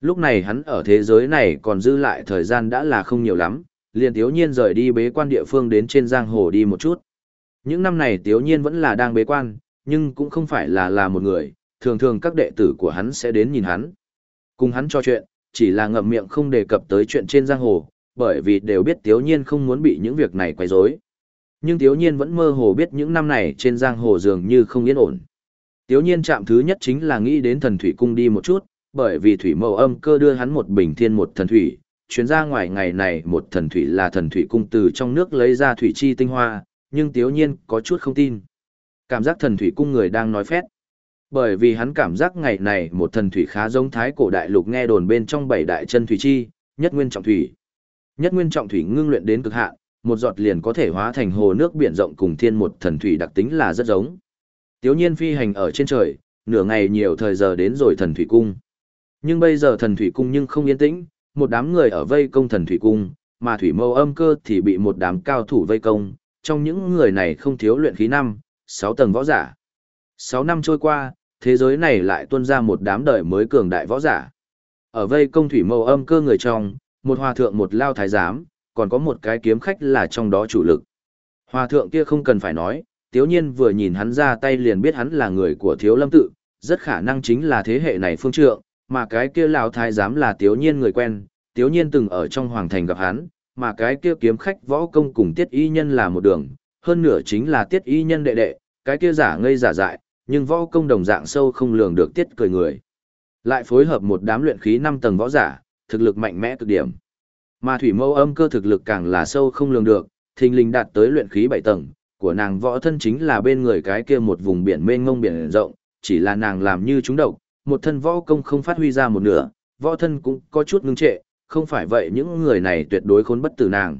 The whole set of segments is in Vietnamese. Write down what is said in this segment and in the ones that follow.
Lúc này hắn ở thế giới này còn dư lại thời gian đã là không nhiều lắm, liền tiếu nhiên rời đi bế quan địa phương đến trên giang hồ đi một chút. Những năm này tiếu nhiên vẫn là đang bế quan, nhưng cũng không phải là là một người, thường thường các đệ tử của hắn sẽ đến nhìn hắn. Cùng hắn trò chuyện, chỉ là ngậm miệng không đề cập tới chuyện trên giang hồ, bởi vì đều biết tiếu nhiên không muốn bị những việc này quấy rối. Nhưng tiếu nhiên vẫn mơ hồ biết những năm này trên giang hồ dường như không yên ổn. Tiếu nhiên chạm thứ nhất chính là nghĩ đến thần thủy cung đi một chút, bởi vì thủy mẫu âm cơ đưa hắn một bình thiên một thần thủy, chuyến ra ngoài ngày này một thần thủy là thần thủy cung từ trong nước lấy ra thủy chi tinh hoa, nhưng tiếu nhiên có chút không tin. Cảm giác thần thủy cung người đang nói phét. Bởi vì hắn cảm giác ngày này một thần thủy khá giống thái cổ đại lục nghe đồn bên trong bảy đại chân thủy chi, nhất nguyên trọng thủy. Nhất nguyên trọng thủy ngưng luyện đến cực hạn, một giọt liền có thể hóa thành hồ nước biển rộng cùng thiên một thần thủy đặc tính là rất giống. Tiếu nhiên phi hành ở trên trời, nửa ngày nhiều thời giờ đến rồi thần thủy cung. Nhưng bây giờ thần thủy cung nhưng không yên tĩnh, một đám người ở vây công thần thủy cung, mà thủy mâu âm cơ thì bị một đám cao thủ vây công, trong những người này không thiếu luyện khí năm, sáu tầng võ giả. Sáu năm trôi qua, thế giới này lại tuôn ra một đám đời mới cường đại võ giả. Ở vây công thủy mâu âm cơ người trong, một hòa thượng một lao thái giám, còn có một cái kiếm khách là trong đó chủ lực. Hòa thượng kia không cần phải nói, tiếu nhiên vừa nhìn hắn ra tay liền biết hắn là người của thiếu lâm tự, rất khả năng chính là thế hệ này phương trượng, mà cái kia lão thái giám là tiếu nhiên người quen, tiếu nhiên từng ở trong hoàng thành gặp hắn, mà cái kia kiếm khách võ công cùng tiết y nhân là một đường, hơn nửa chính là tiết y nhân đệ đệ, cái kia giả ngây giả dại, nhưng võ công đồng dạng sâu không lường được tiết cười người. Lại phối hợp một đám luyện khí năm tầng võ giả, thực lực mạnh mẽ cực điểm. Mà thủy mâu âm cơ thực lực càng là sâu không lường được, thình lình đạt tới luyện khí bảy tầng, của nàng võ thân chính là bên người cái kia một vùng biển mênh mông biển rộng, chỉ là nàng làm như chúng độc, một thân võ công không phát huy ra một nửa, võ thân cũng có chút ngưng trệ, không phải vậy những người này tuyệt đối khốn bất tử nàng.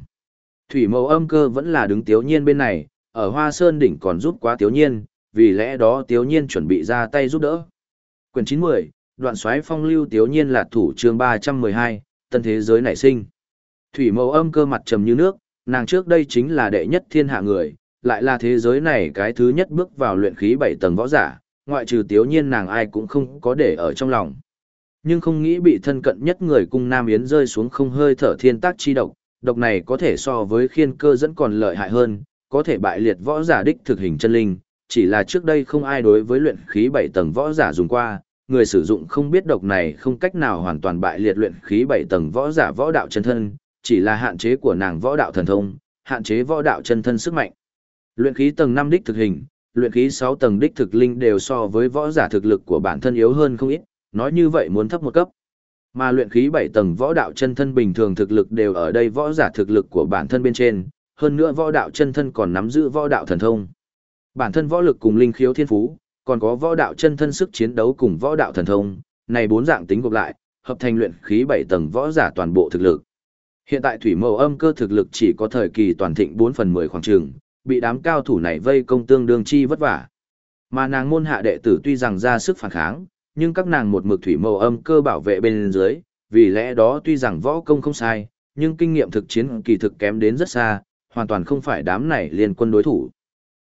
Thủy mẫu âm cơ vẫn là đứng tiếu nhiên bên này, ở hoa sơn đỉnh còn giúp quá tiếu nhiên, vì lẽ đó tiếu nhiên chuẩn bị ra tay giúp đỡ. Quyển 90, đoạn xoáy phong lưu tiếu nhiên là thủ chương 312, tân thế giới nảy sinh. Thủy mẫu âm cơ mặt trầm như nước, nàng trước đây chính là đệ nhất thiên hạ người, lại là thế giới này cái thứ nhất bước vào luyện khí 7 tầng võ giả, ngoại trừ tiếu nhiên nàng ai cũng không có để ở trong lòng. Nhưng không nghĩ bị thân cận nhất người cung Nam Yến rơi xuống không hơi thở thiên tác chi độc, độc này có thể so với khiên cơ dẫn còn lợi hại hơn, có thể bại liệt võ giả đích thực hình chân linh, chỉ là trước đây không ai đối với luyện khí 7 tầng võ giả dùng qua, người sử dụng không biết độc này không cách nào hoàn toàn bại liệt luyện khí 7 tầng võ giả võ đạo chân thân, chỉ là hạn chế của nàng võ đạo thần thông, hạn chế võ đạo chân thân sức mạnh. Luyện khí tầng 5 đích thực hình, luyện khí 6 tầng đích thực linh đều so với võ giả thực lực của bản thân yếu hơn không ít, nói như vậy muốn thấp một cấp. Mà luyện khí 7 tầng võ đạo chân thân bình thường thực lực đều ở đây võ giả thực lực của bản thân bên trên, hơn nữa võ đạo chân thân còn nắm giữ võ đạo thần thông. Bản thân võ lực cùng linh khiếu thiên phú, còn có võ đạo chân thân sức chiến đấu cùng võ đạo thần thông, này bốn dạng tính gộp lại, hợp thành luyện khí 7 tầng võ giả toàn bộ thực lực. Hiện tại thủy mẫu âm cơ thực lực chỉ có thời kỳ toàn thịnh 4 phần 10 khoảng trường, bị đám cao thủ này vây công tương đương chi vất vả. Mà nàng môn hạ đệ tử tuy rằng ra sức phản kháng, nhưng các nàng một mực thủy màu âm cơ bảo vệ bên dưới, vì lẽ đó tuy rằng võ công không sai, nhưng kinh nghiệm thực chiến kỳ thực kém đến rất xa, hoàn toàn không phải đám này liên quân đối thủ.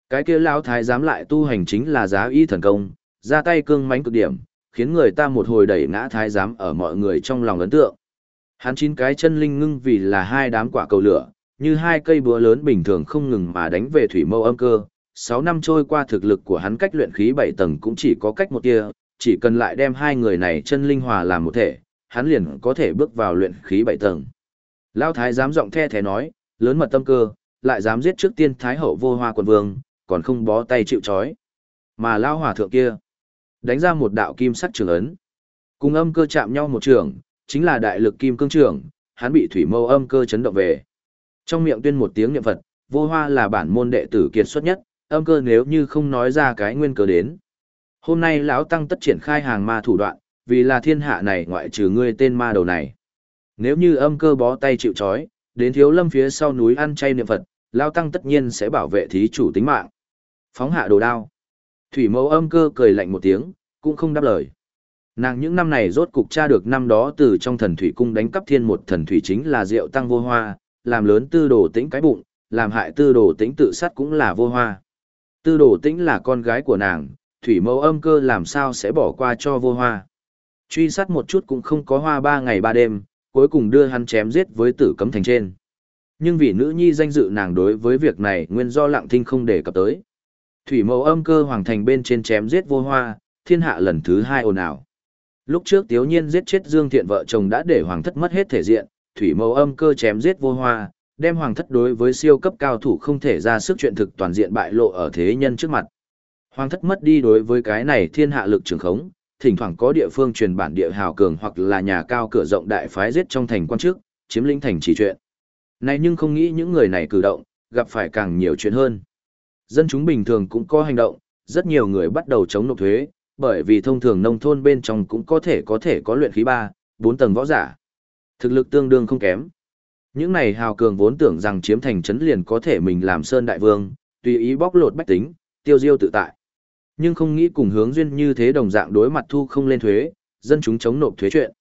Cái kia lão thái dám lại tu hành chính là giá y thần công, ra tay cương mãnh cực điểm, khiến người ta một hồi đẩy ngã thái giám ở mọi người trong lòng ấn tượng. Hắn chín cái chân linh ngưng vì là hai đám quả cầu lửa, như hai cây búa lớn bình thường không ngừng mà đánh về thủy mâu âm cơ. Sáu năm trôi qua thực lực của hắn cách luyện khí bảy tầng cũng chỉ có cách một tia, chỉ cần lại đem hai người này chân linh hòa làm một thể, hắn liền có thể bước vào luyện khí bảy tầng. Lão thái dám giọng the thế nói, lớn mật tâm cơ, lại dám giết trước tiên thái hậu vô hoa quận vương, còn không bó tay chịu chói. Mà lão hòa thượng kia, đánh ra một đạo kim sắc trường ấn. Cùng âm cơ chạm nhau một trường, chính là đại lực kim cương trường, hắn bị thủy mâu âm cơ chấn động về. Trong miệng tuyên một tiếng niệm Phật, vô hoa là bản môn đệ tử kiệt xuất nhất, âm cơ nếu như không nói ra cái nguyên cớ đến. Hôm nay lão tăng tất triển khai hàng ma thủ đoạn, vì là thiên hạ này ngoại trừ ngươi tên ma đầu này. Nếu như âm cơ bó tay chịu trói, đến thiếu lâm phía sau núi ăn chay niệm Phật, lão tăng tất nhiên sẽ bảo vệ thí chủ tính mạng. Phóng hạ đồ đao. Thủy mẫu âm cơ cười lạnh một tiếng, cũng không đáp lời. Nàng những năm này rốt cục tra được năm đó từ trong thần thủy cung đánh cắp thiên một thần thủy chính là Diệu Tăng Vô Hoa, làm lớn tư đồ tĩnh cái bụng, làm hại tư đồ tĩnh tự sát cũng là vô hoa. Tư đồ tĩnh là con gái của nàng, thủy mẫu âm cơ làm sao sẽ bỏ qua cho vô hoa. Truy sát một chút cũng không có hoa ba ngày ba đêm, cuối cùng đưa hắn chém giết với tử cấm thành trên. Nhưng vì nữ nhi danh dự nàng đối với việc này nguyên do lặng thinh không đề cập tới. Thủy mẫu âm cơ hoàng thành bên trên chém giết vô hoa, thiên hạ lần thứ hai ồn ào. Lúc trước Tiếu Nhiên giết chết Dương Thiện vợ chồng đã để hoàng thất mất hết thể diện, thủy mẫu âm cơ chém giết vô hoa, đem hoàng thất đối với siêu cấp cao thủ không thể ra sức chuyện thực toàn diện bại lộ ở thế nhân trước mặt. Hoàng thất mất đi đối với cái này thiên hạ lực trường khống, thỉnh thoảng có địa phương truyền bản địa hào cường hoặc là nhà cao cửa rộng đại phái giết trong thành quan chức, chiếm lĩnh thành chỉ chuyện. Này nhưng không nghĩ những người này cử động, gặp phải càng nhiều chuyện hơn. Dân chúng bình thường cũng có hành động, rất nhiều người bắt đầu chống nộp thuế, bởi vì thông thường nông thôn bên trong cũng có thể có thể có luyện khí 3, 4 tầng võ giả. Thực lực tương đương không kém. Những này hào cường vốn tưởng rằng chiếm thành trấn liền có thể mình làm sơn đại vương, tùy ý bóc lột bách tính, tiêu diêu tự tại. Nhưng không nghĩ cùng hướng duyên như thế đồng dạng đối mặt thu không lên thuế, dân chúng chống nộp thuế chuyện.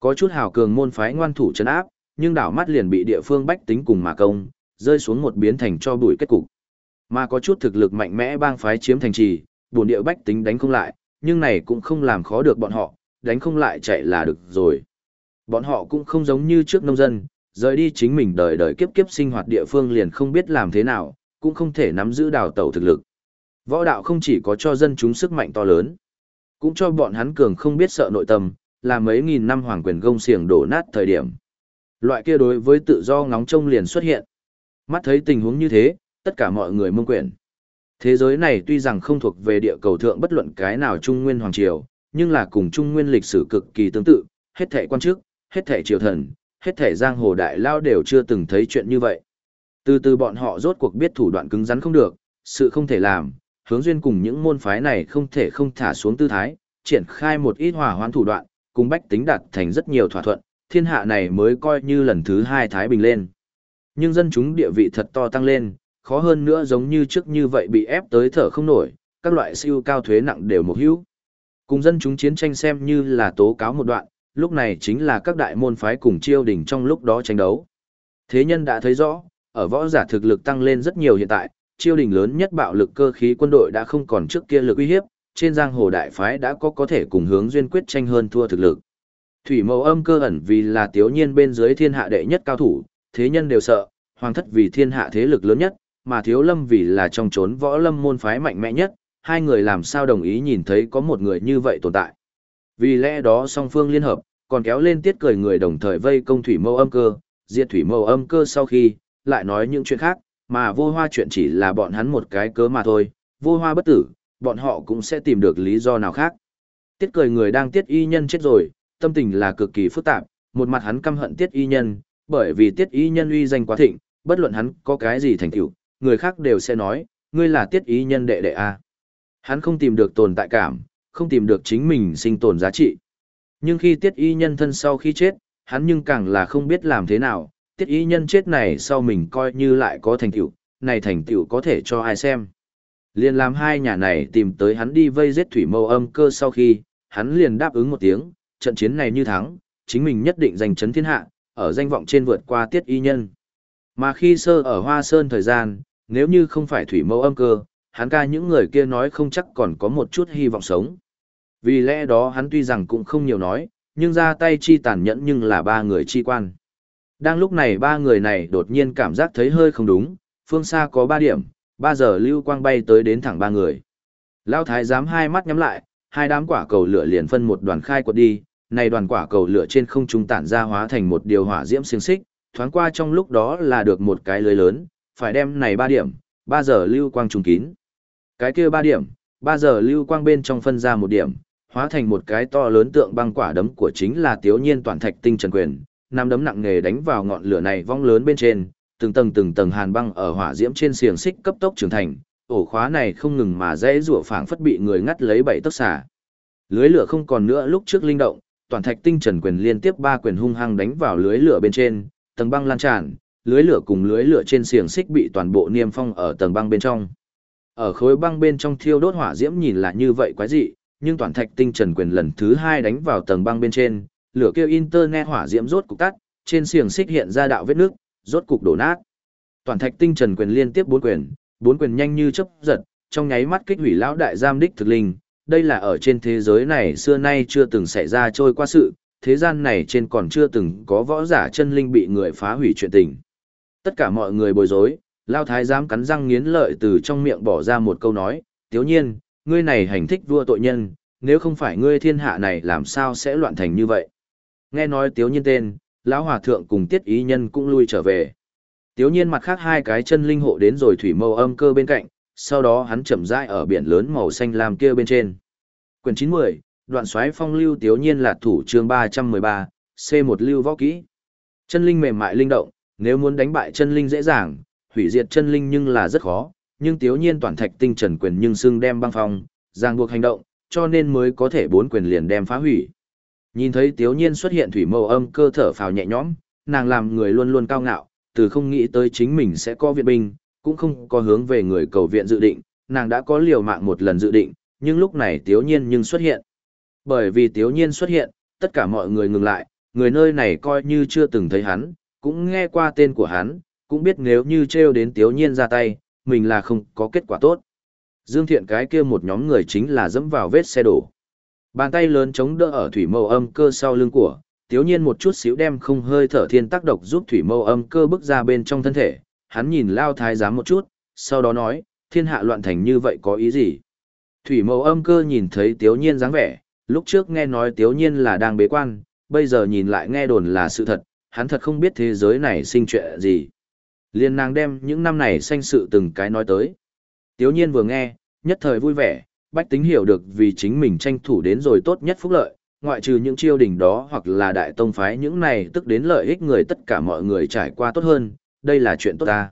Có chút hào cường môn phái ngoan thủ trấn áp, nhưng đảo mắt liền bị địa phương bách tính cùng mà công, rơi xuống một biến thành cho bụi kết cục. Mà có chút thực lực mạnh mẽ bang phái chiếm thành trì, bổn địa bách tính đánh không lại, nhưng này cũng không làm khó được bọn họ, đánh không lại chạy là được rồi. Bọn họ cũng không giống như trước nông dân, rời đi chính mình đời đời kiếp kiếp sinh hoạt địa phương liền không biết làm thế nào, cũng không thể nắm giữ đào tẩu thực lực. Võ đạo không chỉ có cho dân chúng sức mạnh to lớn, cũng cho bọn hắn cường không biết sợ nội tâm, là mấy nghìn năm hoàng quyền gông xiềng đổ nát thời điểm. Loại kia đối với tự do ngóng trông liền xuất hiện. Mắt thấy tình huống như thế, tất cả mọi người mông quyền. Thế giới này tuy rằng không thuộc về địa cầu thượng bất luận cái nào Trung Nguyên Hoàng Triều, nhưng là cùng Trung Nguyên lịch sử cực kỳ tương tự, hết thảy quan chức, hết thể triều thần, hết thể giang hồ đại lao đều chưa từng thấy chuyện như vậy. Từ từ bọn họ rốt cuộc biết thủ đoạn cứng rắn không được, sự không thể làm, hướng duyên cùng những môn phái này không thể không thả xuống tư thái, triển khai một ít hòa hoãn thủ đoạn, cùng bách tính đạt thành rất nhiều thỏa thuận, thiên hạ này mới coi như lần thứ hai Thái Bình lên. Nhưng dân chúng địa vị thật to tăng lên, khó hơn nữa giống như trước như vậy bị ép tới thở không nổi, các loại siêu cao thuế nặng đều một hữu. Cùng dân chúng chiến tranh xem như là tố cáo một đoạn, lúc này chính là các đại môn phái cùng chiêu đỉnh trong lúc đó tranh đấu. Thế nhân đã thấy rõ, ở võ giả thực lực tăng lên rất nhiều hiện tại, chiêu đỉnh lớn nhất bạo lực cơ khí quân đội đã không còn trước kia lực uy hiếp, trên giang hồ đại phái đã có có thể cùng hướng duyên quyết tranh hơn thua thực lực. Thủy mẫu âm cơ ẩn vì là tiếu nhiên bên dưới thiên hạ đệ nhất cao thủ, thế nhân đều sợ, hoàng thất vì thiên hạ thế lực lớn nhất, mà thiếu lâm vì là trong trốn võ lâm môn phái mạnh mẽ nhất, hai người làm sao đồng ý nhìn thấy có một người như vậy tồn tại. Vì lẽ đó song phương liên hợp, còn kéo lên tiết cười người đồng thời vây công thủy mâu âm cơ, diệt thủy mâu âm cơ sau khi, lại nói những chuyện khác, mà vô hoa chuyện chỉ là bọn hắn một cái cớ mà thôi, vô hoa bất tử, bọn họ cũng sẽ tìm được lý do nào khác. Tiết cười người đang tiết y nhân chết rồi, tâm tình là cực kỳ phức tạp, một mặt hắn căm hận tiết y nhân, bởi vì tiết y nhân uy danh quá thịnh, bất luận hắn có cái gì thành tựu, người khác đều sẽ nói, ngươi là tiết y nhân đệ đệ a. Hắn không tìm được tồn tại cảm, không tìm được chính mình sinh tồn giá trị. Nhưng khi tiết y nhân thân sau khi chết, hắn nhưng càng là không biết làm thế nào, tiết y nhân chết này sau mình coi như lại có thành tựu, này thành tựu có thể cho ai xem. Liền làm hai nhà này tìm tới hắn đi vây giết thủy mâu âm cơ sau khi, hắn liền đáp ứng một tiếng, trận chiến này như thắng, chính mình nhất định giành chấn thiên hạ, ở danh vọng trên vượt qua tiết y nhân. Mà khi sơ ở Hoa Sơn thời gian, nếu như không phải thủy mâu âm cơ, hắn ca những người kia nói không chắc còn có một chút hy vọng sống. Vì lẽ đó hắn tuy rằng cũng không nhiều nói, nhưng ra tay chi tàn nhẫn nhưng là ba người chi quan. Đang lúc này ba người này đột nhiên cảm giác thấy hơi không đúng, phương xa có ba điểm, ba giờ lưu quang bay tới đến thẳng ba người. Lao thái giám hai mắt nhắm lại, hai đám quả cầu lửa liền phân một đoàn khai quật đi, này đoàn quả cầu lửa trên không trung tản ra hóa thành một điều hỏa diễm xiềng xích, thoáng qua trong lúc đó là được một cái lưới lớn, phải đem này ba điểm, ba giờ lưu quang trùng kín. Cái kia ba điểm, ba giờ lưu quang bên trong phân ra một điểm, hóa thành một cái to lớn tượng băng quả đấm của chính là Tiếu Nhiên toàn thạch tinh trần quyền, năm đấm nặng nghề đánh vào ngọn lửa này vong lớn bên trên, từng tầng từng tầng hàn băng ở hỏa diễm trên xiềng xích cấp tốc trưởng thành, ổ khóa này không ngừng mà dễ rủa phảng phất bị người ngắt lấy bảy tấc xả. Lưới lửa không còn nữa lúc trước linh động, toàn thạch tinh trần quyền liên tiếp ba quyền hung hăng đánh vào lưới lửa bên trên, tầng băng lan tràn, lưới lửa cùng lưới lửa trên xiềng xích bị toàn bộ niêm phong ở tầng băng bên trong. Ở khối băng bên trong thiêu đốt hỏa diễm nhìn là như vậy quái dị, nhưng toàn thạch tinh trần quyền lần thứ hai đánh vào tầng băng bên trên, lửa kêu internet hỏa diễm rốt cục tắt, trên xiềng xích hiện ra đạo vết nước, rốt cục đổ nát. Toàn thạch tinh trần quyền liên tiếp bốn quyền, bốn quyền nhanh như chớp giật, trong nháy mắt kích hủy lão đại giam đích thực linh, đây là ở trên thế giới này xưa nay chưa từng xảy ra trôi qua sự, thế gian này trên còn chưa từng có võ giả chân linh bị người phá hủy chuyện tình. Tất cả mọi người bối rối, Lao Thái giám cắn răng nghiến lợi từ trong miệng bỏ ra một câu nói, tiếu nhiên, ngươi này hành thích vua tội nhân, nếu không phải ngươi thiên hạ này làm sao sẽ loạn thành như vậy. Nghe nói tiếu nhiên tên, lão hòa thượng cùng tiết ý nhân cũng lui trở về. Tiếu nhiên mặt khác hai cái chân linh hộ đến rồi thủy mâu âm cơ bên cạnh, sau đó hắn chậm rãi ở biển lớn màu xanh lam kia bên trên. Quyển 90, đoạn xoáy phong lưu tiếu nhiên là thủ chương 313, C1 lưu võ kỹ. Chân linh mềm mại linh động, nếu muốn đánh bại chân linh dễ dàng, hủy diệt chân linh nhưng là rất khó, nhưng tiếu nhiên toàn thạch tinh trần quyền nhưng xưng đem băng phong, giang buộc hành động, cho nên mới có thể bốn quyền liền đem phá hủy. Nhìn thấy tiếu nhiên xuất hiện thủy mâu âm cơ thở phào nhẹ nhõm, nàng làm người luôn luôn cao ngạo, từ không nghĩ tới chính mình sẽ có viện binh, cũng không có hướng về người cầu viện dự định, nàng đã có liều mạng một lần dự định, nhưng lúc này tiếu nhiên nhưng xuất hiện. Bởi vì tiếu nhiên xuất hiện, tất cả mọi người ngừng lại, người nơi này coi như chưa từng thấy hắn, cũng nghe qua tên của hắn, cũng biết nếu như treo đến tiếu nhiên ra tay, mình là không có kết quả tốt. Dương Thiện cái kia một nhóm người chính là dẫm vào vết xe đổ. Bàn tay lớn chống đỡ ở thủy mâu âm cơ sau lưng của, tiếu nhiên một chút xíu đem không hơi thở thiên tác độc giúp thủy mâu âm cơ bước ra bên trong thân thể. Hắn nhìn lao thái giám một chút, sau đó nói, thiên hạ loạn thành như vậy có ý gì? Thủy mâu âm cơ nhìn thấy tiếu nhiên dáng vẻ, lúc trước nghe nói tiếu nhiên là đang bế quan, bây giờ nhìn lại nghe đồn là sự thật, hắn thật không biết thế giới này sinh chuyện gì. Liên nàng đem những năm này sanh sự từng cái nói tới. Tiếu nhiên vừa nghe, nhất thời vui vẻ, bách tính hiểu được vì chính mình tranh thủ đến rồi tốt nhất phúc lợi, ngoại trừ những chiêu đình đó hoặc là đại tông phái những này tức đến lợi ích người tất cả mọi người trải qua tốt hơn, đây là chuyện tốt ta.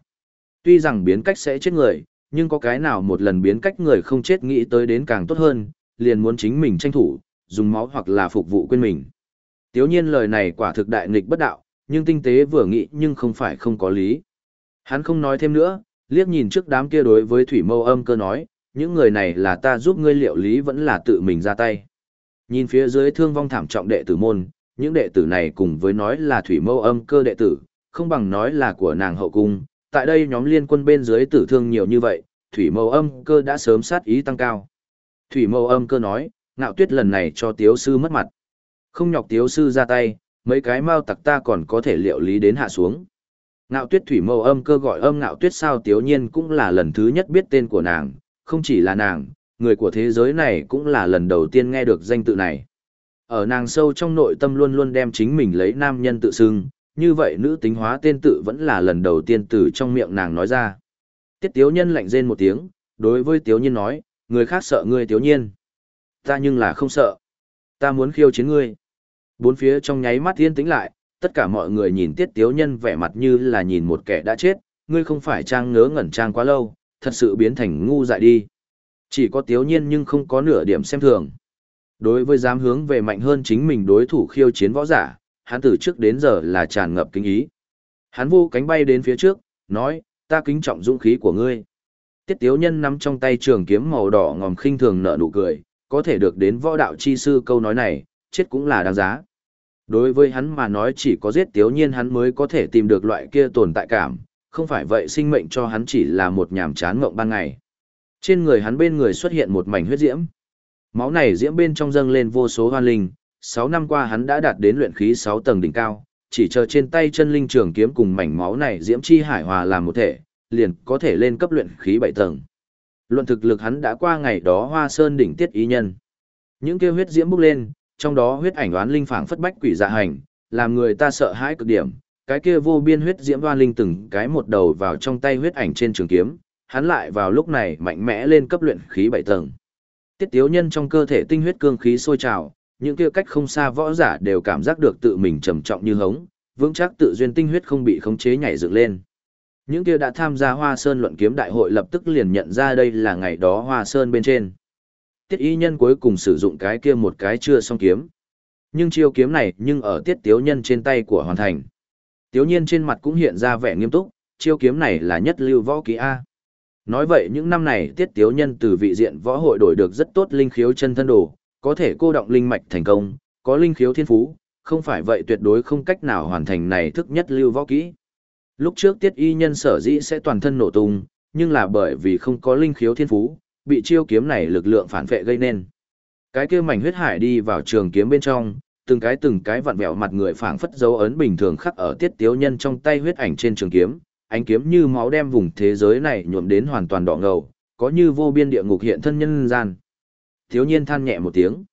Tuy rằng biến cách sẽ chết người, nhưng có cái nào một lần biến cách người không chết nghĩ tới đến càng tốt hơn, liền muốn chính mình tranh thủ, dùng máu hoặc là phục vụ quên mình. Tiếu nhiên lời này quả thực đại nghịch bất đạo, nhưng tinh tế vừa nghĩ nhưng không phải không có lý. Hắn không nói thêm nữa, liếc nhìn trước đám kia đối với thủy mâu âm cơ nói, những người này là ta giúp ngươi liệu lý vẫn là tự mình ra tay. Nhìn phía dưới thương vong thảm trọng đệ tử môn, những đệ tử này cùng với nói là thủy mâu âm cơ đệ tử, không bằng nói là của nàng hậu cung. Tại đây nhóm liên quân bên dưới tử thương nhiều như vậy, thủy mâu âm cơ đã sớm sát ý tăng cao. Thủy mâu âm cơ nói, ngạo tuyết lần này cho tiếu sư mất mặt. Không nhọc tiếu sư ra tay, mấy cái mau tặc ta còn có thể liệu lý đến hạ xuống. Ngạo tuyết thủy mâu âm cơ gọi âm ngạo tuyết sao tiếu nhiên cũng là lần thứ nhất biết tên của nàng, không chỉ là nàng, người của thế giới này cũng là lần đầu tiên nghe được danh tự này. Ở nàng sâu trong nội tâm luôn luôn đem chính mình lấy nam nhân tự xưng, như vậy nữ tính hóa tên tự vẫn là lần đầu tiên từ trong miệng nàng nói ra. Tiết tiếu nhân lạnh rên một tiếng, đối với tiếu nhiên nói, người khác sợ ngươi tiếu nhiên. Ta nhưng là không sợ. Ta muốn khiêu chiến ngươi. Bốn phía trong nháy mắt yên tĩnh lại, tất cả mọi người nhìn tiết tiếu nhân vẻ mặt như là nhìn một kẻ đã chết, ngươi không phải trang ngớ ngẩn trang quá lâu, thật sự biến thành ngu dại đi. Chỉ có tiếu nhiên nhưng không có nửa điểm xem thường. Đối với dám hướng về mạnh hơn chính mình đối thủ khiêu chiến võ giả, hắn từ trước đến giờ là tràn ngập kính ý. Hắn vô cánh bay đến phía trước, nói, ta kính trọng dũng khí của ngươi. Tiết tiếu nhân nắm trong tay trường kiếm màu đỏ ngòm khinh thường nở nụ cười, có thể được đến võ đạo chi sư câu nói này, chết cũng là đáng giá. Đối với hắn mà nói chỉ có giết tiếu nhiên hắn mới có thể tìm được loại kia tồn tại cảm, không phải vậy sinh mệnh cho hắn chỉ là một nhàm chán ngộng ban ngày. Trên người hắn bên người xuất hiện một mảnh huyết diễm. Máu này diễm bên trong dâng lên vô số hoan linh, 6 năm qua hắn đã đạt đến luyện khí 6 tầng đỉnh cao, chỉ chờ trên tay chân linh trường kiếm cùng mảnh máu này diễm chi hải hòa làm một thể, liền có thể lên cấp luyện khí 7 tầng. Luận thực lực hắn đã qua ngày đó Hoa Sơn đỉnh tiết ý nhân. Những kêu huyết diễm bốc lên, trong đó huyết ảnh đoán linh phảng phất bách quỷ dạ hành, làm người ta sợ hãi cực điểm, cái kia vô biên huyết diễm đoan linh từng cái một đầu vào trong tay huyết ảnh trên trường kiếm, hắn lại vào lúc này mạnh mẽ lên cấp luyện khí bảy tầng. Tiết tiếu nhân trong cơ thể tinh huyết cương khí sôi trào, những kia cách không xa võ giả đều cảm giác được tự mình trầm trọng như hống, vững chắc tự duyên tinh huyết không bị khống chế nhảy dựng lên. Những kia đã tham gia Hoa Sơn luận kiếm đại hội lập tức liền nhận ra đây là ngày đó Hoa Sơn bên trên. Tiết y nhân cuối cùng sử dụng cái kia một cái chưa xong kiếm. Nhưng chiêu kiếm này nhưng ở tiết tiếu nhân trên tay của hoàn thành. Tiếu nhiên trên mặt cũng hiện ra vẻ nghiêm túc, chiêu kiếm này là nhất lưu võ kỹ A. Nói vậy những năm này tiết tiếu nhân từ vị diện võ hội đổi được rất tốt linh khiếu chân thân đồ, có thể cô động linh mạch thành công, có linh khiếu thiên phú, không phải vậy tuyệt đối không cách nào hoàn thành này thức nhất lưu võ kỹ. Lúc trước tiết y nhân sở dĩ sẽ toàn thân nổ tung, nhưng là bởi vì không có linh khiếu thiên phú, bị chiêu kiếm này lực lượng phản vệ gây nên. Cái kia mảnh huyết hải đi vào trường kiếm bên trong, từng cái từng cái vặn vẹo mặt người phảng phất dấu ấn bình thường khắc ở tiết tiếu nhân trong tay huyết ảnh trên trường kiếm, ánh kiếm như máu đem vùng thế giới này nhuộm đến hoàn toàn đỏ ngầu, có như vô biên địa ngục hiện thân nhân gian. Thiếu nhiên than nhẹ một tiếng.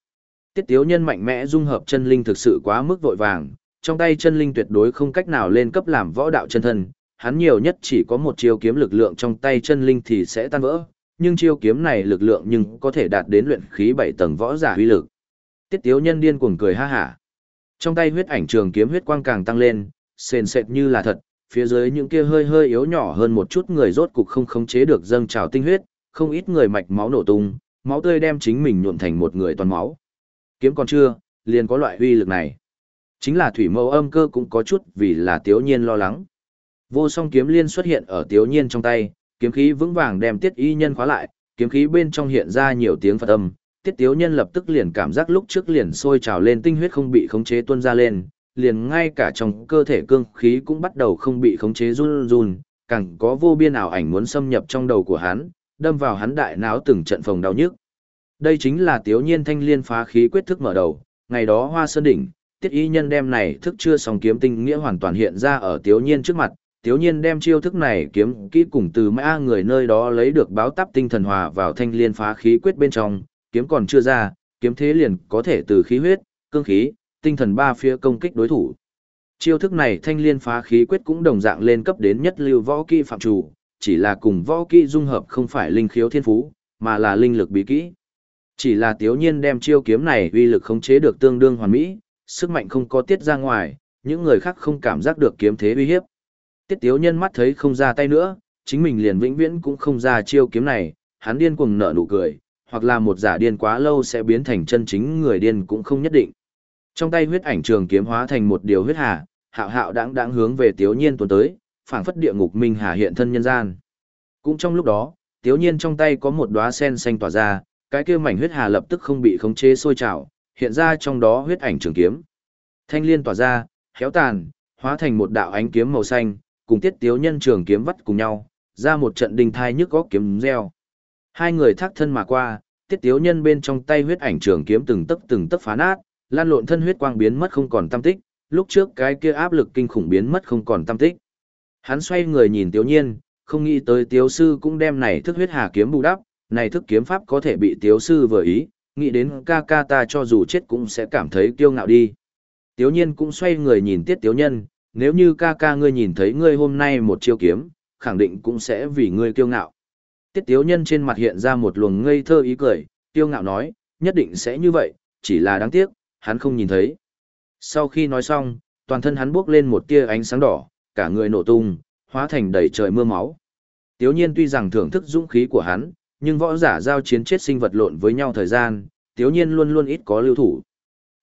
Tiết tiếu nhân mạnh mẽ dung hợp chân linh thực sự quá mức vội vàng, trong tay chân linh tuyệt đối không cách nào lên cấp làm võ đạo chân thân, hắn nhiều nhất chỉ có một chiêu kiếm lực lượng trong tay chân linh thì sẽ tan vỡ, nhưng chiêu kiếm này lực lượng nhưng có thể đạt đến luyện khí 7 tầng võ giả uy lực. Tiết tiếu nhân điên cuồng cười ha hả. Trong tay huyết ảnh trường kiếm huyết quang càng tăng lên, sền sệt như là thật, phía dưới những kia hơi hơi yếu nhỏ hơn một chút người rốt cục không khống chế được dâng trào tinh huyết, không ít người mạch máu nổ tung, máu tươi đem chính mình nhuộm thành một người toàn máu. Kiếm còn chưa, liền có loại uy lực này. Chính là thủy mâu âm cơ cũng có chút vì là tiếu nhiên lo lắng. Vô song kiếm liên xuất hiện ở tiếu nhiên trong tay, kiếm khí vững vàng đem tiết y nhân khóa lại, kiếm khí bên trong hiện ra nhiều tiếng phật âm, tiết tiếu nhân lập tức liền cảm giác lúc trước liền sôi trào lên tinh huyết không bị khống chế tuôn ra lên, liền ngay cả trong cơ thể cương khí cũng bắt đầu không bị khống chế run run, càng có vô biên ảo ảnh muốn xâm nhập trong đầu của hắn, đâm vào hắn đại não từng trận phòng đau nhức. Đây chính là tiếu nhiên thanh liên phá khí quyết thức mở đầu, ngày đó hoa sơn đỉnh, tiết y nhân đem này thức chưa xong kiếm tinh nghĩa hoàn toàn hiện ra ở tiếu nhiên trước mặt, tiếu nhiên đem chiêu thức này kiếm kỹ cùng từ mã người nơi đó lấy được báo táp tinh thần hòa vào thanh liên phá khí quyết bên trong, kiếm còn chưa ra, kiếm thế liền có thể từ khí huyết, cương khí, tinh thần ba phía công kích đối thủ. Chiêu thức này thanh liên phá khí quyết cũng đồng dạng lên cấp đến nhất lưu võ kỹ phạm chủ, chỉ là cùng võ kỹ dung hợp không phải linh khiếu thiên phú, mà là linh lực bí kỹ. Chỉ là tiếu nhiên đem chiêu kiếm này uy lực khống chế được tương đương hoàn mỹ, sức mạnh không có tiết ra ngoài, những người khác không cảm giác được kiếm thế uy hiếp. Tiết tiếu nhân mắt thấy không ra tay nữa, chính mình liền vĩnh viễn cũng không ra chiêu kiếm này, hắn điên cuồng nở nụ cười, hoặc là một giả điên quá lâu sẽ biến thành chân chính người điên cũng không nhất định. Trong tay huyết ảnh trường kiếm hóa thành một điều huyết hà, hạo hạo đáng đáng hướng về Tiếu Nhiên tuần tới, phảng phất địa ngục minh hà hiện thân nhân gian. Cũng trong lúc đó, Tiếu Nhiên trong tay có một đóa sen xanh tỏa ra, cái kia mảnh huyết hà lập tức không bị khống chế sôi trào, hiện ra trong đó huyết ảnh trường kiếm. Thanh liên tỏa ra, héo tàn, hóa thành một đạo ánh kiếm màu xanh, cùng Tiết Tiếu Nhân trường kiếm vắt cùng nhau, ra một trận đình thai nhức góc kiếm reo. Hai người thác thân mà qua, Tiết Tiếu Nhân bên trong tay huyết ảnh trường kiếm từng tấc từng tấc phá nát, lan lộn thân huyết quang biến mất không còn tâm tích, lúc trước cái kia áp lực kinh khủng biến mất không còn tâm tích. Hắn xoay người nhìn Tiếu Nhiên, không nghĩ tới Tiếu sư cũng đem này thức huyết hà kiếm bù đắp, này thức kiếm pháp có thể bị Tiếu sư vừa ý, nghĩ đến ca ca ta cho dù chết cũng sẽ cảm thấy kiêu ngạo đi. Tiếu Nhiên cũng xoay người nhìn Tiết Tiếu Nhân, nếu như ca ca ngươi nhìn thấy ngươi hôm nay một chiêu kiếm, khẳng định cũng sẽ vì ngươi kiêu ngạo. Tiết Tiếu Nhân trên mặt hiện ra một luồng ngây thơ ý cười, kiêu ngạo nói, nhất định sẽ như vậy, chỉ là đáng tiếc, hắn không nhìn thấy. Sau khi nói xong, toàn thân hắn bước lên một tia ánh sáng đỏ, cả người nổ tung, hóa thành đầy trời mưa máu. Tiếu nhiên tuy rằng thưởng thức dũng khí của hắn, nhưng võ giả giao chiến chết sinh vật lộn với nhau thời gian, tiếu nhiên luôn luôn ít có lưu thủ.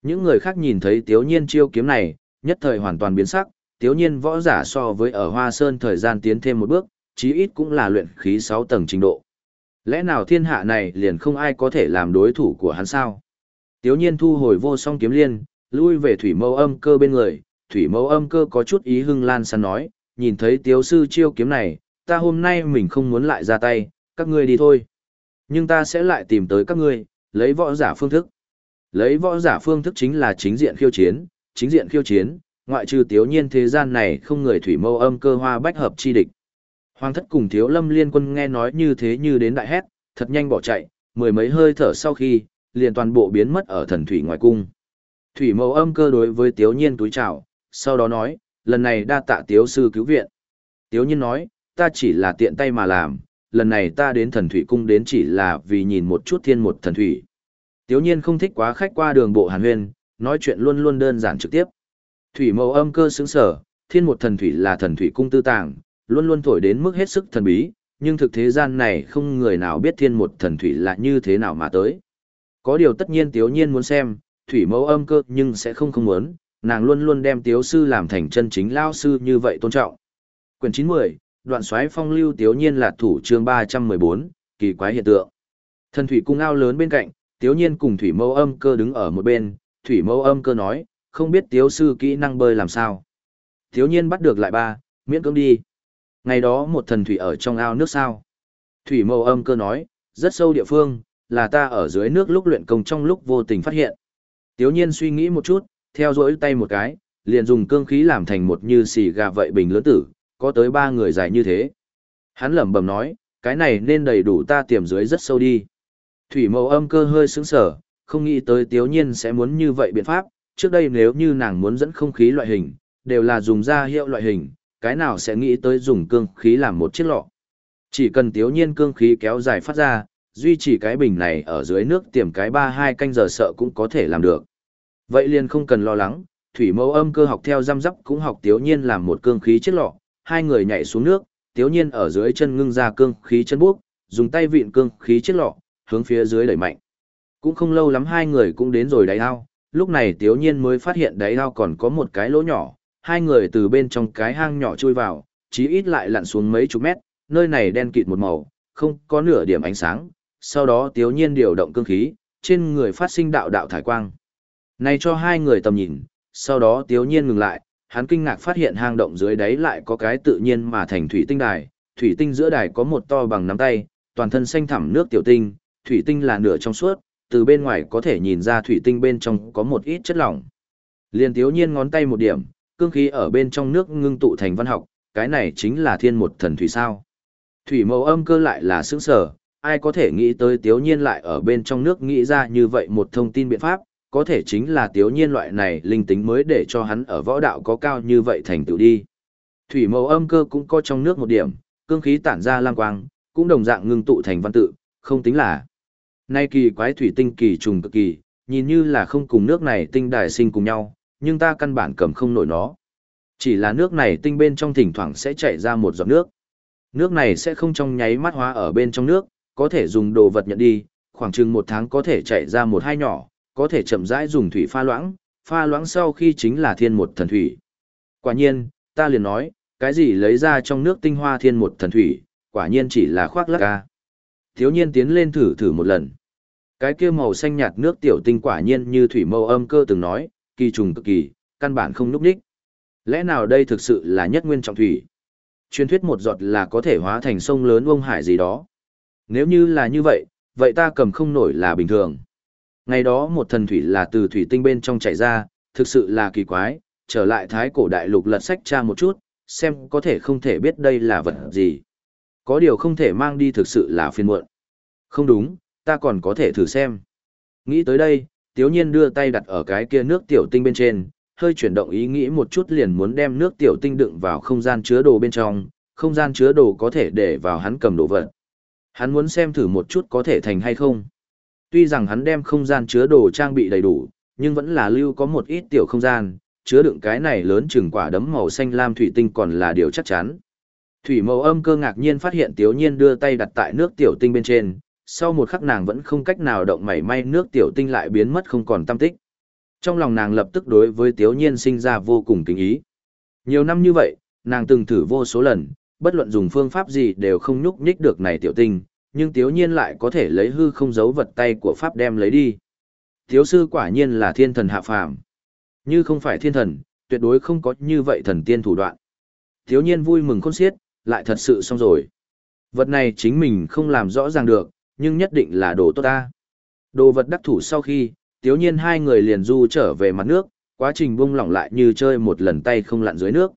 Những người khác nhìn thấy tiếu nhiên chiêu kiếm này, nhất thời hoàn toàn biến sắc, tiếu nhiên võ giả so với ở Hoa Sơn thời gian tiến thêm một bước, chí ít cũng là luyện khí 6 tầng trình độ. Lẽ nào thiên hạ này liền không ai có thể làm đối thủ của hắn sao? Tiếu nhiên thu hồi vô song kiếm liên, lui về thủy mâu âm cơ bên người, thủy mâu âm cơ có chút ý hưng lan săn nói, nhìn thấy tiếu sư chiêu kiếm này, ta hôm nay mình không muốn lại ra tay, các ngươi đi thôi. Nhưng ta sẽ lại tìm tới các ngươi, lấy võ giả phương thức. Lấy võ giả phương thức chính là chính diện khiêu chiến, chính diện khiêu chiến, ngoại trừ tiếu nhiên thế gian này không người thủy mâu âm cơ hoa bách hợp chi địch. Hoàng thất cùng thiếu lâm liên quân nghe nói như thế như đến đại hét, thật nhanh bỏ chạy, mười mấy hơi thở sau khi, liền toàn bộ biến mất ở thần thủy ngoài cung. Thủy mâu âm cơ đối với tiếu nhiên túi chào, sau đó nói, lần này đa tạ tiếu sư cứu viện. Tiếu nhiên nói, ta chỉ là tiện tay mà làm, lần này ta đến thần thủy cung đến chỉ là vì nhìn một chút thiên một thần thủy. Tiếu nhiên không thích quá khách qua đường bộ hàn huyên, nói chuyện luôn luôn đơn giản trực tiếp. Thủy mẫu âm cơ xứng sở, thiên một thần thủy là thần thủy cung tư tàng, luôn luôn thổi đến mức hết sức thần bí, nhưng thực thế gian này không người nào biết thiên một thần thủy là như thế nào mà tới. Có điều tất nhiên Tiếu Nhiên muốn xem, thủy mẫu âm cơ nhưng sẽ không không muốn, nàng luôn luôn đem Tiếu Sư làm thành chân chính lao sư như vậy tôn trọng. Quyển 90, đoạn xoáy phong lưu Tiếu Nhiên là thủ chương 314, kỳ quái hiện tượng. Thần thủy cung ao lớn bên cạnh, Tiếu Nhiên cùng thủy mẫu âm cơ đứng ở một bên, thủy mẫu âm cơ nói, không biết Tiếu Sư kỹ năng bơi làm sao. thiếu Nhiên bắt được lại ba, miễn cưỡng đi. Ngày đó một thần thủy ở trong ao nước sao. Thủy mâu âm cơ nói, rất sâu địa phương, là ta ở dưới nước lúc luyện công trong lúc vô tình phát hiện. Tiếu nhiên suy nghĩ một chút, theo dõi tay một cái, liền dùng cương khí làm thành một như xì gà vậy bình lớn tử, có tới ba người dài như thế. Hắn lẩm bẩm nói, cái này nên đầy đủ ta tiềm dưới rất sâu đi. Thủy mâu âm cơ hơi sững sở, không nghĩ tới tiếu nhiên sẽ muốn như vậy biện pháp, trước đây nếu như nàng muốn dẫn không khí loại hình, đều là dùng ra hiệu loại hình, cái nào sẽ nghĩ tới dùng cương khí làm một chiếc lọ. Chỉ cần tiếu nhiên cương khí kéo dài phát ra, duy trì cái bình này ở dưới nước tiềm cái ba hai canh giờ sợ cũng có thể làm được. Vậy liền không cần lo lắng, thủy mẫu âm cơ học theo giam dắp cũng học tiếu nhiên làm một cương khí chiếc lọ, hai người nhảy xuống nước, tiếu nhiên ở dưới chân ngưng ra cương khí chân buốc, dùng tay vịn cương khí chiếc lọ, hướng phía dưới đẩy mạnh. Cũng không lâu lắm hai người cũng đến rồi đáy ao, lúc này tiếu nhiên mới phát hiện đáy ao còn có một cái lỗ nhỏ, hai người từ bên trong cái hang nhỏ chui vào, chí ít lại lặn xuống mấy chục mét, nơi này đen kịt một màu, không có nửa điểm ánh sáng, sau đó tiếu nhiên điều động cương khí, trên người phát sinh đạo đạo thải quang. Này cho hai người tầm nhìn, sau đó tiếu nhiên ngừng lại, hắn kinh ngạc phát hiện hang động dưới đáy lại có cái tự nhiên mà thành thủy tinh đài, thủy tinh giữa đài có một to bằng nắm tay, toàn thân xanh thẳm nước tiểu tinh, thủy tinh là nửa trong suốt, từ bên ngoài có thể nhìn ra thủy tinh bên trong có một ít chất lỏng. Liên tiếu nhiên ngón tay một điểm, cương khí ở bên trong nước ngưng tụ thành văn học, cái này chính là thiên một thần thủy sao. Thủy mẫu âm cơ lại là sướng sở, ai có thể nghĩ tới tiếu nhiên lại ở bên trong nước nghĩ ra như vậy một thông tin biện pháp, có thể chính là tiếu nhiên loại này linh tính mới để cho hắn ở võ đạo có cao như vậy thành tựu đi. Thủy mẫu âm cơ cũng có trong nước một điểm, cương khí tản ra lang quang, cũng đồng dạng ngưng tụ thành văn tự, không tính là. Nay kỳ quái thủy tinh kỳ trùng cực kỳ, nhìn như là không cùng nước này tinh đài sinh cùng nhau, nhưng ta căn bản cầm không nổi nó. Chỉ là nước này tinh bên trong thỉnh thoảng sẽ chảy ra một giọt nước. Nước này sẽ không trong nháy mắt hóa ở bên trong nước, có thể dùng đồ vật nhận đi, khoảng chừng một tháng có thể chảy ra một hai nhỏ, có thể chậm rãi dùng thủy pha loãng, pha loãng sau khi chính là thiên một thần thủy. Quả nhiên, ta liền nói, cái gì lấy ra trong nước tinh hoa thiên một thần thủy, quả nhiên chỉ là khoác lác ca. Thiếu nhiên tiến lên thử thử một lần. Cái kia màu xanh nhạt nước tiểu tinh quả nhiên như thủy mâu âm cơ từng nói, kỳ trùng cực kỳ, căn bản không núp đích. Lẽ nào đây thực sự là nhất nguyên trọng thủy? Truyền thuyết một giọt là có thể hóa thành sông lớn ông hải gì đó. Nếu như là như vậy, vậy ta cầm không nổi là bình thường. Ngày đó một thần thủy là từ thủy tinh bên trong chảy ra, thực sự là kỳ quái, trở lại thái cổ đại lục lật sách tra một chút, xem có thể không thể biết đây là vật gì. Có điều không thể mang đi thực sự là phiền muộn. Không đúng, ta còn có thể thử xem. Nghĩ tới đây, tiếu nhiên đưa tay đặt ở cái kia nước tiểu tinh bên trên, hơi chuyển động ý nghĩ một chút liền muốn đem nước tiểu tinh đựng vào không gian chứa đồ bên trong, không gian chứa đồ có thể để vào hắn cầm đồ vật. Hắn muốn xem thử một chút có thể thành hay không. Tuy rằng hắn đem không gian chứa đồ trang bị đầy đủ, nhưng vẫn là lưu có một ít tiểu không gian, chứa đựng cái này lớn chừng quả đấm màu xanh lam thủy tinh còn là điều chắc chắn. Thủy mẫu âm cơ ngạc nhiên phát hiện Tiếu Nhiên đưa tay đặt tại nước tiểu tinh bên trên, sau một khắc nàng vẫn không cách nào động mảy may nước tiểu tinh lại biến mất không còn tâm tích. Trong lòng nàng lập tức đối với Tiếu Nhiên sinh ra vô cùng kính ý. Nhiều năm như vậy, nàng từng thử vô số lần, bất luận dùng phương pháp gì đều không nhúc nhích được này tiểu tinh, nhưng Tiếu Nhiên lại có thể lấy hư không giấu vật tay của pháp đem lấy đi. Tiếu sư quả nhiên là thiên thần hạ phàm. Như không phải thiên thần, tuyệt đối không có như vậy thần tiên thủ đoạn. Tiếu Nhiên vui mừng khôn xiết, lại thật sự xong rồi. Vật này chính mình không làm rõ ràng được, nhưng nhất định là đồ tốt ta. Đồ vật đắc thủ sau khi, tiếu nhiên hai người liền du trở về mặt nước, quá trình bung lỏng lại như chơi một lần tay không lặn dưới nước.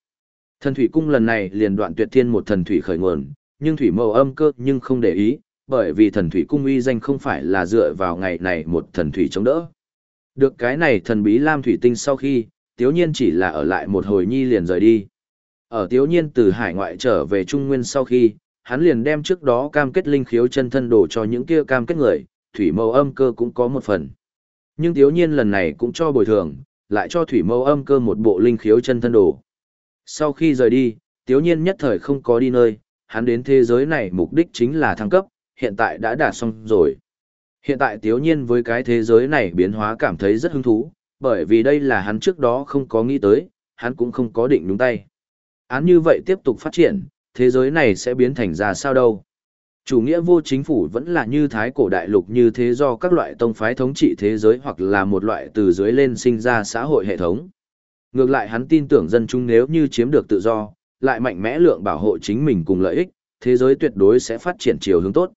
Thần thủy cung lần này liền đoạn tuyệt thiên một thần thủy khởi nguồn, nhưng thủy mâu âm cơ nhưng không để ý, bởi vì thần thủy cung uy danh không phải là dựa vào ngày này một thần thủy chống đỡ. Được cái này thần bí lam thủy tinh sau khi, tiếu nhiên chỉ là ở lại một hồi nhi liền rời đi. Ở tiếu nhiên từ hải ngoại trở về Trung Nguyên sau khi, hắn liền đem trước đó cam kết linh khiếu chân thân đổ cho những kia cam kết người, thủy mâu âm cơ cũng có một phần. Nhưng thiếu nhiên lần này cũng cho bồi thường, lại cho thủy mâu âm cơ một bộ linh khiếu chân thân đổ. Sau khi rời đi, thiếu nhiên nhất thời không có đi nơi, hắn đến thế giới này mục đích chính là thăng cấp, hiện tại đã đạt xong rồi. Hiện tại thiếu nhiên với cái thế giới này biến hóa cảm thấy rất hứng thú, bởi vì đây là hắn trước đó không có nghĩ tới, hắn cũng không có định đúng tay. Án như vậy tiếp tục phát triển, thế giới này sẽ biến thành ra sao đâu. Chủ nghĩa vô chính phủ vẫn là như thái cổ đại lục như thế do các loại tông phái thống trị thế giới hoặc là một loại từ dưới lên sinh ra xã hội hệ thống. Ngược lại hắn tin tưởng dân chúng nếu như chiếm được tự do, lại mạnh mẽ lượng bảo hộ chính mình cùng lợi ích, thế giới tuyệt đối sẽ phát triển chiều hướng tốt.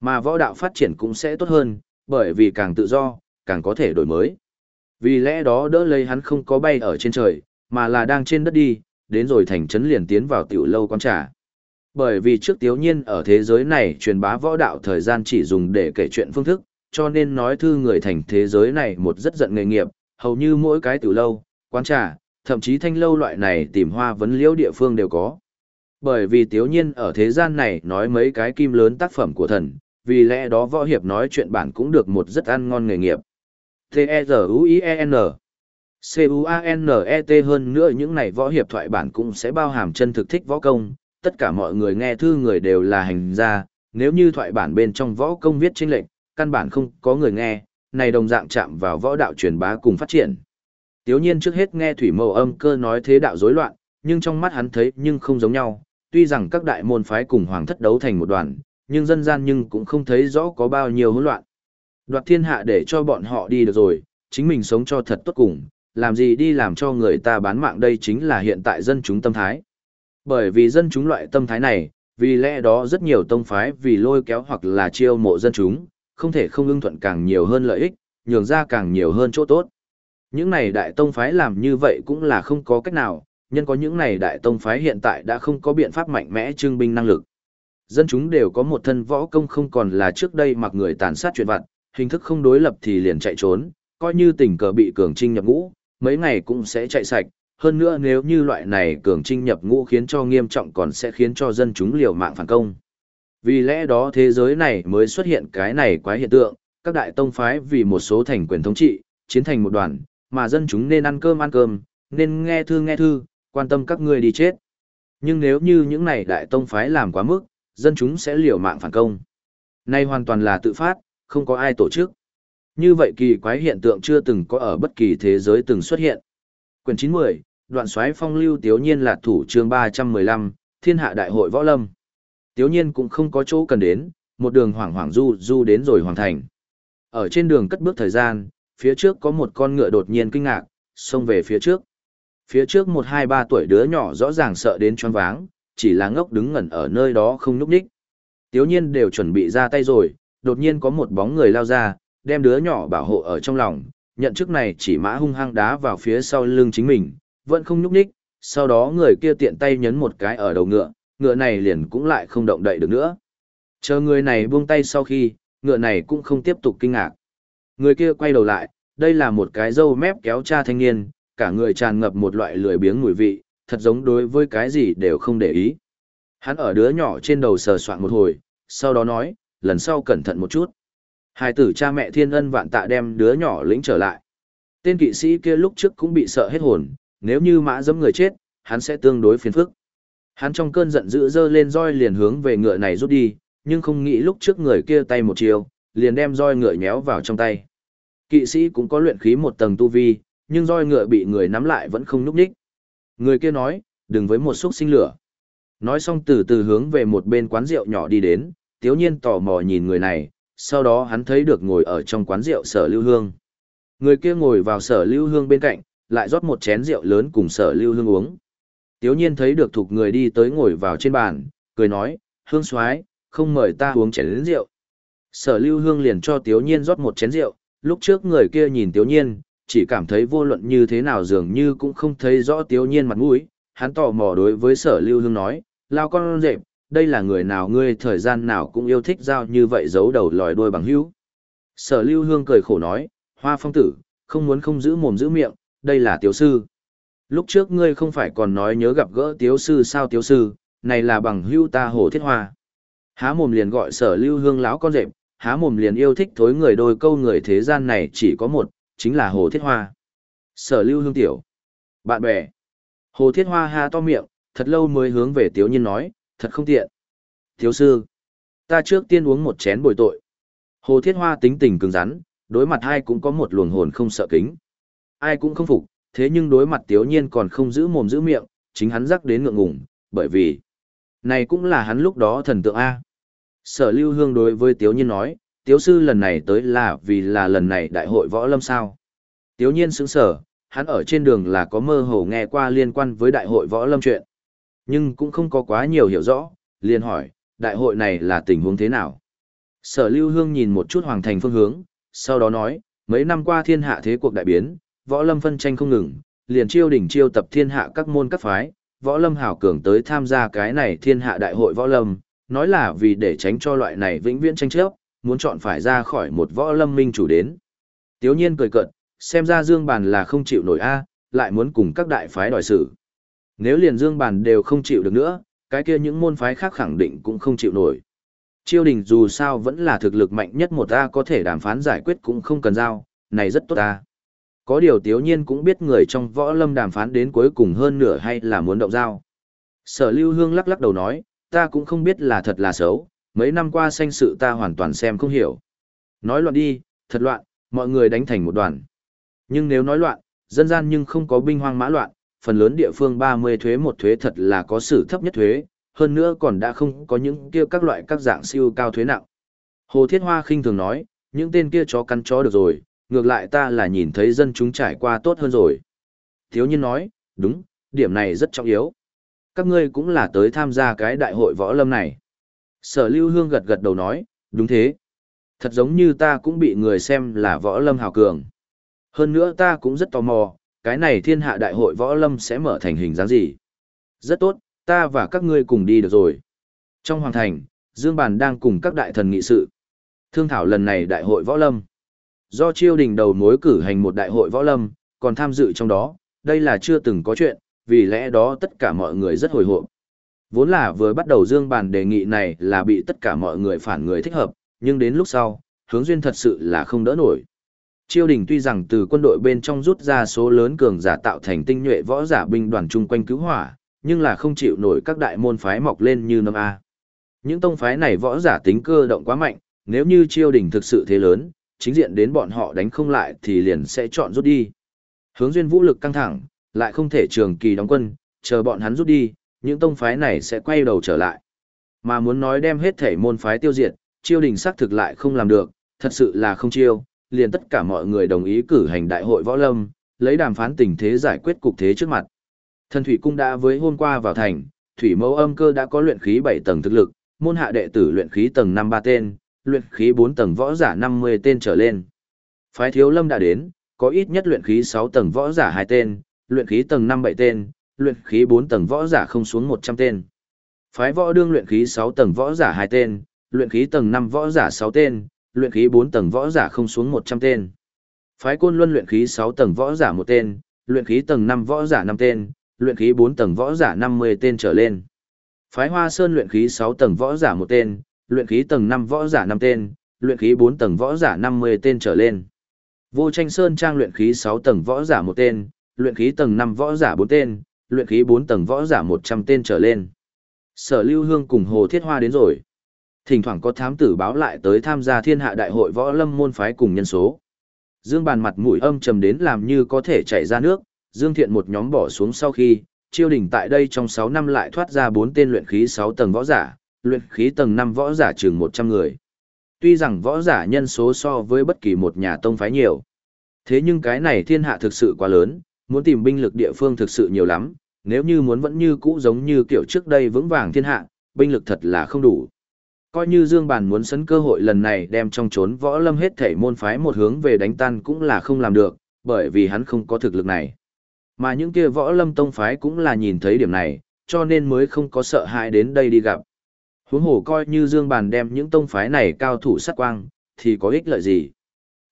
Mà võ đạo phát triển cũng sẽ tốt hơn, bởi vì càng tự do, càng có thể đổi mới. Vì lẽ đó đỡ lấy hắn không có bay ở trên trời, mà là đang trên đất đi, đến rồi thành trấn liền tiến vào tiểu lâu quán trà. Bởi vì trước tiếu nhiên ở thế giới này truyền bá võ đạo thời gian chỉ dùng để kể chuyện phương thức, cho nên nói thư người thành thế giới này một rất giận nghề nghiệp, hầu như mỗi cái tiểu lâu, quán trà, thậm chí thanh lâu loại này tìm hoa vấn liễu địa phương đều có. Bởi vì tiếu nhiên ở thế gian này nói mấy cái kim lớn tác phẩm của thần, vì lẽ đó võ hiệp nói chuyện bản cũng được một rất ăn ngon nghề nghiệp. T-E-Z-U-I-E-N CUANET hơn nữa những này võ hiệp thoại bản cũng sẽ bao hàm chân thực thích võ công, tất cả mọi người nghe thư người đều là hành gia, nếu như thoại bản bên trong võ công viết chênh lệnh, căn bản không có người nghe, này đồng dạng chạm vào võ đạo truyền bá cùng phát triển. Tiếu nhiên trước hết nghe thủy mâu âm cơ nói thế đạo rối loạn, nhưng trong mắt hắn thấy nhưng không giống nhau, tuy rằng các đại môn phái cùng hoàng thất đấu thành một đoàn, nhưng dân gian nhưng cũng không thấy rõ có bao nhiêu hỗn loạn. Đoạt thiên hạ để cho bọn họ đi được rồi, chính mình sống cho thật tốt cùng, làm gì đi làm cho người ta bán mạng đây chính là hiện tại dân chúng tâm thái. Bởi vì dân chúng loại tâm thái này, vì lẽ đó rất nhiều tông phái vì lôi kéo hoặc là chiêu mộ dân chúng, không thể không ưng thuận càng nhiều hơn lợi ích, nhường ra càng nhiều hơn chỗ tốt. Những này đại tông phái làm như vậy cũng là không có cách nào, nhân có những này đại tông phái hiện tại đã không có biện pháp mạnh mẽ trưng binh năng lực. Dân chúng đều có một thân võ công không còn là trước đây mặc người tàn sát chuyện vặt, hình thức không đối lập thì liền chạy trốn, coi như tình cờ bị cường trinh nhập ngũ, mấy ngày cũng sẽ chạy sạch. Hơn nữa nếu như loại này cường trinh nhập ngũ khiến cho nghiêm trọng còn sẽ khiến cho dân chúng liều mạng phản công. Vì lẽ đó thế giới này mới xuất hiện cái này quái hiện tượng, các đại tông phái vì một số thành quyền thống trị, chiến thành một đoàn, mà dân chúng nên ăn cơm ăn cơm, nên nghe thư nghe thư, quan tâm các ngươi đi chết. Nhưng nếu như những này đại tông phái làm quá mức, dân chúng sẽ liều mạng phản công. Nay hoàn toàn là tự phát, không có ai tổ chức. Như vậy kỳ quái hiện tượng chưa từng có ở bất kỳ thế giới từng xuất hiện. Quyển 90, đoạn xoáy phong lưu tiếu nhiên là thủ chương 315, thiên hạ đại hội võ lâm. Tiếu nhiên cũng không có chỗ cần đến, một đường hoảng hoảng du du đến rồi hoàn thành. Ở trên đường cất bước thời gian, phía trước có một con ngựa đột nhiên kinh ngạc, xông về phía trước. Phía trước một hai ba tuổi đứa nhỏ rõ ràng sợ đến choáng váng, chỉ là ngốc đứng ngẩn ở nơi đó không nhúc nhích. Tiếu nhiên đều chuẩn bị ra tay rồi, đột nhiên có một bóng người lao ra, đem đứa nhỏ bảo hộ ở trong lòng, nhận chức này chỉ mã hung hăng đá vào phía sau lưng chính mình, vẫn không nhúc nhích, sau đó người kia tiện tay nhấn một cái ở đầu ngựa, ngựa này liền cũng lại không động đậy được nữa. Chờ người này buông tay sau khi, ngựa này cũng không tiếp tục kinh ngạc. Người kia quay đầu lại, đây là một cái dâu mép kéo cha thanh niên, cả người tràn ngập một loại lười biếng mùi vị, thật giống đối với cái gì đều không để ý. Hắn ở đứa nhỏ trên đầu sờ soạn một hồi, sau đó nói, lần sau cẩn thận một chút. Hai tử cha mẹ thiên ân vạn tạ đem đứa nhỏ lĩnh trở lại. Tên kỵ sĩ kia lúc trước cũng bị sợ hết hồn, nếu như mã dẫm người chết, hắn sẽ tương đối phiền phức. Hắn trong cơn giận dữ dơ lên roi liền hướng về ngựa này rút đi, nhưng không nghĩ lúc trước người kia tay một chiều, liền đem roi ngựa nhéo vào trong tay. Kỵ sĩ cũng có luyện khí một tầng tu vi, nhưng roi ngựa bị người nắm lại vẫn không núp đích. Người kia nói, đừng với một xúc sinh lửa. Nói xong từ từ hướng về một bên quán rượu nhỏ đi đến, tiếu nhiên tò mò nhìn người này, sau đó hắn thấy được ngồi ở trong quán rượu sở lưu hương. Người kia ngồi vào sở lưu hương bên cạnh, lại rót một chén rượu lớn cùng sở lưu hương uống. Tiếu nhiên thấy được thuộc người đi tới ngồi vào trên bàn, cười nói, hương soái không mời ta uống chén lớn rượu. Sở lưu hương liền cho tiếu nhiên rót một chén rượu, lúc trước người kia nhìn tiếu nhiên, chỉ cảm thấy vô luận như thế nào dường như cũng không thấy rõ tiếu nhiên mặt mũi, hắn tò mò đối với sở lưu hương nói, lao con rệp, đây là người nào ngươi thời gian nào cũng yêu thích giao như vậy giấu đầu lòi đuôi bằng hữu. Sở lưu hương cười khổ nói, hoa phong tử, không muốn không giữ mồm giữ miệng, đây là tiểu sư. Lúc trước ngươi không phải còn nói nhớ gặp gỡ tiểu sư sao tiểu sư, này là bằng hữu ta hồ thiết hoa. Há mồm liền gọi sở lưu hương lão con rệp, há mồm liền yêu thích thối người đôi câu người thế gian này chỉ có một, chính là hồ thiết hoa. Sở lưu hương tiểu. Bạn bè. Hồ thiết hoa ha to miệng, thật lâu mới hướng về tiểu nhiên nói, thật không tiện. Thiếu sư, ta trước tiên uống một chén bồi tội. Hồ Thiết Hoa tính tình cứng rắn, đối mặt ai cũng có một luồng hồn không sợ kính. Ai cũng không phục, thế nhưng đối mặt Tiếu Nhiên còn không giữ mồm giữ miệng, chính hắn rắc đến ngượng ngùng, bởi vì này cũng là hắn lúc đó thần tượng A. Sở Lưu Hương đối với Tiếu Nhiên nói, Tiếu sư lần này tới là vì là lần này đại hội võ lâm sao. Tiếu Nhiên sững sở, hắn ở trên đường là có mơ hồ nghe qua liên quan với đại hội võ lâm chuyện nhưng cũng không có quá nhiều hiểu rõ, liền hỏi, đại hội này là tình huống thế nào? Sở Lưu Hương nhìn một chút hoàng thành phương hướng, sau đó nói, mấy năm qua thiên hạ thế cuộc đại biến, võ lâm phân tranh không ngừng, liền chiêu đỉnh chiêu tập thiên hạ các môn các phái, võ lâm hảo cường tới tham gia cái này thiên hạ đại hội võ lâm, nói là vì để tránh cho loại này vĩnh viễn tranh chấp, muốn chọn phải ra khỏi một võ lâm minh chủ đến. Tiếu nhiên cười cợt, xem ra Dương Bàn là không chịu nổi a, lại muốn cùng các đại phái đòi xử. Nếu liền Dương Bàn đều không chịu được nữa, cái kia những môn phái khác khẳng định cũng không chịu nổi. Chiêu đình dù sao vẫn là thực lực mạnh nhất một ta có thể đàm phán giải quyết cũng không cần giao, này rất tốt ta. Có điều tiếu nhiên cũng biết người trong võ lâm đàm phán đến cuối cùng hơn nửa hay là muốn động giao. Sở lưu hương lắc lắc đầu nói, ta cũng không biết là thật là xấu, mấy năm qua sanh sự ta hoàn toàn xem không hiểu. Nói loạn đi, thật loạn, mọi người đánh thành một đoàn. Nhưng nếu nói loạn, dân gian nhưng không có binh hoang mã loạn, phần lớn địa phương 30 thuế một thuế thật là có sự thấp nhất thuế, hơn nữa còn đã không có những kia các loại các dạng siêu cao thuế nặng. Hồ Thiết Hoa khinh thường nói, những tên kia chó cắn chó được rồi, ngược lại ta là nhìn thấy dân chúng trải qua tốt hơn rồi. Thiếu nhiên nói, đúng, điểm này rất trọng yếu. Các ngươi cũng là tới tham gia cái đại hội võ lâm này. Sở Lưu Hương gật gật đầu nói, đúng thế. Thật giống như ta cũng bị người xem là võ lâm hào cường. Hơn nữa ta cũng rất tò mò, cái này thiên hạ đại hội võ lâm sẽ mở thành hình dáng gì. Rất tốt, ta và các ngươi cùng đi được rồi. Trong hoàng thành, Dương Bàn đang cùng các đại thần nghị sự. Thương thảo lần này đại hội võ lâm. Do triều đình đầu mối cử hành một đại hội võ lâm, còn tham dự trong đó, đây là chưa từng có chuyện, vì lẽ đó tất cả mọi người rất hồi hộp. Vốn là vừa bắt đầu Dương Bàn đề nghị này là bị tất cả mọi người phản người thích hợp, nhưng đến lúc sau, hướng duyên thật sự là không đỡ nổi. Triều đình tuy rằng từ quân đội bên trong rút ra số lớn cường giả tạo thành tinh nhuệ võ giả binh đoàn chung quanh cứu hỏa, nhưng là không chịu nổi các đại môn phái mọc lên như năm A. Những tông phái này võ giả tính cơ động quá mạnh, nếu như triều đình thực sự thế lớn, chính diện đến bọn họ đánh không lại thì liền sẽ chọn rút đi. Hướng duyên vũ lực căng thẳng, lại không thể trường kỳ đóng quân, chờ bọn hắn rút đi, những tông phái này sẽ quay đầu trở lại. Mà muốn nói đem hết thể môn phái tiêu diệt, triều đình xác thực lại không làm được, thật sự là không chiêu, liền tất cả mọi người đồng ý cử hành đại hội võ lâm, lấy đàm phán tình thế giải quyết cục thế trước mặt. Thần Thủy Cung đã với hôm qua vào thành, Thủy Mẫu Âm Cơ đã có luyện khí 7 tầng thực lực, môn hạ đệ tử luyện khí tầng 5 3 tên, luyện khí 4 tầng võ giả 50 tên trở lên. Phái Thiếu Lâm đã đến, có ít nhất luyện khí 6 tầng võ giả 2 tên, luyện khí tầng 5 7 tên, luyện khí 4 tầng võ giả không xuống 100 tên. Phái Võ Đương luyện khí 6 tầng võ giả 2 tên, luyện khí tầng 5 võ giả 6 tên, luyện khí 4 tầng võ giả không xuống 100 tên. Phái Côn Luân luyện khí 6 tầng võ giả 1 tên, luyện khí tầng 5 võ giả 5 tên, luyện khí 4 tầng võ giả 50 tên trở lên. Phái Hoa Sơn luyện khí 6 tầng võ giả 1 tên, luyện khí tầng 5 võ giả 5 tên, luyện khí 4 tầng võ giả 50 tên trở lên. Vô Tranh Sơn trang luyện khí 6 tầng võ giả 1 tên, luyện khí tầng 5 võ giả 4 tên, luyện khí 4 tầng võ giả 100 tên trở lên. Sở Lưu Hương cùng Hồ Thiết Hoa đến rồi. Thỉnh thoảng có thám tử báo lại tới tham gia thiên hạ đại hội võ lâm môn phái cùng nhân số. Dương bàn mặt mũi âm trầm đến làm như có thể chảy ra nước, Dương Thiện một nhóm bỏ xuống sau khi, chiêu đỉnh tại đây trong 6 năm lại thoát ra 4 tên luyện khí 6 tầng võ giả, luyện khí tầng 5 võ giả chừng 100 người. Tuy rằng võ giả nhân số so với bất kỳ một nhà tông phái nhiều. Thế nhưng cái này thiên hạ thực sự quá lớn, muốn tìm binh lực địa phương thực sự nhiều lắm, nếu như muốn vẫn như cũ giống như kiểu trước đây vững vàng thiên hạ, binh lực thật là không đủ. Coi như Dương Bàn muốn sấn cơ hội lần này đem trong trốn võ lâm hết thể môn phái một hướng về đánh tan cũng là không làm được, bởi vì hắn không có thực lực này. Mà những kia võ lâm tông phái cũng là nhìn thấy điểm này, cho nên mới không có sợ hãi đến đây đi gặp. Huống hồ coi như Dương Bàn đem những tông phái này cao thủ sát quang, thì có ích lợi gì?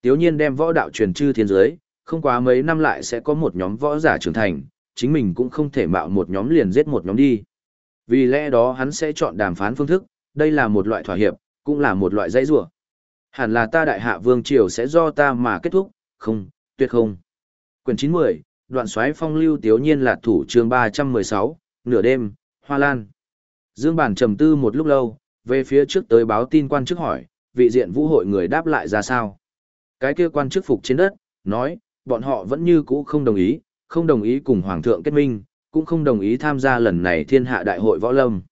Tiếu nhiên đem võ đạo truyền chư thiên giới, không quá mấy năm lại sẽ có một nhóm võ giả trưởng thành, chính mình cũng không thể mạo một nhóm liền giết một nhóm đi. Vì lẽ đó hắn sẽ chọn đàm phán phương thức, đây là một loại thỏa hiệp, cũng là một loại dãy rủa. Hẳn là ta đại hạ vương triều sẽ do ta mà kết thúc, không, tuyệt không. Quyền 90, đoạn xoáy phong lưu tiếu nhiên là thủ chương 316, nửa đêm, Hoa Lan. Dương Bản trầm tư một lúc lâu, về phía trước tới báo tin quan chức hỏi, vị diện vũ hội người đáp lại ra sao. Cái kia quan chức phục trên đất, nói, bọn họ vẫn như cũ không đồng ý, không đồng ý cùng Hoàng thượng kết minh, cũng không đồng ý tham gia lần này thiên hạ đại hội võ lâm.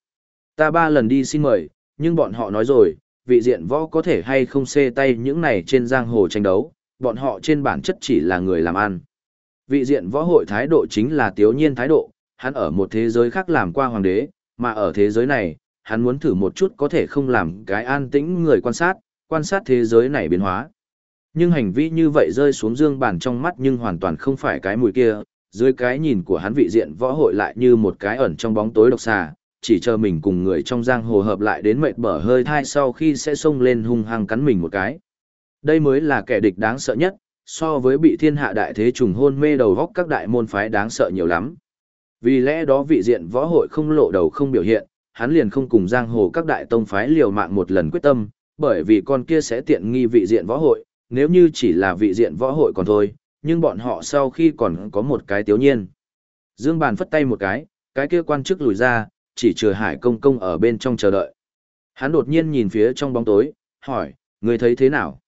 Ta ba lần đi xin mời, nhưng bọn họ nói rồi, vị diện võ có thể hay không xê tay những này trên giang hồ tranh đấu, bọn họ trên bản chất chỉ là người làm ăn. Vị diện võ hội thái độ chính là tiếu nhiên thái độ, hắn ở một thế giới khác làm qua hoàng đế, mà ở thế giới này, hắn muốn thử một chút có thể không làm cái an tĩnh người quan sát, quan sát thế giới này biến hóa. Nhưng hành vi như vậy rơi xuống dương bản trong mắt nhưng hoàn toàn không phải cái mùi kia, dưới cái nhìn của hắn vị diện võ hội lại như một cái ẩn trong bóng tối độc xà, chỉ chờ mình cùng người trong giang hồ hợp lại đến mệt bở hơi thai sau khi sẽ xông lên hung hăng cắn mình một cái. Đây mới là kẻ địch đáng sợ nhất, so với bị thiên hạ đại thế trùng hôn mê đầu góc các đại môn phái đáng sợ nhiều lắm. Vì lẽ đó vị diện võ hội không lộ đầu không biểu hiện, hắn liền không cùng giang hồ các đại tông phái liều mạng một lần quyết tâm, bởi vì con kia sẽ tiện nghi vị diện võ hội, nếu như chỉ là vị diện võ hội còn thôi, nhưng bọn họ sau khi còn có một cái tiếu nhiên. Dương Bàn phất tay một cái, cái kia quan chức lùi ra, chỉ trừ hải công công ở bên trong chờ đợi. Hắn đột nhiên nhìn phía trong bóng tối, hỏi, người thấy thế nào?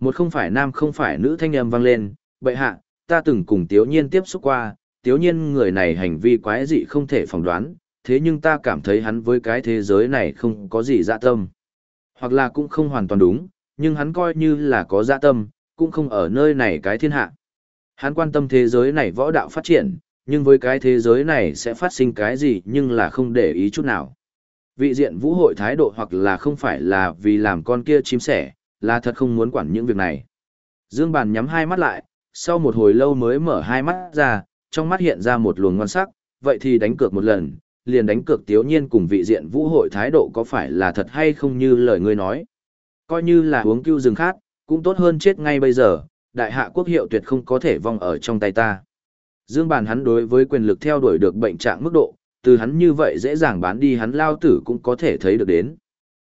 Một không phải nam không phải nữ thanh âm vang lên, bệ hạ, ta từng cùng tiếu nhiên tiếp xúc qua, tiếu nhiên người này hành vi quái dị không thể phỏng đoán, thế nhưng ta cảm thấy hắn với cái thế giới này không có gì dạ tâm. Hoặc là cũng không hoàn toàn đúng, nhưng hắn coi như là có dạ tâm, cũng không ở nơi này cái thiên hạ. Hắn quan tâm thế giới này võ đạo phát triển, nhưng với cái thế giới này sẽ phát sinh cái gì nhưng là không để ý chút nào. Vị diện vũ hội thái độ hoặc là không phải là vì làm con kia chim sẻ, là thật không muốn quản những việc này. Dương Bàn nhắm hai mắt lại, sau một hồi lâu mới mở hai mắt ra, trong mắt hiện ra một luồng ngon sắc, vậy thì đánh cược một lần, liền đánh cược tiếu nhiên cùng vị diện vũ hội thái độ có phải là thật hay không như lời ngươi nói. Coi như là uống cưu rừng khát, cũng tốt hơn chết ngay bây giờ, đại hạ quốc hiệu tuyệt không có thể vong ở trong tay ta. Dương bàn hắn đối với quyền lực theo đuổi được bệnh trạng mức độ, từ hắn như vậy dễ dàng bán đi hắn lao tử cũng có thể thấy được đến.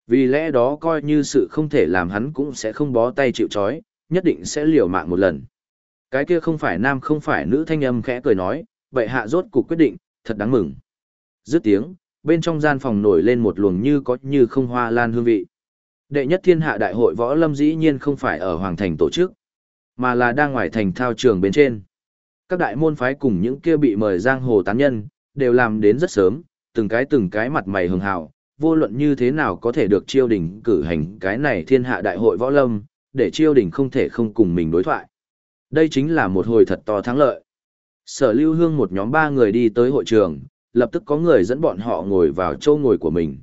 Vì lẽ đó coi như sự không thể làm hắn cũng sẽ không bó tay chịu chói, nhất định sẽ liều mạng một lần. Cái kia không phải nam không phải nữ thanh âm khẽ cười nói, vậy hạ rốt cuộc quyết định, thật đáng mừng. Dứt tiếng, bên trong gian phòng nổi lên một luồng như có như không hoa lan hương vị. Đệ nhất thiên hạ đại hội võ lâm dĩ nhiên không phải ở Hoàng Thành tổ chức, mà là đang ngoài thành thao trường bên trên. Các đại môn phái cùng những kia bị mời giang hồ tán nhân, đều làm đến rất sớm, từng cái từng cái mặt mày hường hào, vô luận như thế nào có thể được chiêu đình cử hành cái này thiên hạ đại hội võ lâm, để chiêu đình không thể không cùng mình đối thoại. Đây chính là một hồi thật to thắng lợi. Sở lưu hương một nhóm ba người đi tới hội trường, lập tức có người dẫn bọn họ ngồi vào châu ngồi của mình.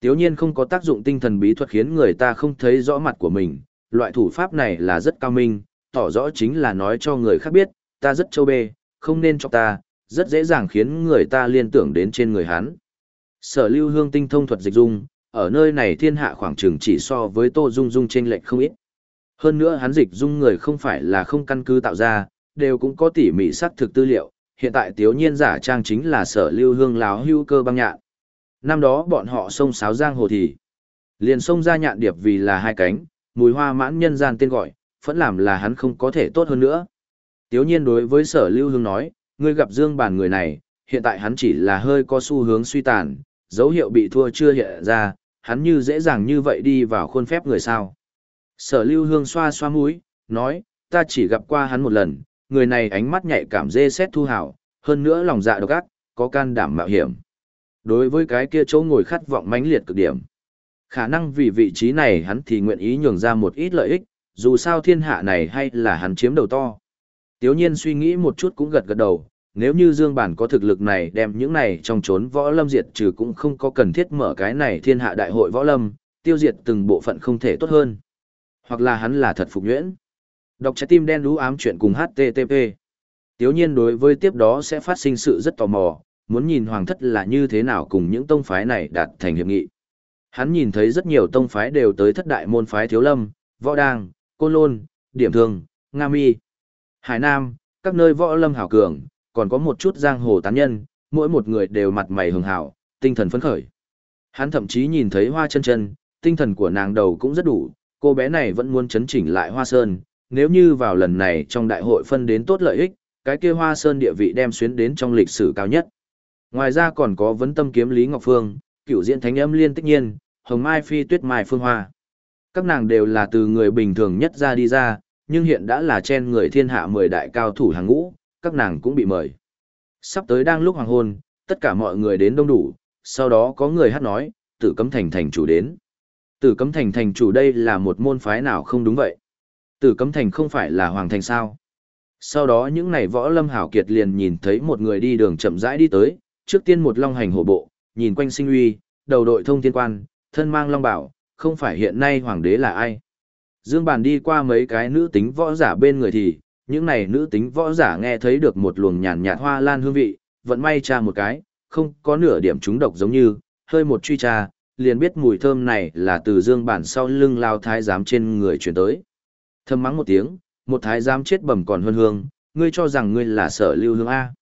Tiếu nhiên không có tác dụng tinh thần bí thuật khiến người ta không thấy rõ mặt của mình, loại thủ pháp này là rất cao minh, tỏ rõ chính là nói cho người khác biết, ta rất châu bê, không nên cho ta, rất dễ dàng khiến người ta liên tưởng đến trên người hắn. Sở lưu hương tinh thông thuật dịch dung, ở nơi này thiên hạ khoảng trường chỉ so với tô dung dung trên lệch không ít. Hơn nữa hắn dịch dung người không phải là không căn cứ tạo ra, đều cũng có tỉ mỉ xác thực tư liệu, hiện tại tiếu nhiên giả trang chính là sở lưu hương láo hưu cơ băng nhạn. Năm đó bọn họ sông sáo giang hồ thì, liền sông ra nhạn điệp vì là hai cánh, mùi hoa mãn nhân gian tên gọi, vẫn làm là hắn không có thể tốt hơn nữa. Tiếu nhiên đối với sở lưu hương nói, ngươi gặp dương bản người này, hiện tại hắn chỉ là hơi có xu hướng suy tàn, dấu hiệu bị thua chưa hiện ra, hắn như dễ dàng như vậy đi vào khuôn phép người sao. Sở lưu hương xoa xoa mũi, nói, ta chỉ gặp qua hắn một lần, người này ánh mắt nhạy cảm dê xét thu hảo, hơn nữa lòng dạ độc ác, có can đảm mạo hiểm. Đối với cái kia chỗ ngồi khát vọng mãnh liệt cực điểm. Khả năng vì vị trí này hắn thì nguyện ý nhường ra một ít lợi ích, dù sao thiên hạ này hay là hắn chiếm đầu to. Tiếu nhiên suy nghĩ một chút cũng gật gật đầu, nếu như Dương Bản có thực lực này đem những này trong trốn võ lâm diệt trừ cũng không có cần thiết mở cái này thiên hạ đại hội võ lâm, tiêu diệt từng bộ phận không thể tốt hơn. Hoặc là hắn là thật phục nhuyễn. Đọc trái tim đen đú ám chuyện cùng HTTP. Tiếu nhiên đối với tiếp đó sẽ phát sinh sự rất tò mò, muốn nhìn hoàng thất là như thế nào cùng những tông phái này đạt thành hiệp nghị. Hắn nhìn thấy rất nhiều tông phái đều tới thất đại môn phái thiếu lâm, võ đàng, côn lôn, điểm thương, nga mi, hải nam, các nơi võ lâm hảo cường, còn có một chút giang hồ tán nhân, mỗi một người đều mặt mày hường hảo, tinh thần phấn khởi. Hắn thậm chí nhìn thấy hoa chân chân, tinh thần của nàng đầu cũng rất đủ, cô bé này vẫn muốn chấn chỉnh lại hoa sơn, nếu như vào lần này trong đại hội phân đến tốt lợi ích, cái kia hoa sơn địa vị đem xuyến đến trong lịch sử cao nhất. Ngoài ra còn có vấn tâm kiếm Lý Ngọc Phương, cựu diễn thánh âm liên tích nhiên, hồng mai phi tuyết mai phương hoa. Các nàng đều là từ người bình thường nhất ra đi ra, nhưng hiện đã là trên người thiên hạ mười đại cao thủ hàng ngũ, các nàng cũng bị mời. Sắp tới đang lúc hoàng hôn, tất cả mọi người đến đông đủ, sau đó có người hát nói, tử cấm thành thành chủ đến. Tử cấm thành thành chủ đây là một môn phái nào không đúng vậy? Tử cấm thành không phải là hoàng thành sao? Sau đó những này võ lâm hảo kiệt liền nhìn thấy một người đi đường chậm rãi đi tới, trước tiên một long hành hổ bộ, nhìn quanh sinh uy, đầu đội thông thiên quan, thân mang long bảo, không phải hiện nay hoàng đế là ai. Dương Bàn đi qua mấy cái nữ tính võ giả bên người thì, những này nữ tính võ giả nghe thấy được một luồng nhàn nhạt hoa lan hương vị, vận may tra một cái, không có nửa điểm trúng độc giống như, hơi một truy tra, liền biết mùi thơm này là từ Dương Bàn sau lưng lao thái giám trên người chuyển tới. Thâm mắng một tiếng, một thái giám chết bẩm còn hơn hương, ngươi cho rằng ngươi là sở lưu hương A.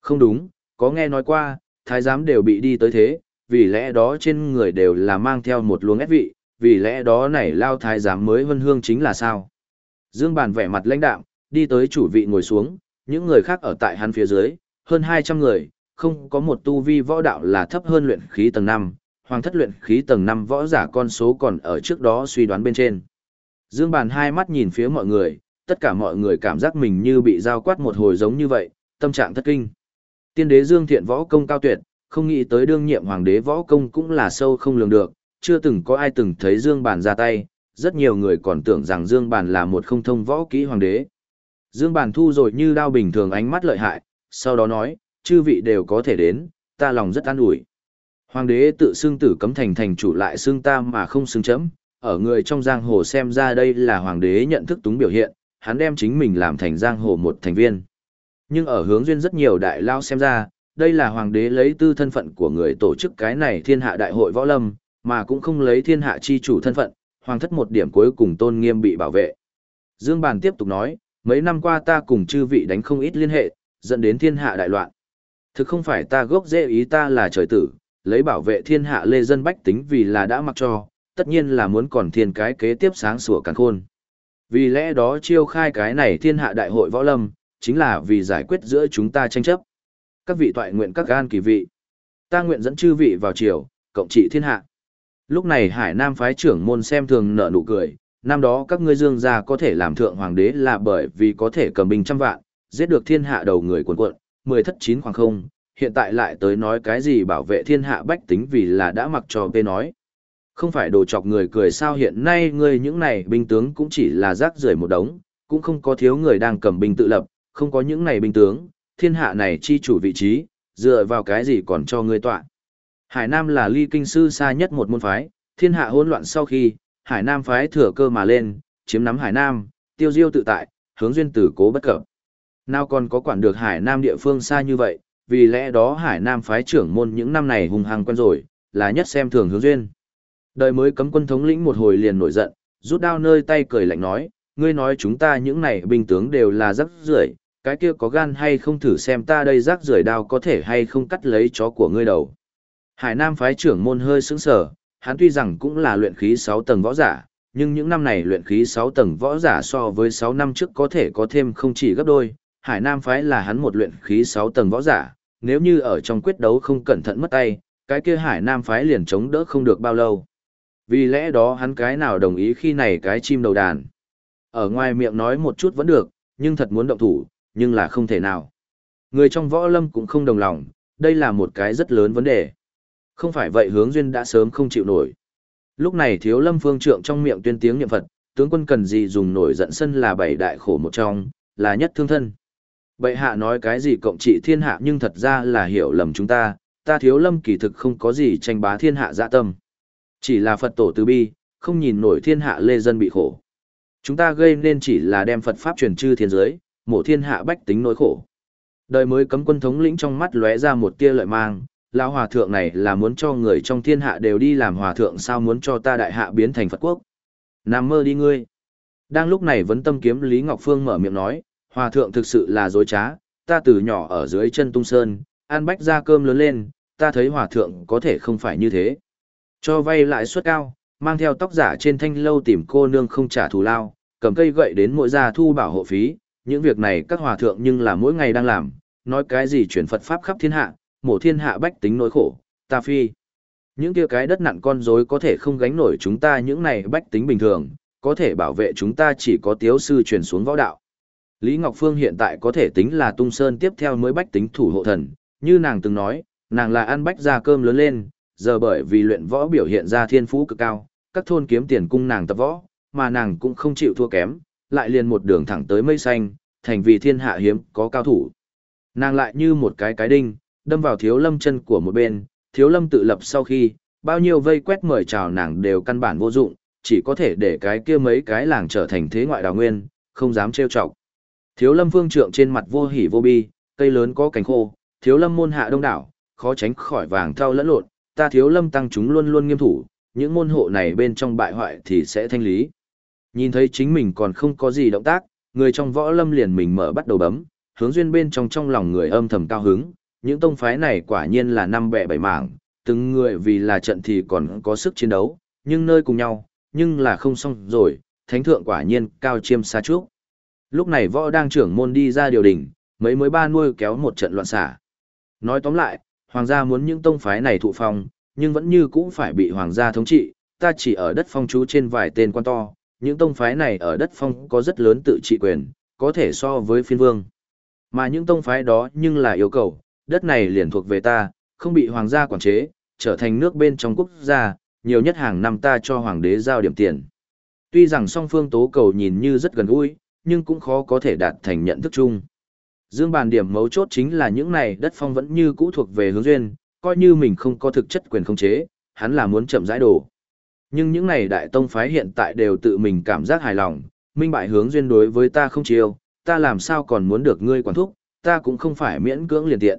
Không đúng, có nghe nói qua, thái giám đều bị đi tới thế, vì lẽ đó trên người đều là mang theo một luồng ép vị, vì lẽ đó này lao thái giám mới vân hương chính là sao. Dương Bàn vẻ mặt lãnh đạm, đi tới chủ vị ngồi xuống, những người khác ở tại hắn phía dưới, hơn 200 người, không có một tu vi võ đạo là thấp hơn luyện khí tầng 5, hoàng thất luyện khí tầng 5 võ giả con số còn ở trước đó suy đoán bên trên. Dương Bàn hai mắt nhìn phía mọi người, tất cả mọi người cảm giác mình như bị giao quát một hồi giống như vậy, tâm trạng thất kinh. Tiên đế Dương Thiện võ công cao tuyệt, không nghĩ tới đương nhiệm hoàng đế võ công cũng là sâu không lường được, chưa từng có ai từng thấy Dương Bàn ra tay, rất nhiều người còn tưởng rằng Dương Bàn là một không thông võ kỹ hoàng đế. Dương Bàn thu rồi như đao bình thường ánh mắt lợi hại, sau đó nói, chư vị đều có thể đến, ta lòng rất an ủi. Hoàng đế tự xưng tử cấm thành thành chủ lại xưng ta mà không xưng chấm, ở người trong giang hồ xem ra đây là hoàng đế nhận thức túng biểu hiện, hắn đem chính mình làm thành giang hồ một thành viên. Nhưng ở hướng duyên rất nhiều đại lao xem ra, đây là hoàng đế lấy tư thân phận của người tổ chức cái này thiên hạ đại hội võ lâm, mà cũng không lấy thiên hạ chi chủ thân phận, hoàng thất một điểm cuối cùng tôn nghiêm bị bảo vệ. Dương Bàn tiếp tục nói, mấy năm qua ta cùng chư vị đánh không ít liên hệ, dẫn đến thiên hạ đại loạn. Thực không phải ta gốc dễ ý ta là trời tử, lấy bảo vệ thiên hạ lê dân bách tính vì là đã mặc cho, tất nhiên là muốn còn thiên cái kế tiếp sáng sủa càng khôn. Vì lẽ đó chiêu khai cái này thiên hạ đại hội võ lâm, chính là vì giải quyết giữa chúng ta tranh chấp. Các vị toại nguyện các gan kỳ vị. Ta nguyện dẫn chư vị vào triều, cộng trị thiên hạ. Lúc này Hải Nam phái trưởng môn xem thường nở nụ cười, năm đó các ngươi dương gia có thể làm thượng hoàng đế là bởi vì có thể cầm binh trăm vạn, giết được thiên hạ đầu người quần quận, mười thất chín khoảng không, hiện tại lại tới nói cái gì bảo vệ thiên hạ bách tính vì là đã mặc cho bê nói. Không phải đồ chọc người cười sao hiện nay ngươi những này binh tướng cũng chỉ là rác rưởi một đống, cũng không có thiếu người đang cầm binh tự lập, không có những này binh tướng, thiên hạ này chi chủ vị trí, dựa vào cái gì còn cho ngươi tọa. Hải Nam là ly kinh sư xa nhất một môn phái, thiên hạ hỗn loạn sau khi, Hải Nam phái thừa cơ mà lên, chiếm nắm Hải Nam, tiêu diêu tự tại, hướng duyên tử cố bất cập. Nào còn có quản được Hải Nam địa phương xa như vậy, vì lẽ đó Hải Nam phái trưởng môn những năm này hùng hăng quen rồi, là nhất xem thường hướng duyên. Đời mới cấm quân thống lĩnh một hồi liền nổi giận, rút đao nơi tay cười lạnh nói, ngươi nói chúng ta những này binh tướng đều là rắc rưởi, cái kia có gan hay không thử xem ta đây rắc rưởi đao có thể hay không cắt lấy chó của ngươi đầu. Hải Nam phái trưởng môn hơi sững sờ, hắn tuy rằng cũng là luyện khí 6 tầng võ giả, nhưng những năm này luyện khí 6 tầng võ giả so với 6 năm trước có thể có thêm không chỉ gấp đôi, Hải Nam phái là hắn một luyện khí 6 tầng võ giả, nếu như ở trong quyết đấu không cẩn thận mất tay, cái kia Hải Nam phái liền chống đỡ không được bao lâu. Vì lẽ đó hắn cái nào đồng ý khi này cái chim đầu đàn. Ở ngoài miệng nói một chút vẫn được, nhưng thật muốn động thủ, nhưng là không thể nào. Người trong võ lâm cũng không đồng lòng, đây là một cái rất lớn vấn đề. Không phải vậy hướng duyên đã sớm không chịu nổi. Lúc này thiếu lâm phương trượng trong miệng tuyên tiếng niệm Phật, tướng quân cần gì dùng nổi giận sân là bảy đại khổ một trong, là nhất thương thân. Bệ hạ nói cái gì cộng trị thiên hạ nhưng thật ra là hiểu lầm chúng ta, ta thiếu lâm kỳ thực không có gì tranh bá thiên hạ dạ tâm. Chỉ là Phật tổ từ bi, không nhìn nổi thiên hạ lê dân bị khổ. Chúng ta gây nên chỉ là đem Phật Pháp truyền chư thiên giới, mổ thiên hạ bách tính nỗi khổ. Đời mới cấm quân thống lĩnh trong mắt lóe ra một tia lợi mang, lão hòa thượng này là muốn cho người trong thiên hạ đều đi làm hòa thượng sao muốn cho ta đại hạ biến thành Phật quốc. Nam mơ đi ngươi. Đang lúc này vấn tâm kiếm Lý Ngọc Phương mở miệng nói, hòa thượng thực sự là dối trá, ta từ nhỏ ở dưới chân tung sơn, ăn bách ra cơm lớn lên, ta thấy hòa thượng có thể không phải như thế. Cho vay lãi suất cao, mang theo tóc giả trên thanh lâu tìm cô nương không trả thù lao, cầm cây gậy đến mỗi gia thu bảo hộ phí, những việc này các hòa thượng nhưng là mỗi ngày đang làm, nói cái gì chuyển Phật Pháp khắp thiên hạ, mổ thiên hạ bách tính nỗi khổ, ta phi. Những kia cái đất nặng con rối có thể không gánh nổi chúng ta những này bách tính bình thường, có thể bảo vệ chúng ta chỉ có tiếu sư truyền xuống võ đạo. Lý Ngọc Phương hiện tại có thể tính là tung sơn tiếp theo mới bách tính thủ hộ thần, như nàng từng nói, nàng là ăn bách ra cơm lớn lên, giờ bởi vì luyện võ biểu hiện ra thiên phú cực cao, các thôn kiếm tiền cung nàng tập võ, mà nàng cũng không chịu thua kém, lại liền một đường thẳng tới mây xanh, thành vì thiên hạ hiếm có cao thủ. Nàng lại như một cái cái đinh, đâm vào thiếu lâm chân của một bên, thiếu lâm tự lập sau khi, bao nhiêu vây quét mời chào nàng đều căn bản vô dụng, chỉ có thể để cái kia mấy cái làng trở thành thế ngoại đào nguyên, không dám trêu chọc. Thiếu lâm phương trượng trên mặt vô hỉ vô bi, cây lớn có cánh khô, thiếu lâm môn hạ đông đảo, khó tránh khỏi vàng thao lẫn lộn, ta thiếu lâm tăng chúng luôn luôn nghiêm thủ, những môn hộ này bên trong bại hoại thì sẽ thanh lý. Nhìn thấy chính mình còn không có gì động tác, người trong võ lâm liền mình mở bắt đầu bấm, hướng duyên bên trong trong lòng người âm thầm cao hứng, những tông phái này quả nhiên là năm bẻ bảy mảng, từng người vì là trận thì còn có sức chiến đấu, nhưng nơi cùng nhau, nhưng là không xong rồi, thánh thượng quả nhiên cao chiêm xa trước. Lúc này võ đang trưởng môn đi ra điều đình, mấy mới ba nuôi kéo một trận loạn xả. Nói tóm lại, hoàng gia muốn những tông phái này thụ phong, nhưng vẫn như cũ phải bị hoàng gia thống trị, ta chỉ ở đất phong chú trên vài tên quan to, những tông phái này ở đất phong có rất lớn tự trị quyền, có thể so với phiên vương. Mà những tông phái đó nhưng là yêu cầu, đất này liền thuộc về ta, không bị hoàng gia quản chế, trở thành nước bên trong quốc gia, nhiều nhất hàng năm ta cho hoàng đế giao điểm tiền. Tuy rằng song phương tố cầu nhìn như rất gần gũi, nhưng cũng khó có thể đạt thành nhận thức chung. Dương bàn điểm mấu chốt chính là những này đất phong vẫn như cũ thuộc về hướng duyên, coi như mình không có thực chất quyền khống chế, hắn là muốn chậm rãi đổ. Nhưng những này đại tông phái hiện tại đều tự mình cảm giác hài lòng, minh bại hướng duyên đối với ta không chiêu, ta làm sao còn muốn được ngươi quản thúc, ta cũng không phải miễn cưỡng liền tiện.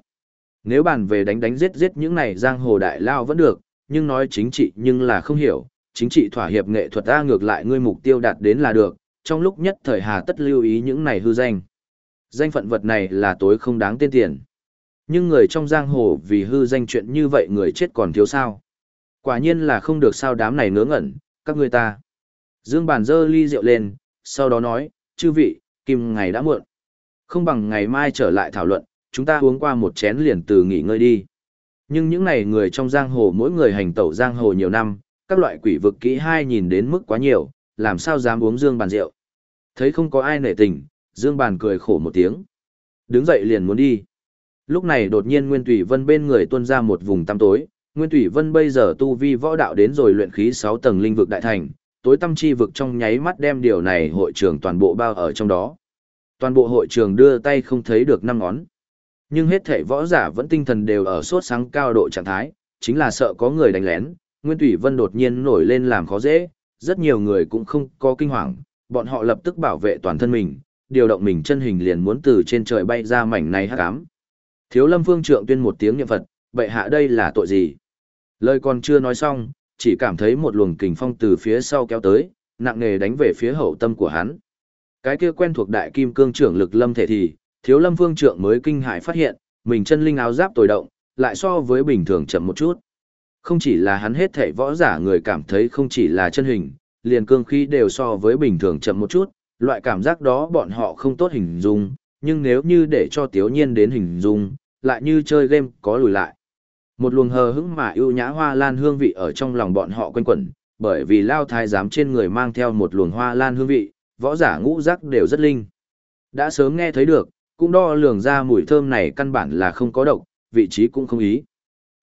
Nếu bàn về đánh đánh giết giết những này giang hồ đại lao vẫn được, nhưng nói chính trị nhưng là không hiểu, chính trị thỏa hiệp nghệ thuật ta ngược lại ngươi mục tiêu đạt đến là được, trong lúc nhất thời hà tất lưu ý những này hư danh. Danh phận vật này là tối không đáng tên tiền. Nhưng người trong giang hồ vì hư danh chuyện như vậy người chết còn thiếu sao. Quả nhiên là không được sao đám này ngớ ngẩn, các ngươi ta. Dương bàn dơ ly rượu lên, sau đó nói, chư vị, kim ngày đã muộn. Không bằng ngày mai trở lại thảo luận, chúng ta uống qua một chén liền từ nghỉ ngơi đi. Nhưng những này người trong giang hồ mỗi người hành tẩu giang hồ nhiều năm, các loại quỷ vực kỹ hai nhìn đến mức quá nhiều, làm sao dám uống dương bàn rượu. Thấy không có ai nể tình, dương bàn cười khổ một tiếng. Đứng dậy liền muốn đi. Lúc này đột nhiên Nguyên Tùy Vân bên người tuôn ra một vùng tăm tối, Nguyên thủy Vân bây giờ tu vi võ đạo đến rồi luyện khí 6 tầng linh vực đại thành, tối tâm chi vực trong nháy mắt đem điều này hội trường toàn bộ bao ở trong đó. Toàn bộ hội trường đưa tay không thấy được năm ngón. Nhưng hết thể võ giả vẫn tinh thần đều ở sốt sáng cao độ trạng thái, chính là sợ có người đánh lén, Nguyên thủy Vân đột nhiên nổi lên làm khó dễ, rất nhiều người cũng không có kinh hoàng, bọn họ lập tức bảo vệ toàn thân mình, điều động mình chân hình liền muốn từ trên trời bay ra mảnh này hắc ám. Thiếu Lâm Vương trượng tuyên một tiếng niệm Phật, bệ hạ đây là tội gì? Lời còn chưa nói xong, chỉ cảm thấy một luồng kình phong từ phía sau kéo tới, nặng nề đánh về phía hậu tâm của hắn. Cái kia quen thuộc đại kim cương trưởng lực lâm thể thì, thiếu lâm phương trượng mới kinh hại phát hiện, mình chân linh áo giáp tồi động, lại so với bình thường chậm một chút. Không chỉ là hắn hết thảy võ giả người cảm thấy không chỉ là chân hình, liền cương khí đều so với bình thường chậm một chút, loại cảm giác đó bọn họ không tốt hình dung, nhưng nếu như để cho tiếu nhiên đến hình dung, lại như chơi game có lùi lại. Một luồng hờ hững mà ưu nhã hoa lan hương vị ở trong lòng bọn họ quanh quẩn, bởi vì lao thái giám trên người mang theo một luồng hoa lan hương vị, võ giả ngũ giác đều rất linh. Đã sớm nghe thấy được, cũng đo lường ra mùi thơm này căn bản là không có độc, vị trí cũng không ý.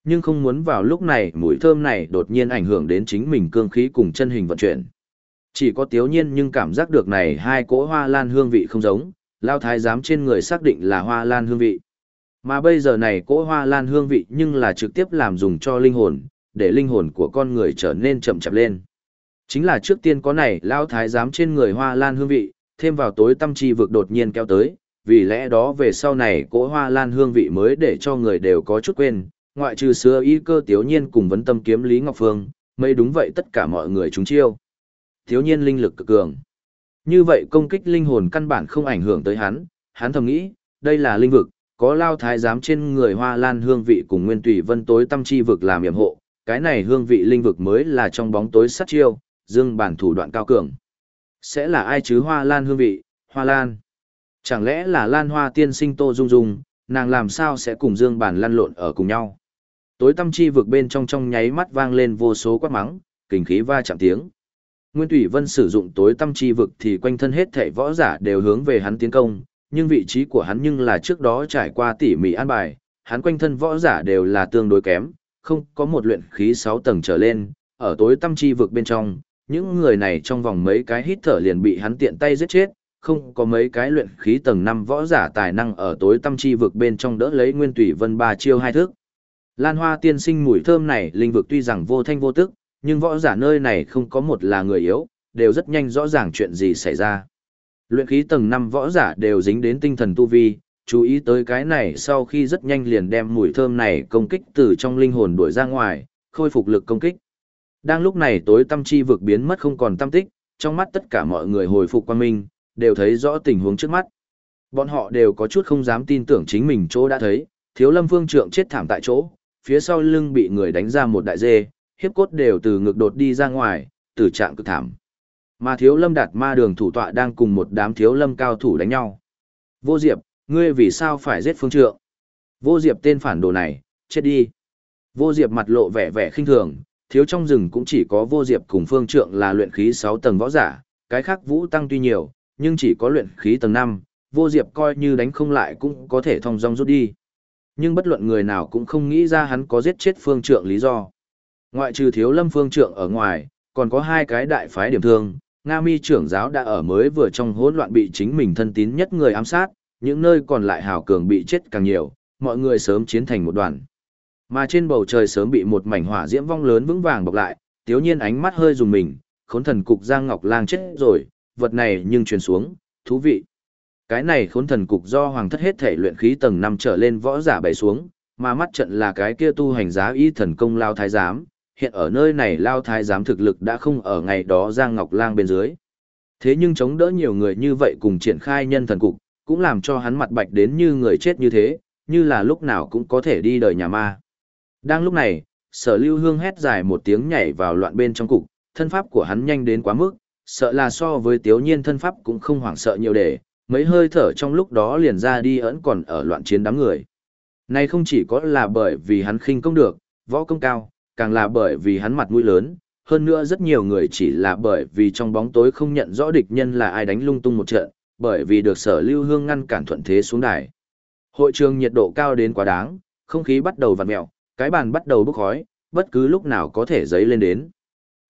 Nhưng không muốn vào lúc này mùi thơm này đột nhiên ảnh hưởng đến chính mình cương khí cùng chân hình vận chuyển. Chỉ có tiếu nhiên nhưng cảm giác được này hai cỗ hoa lan hương vị không giống, lao thái giám trên người xác định là hoa lan hương vị. Mà bây giờ này cỗ hoa lan hương vị nhưng là trực tiếp làm dùng cho linh hồn, để linh hồn của con người trở nên chậm chạp lên. Chính là trước tiên có này lao thái giám trên người hoa lan hương vị, thêm vào tối tâm chi vực đột nhiên kéo tới, vì lẽ đó về sau này cỗ hoa lan hương vị mới để cho người đều có chút quên, ngoại trừ xưa y cơ tiếu nhiên cùng vấn tâm kiếm Lý Ngọc Phương, mấy đúng vậy tất cả mọi người chúng chiêu. Tiếu nhiên linh lực cực cường. Như vậy công kích linh hồn căn bản không ảnh hưởng tới hắn, hắn thầm nghĩ, đây là linh vực, có lao thái giám trên người hoa lan hương vị cùng nguyên tùy vân tối tâm chi vực làm yểm hộ, cái này hương vị linh vực mới là trong bóng tối sát chiêu, dương bản thủ đoạn cao cường. Sẽ là ai chứ hoa lan hương vị, hoa lan. Chẳng lẽ là lan hoa tiên sinh tô dung dung, nàng làm sao sẽ cùng dương bản lăn lộn ở cùng nhau. Tối tâm chi vực bên trong trong nháy mắt vang lên vô số quát mắng, kình khí va chạm tiếng. Nguyên thủy Vân sử dụng tối tâm chi vực thì quanh thân hết thảy võ giả đều hướng về hắn tiến công, nhưng vị trí của hắn nhưng là trước đó trải qua tỉ mỉ an bài, hắn quanh thân võ giả đều là tương đối kém, không có một luyện khí 6 tầng trở lên, ở tối tâm chi vực bên trong, những người này trong vòng mấy cái hít thở liền bị hắn tiện tay giết chết, không có mấy cái luyện khí tầng 5 võ giả tài năng ở tối tâm chi vực bên trong đỡ lấy nguyên tùy vân ba chiêu hai thức. Lan hoa tiên sinh mùi thơm này linh vực tuy rằng vô thanh vô tức, nhưng võ giả nơi này không có một là người yếu, đều rất nhanh rõ ràng chuyện gì xảy ra. Luyện khí tầng 5 võ giả đều dính đến tinh thần tu vi, chú ý tới cái này sau khi rất nhanh liền đem mùi thơm này công kích từ trong linh hồn đuổi ra ngoài, khôi phục lực công kích. Đang lúc này tối tâm chi vực biến mất không còn tâm tích, trong mắt tất cả mọi người hồi phục quan minh, đều thấy rõ tình huống trước mắt. Bọn họ đều có chút không dám tin tưởng chính mình chỗ đã thấy, thiếu lâm phương trượng chết thảm tại chỗ, phía sau lưng bị người đánh ra một đại dê, hiếp cốt đều từ ngực đột đi ra ngoài, tử trạng cực thảm. Mà thiếu lâm đạt ma đường thủ tọa đang cùng một đám thiếu lâm cao thủ đánh nhau. Vô Diệp, ngươi vì sao phải giết phương trượng? Vô Diệp tên phản đồ này, chết đi. Vô Diệp mặt lộ vẻ vẻ khinh thường, thiếu trong rừng cũng chỉ có Vô Diệp cùng phương trượng là luyện khí 6 tầng võ giả, cái khác vũ tăng tuy nhiều, nhưng chỉ có luyện khí tầng 5, Vô Diệp coi như đánh không lại cũng có thể thông dong rút đi. Nhưng bất luận người nào cũng không nghĩ ra hắn có giết chết phương trượng lý do. Ngoại trừ thiếu lâm phương trượng ở ngoài, còn có hai cái đại phái điểm thương, Nga mi trưởng giáo đã ở mới vừa trong hỗn loạn bị chính mình thân tín nhất người ám sát, những nơi còn lại hào cường bị chết càng nhiều, mọi người sớm chiến thành một đoàn. Mà trên bầu trời sớm bị một mảnh hỏa diễm vong lớn vững vàng bọc lại, tiếu nhiên ánh mắt hơi dùng mình, khốn thần cục Giang Ngọc Lang chết rồi, vật này nhưng truyền xuống, thú vị. Cái này khốn thần cục do hoàng thất hết thể luyện khí tầng 5 trở lên võ giả bày xuống, mà mắt trận là cái kia tu hành giá y thần công lao thái giám, hiện ở nơi này lao thái giám thực lực đã không ở ngày đó Giang Ngọc Lang bên dưới. Thế nhưng chống đỡ nhiều người như vậy cùng triển khai nhân thần cục, cũng làm cho hắn mặt bạch đến như người chết như thế, như là lúc nào cũng có thể đi đời nhà ma. Đang lúc này, sở lưu hương hét dài một tiếng nhảy vào loạn bên trong cục, thân pháp của hắn nhanh đến quá mức, sợ là so với tiếu nhiên thân pháp cũng không hoảng sợ nhiều để, mấy hơi thở trong lúc đó liền ra đi ẩn còn ở loạn chiến đám người. Này không chỉ có là bởi vì hắn khinh công được, võ công cao, càng là bởi vì hắn mặt mũi lớn, hơn nữa rất nhiều người chỉ là bởi vì trong bóng tối không nhận rõ địch nhân là ai đánh lung tung một trận, bởi vì được sở lưu hương ngăn cản thuận thế xuống đài. Hội trường nhiệt độ cao đến quá đáng, không khí bắt đầu vặn mẹo, cái bàn bắt đầu bốc khói, bất cứ lúc nào có thể dấy lên đến.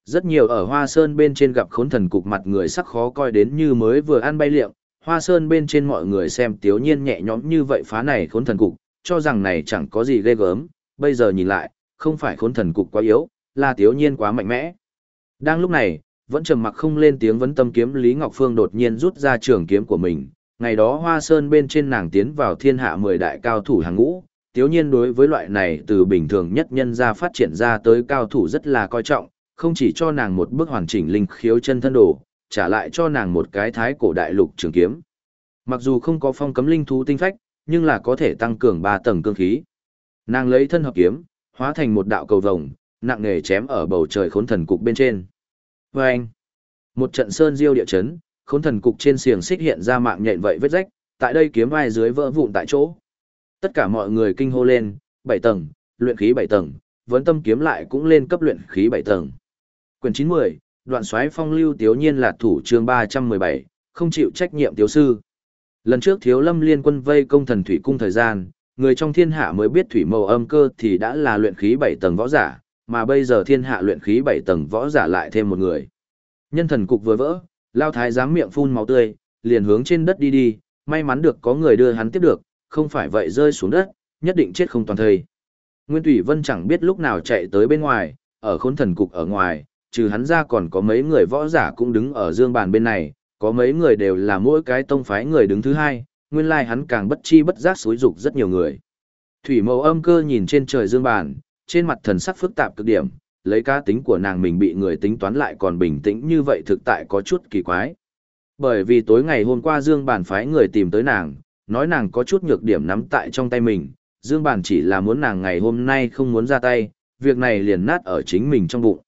Rất nhiều ở Hoa Sơn bên trên gặp khốn thần cục mặt người sắc khó coi đến như mới vừa ăn bay liệng, Hoa Sơn bên trên mọi người xem tiếu nhiên nhẹ nhõm như vậy phá này khốn thần cục, cho rằng này chẳng có gì ghê gớm, bây giờ nhìn lại, không phải khốn thần cục quá yếu, là tiếu nhiên quá mạnh mẽ. Đang lúc này, vẫn trầm mặc không lên tiếng vấn tâm kiếm Lý Ngọc Phương đột nhiên rút ra trường kiếm của mình. Ngày đó Hoa Sơn bên trên nàng tiến vào thiên hạ 10 đại cao thủ hàng ngũ, tiếu nhiên đối với loại này từ bình thường nhất nhân ra phát triển ra tới cao thủ rất là coi trọng, không chỉ cho nàng một bước hoàn chỉnh linh khiếu chân thân đồ, trả lại cho nàng một cái thái cổ đại lục trường kiếm. Mặc dù không có phong cấm linh thú tinh phách, nhưng là có thể tăng cường 3 tầng cương khí. Nàng lấy thân hợp kiếm, hóa thành một đạo cầu vồng, nặng nề chém ở bầu trời khốn thần cục bên trên. Và anh, một trận sơn diêu địa chấn, khốn thần cục trên xiềng xích hiện ra mạng nhện vậy vết rách, tại đây kiếm vai dưới vỡ vụn tại chỗ. Tất cả mọi người kinh hô lên, bảy tầng, luyện khí bảy tầng, vấn tâm kiếm lại cũng lên cấp luyện khí bảy tầng. Quyển 90, đoạn xoáy phong lưu tiếu nhiên là thủ chương 317, không chịu trách nhiệm tiếu sư. Lần trước thiếu lâm liên quân vây công thần thủy cung thời gian, người trong thiên hạ mới biết thủy màu âm cơ thì đã là luyện khí bảy tầng võ giả, mà bây giờ thiên hạ luyện khí bảy tầng võ giả lại thêm một người. Nhân thần cục vừa vỡ, lao thái giám miệng phun máu tươi, liền hướng trên đất đi đi, may mắn được có người đưa hắn tiếp được, không phải vậy rơi xuống đất, nhất định chết không toàn thây. Nguyên Thủy Vân chẳng biết lúc nào chạy tới bên ngoài, ở khốn thần cục ở ngoài, trừ hắn ra còn có mấy người võ giả cũng đứng ở dương bàn bên này, có mấy người đều là mỗi cái tông phái người đứng thứ hai, nguyên lai hắn càng bất chi bất giác xúi dục rất nhiều người. Thủy mẫu âm cơ nhìn trên trời dương bàn, trên mặt thần sắc phức tạp cực điểm, lấy cá tính của nàng mình bị người tính toán lại còn bình tĩnh như vậy thực tại có chút kỳ quái. Bởi vì tối ngày hôm qua Dương Bản phái người tìm tới nàng, nói nàng có chút nhược điểm nắm tại trong tay mình, Dương Bản chỉ là muốn nàng ngày hôm nay không muốn ra tay, việc này liền nát ở chính mình trong bụng.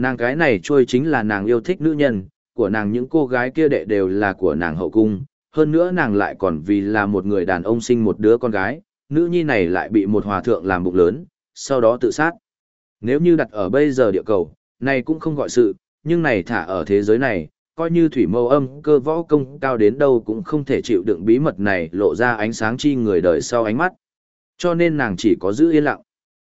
Nàng cái này trôi chính là nàng yêu thích nữ nhân, của nàng những cô gái kia đệ đều là của nàng hậu cung, hơn nữa nàng lại còn vì là một người đàn ông sinh một đứa con gái, nữ nhi này lại bị một hòa thượng làm bụng lớn, sau đó tự sát. Nếu như đặt ở bây giờ địa cầu, này cũng không gọi sự, nhưng này thả ở thế giới này, coi như thủy mâu âm cơ võ công cao đến đâu cũng không thể chịu đựng bí mật này lộ ra ánh sáng chi người đời sau ánh mắt. Cho nên nàng chỉ có giữ yên lặng.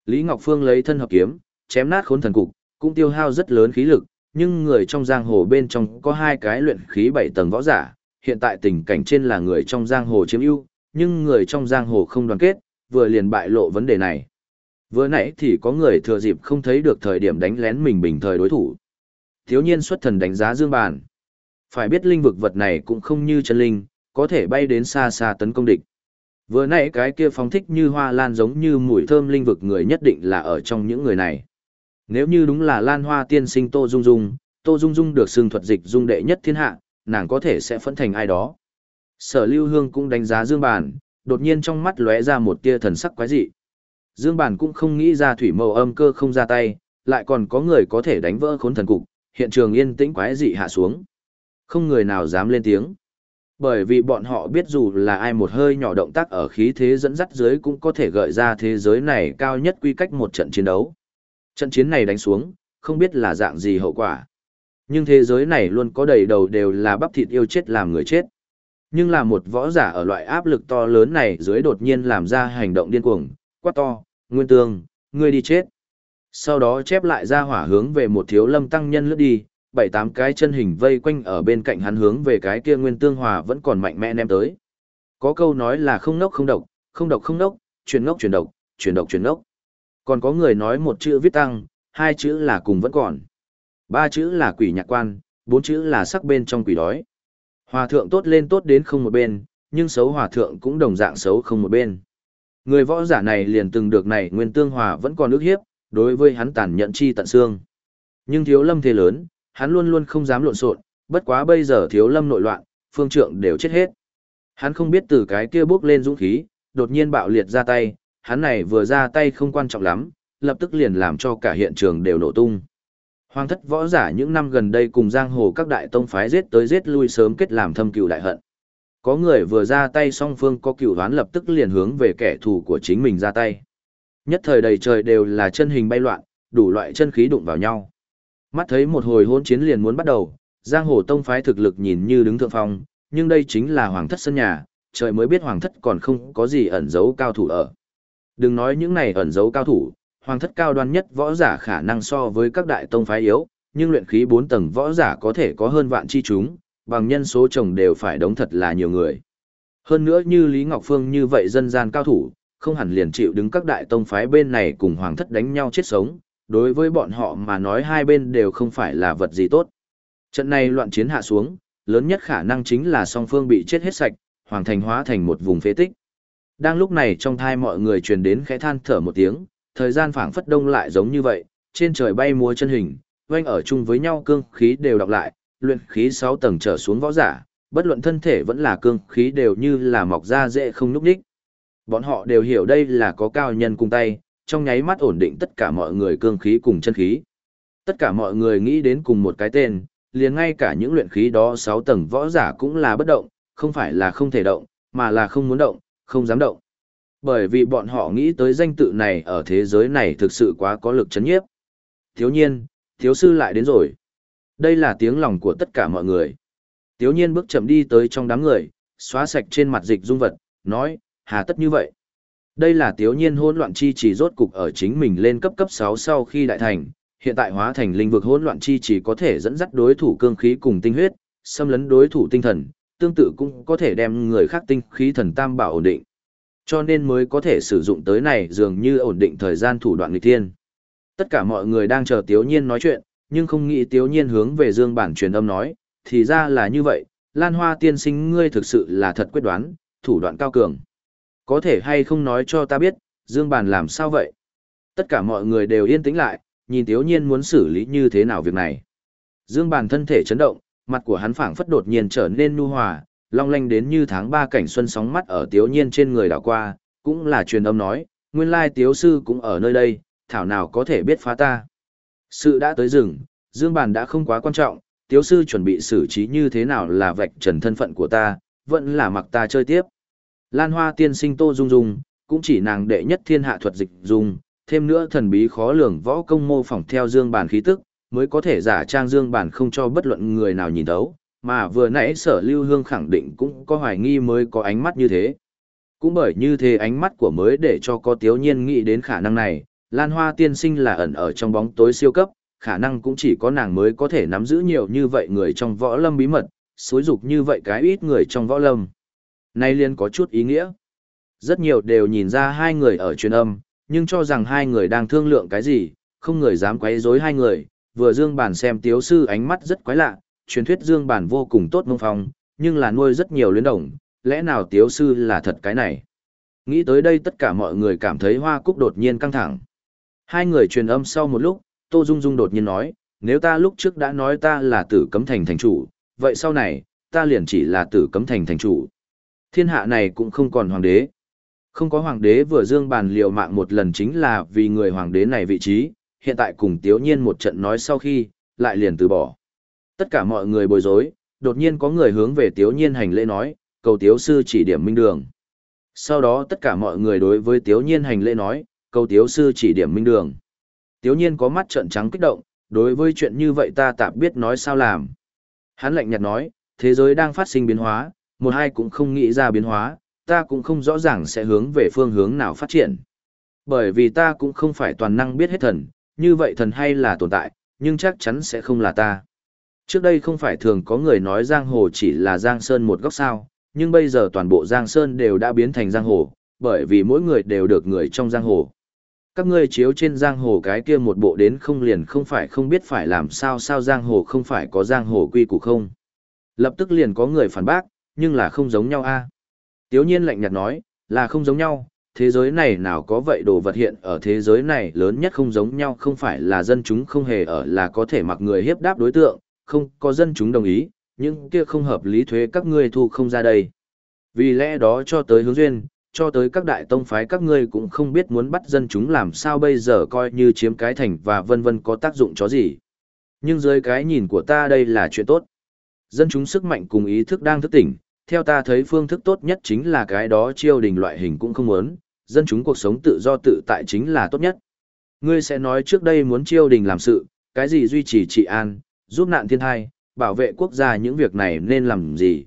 Lý Ngọc Phương lấy thân hợp kiếm, chém nát khốn thần cục, cũng tiêu hao rất lớn khí lực, nhưng người trong giang hồ bên trong có hai cái luyện khí bảy tầng võ giả, hiện tại tình cảnh trên là người trong giang hồ chiếm ưu, nhưng người trong giang hồ không đoàn kết, vừa liền bại lộ vấn đề này. Vừa nãy thì có người thừa dịp không thấy được thời điểm đánh lén mình bình thời đối thủ. Thiếu nhiên xuất thần đánh giá dương bàn. Phải biết linh vực vật này cũng không như chân linh, có thể bay đến xa xa tấn công địch. Vừa nãy cái kia phóng thích như hoa lan giống như mùi thơm linh vực người nhất định là ở trong những người này. Nếu như đúng là lan hoa tiên sinh Tô Dung Dung, Tô Dung Dung được xưng thuật dịch dung đệ nhất thiên hạ, nàng có thể sẽ phẫn thành ai đó. Sở Lưu Hương cũng đánh giá Dương Bản, đột nhiên trong mắt lóe ra một tia thần sắc quái dị. Dương Bản cũng không nghĩ ra thủy mâu âm cơ không ra tay, lại còn có người có thể đánh vỡ khốn thần cục, hiện trường yên tĩnh quái dị hạ xuống. Không người nào dám lên tiếng. Bởi vì bọn họ biết dù là ai một hơi nhỏ động tác ở khí thế dẫn dắt dưới cũng có thể gợi ra thế giới này cao nhất quy cách một trận chiến đấu. Trận chiến này đánh xuống, không biết là dạng gì hậu quả. Nhưng thế giới này luôn có đầy đầu đều là bắp thịt yêu chết làm người chết. Nhưng là một võ giả ở loại áp lực to lớn này dưới đột nhiên làm ra hành động điên cuồng, quát to, nguyên tương, ngươi đi chết. Sau đó chép lại ra hỏa hướng về một thiếu lâm tăng nhân lướt đi, bảy tám cái chân hình vây quanh ở bên cạnh hắn hướng về cái kia nguyên tương hòa vẫn còn mạnh mẽ ném tới. Có câu nói là không nốc không độc, không độc không nốc, chuyển ngốc chuyển độc, chuyển độc chuyển ngốc. Còn có người nói một chữ viết tăng, hai chữ là cùng vẫn còn. Ba chữ là quỷ nhạc quan, bốn chữ là sắc bên trong quỷ đói. Hòa thượng tốt lên tốt đến không một bên, nhưng xấu hòa thượng cũng đồng dạng xấu không một bên. Người võ giả này liền từng được này nguyên tương hòa vẫn còn ước hiếp, đối với hắn tàn nhận chi tận xương. Nhưng thiếu lâm thế lớn, hắn luôn luôn không dám lộn xộn, bất quá bây giờ thiếu lâm nội loạn, phương trượng đều chết hết. Hắn không biết từ cái kia bước lên dũng khí, đột nhiên bạo liệt ra tay, hắn này vừa ra tay không quan trọng lắm, lập tức liền làm cho cả hiện trường đều nổ tung. Hoàng thất võ giả những năm gần đây cùng giang hồ các đại tông phái giết tới giết lui sớm kết làm thâm cừu đại hận. Có người vừa ra tay song phương có cửu đoán lập tức liền hướng về kẻ thù của chính mình ra tay. Nhất thời đầy trời đều là chân hình bay loạn, đủ loại chân khí đụng vào nhau. Mắt thấy một hồi hỗn chiến liền muốn bắt đầu, giang hồ tông phái thực lực nhìn như đứng thượng phong, nhưng đây chính là hoàng thất sân nhà, trời mới biết hoàng thất còn không có gì ẩn giấu cao thủ ở. Đừng nói những này ẩn giấu cao thủ, hoàng thất cao đoan nhất võ giả khả năng so với các đại tông phái yếu, nhưng luyện khí 4 tầng võ giả có thể có hơn vạn chi chúng, bằng nhân số chồng đều phải đống thật là nhiều người. Hơn nữa như Lý Ngọc Phương như vậy dân gian cao thủ, không hẳn liền chịu đứng các đại tông phái bên này cùng hoàng thất đánh nhau chết sống, đối với bọn họ mà nói hai bên đều không phải là vật gì tốt. Trận này loạn chiến hạ xuống, lớn nhất khả năng chính là song phương bị chết hết sạch, hoàng thành hóa thành một vùng phế tích. Đang lúc này trong thai mọi người truyền đến khẽ than thở một tiếng, thời gian phảng phất đông lại giống như vậy, trên trời bay múa chân hình, quanh ở chung với nhau cương khí đều đọc lại, luyện khí 6 tầng trở xuống võ giả, bất luận thân thể vẫn là cương khí đều như là mọc ra dễ không núp đích. Bọn họ đều hiểu đây là có cao nhân cùng tay, trong nháy mắt ổn định tất cả mọi người cương khí cùng chân khí. Tất cả mọi người nghĩ đến cùng một cái tên, liền ngay cả những luyện khí đó 6 tầng võ giả cũng là bất động, không phải là không thể động, mà là không muốn động, không dám động. Bởi vì bọn họ nghĩ tới danh tự này ở thế giới này thực sự quá có lực chấn nhiếp. Thiếu nhiên, thiếu sư lại đến rồi. Đây là tiếng lòng của tất cả mọi người. Thiếu nhiên bước chậm đi tới trong đám người, xóa sạch trên mặt dịch dung vật, nói, hà tất như vậy. Đây là thiếu nhiên hỗn loạn chi chỉ rốt cục ở chính mình lên cấp cấp 6 sau khi đại thành, hiện tại hóa thành linh vực hỗn loạn chi chỉ có thể dẫn dắt đối thủ cương khí cùng tinh huyết, xâm lấn đối thủ tinh thần, tương tự cũng có thể đem người khác tinh khí thần tam bảo ổn định. Cho nên mới có thể sử dụng tới này dường như ổn định thời gian thủ đoạn nghịch thiên. Tất cả mọi người đang chờ Tiếu Nhiên nói chuyện, nhưng không nghĩ Tiếu Nhiên hướng về Dương Bản truyền âm nói, thì ra là như vậy, Lan Hoa tiên sinh ngươi thực sự là thật quyết đoán, thủ đoạn cao cường. Có thể hay không nói cho ta biết, Dương Bản làm sao vậy? Tất cả mọi người đều yên tĩnh lại, nhìn Tiếu Nhiên muốn xử lý như thế nào việc này. Dương Bản thân thể chấn động, mặt của hắn phảng phất đột nhiên trở nên nu hòa, long lanh đến như tháng ba cảnh xuân sóng mắt ở tiếu nhiên trên người đảo qua, cũng là truyền âm nói, nguyên lai tiếu sư cũng ở nơi đây, thảo nào có thể biết phá ta. Sự đã tới rừng, dương bàn đã không quá quan trọng, tiếu sư chuẩn bị xử trí như thế nào là vạch trần thân phận của ta, vẫn là mặc ta chơi tiếp. Lan hoa tiên sinh tô dung dung, cũng chỉ nàng đệ nhất thiên hạ thuật dịch dung, thêm nữa thần bí khó lường võ công mô phỏng theo dương bàn khí tức, mới có thể giả trang dương bản không cho bất luận người nào nhìn thấu, mà vừa nãy sở lưu hương khẳng định cũng có hoài nghi mới có ánh mắt như thế. Cũng bởi như thế ánh mắt của mới để cho có tiếu nhiên nghĩ đến khả năng này, Lan Hoa tiên sinh là ẩn ở trong bóng tối siêu cấp, khả năng cũng chỉ có nàng mới có thể nắm giữ nhiều như vậy người trong võ lâm bí mật, xối dục như vậy cái ít người trong võ lâm. Nay liên có chút ý nghĩa. Rất nhiều đều nhìn ra hai người ở truyền âm, nhưng cho rằng hai người đang thương lượng cái gì, không người dám quấy rối hai người, vừa Dương Bản xem tiếu sư ánh mắt rất quái lạ, truyền thuyết Dương Bản vô cùng tốt mông phong, nhưng là nuôi rất nhiều luyến đồng, lẽ nào tiếu sư là thật cái này? Nghĩ tới đây tất cả mọi người cảm thấy hoa cúc đột nhiên căng thẳng. Hai người truyền âm sau một lúc, Tô Dung Dung đột nhiên nói, nếu ta lúc trước đã nói ta là tử cấm thành thành chủ, vậy sau này, ta liền chỉ là tử cấm thành thành chủ. Thiên hạ này cũng không còn hoàng đế. Không có hoàng đế vừa dương bàn liều mạng một lần chính là vì người hoàng đế này vị trí, hiện tại cùng tiếu nhiên một trận nói sau khi, lại liền từ bỏ. Tất cả mọi người bối rối, đột nhiên có người hướng về tiếu nhiên hành lễ nói, cầu tiếu sư chỉ điểm minh đường. Sau đó tất cả mọi người đối với tiếu nhiên hành lễ nói, cầu tiếu sư chỉ điểm minh đường. Tiếu nhiên có mắt trợn trắng kích động, đối với chuyện như vậy ta tạm biết nói sao làm. Hắn lạnh nhạt nói, thế giới đang phát sinh biến hóa, một hai cũng không nghĩ ra biến hóa, ta cũng không rõ ràng sẽ hướng về phương hướng nào phát triển. Bởi vì ta cũng không phải toàn năng biết hết thần, như vậy thần hay là tồn tại, nhưng chắc chắn sẽ không là ta. Trước đây không phải thường có người nói Giang Hồ chỉ là Giang Sơn một góc sao, nhưng bây giờ toàn bộ Giang Sơn đều đã biến thành Giang Hồ, bởi vì mỗi người đều được người trong Giang Hồ. Các ngươi chiếu trên Giang Hồ cái kia một bộ đến không liền không phải không biết phải làm sao sao Giang Hồ không phải có Giang Hồ quy củ không. Lập tức liền có người phản bác, nhưng là không giống nhau a. À? Tiếu nhiên lạnh nhạt nói, là không giống nhau, thế giới này nào có vậy đồ vật hiện ở thế giới này lớn nhất không giống nhau không phải là dân chúng không hề ở là có thể mặc người hiếp đáp đối tượng, không có dân chúng đồng ý, nhưng kia không hợp lý thuế các ngươi thu không ra đây. Vì lẽ đó cho tới hướng duyên, cho tới các đại tông phái các ngươi cũng không biết muốn bắt dân chúng làm sao bây giờ coi như chiếm cái thành và vân vân có tác dụng chó gì. Nhưng dưới cái nhìn của ta đây là chuyện tốt. Dân chúng sức mạnh cùng ý thức đang thức tỉnh, theo ta thấy phương thức tốt nhất chính là cái đó chiêu đình loại hình cũng không muốn, dân chúng cuộc sống tự do tự tại chính là tốt nhất. Ngươi sẽ nói trước đây muốn chiêu đình làm sự, cái gì duy trì trị an, giúp nạn thiên thai, bảo vệ quốc gia những việc này nên làm gì.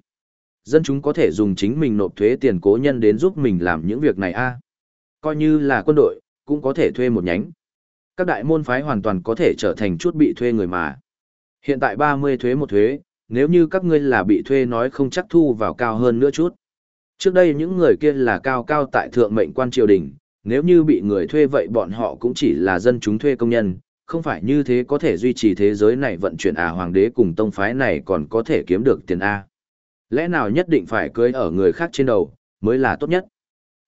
Dân chúng có thể dùng chính mình nộp thuế tiền cố nhân đến giúp mình làm những việc này a Coi như là quân đội, cũng có thể thuê một nhánh. Các đại môn phái hoàn toàn có thể trở thành chút bị thuê người mà. Hiện tại 30 thuế một thuế, nếu như các ngươi là bị thuê nói không chắc thu vào cao hơn nữa chút. Trước đây những người kia là cao cao tại thượng mệnh quan triều đình, nếu như bị người thuê vậy bọn họ cũng chỉ là dân chúng thuê công nhân, không phải như thế có thể duy trì thế giới này vận chuyển à hoàng đế cùng tông phái này còn có thể kiếm được tiền A. Lẽ nào nhất định phải cưới ở người khác trên đầu, mới là tốt nhất.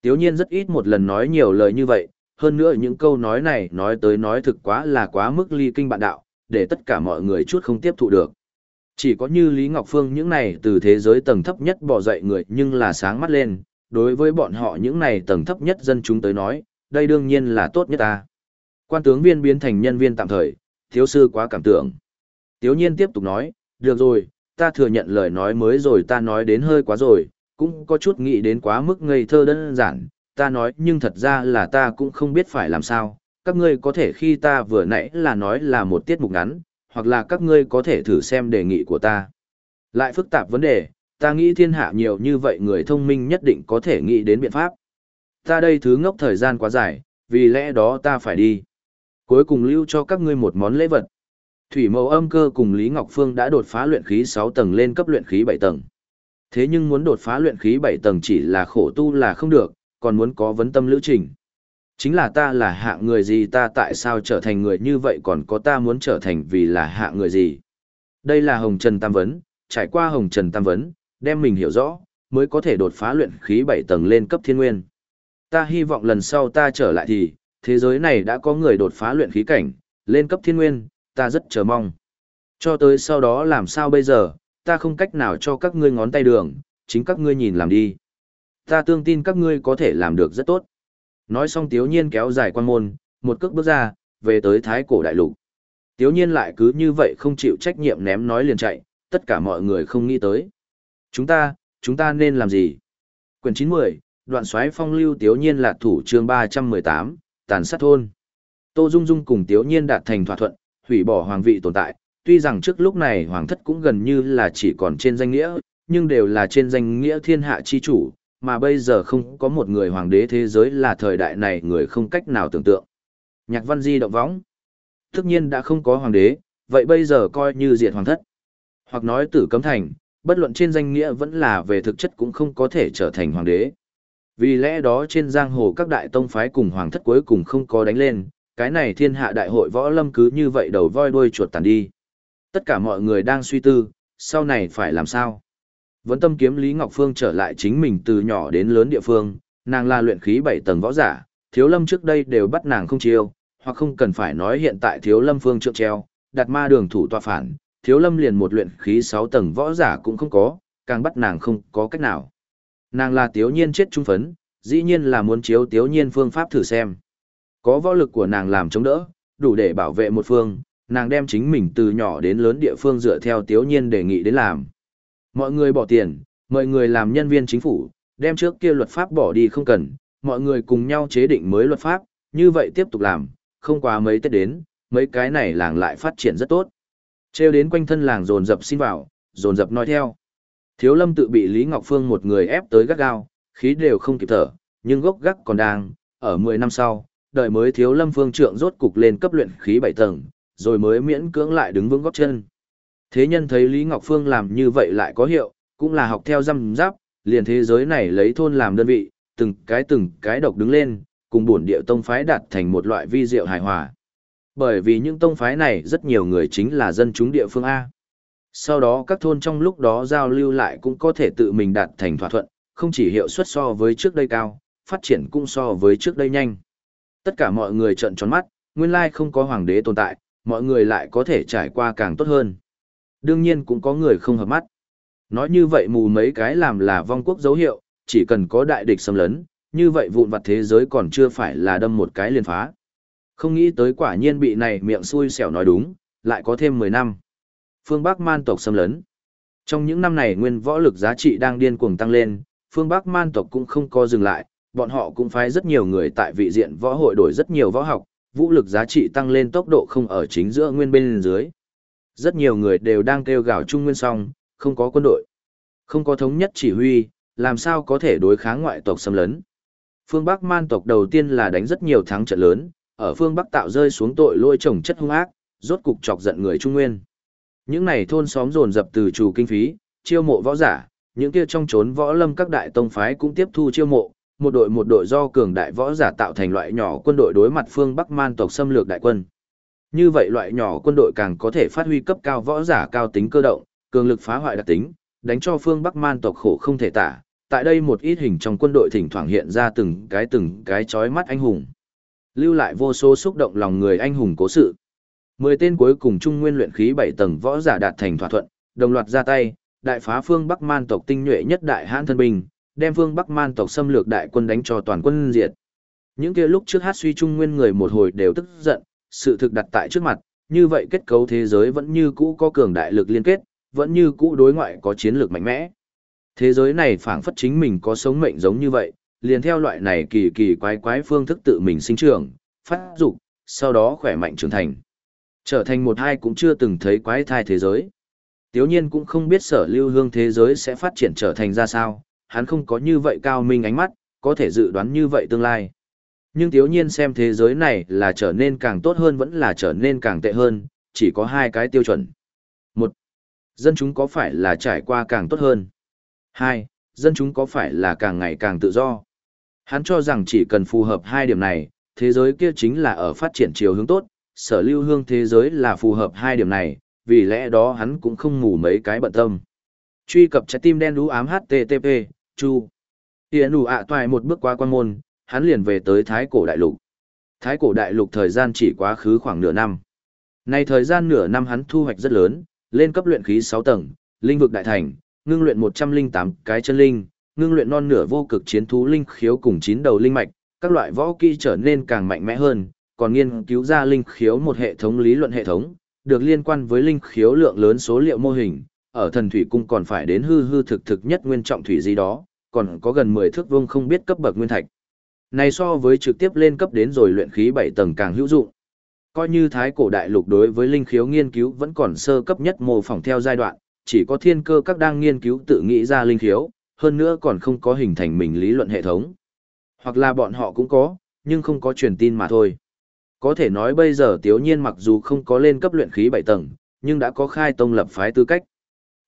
Tiếu nhiên rất ít một lần nói nhiều lời như vậy, hơn nữa những câu nói này nói tới nói thực quá là quá mức ly kinh bạn đạo, để tất cả mọi người chút không tiếp thụ được. Chỉ có như Lý Ngọc Phương những này từ thế giới tầng thấp nhất bỏ dậy người nhưng là sáng mắt lên, đối với bọn họ những này tầng thấp nhất dân chúng tới nói, đây đương nhiên là tốt nhất ta. Quan tướng viên biến thành nhân viên tạm thời, thiếu sư quá cảm tưởng. Tiếu nhiên tiếp tục nói, được rồi, ta thừa nhận lời nói mới rồi ta nói đến hơi quá rồi, cũng có chút nghĩ đến quá mức ngây thơ đơn giản, ta nói nhưng thật ra là ta cũng không biết phải làm sao, các ngươi có thể khi ta vừa nãy là nói là một tiết mục ngắn, hoặc là các ngươi có thể thử xem đề nghị của ta. Lại phức tạp vấn đề, ta nghĩ thiên hạ nhiều như vậy người thông minh nhất định có thể nghĩ đến biện pháp. Ta đây thứ ngốc thời gian quá dài, vì lẽ đó ta phải đi. Cuối cùng lưu cho các ngươi một món lễ vật. Thủy mẫu âm cơ cùng Lý Ngọc Phương đã đột phá luyện khí 6 tầng lên cấp luyện khí 7 tầng. Thế nhưng muốn đột phá luyện khí 7 tầng chỉ là khổ tu là không được, còn muốn có vấn tâm lữ trình. Chính là ta là hạ người gì ta tại sao trở thành người như vậy còn có ta muốn trở thành vì là hạ người gì. Đây là Hồng Trần Tam Vấn, trải qua Hồng Trần Tam Vấn, đem mình hiểu rõ, mới có thể đột phá luyện khí 7 tầng lên cấp thiên nguyên. Ta hy vọng lần sau ta trở lại thì, thế giới này đã có người đột phá luyện khí cảnh, lên cấp thiên nguyên, ta rất chờ mong. Cho tới sau đó làm sao bây giờ, ta không cách nào cho các ngươi ngón tay đường, chính các ngươi nhìn làm đi. Ta tương tin các ngươi có thể làm được rất tốt. Nói xong Tiếu Nhiên kéo dài quan môn, một cước bước ra, về tới Thái Cổ Đại Lục. Tiếu Nhiên lại cứ như vậy không chịu trách nhiệm ném nói liền chạy, tất cả mọi người không nghĩ tới. Chúng ta, chúng ta nên làm gì? Quyển 90, đoạn xoáy phong lưu Tiếu Nhiên là thủ chương 318, tàn sát thôn. Tô Dung Dung cùng Tiếu Nhiên đạt thành thỏa thuận, hủy bỏ hoàng vị tồn tại, tuy rằng trước lúc này hoàng thất cũng gần như là chỉ còn trên danh nghĩa, nhưng đều là trên danh nghĩa thiên hạ chi chủ, mà bây giờ không có một người hoàng đế thế giới là thời đại này người không cách nào tưởng tượng. Nhạc văn di động võng. Tất nhiên đã không có hoàng đế, vậy bây giờ coi như diệt hoàng thất. Hoặc nói tử cấm thành, bất luận trên danh nghĩa vẫn là về thực chất cũng không có thể trở thành hoàng đế. Vì lẽ đó trên giang hồ các đại tông phái cùng hoàng thất cuối cùng không có đánh lên, cái này thiên hạ đại hội võ lâm cứ như vậy đầu voi đuôi chuột tàn đi. Tất cả mọi người đang suy tư, sau này phải làm sao? Vẫn tâm kiếm Lý Ngọc Phương trở lại chính mình từ nhỏ đến lớn địa phương, nàng là luyện khí 7 tầng võ giả, thiếu lâm trước đây đều bắt nàng không chiêu, hoặc không cần phải nói hiện tại thiếu lâm phương trượng treo, đặt ma đường thủ tòa phản, thiếu lâm liền một luyện khí 6 tầng võ giả cũng không có, càng bắt nàng không có cách nào. Nàng là tiếu nhiên chết trung phấn, dĩ nhiên là muốn chiếu tiếu nhiên phương pháp thử xem. Có võ lực của nàng làm chống đỡ, đủ để bảo vệ một phương, nàng đem chính mình từ nhỏ đến lớn địa phương dựa theo tiếu nhiên đề nghị đến làm. Mọi người bỏ tiền, mọi người làm nhân viên chính phủ, đem trước kia luật pháp bỏ đi không cần, mọi người cùng nhau chế định mới luật pháp, như vậy tiếp tục làm, không qua mấy Tết đến, mấy cái này làng lại phát triển rất tốt. Trêu đến quanh thân làng dồn dập xin vào, dồn dập nói theo. Thiếu lâm tự bị Lý Ngọc Phương một người ép tới gắt gao, khí đều không kịp thở, nhưng gốc gác còn đang, ở 10 năm sau, đợi mới thiếu lâm phương trượng rốt cục lên cấp luyện khí 7 tầng, rồi mới miễn cưỡng lại đứng vững góp chân. Thế nhân thấy Lý Ngọc Phương làm như vậy lại có hiệu, cũng là học theo răm giáp, liền thế giới này lấy thôn làm đơn vị, từng cái từng cái độc đứng lên, cùng bổn địa tông phái đạt thành một loại vi diệu hài hòa. Bởi vì những tông phái này rất nhiều người chính là dân chúng địa phương A. Sau đó các thôn trong lúc đó giao lưu lại cũng có thể tự mình đạt thành thỏa thuận, không chỉ hiệu suất so với trước đây cao, phát triển cũng so với trước đây nhanh. Tất cả mọi người trợn tròn mắt, nguyên lai không có hoàng đế tồn tại, mọi người lại có thể trải qua càng tốt hơn. Đương nhiên cũng có người không hợp mắt. Nói như vậy mù mấy cái làm là vong quốc dấu hiệu, chỉ cần có đại địch xâm lấn, như vậy vụn vặt thế giới còn chưa phải là đâm một cái liền phá. Không nghĩ tới quả nhiên bị này miệng xui xẻo nói đúng, lại có thêm 10 năm. Phương Bắc man tộc xâm lấn. Trong những năm này nguyên võ lực giá trị đang điên cuồng tăng lên, phương Bắc man tộc cũng không có dừng lại, bọn họ cũng phái rất nhiều người tại vị diện võ hội đổi rất nhiều võ học, vũ lực giá trị tăng lên tốc độ không ở chính giữa nguyên bên dưới. Rất nhiều người đều đang kêu gào trung nguyên song, không có quân đội, không có thống nhất chỉ huy, làm sao có thể đối kháng ngoại tộc xâm lấn. Phương Bắc man tộc đầu tiên là đánh rất nhiều thắng trận lớn, ở phương Bắc tạo rơi xuống tội lôi trồng chất hung ác, rốt cục chọc giận người Trung Nguyên. Những này thôn xóm dồn dập từ chủ kinh phí, chiêu mộ võ giả, những kia trong trốn võ lâm các đại tông phái cũng tiếp thu chiêu mộ, một đội một đội do cường đại võ giả tạo thành loại nhỏ quân đội đối mặt phương Bắc man tộc xâm lược đại quân. Như vậy loại nhỏ quân đội càng có thể phát huy cấp cao võ giả cao tính cơ động, cường lực phá hoại đặc tính, đánh cho phương Bắc man tộc khổ không thể tả. Tại đây một ít hình trong quân đội thỉnh thoảng hiện ra từng cái từng cái chói mắt anh hùng. Lưu lại vô số xúc động lòng người anh hùng cố sự. Mười tên cuối cùng trung nguyên luyện khí bảy tầng võ giả đạt thành thỏa thuận, đồng loạt ra tay, đại phá phương Bắc man tộc tinh nhuệ nhất đại hãn thân binh, đem phương Bắc man tộc xâm lược đại quân đánh cho toàn quân diệt. Những kia lúc trước hát suy trung nguyên người một hồi đều tức giận, sự thực đặt tại trước mặt, như vậy kết cấu thế giới vẫn như cũ có cường đại lực liên kết, vẫn như cũ đối ngoại có chiến lược mạnh mẽ. Thế giới này phảng phất chính mình có sống mệnh giống như vậy, liền theo loại này kỳ kỳ quái quái phương thức tự mình sinh trưởng, phát dục, sau đó khỏe mạnh trưởng thành. Trở thành một hai cũng chưa từng thấy quái thai thế giới. Tiếu nhiên cũng không biết sở lưu hương thế giới sẽ phát triển trở thành ra sao, hắn không có như vậy cao minh ánh mắt, có thể dự đoán như vậy tương lai. Nhưng thiếu nhiên xem thế giới này là trở nên càng tốt hơn vẫn là trở nên càng tệ hơn, chỉ có hai cái tiêu chuẩn. Một, dân chúng có phải là trải qua càng tốt hơn? Hai, dân chúng có phải là càng ngày càng tự do? Hắn cho rằng chỉ cần phù hợp hai điểm này, thế giới kia chính là ở phát triển chiều hướng tốt, sở lưu hương thế giới là phù hợp hai điểm này, vì lẽ đó hắn cũng không ngủ mấy cái bận tâm. Truy cập trái tim đen đú ám HTTP, chu. Tiễn đủ ạ toài một bước qua quan môn, hắn liền về tới Thái Cổ Đại Lục. Thái Cổ Đại Lục thời gian chỉ quá khứ khoảng nửa năm. Này thời gian nửa năm hắn thu hoạch rất lớn, lên cấp luyện khí 6 tầng, linh vực đại thành, ngưng luyện 108 cái chân linh, ngưng luyện non nửa vô cực chiến thú linh khiếu cùng chín đầu linh mạch, các loại võ kỹ trở nên càng mạnh mẽ hơn, còn nghiên cứu ra linh khiếu một hệ thống lý luận hệ thống, được liên quan với linh khiếu lượng lớn số liệu mô hình, ở thần thủy cung còn phải đến hư hư thực thực nhất nguyên trọng thủy gì đó, còn có gần 10 thước vuông không biết cấp bậc nguyên thạch. Này so với trực tiếp lên cấp đến rồi luyện khí 7 tầng càng hữu dụng. Coi như thái cổ đại lục đối với linh khiếu nghiên cứu vẫn còn sơ cấp nhất mô phỏng theo giai đoạn, chỉ có thiên cơ các đang nghiên cứu tự nghĩ ra linh khiếu, hơn nữa còn không có hình thành mình lý luận hệ thống. Hoặc là bọn họ cũng có, nhưng không có truyền tin mà thôi. Có thể nói bây giờ Tiếu Nhiên mặc dù không có lên cấp luyện khí 7 tầng, nhưng đã có khai tông lập phái tư cách.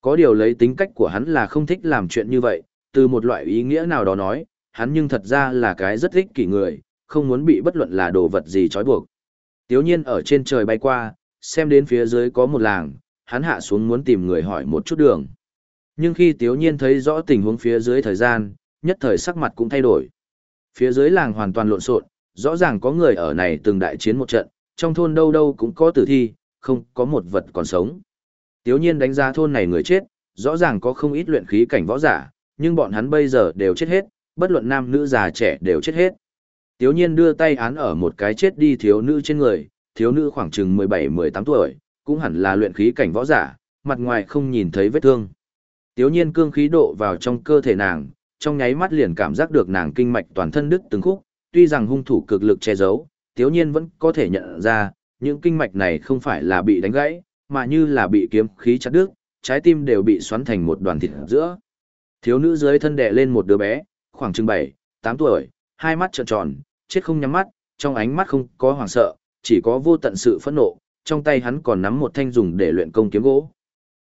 Có điều lấy tính cách của hắn là không thích làm chuyện như vậy, từ một loại ý nghĩa nào đó nói, hắn nhưng thật ra là cái rất ích kỷ người, không muốn bị bất luận là đồ vật gì trói buộc. Tiếu nhiên ở trên trời bay qua, xem đến phía dưới có một làng, hắn hạ xuống muốn tìm người hỏi một chút đường. Nhưng khi Tiếu nhiên thấy rõ tình huống phía dưới thời gian, nhất thời sắc mặt cũng thay đổi. Phía dưới làng hoàn toàn lộn xộn, rõ ràng có người ở này từng đại chiến một trận, trong thôn đâu đâu cũng có tử thi, không có một vật còn sống. Tiếu nhiên đánh giá thôn này người chết, rõ ràng có không ít luyện khí cảnh võ giả, nhưng bọn hắn bây giờ đều chết hết, bất luận nam nữ già trẻ đều chết hết. Tiếu nhiên đưa tay án ở một cái chết đi thiếu nữ trên người, thiếu nữ khoảng chừng 17-18 tuổi, cũng hẳn là luyện khí cảnh võ giả, mặt ngoài không nhìn thấy vết thương. Tiếu nhiên cương khí độ vào trong cơ thể nàng, trong nháy mắt liền cảm giác được nàng kinh mạch toàn thân đứt từng khúc, tuy rằng hung thủ cực lực che giấu, tiếu nhiên vẫn có thể nhận ra, những kinh mạch này không phải là bị đánh gãy, mà như là bị kiếm khí chặt đứt, trái tim đều bị xoắn thành một đoàn thịt giữa. Thiếu nữ dưới thân đè lên một đứa bé, khoảng chừng 7, 8 tuổi, hai mắt trợn tròn, chết không nhắm mắt, trong ánh mắt không có hoảng sợ, chỉ có vô tận sự phẫn nộ, trong tay hắn còn nắm một thanh dùng để luyện công kiếm gỗ.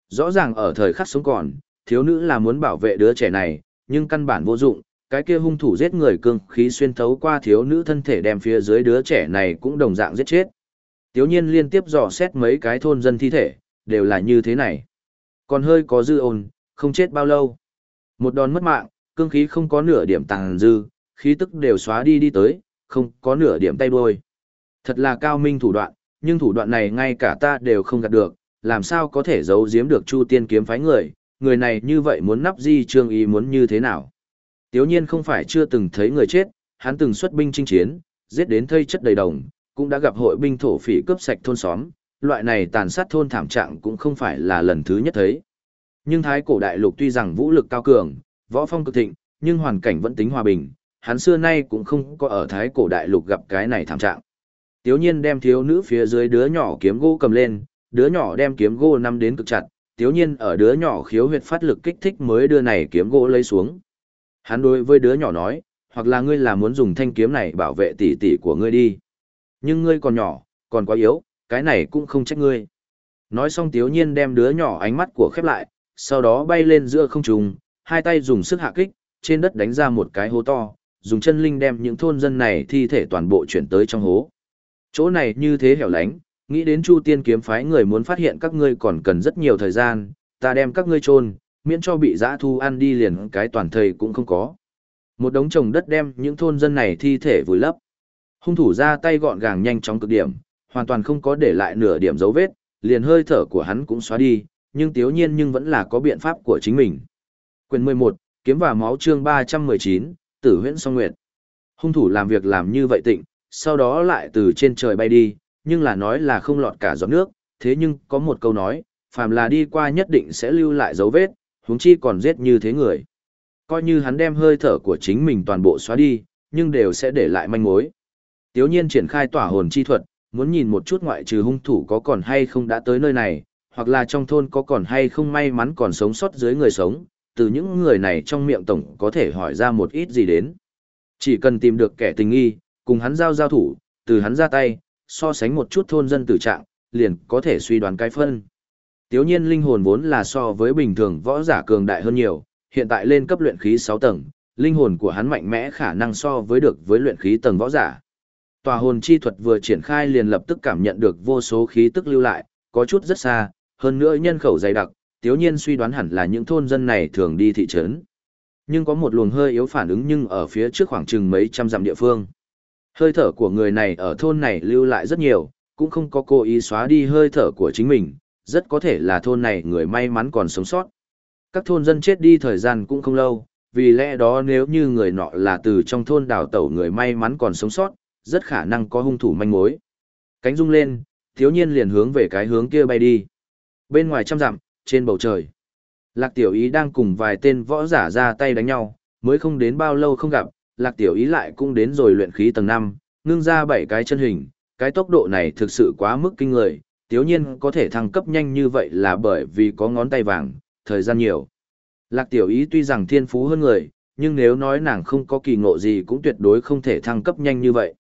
Rõ ràng ở thời khắc sống còn, thiếu nữ là muốn bảo vệ đứa trẻ này, nhưng căn bản vô dụng, cái kia hung thủ giết người cương khí xuyên thấu qua thiếu nữ thân thể đem phía dưới đứa trẻ này cũng đồng dạng giết chết. Tiếu nhiên liên tiếp dò xét mấy cái thôn dân thi thể, đều là như thế này. Còn hơi có dư ồn, không chết bao lâu. Một đòn mất mạng, cương khí không có nửa điểm tàng dư, khí tức đều xóa đi đi tới, không có nửa điểm tay đuôi. Thật là cao minh thủ đoạn, nhưng thủ đoạn này ngay cả ta đều không gạt được, làm sao có thể giấu giếm được Chu Tiên kiếm phái người, người này như vậy muốn nắp di trương ý muốn như thế nào. Tiếu nhiên không phải chưa từng thấy người chết, hắn từng xuất binh chinh chiến, giết đến thây chất đầy đồng, cũng đã gặp hội binh thổ phỉ cướp sạch thôn xóm, loại này tàn sát thôn thảm trạng cũng không phải là lần thứ nhất thấy. Nhưng thái cổ đại lục tuy rằng vũ lực cao cường, võ phong cực thịnh, nhưng hoàn cảnh vẫn tính hòa bình, hắn xưa nay cũng không có ở thái cổ đại lục gặp cái này thảm trạng. Tiếu nhiên đem thiếu nữ phía dưới đứa nhỏ kiếm gỗ cầm lên, đứa nhỏ đem kiếm gỗ nắm đến cực chặt, tiếu nhiên ở đứa nhỏ khiếu huyệt phát lực kích thích mới đưa này kiếm gỗ lấy xuống. Hắn đối với đứa nhỏ nói, hoặc là ngươi là muốn dùng thanh kiếm này bảo vệ tỷ tỷ của ngươi đi. Nhưng ngươi còn nhỏ, còn quá yếu, cái này cũng không trách ngươi. Nói xong tiếu nhiên đem đứa nhỏ ánh mắt của khép lại, sau đó bay lên giữa không trung, hai tay dùng sức hạ kích, trên đất đánh ra một cái hố to, dùng chân linh đem những thôn dân này thi thể toàn bộ chuyển tới trong hố. Chỗ này như thế hẻo lánh, nghĩ đến Chu Tiên kiếm phái người muốn phát hiện các ngươi còn cần rất nhiều thời gian, ta đem các ngươi chôn, miễn cho bị dã thu ăn đi liền cái toàn thời cũng không có. Một đống trồng đất đem những thôn dân này thi thể vùi lấp. Hung thủ ra tay gọn gàng nhanh chóng cực điểm, hoàn toàn không có để lại nửa điểm dấu vết, liền hơi thở của hắn cũng xóa đi, nhưng tiếu nhiên nhưng vẫn là có biện pháp của chính mình. Quyền 11, kiếm và máu chương 319, tử huyễn song nguyệt. Hung thủ làm việc làm như vậy tịnh, sau đó lại từ trên trời bay đi, nhưng là nói là không lọt cả giọt nước, thế nhưng có một câu nói, phàm là đi qua nhất định sẽ lưu lại dấu vết, huống chi còn giết như thế người. Coi như hắn đem hơi thở của chính mình toàn bộ xóa đi, nhưng đều sẽ để lại manh mối. Tiếu nhiên triển khai tỏa hồn chi thuật, muốn nhìn một chút ngoại trừ hung thủ có còn hay không đã tới nơi này, hoặc là trong thôn có còn hay không may mắn còn sống sót dưới người sống, từ những người này trong miệng tổng có thể hỏi ra một ít gì đến. Chỉ cần tìm được kẻ tình nghi, cùng hắn giao giao thủ, từ hắn ra tay, so sánh một chút thôn dân tử trạng, liền có thể suy đoán cái phân. Tiếu nhiên linh hồn vốn là so với bình thường võ giả cường đại hơn nhiều, hiện tại lên cấp luyện khí 6 tầng, linh hồn của hắn mạnh mẽ khả năng so với được với luyện khí tầng võ giả. Tòa hồn chi thuật vừa triển khai liền lập tức cảm nhận được vô số khí tức lưu lại, có chút rất xa, hơn nữa nhân khẩu dày đặc, tiếu nhiên suy đoán hẳn là những thôn dân này thường đi thị trấn. Nhưng có một luồng hơi yếu phản ứng nhưng ở phía trước khoảng chừng mấy trăm dặm địa phương. Hơi thở của người này ở thôn này lưu lại rất nhiều, cũng không có cố ý xóa đi hơi thở của chính mình, rất có thể là thôn này người may mắn còn sống sót. Các thôn dân chết đi thời gian cũng không lâu, vì lẽ đó nếu như người nọ là từ trong thôn đào tẩu người may mắn còn sống sót, rất khả năng có hung thủ manh mối. Cánh rung lên, thiếu nhiên liền hướng về cái hướng kia bay đi. Bên ngoài trăm dặm, trên bầu trời. Lạc tiểu ý đang cùng vài tên võ giả ra tay đánh nhau, mới không đến bao lâu không gặp, lạc tiểu ý lại cũng đến rồi luyện khí tầng 5, ngưng ra bảy cái chân hình, cái tốc độ này thực sự quá mức kinh người, tiếu nhiên có thể thăng cấp nhanh như vậy là bởi vì có ngón tay vàng, thời gian nhiều. Lạc tiểu ý tuy rằng thiên phú hơn người, nhưng nếu nói nàng không có kỳ ngộ gì cũng tuyệt đối không thể thăng cấp nhanh như vậy.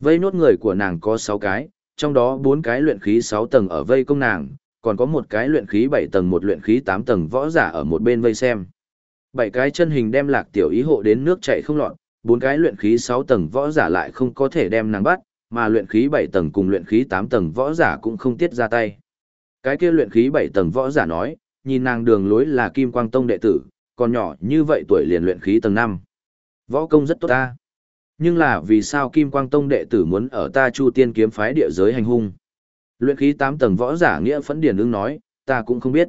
Vây nốt người của nàng có 6 cái, trong đó 4 cái luyện khí 6 tầng ở vây công nàng, còn có một cái luyện khí 7 tầng một luyện khí 8 tầng võ giả ở một bên vây xem. Bảy cái chân hình đem lạc tiểu ý hộ đến nước chảy không lọt, bốn cái luyện khí 6 tầng võ giả lại không có thể đem nàng bắt, mà luyện khí 7 tầng cùng luyện khí 8 tầng võ giả cũng không tiết ra tay. Cái kia luyện khí 7 tầng võ giả nói, nhìn nàng đường lối là Kim Quang Tông đệ tử, còn nhỏ như vậy tuổi liền luyện khí tầng 5. Võ công rất tốt ta. Nhưng là vì sao Kim Quang Tông đệ tử muốn ở ta Chu Tiên kiếm phái địa giới hành hung? Luyện khí 8 tầng võ giả nghĩa phẫn điển ứng nói, ta cũng không biết.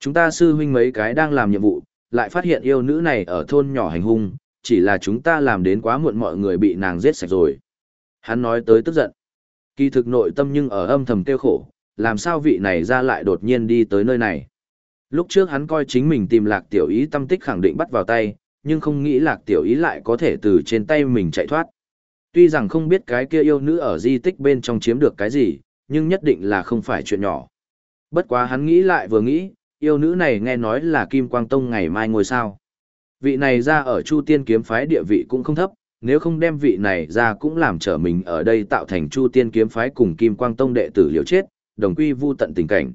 Chúng ta sư huynh mấy cái đang làm nhiệm vụ, lại phát hiện yêu nữ này ở thôn nhỏ hành hung, chỉ là chúng ta làm đến quá muộn mọi người bị nàng giết sạch rồi. Hắn nói tới tức giận. Kỳ thực nội tâm nhưng ở âm thầm tiêu khổ, làm sao vị này ra lại đột nhiên đi tới nơi này. Lúc trước hắn coi chính mình tìm lạc tiểu ý tâm tích khẳng định bắt vào tay, nhưng không nghĩ lạc tiểu ý lại có thể từ trên tay mình chạy thoát. Tuy rằng không biết cái kia yêu nữ ở di tích bên trong chiếm được cái gì, nhưng nhất định là không phải chuyện nhỏ. Bất quá hắn nghĩ lại vừa nghĩ, yêu nữ này nghe nói là Kim Quang Tông ngày mai ngồi sao. Vị này ra ở Chu Tiên kiếm phái địa vị cũng không thấp, nếu không đem vị này ra cũng làm trở mình ở đây tạo thành Chu Tiên kiếm phái cùng Kim Quang Tông đệ tử liều chết, đồng quy vu tận tình cảnh.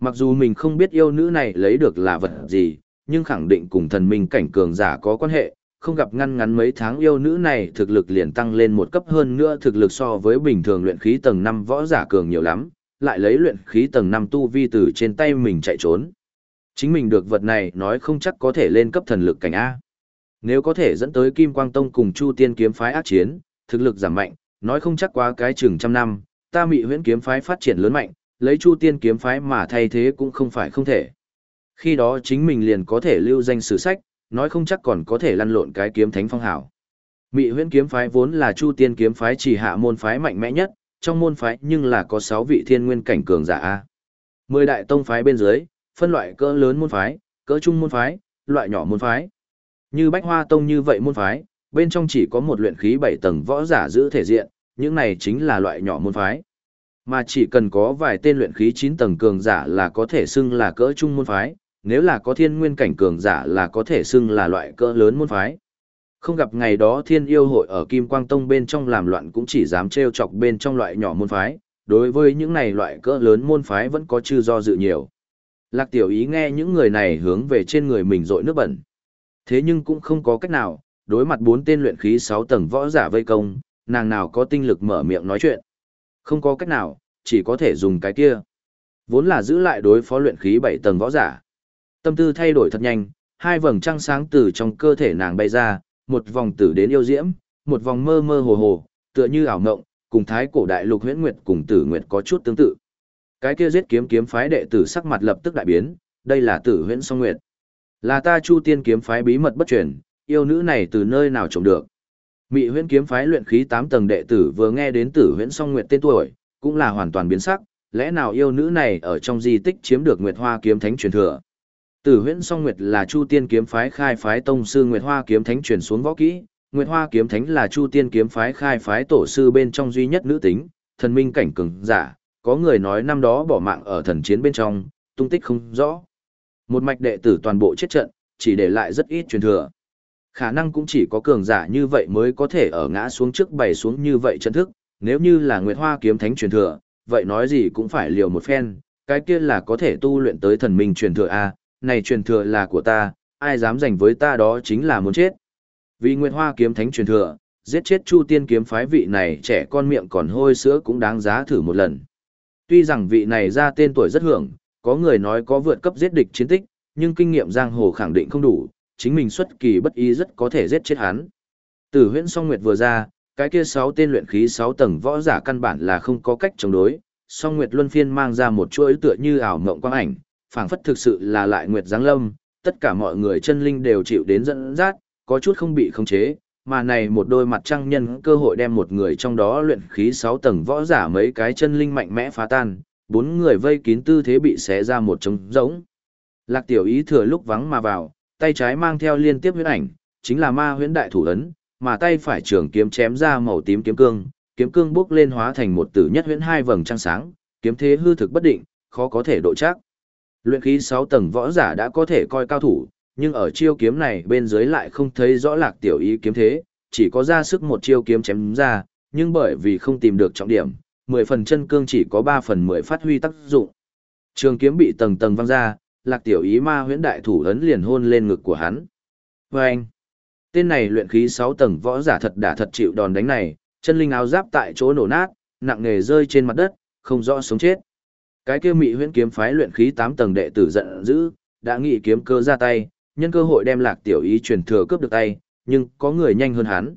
Mặc dù mình không biết yêu nữ này lấy được là vật gì, nhưng khẳng định cùng thần minh cảnh cường giả có quan hệ, không gặp ngăn ngắn mấy tháng yêu nữ này thực lực liền tăng lên một cấp hơn nữa thực lực so với bình thường luyện khí tầng 5 võ giả cường nhiều lắm, lại lấy luyện khí tầng 5 tu vi từ trên tay mình chạy trốn. Chính mình được vật này nói không chắc có thể lên cấp thần lực cảnh A. Nếu có thể dẫn tới Kim Quang Tông cùng Chu Tiên kiếm phái ác chiến, thực lực giảm mạnh, nói không chắc quá cái chừng trăm năm, ta mị huyễn kiếm phái phát triển lớn mạnh, lấy Chu Tiên kiếm phái mà thay thế cũng không phải không thể. Khi đó chính mình liền có thể lưu danh sử sách, nói không chắc còn có thể lăn lộn cái kiếm thánh phong hảo. Mị huyễn kiếm phái vốn là Chu Tiên kiếm phái chỉ hạ môn phái mạnh mẽ nhất, trong môn phái nhưng là có 6 vị thiên nguyên cảnh cường giả a. Mười đại tông phái bên dưới, phân loại cỡ lớn môn phái, cỡ trung môn phái, loại nhỏ môn phái. Như Bách Hoa Tông như vậy môn phái, bên trong chỉ có một luyện khí 7 tầng võ giả giữ thể diện, những này chính là loại nhỏ môn phái. Mà chỉ cần có vài tên luyện khí 9 tầng cường giả là có thể xưng là cỡ trung môn phái, nếu là có thiên nguyên cảnh cường giả là có thể xưng là loại cỡ lớn môn phái. Không gặp ngày đó thiên yêu hội ở Kim Quang Tông bên trong làm loạn cũng chỉ dám trêu chọc bên trong loại nhỏ môn phái, đối với những này loại cỡ lớn môn phái vẫn có chư do dự nhiều. Lạc tiểu ý nghe những người này hướng về trên người mình rội nước bẩn. Thế nhưng cũng không có cách nào, đối mặt bốn tên luyện khí 6 tầng võ giả vây công, nàng nào có tinh lực mở miệng nói chuyện. Không có cách nào, chỉ có thể dùng cái kia. Vốn là giữ lại đối phó luyện khí 7 tầng võ giả. Tâm tư thay đổi thật nhanh, hai vầng trăng sáng từ trong cơ thể nàng bay ra, một vòng tử đến yêu diễm, một vòng mơ mơ hồ hồ, tựa như ảo ngộng, cùng thái cổ đại lục huyễn nguyệt cùng tử nguyệt có chút tương tự. Cái kia giết kiếm kiếm phái đệ tử sắc mặt lập tức đại biến, đây là tử huyễn song nguyệt. Là ta Chu Tiên kiếm phái bí mật bất truyền, yêu nữ này từ nơi nào trộm được. Mị huyễn kiếm phái luyện khí 8 tầng đệ tử vừa nghe đến tử huyễn song nguyệt tên tuổi, cũng là hoàn toàn biến sắc, lẽ nào yêu nữ này ở trong di tích chiếm được Nguyệt Hoa kiếm thánh truyền thừa. Tử huyễn song Nguyệt là Chu Tiên kiếm phái khai phái tông sư Nguyệt Hoa kiếm thánh truyền xuống võ kỹ, Nguyệt Hoa kiếm thánh là Chu Tiên kiếm phái khai phái tổ sư bên trong duy nhất nữ tính, thần minh cảnh cường giả, có người nói năm đó bỏ mạng ở thần chiến bên trong, tung tích không rõ. Một mạch đệ tử toàn bộ chết trận, chỉ để lại rất ít truyền thừa. Khả năng cũng chỉ có cường giả như vậy mới có thể ở ngã xuống trước bày xuống như vậy chân thức, nếu như là Nguyệt Hoa kiếm thánh truyền thừa, vậy nói gì cũng phải liều một phen, cái kia là có thể tu luyện tới thần minh truyền thừa a, này truyền thừa là của ta, ai dám giành với ta đó chính là muốn chết. Vì Nguyệt Hoa kiếm thánh truyền thừa, giết chết Chu Tiên kiếm phái vị này trẻ con miệng còn hôi sữa cũng đáng giá thử một lần. Tuy rằng vị này ra tên tuổi rất hưởng, có người nói có vượt cấp giết địch chiến tích, nhưng kinh nghiệm giang hồ khẳng định không đủ, chính mình xuất kỳ bất ý rất có thể giết chết hắn. Từ huyễn song nguyệt vừa ra, cái kia sáu tên luyện khí sáu tầng võ giả căn bản là không có cách chống đối, song nguyệt luân phiên mang ra một chuỗi tựa như ảo mộng quang ảnh, phảng phất thực sự là lại nguyệt giáng lâm, tất cả mọi người chân linh đều chịu đến dẫn dắt, có chút không bị khống chế, mà này một đôi mặt trăng nhân cơ hội đem một người trong đó luyện khí 6 tầng võ giả mấy cái chân linh mạnh mẽ phá tan, bốn người vây kín tư thế bị xé ra một trống rỗng. Lạc tiểu ý thừa lúc vắng mà vào, tay trái mang theo liên tiếp huyễn ảnh, chính là ma huyễn đại thủ ấn, mà tay phải trường kiếm chém ra màu tím kiếm cương, kiếm cương bốc lên hóa thành một tử nhất huyễn hai vầng trăng sáng, kiếm thế hư thực bất định, khó có thể độ chắc. Luyện khí 6 tầng võ giả đã có thể coi cao thủ, nhưng ở chiêu kiếm này bên dưới lại không thấy rõ lạc tiểu ý kiếm thế, chỉ có ra sức một chiêu kiếm chém ra, nhưng bởi vì không tìm được trọng điểm, 10 phần chân cương chỉ có 3 phần 10 phát huy tác dụng. Trường kiếm bị tầng tầng văng ra, lạc tiểu ý ma huyễn đại thủ ấn liền hôn lên ngực của hắn. Và anh, Tên này luyện khí 6 tầng võ giả thật đã thật chịu đòn đánh này, chân linh áo giáp tại chỗ nổ nát, nặng nề rơi trên mặt đất, không rõ sống chết. Cái kia mị huyễn kiếm phái luyện khí 8 tầng đệ tử giận dữ, đã nghĩ kiếm cơ ra tay, nhân cơ hội đem Lạc Tiểu Ý truyền thừa cướp được tay, nhưng có người nhanh hơn hắn.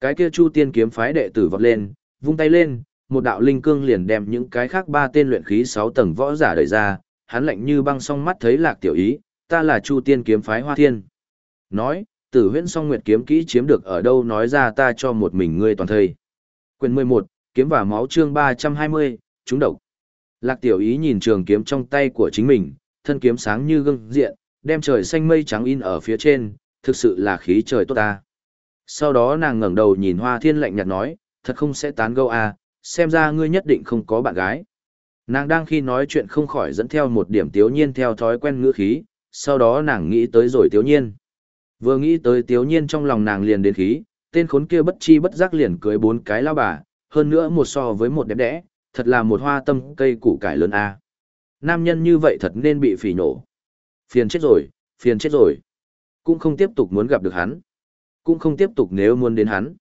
Cái kia Chu Tiên kiếm phái đệ tử vọt lên, vung tay lên, một đạo linh cương liền đem những cái khác ba tên luyện khí 6 tầng võ giả đẩy ra, hắn lạnh như băng song mắt thấy Lạc Tiểu Ý, ta là Chu Tiên kiếm phái Hoa Thiên. Nói, Tử Huyễn Song Nguyệt kiếm kỹ chiếm được ở đâu nói ra ta cho một mình ngươi toàn thây. Quyền 11, kiếm và máu chương 320, chúng độc. Lạc Tiểu Ý nhìn trường kiếm trong tay của chính mình, thân kiếm sáng như gương diện, đem trời xanh mây trắng in ở phía trên, thực sự là khí trời tốt ta. Sau đó nàng ngẩng đầu nhìn Hoa Thiên lạnh nhạt nói, thật không sẽ tán gẫu à, xem ra ngươi nhất định không có bạn gái. Nàng đang khi nói chuyện không khỏi dẫn theo một điểm tiếu nhiên theo thói quen ngữ khí, sau đó nàng nghĩ tới rồi tiếu nhiên. Vừa nghĩ tới tiếu nhiên trong lòng nàng liền đến khí, tên khốn kia bất chi bất giác liền cưới bốn cái lao bà, hơn nữa một so với một đẹp đẽ, thật là một hoa tâm cây củ cải lớn a. Nam nhân như vậy thật nên bị phỉ nổ. Phiền chết rồi, phiền chết rồi. Cũng không tiếp tục muốn gặp được hắn. Cũng không tiếp tục nếu muốn đến hắn.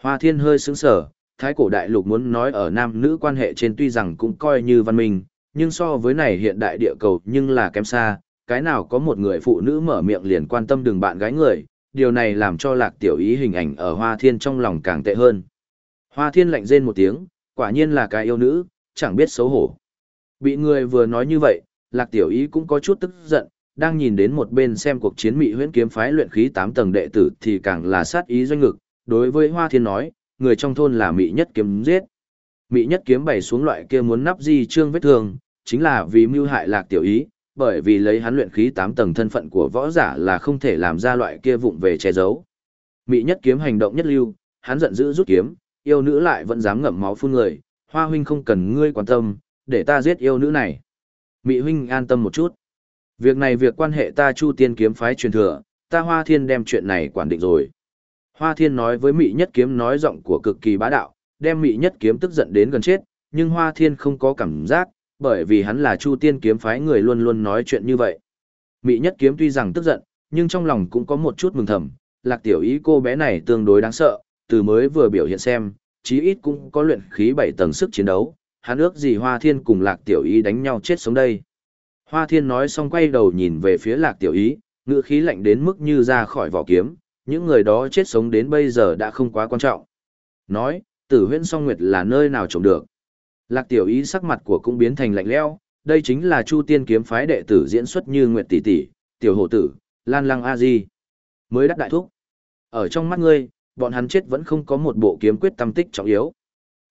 Hoa thiên hơi sững sở, thái cổ đại lục muốn nói ở nam nữ quan hệ trên tuy rằng cũng coi như văn minh, nhưng so với này hiện đại địa cầu nhưng là kém xa, cái nào có một người phụ nữ mở miệng liền quan tâm đường bạn gái người, điều này làm cho lạc tiểu ý hình ảnh ở hoa thiên trong lòng càng tệ hơn. Hoa thiên lạnh rên một tiếng, quả nhiên là cái yêu nữ, chẳng biết xấu hổ. Bị người vừa nói như vậy, lạc tiểu ý cũng có chút tức giận, đang nhìn đến một bên xem cuộc chiến mỹ huyễn kiếm phái luyện khí 8 tầng đệ tử thì càng là sát ý doanh ngực, đối với hoa thiên nói, người trong thôn là mỹ nhất kiếm giết. Mỹ nhất kiếm bày xuống loại kia muốn nắp di trương vết thương, chính là vì mưu hại lạc tiểu ý, bởi vì lấy hắn luyện khí 8 tầng thân phận của võ giả là không thể làm ra loại kia vụng về che giấu. Mỹ nhất kiếm hành động nhất lưu, hắn giận dữ rút kiếm, yêu nữ lại vẫn dám ngậm máu phun người, hoa huynh không cần ngươi quan tâm, để ta giết yêu nữ này. Mị huynh an tâm một chút. Việc này việc quan hệ ta chu tiên kiếm phái truyền thừa, ta hoa thiên đem chuyện này quản định rồi. Hoa thiên nói với Mị nhất kiếm nói giọng của cực kỳ bá đạo, đem Mị nhất kiếm tức giận đến gần chết, nhưng hoa thiên không có cảm giác, bởi vì hắn là Chu Tiên kiếm phái người luôn luôn nói chuyện như vậy. Mị Nhất kiếm tuy rằng tức giận, nhưng trong lòng cũng có một chút mừng thầm, Lạc Tiểu Ý cô bé này tương đối đáng sợ, từ mới vừa biểu hiện xem, chí ít cũng có luyện khí 7 tầng sức chiến đấu, hắn ước gì Hoa Thiên cùng Lạc Tiểu Ý đánh nhau chết sống đây. Hoa Thiên nói xong quay đầu nhìn về phía Lạc Tiểu Ý, ngựa khí lạnh đến mức như ra khỏi vỏ kiếm, những người đó chết sống đến bây giờ đã không quá quan trọng. Nói, tử huyễn song nguyệt là nơi nào trộm được. Lạc tiểu ý sắc mặt của cũng biến thành lạnh lẽo, đây chính là Chu Tiên kiếm phái đệ tử diễn xuất như Nguyệt tỷ tỷ, tiểu hổ tử, Lan Lăng A Di. Mới đắc đại thúc. Ở trong mắt ngươi, bọn hắn chết vẫn không có một bộ kiếm quyết tâm tích trọng yếu.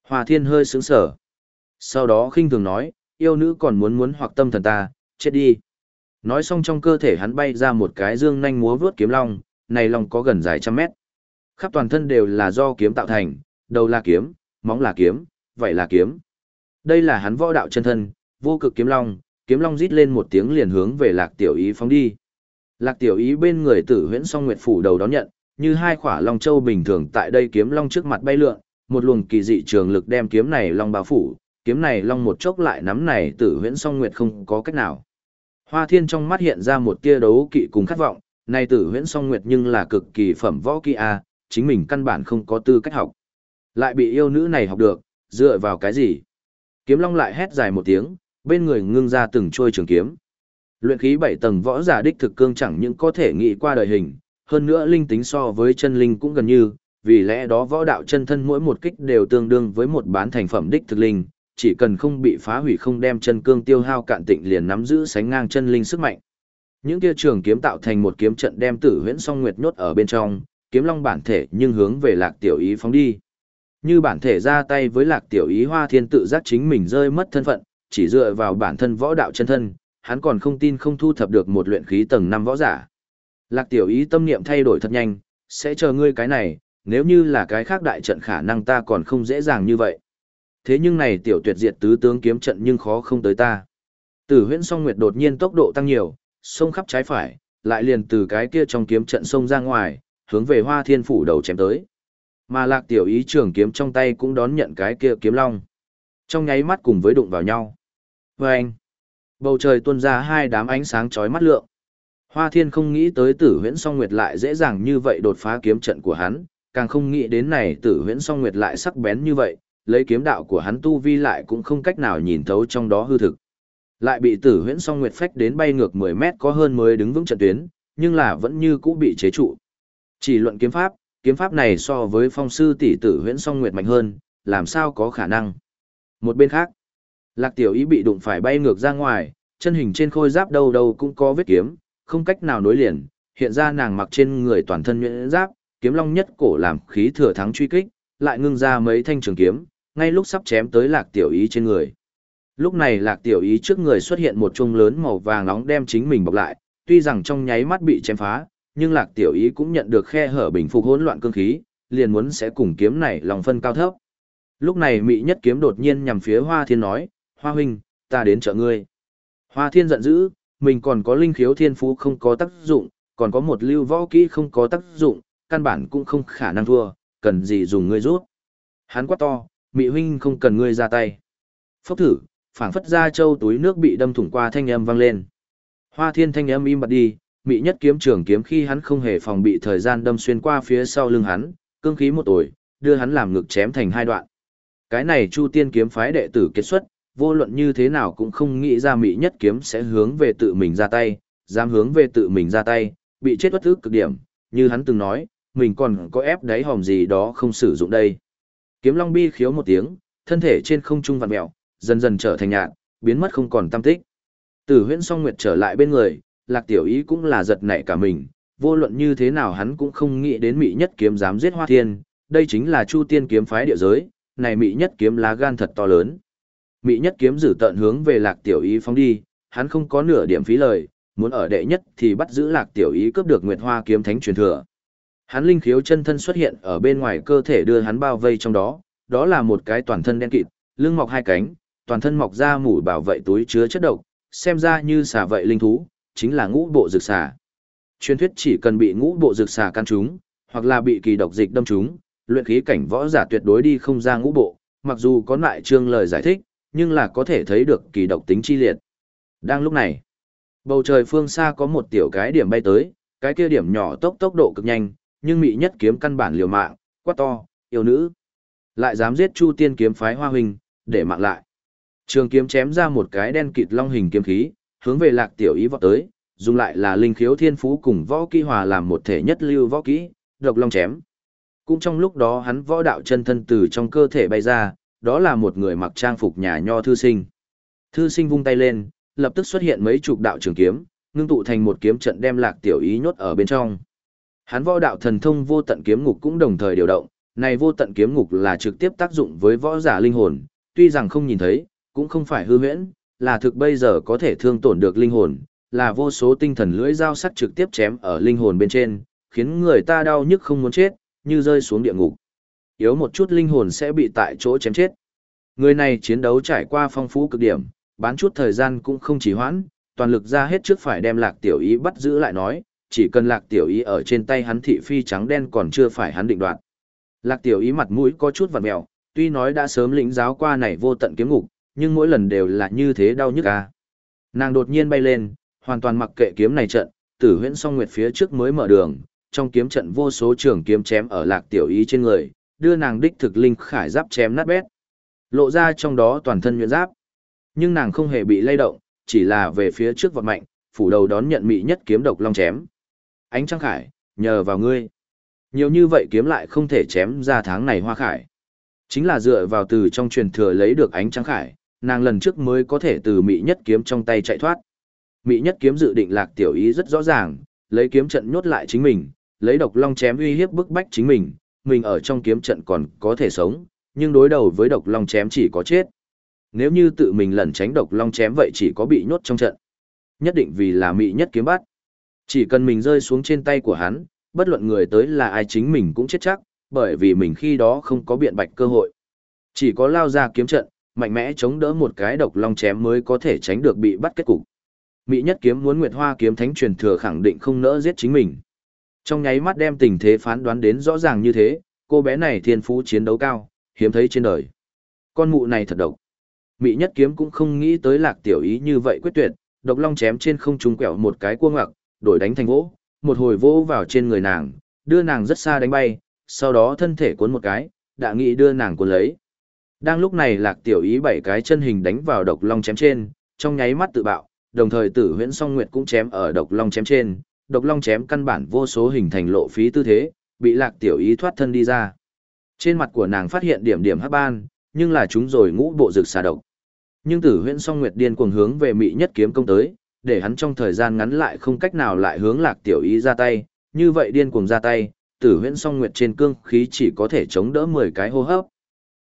Hòa Thiên hơi sướng sở. Sau đó khinh thường nói, yêu nữ còn muốn muốn hoặc tâm thần ta, chết đi. Nói xong trong cơ thể hắn bay ra một cái dương nhanh múa vướt kiếm long, này long có gần dài trăm mét. Khắp toàn thân đều là do kiếm tạo thành, đầu là kiếm, móng là kiếm, vậy là kiếm. Đây là hắn võ đạo chân thân, vô cực kiếm long, kiếm long rít lên một tiếng liền hướng về lạc tiểu ý phóng đi. Lạc tiểu ý bên người tử huyễn song nguyệt phủ đầu đón nhận, như hai khỏa long châu bình thường tại đây kiếm long trước mặt bay lượn, một luồng kỳ dị trường lực đem kiếm này long bao phủ, kiếm này long một chốc lại nắm này tử huyễn song nguyệt không có cách nào. Hoa thiên trong mắt hiện ra một tia đấu kỵ cùng khát vọng, này tử huyễn song nguyệt nhưng là cực kỳ phẩm võ kỳ a, chính mình căn bản không có tư cách học. Lại bị yêu nữ này học được, dựa vào cái gì? Kiếm Long lại hét dài một tiếng, bên người ngưng ra từng trôi trường kiếm. Luyện khí bảy tầng võ giả đích thực cương chẳng những có thể nghĩ qua đời hình, hơn nữa linh tính so với chân linh cũng gần như, vì lẽ đó võ đạo chân thân mỗi một kích đều tương đương với một bán thành phẩm đích thực linh, chỉ cần không bị phá hủy không đem chân cương tiêu hao cạn tịnh liền nắm giữ sánh ngang chân linh sức mạnh. Những kia trường kiếm tạo thành một kiếm trận đem Tử Huyễn Song Nguyệt nhốt ở bên trong, kiếm long bản thể nhưng hướng về Lạc Tiểu Ý phóng đi. Như bản thể ra tay với lạc tiểu ý hoa thiên tự giác chính mình rơi mất thân phận, chỉ dựa vào bản thân võ đạo chân thân, hắn còn không tin không thu thập được một luyện khí tầng 5 võ giả. Lạc tiểu ý tâm niệm thay đổi thật nhanh, sẽ chờ ngươi cái này, nếu như là cái khác đại trận khả năng ta còn không dễ dàng như vậy. Thế nhưng này tiểu tuyệt diệt tứ tướng kiếm trận nhưng khó không tới ta. Tử huyễn song nguyệt đột nhiên tốc độ tăng nhiều, xông khắp trái phải, lại liền từ cái kia trong kiếm trận xông ra ngoài, hướng về hoa thiên phủ đầu chém tới. Mà lạc tiểu ý trường kiếm trong tay cũng đón nhận cái kia kiếm long. Trong nháy mắt cùng với đụng vào nhau. Và anh, bầu trời tuôn ra hai đám ánh sáng chói mắt lượng. Hoa Thiên không nghĩ tới Tử Huyễn Song Nguyệt lại dễ dàng như vậy đột phá kiếm trận của hắn, càng không nghĩ đến này Tử Huyễn Song Nguyệt lại sắc bén như vậy, lấy kiếm đạo của hắn tu vi lại cũng không cách nào nhìn thấu trong đó hư thực. Lại bị Tử Huyễn Song Nguyệt phách đến bay ngược 10 mét có hơn mới đứng vững trận tuyến, nhưng là vẫn như cũ bị chế trụ. Chỉ luận kiếm pháp, kiếm pháp này so với phong sư tỷ tử Huyễn Song Nguyệt mạnh hơn, làm sao có khả năng. Một bên khác, Lạc Tiểu Ý bị đụng phải bay ngược ra ngoài, chân hình trên khôi giáp đâu đâu cũng có vết kiếm, không cách nào nối liền, hiện ra nàng mặc trên người toàn thân nhuyễn giáp, kiếm long nhất cổ làm khí thừa thắng truy kích, lại ngưng ra mấy thanh trường kiếm, ngay lúc sắp chém tới Lạc Tiểu Ý trên người. Lúc này Lạc Tiểu Ý trước người xuất hiện một chuông lớn màu vàng nóng đem chính mình bọc lại, tuy rằng trong nháy mắt bị chém phá, nhưng Lạc Tiểu Ý cũng nhận được khe hở bình phục hỗn loạn cương khí, liền muốn sẽ cùng kiếm này lòng phân cao thấp. Lúc này Mị Nhất kiếm đột nhiên nhằm phía Hoa Thiên nói, Hoa huynh, ta đến trợ ngươi. Hoa Thiên giận dữ, mình còn có linh khiếu thiên phú không có tác dụng, còn có một lưu võ kỹ không có tác dụng, căn bản cũng không khả năng thua, cần gì dùng ngươi rút. Hắn quát to, Mị huynh không cần ngươi ra tay. Phốc thử, phảng phất ra châu túi nước bị đâm thủng qua thanh âm vang lên. Hoa Thiên thanh âm im bặt đi, Mị Nhất kiếm trường kiếm khi hắn không hề phòng bị thời gian đâm xuyên qua phía sau lưng hắn, cương khí một ổi, đưa hắn làm ngực chém thành hai đoạn. Cái này Chu Tiên kiếm phái đệ tử kết xuất, vô luận như thế nào cũng không nghĩ ra Mỹ nhất kiếm sẽ hướng về tự mình ra tay, dám hướng về tự mình ra tay, bị chết bất ức cực điểm, như hắn từng nói, mình còn có ép đáy hòm gì đó không sử dụng đây. Kiếm Long Bi khiếu một tiếng, thân thể trên không trung vặn mẹo, dần dần trở thành nhạn, biến mất không còn tâm tích. Tử huyễn song nguyệt trở lại bên người, lạc tiểu ý cũng là giật nảy cả mình, vô luận như thế nào hắn cũng không nghĩ đến Mỹ nhất kiếm dám giết hoa thiên, đây chính là chu tiên kiếm phái địa giới, này Mỹ nhất kiếm lá gan thật to lớn. Mỹ nhất kiếm giữ tận hướng về lạc tiểu ý phóng đi, hắn không có nửa điểm phí lời, muốn ở đệ nhất thì bắt giữ lạc tiểu ý cướp được Nguyệt Hoa kiếm thánh truyền thừa. Hắn linh khiếu chân thân xuất hiện ở bên ngoài cơ thể đưa hắn bao vây trong đó, đó là một cái toàn thân đen kịt, lưng mọc hai cánh, toàn thân mọc ra mủ bảo vệ túi chứa chất độc, xem ra như xà vậy linh thú, chính là ngũ bộ dược xà. Truyền thuyết chỉ cần bị ngũ bộ dược xà căn trúng, hoặc là bị kỳ độc dịch đâm trúng, luyện khí cảnh võ giả tuyệt đối đi không ra ngũ bộ, mặc dù có lại trương lời giải thích, nhưng là có thể thấy được kỳ độc tính chi liệt. Đang lúc này, bầu trời phương xa có một tiểu cái điểm bay tới, cái kia điểm nhỏ tốc tốc độ cực nhanh, nhưng mị nhất kiếm căn bản liều mạng, quát to, yêu nữ. Lại dám giết Chu Tiên kiếm phái Hoa huynh, để mạng lại. Trường kiếm chém ra một cái đen kịt long hình kiếm khí, hướng về Lạc Tiểu Ý vọt tới, dùng lại là linh khiếu thiên phú cùng võ kỹ hòa làm một thể nhất lưu võ kỹ, độc long chém. Cũng trong lúc đó hắn võ đạo chân thân từ trong cơ thể bay ra, đó là một người mặc trang phục nhà nho thư sinh. Thư sinh vung tay lên, lập tức xuất hiện mấy chục đạo trường kiếm, ngưng tụ thành một kiếm trận đem lạc tiểu ý nhốt ở bên trong. Hắn võ đạo thần thông vô tận kiếm ngục cũng đồng thời điều động, này vô tận kiếm ngục là trực tiếp tác dụng với võ giả linh hồn, tuy rằng không nhìn thấy, cũng không phải hư huyễn, là thực bây giờ có thể thương tổn được linh hồn, là vô số tinh thần lưỡi dao sắc trực tiếp chém ở linh hồn bên trên, khiến người ta đau nhức không muốn chết, như rơi xuống địa ngục. Yếu một chút linh hồn sẽ bị tại chỗ chém chết. Người này chiến đấu trải qua phong phú cực điểm, bán chút thời gian cũng không chỉ hoãn, toàn lực ra hết trước phải đem lạc tiểu ý bắt giữ lại nói, chỉ cần lạc tiểu ý ở trên tay hắn thị phi trắng đen còn chưa phải hắn định đoạt. Lạc tiểu ý mặt mũi có chút vặn mèo, tuy nói đã sớm lĩnh giáo qua này vô tận kiếm ngục, nhưng mỗi lần đều là như thế đau nhức à. Nàng đột nhiên bay lên, hoàn toàn mặc kệ kiếm này trận, tử huyễn song nguyệt phía trước mới mở đường, trong kiếm trận vô số trường kiếm chém ở lạc tiểu ý trên người, đưa nàng đích thực linh khải giáp chém nát bét. Lộ ra trong đó toàn thân nhuyễn giáp. Nhưng nàng không hề bị lay động, chỉ là về phía trước vọt mạnh, phủ đầu đón nhận mị nhất kiếm độc long chém. Ánh trăng khải, nhờ vào ngươi. Nhiều như vậy kiếm lại không thể chém ra tháng này hoa khải. Chính là dựa vào từ trong truyền thừa lấy được ánh trăng khải, nàng lần trước mới có thể từ mị nhất kiếm trong tay chạy thoát. Mị nhất kiếm dự định lạc tiểu ý rất rõ ràng, lấy kiếm trận nhốt lại chính mình, lấy độc long chém uy hiếp bức bách chính mình, mình ở trong kiếm trận còn có thể sống, nhưng đối đầu với độc long chém chỉ có chết. Nếu như tự mình lẩn tránh độc long chém vậy chỉ có bị nhốt trong trận. Nhất định vì là mị nhất kiếm bắt. Chỉ cần mình rơi xuống trên tay của hắn, bất luận người tới là ai chính mình cũng chết chắc, bởi vì mình khi đó không có biện bạch cơ hội. Chỉ có lao ra kiếm trận, mạnh mẽ chống đỡ một cái độc long chém mới có thể tránh được bị bắt kết cục. Mị nhất kiếm muốn Nguyệt Hoa kiếm thánh truyền thừa khẳng định không nỡ giết chính mình. Trong nháy mắt đem tình thế phán đoán đến rõ ràng như thế, cô bé này thiên phú chiến đấu cao, hiếm thấy trên đời. Con mụ này thật độc. Mị nhất kiếm cũng không nghĩ tới lạc tiểu ý như vậy quyết tuyệt, độc long chém trên không trung quẹo một cái cua ngoặc, đổi đánh thành vỗ, một hồi vỗ vào trên người nàng, đưa nàng rất xa đánh bay, sau đó thân thể cuốn một cái, đã nghĩ đưa nàng cuốn lấy. Đang lúc này lạc tiểu ý bảy cái chân hình đánh vào độc long chém trên, trong nháy mắt tự bạo, đồng thời tử huyễn song nguyệt cũng chém ở độc long chém trên, độc long chém căn bản vô số hình thành lộ phí tư thế, bị lạc tiểu ý thoát thân đi ra. Trên mặt của nàng phát hiện điểm điểm hắc ban, nhưng là chúng rồi ngũ bộ rực xà độc. Nhưng tử huyễn song nguyệt điên cuồng hướng về mị nhất kiếm công tới, để hắn trong thời gian ngắn lại không cách nào lại hướng lạc tiểu ý ra tay, như vậy điên cuồng ra tay, tử huyễn song nguyệt trên cương khí chỉ có thể chống đỡ 10 cái hô hấp.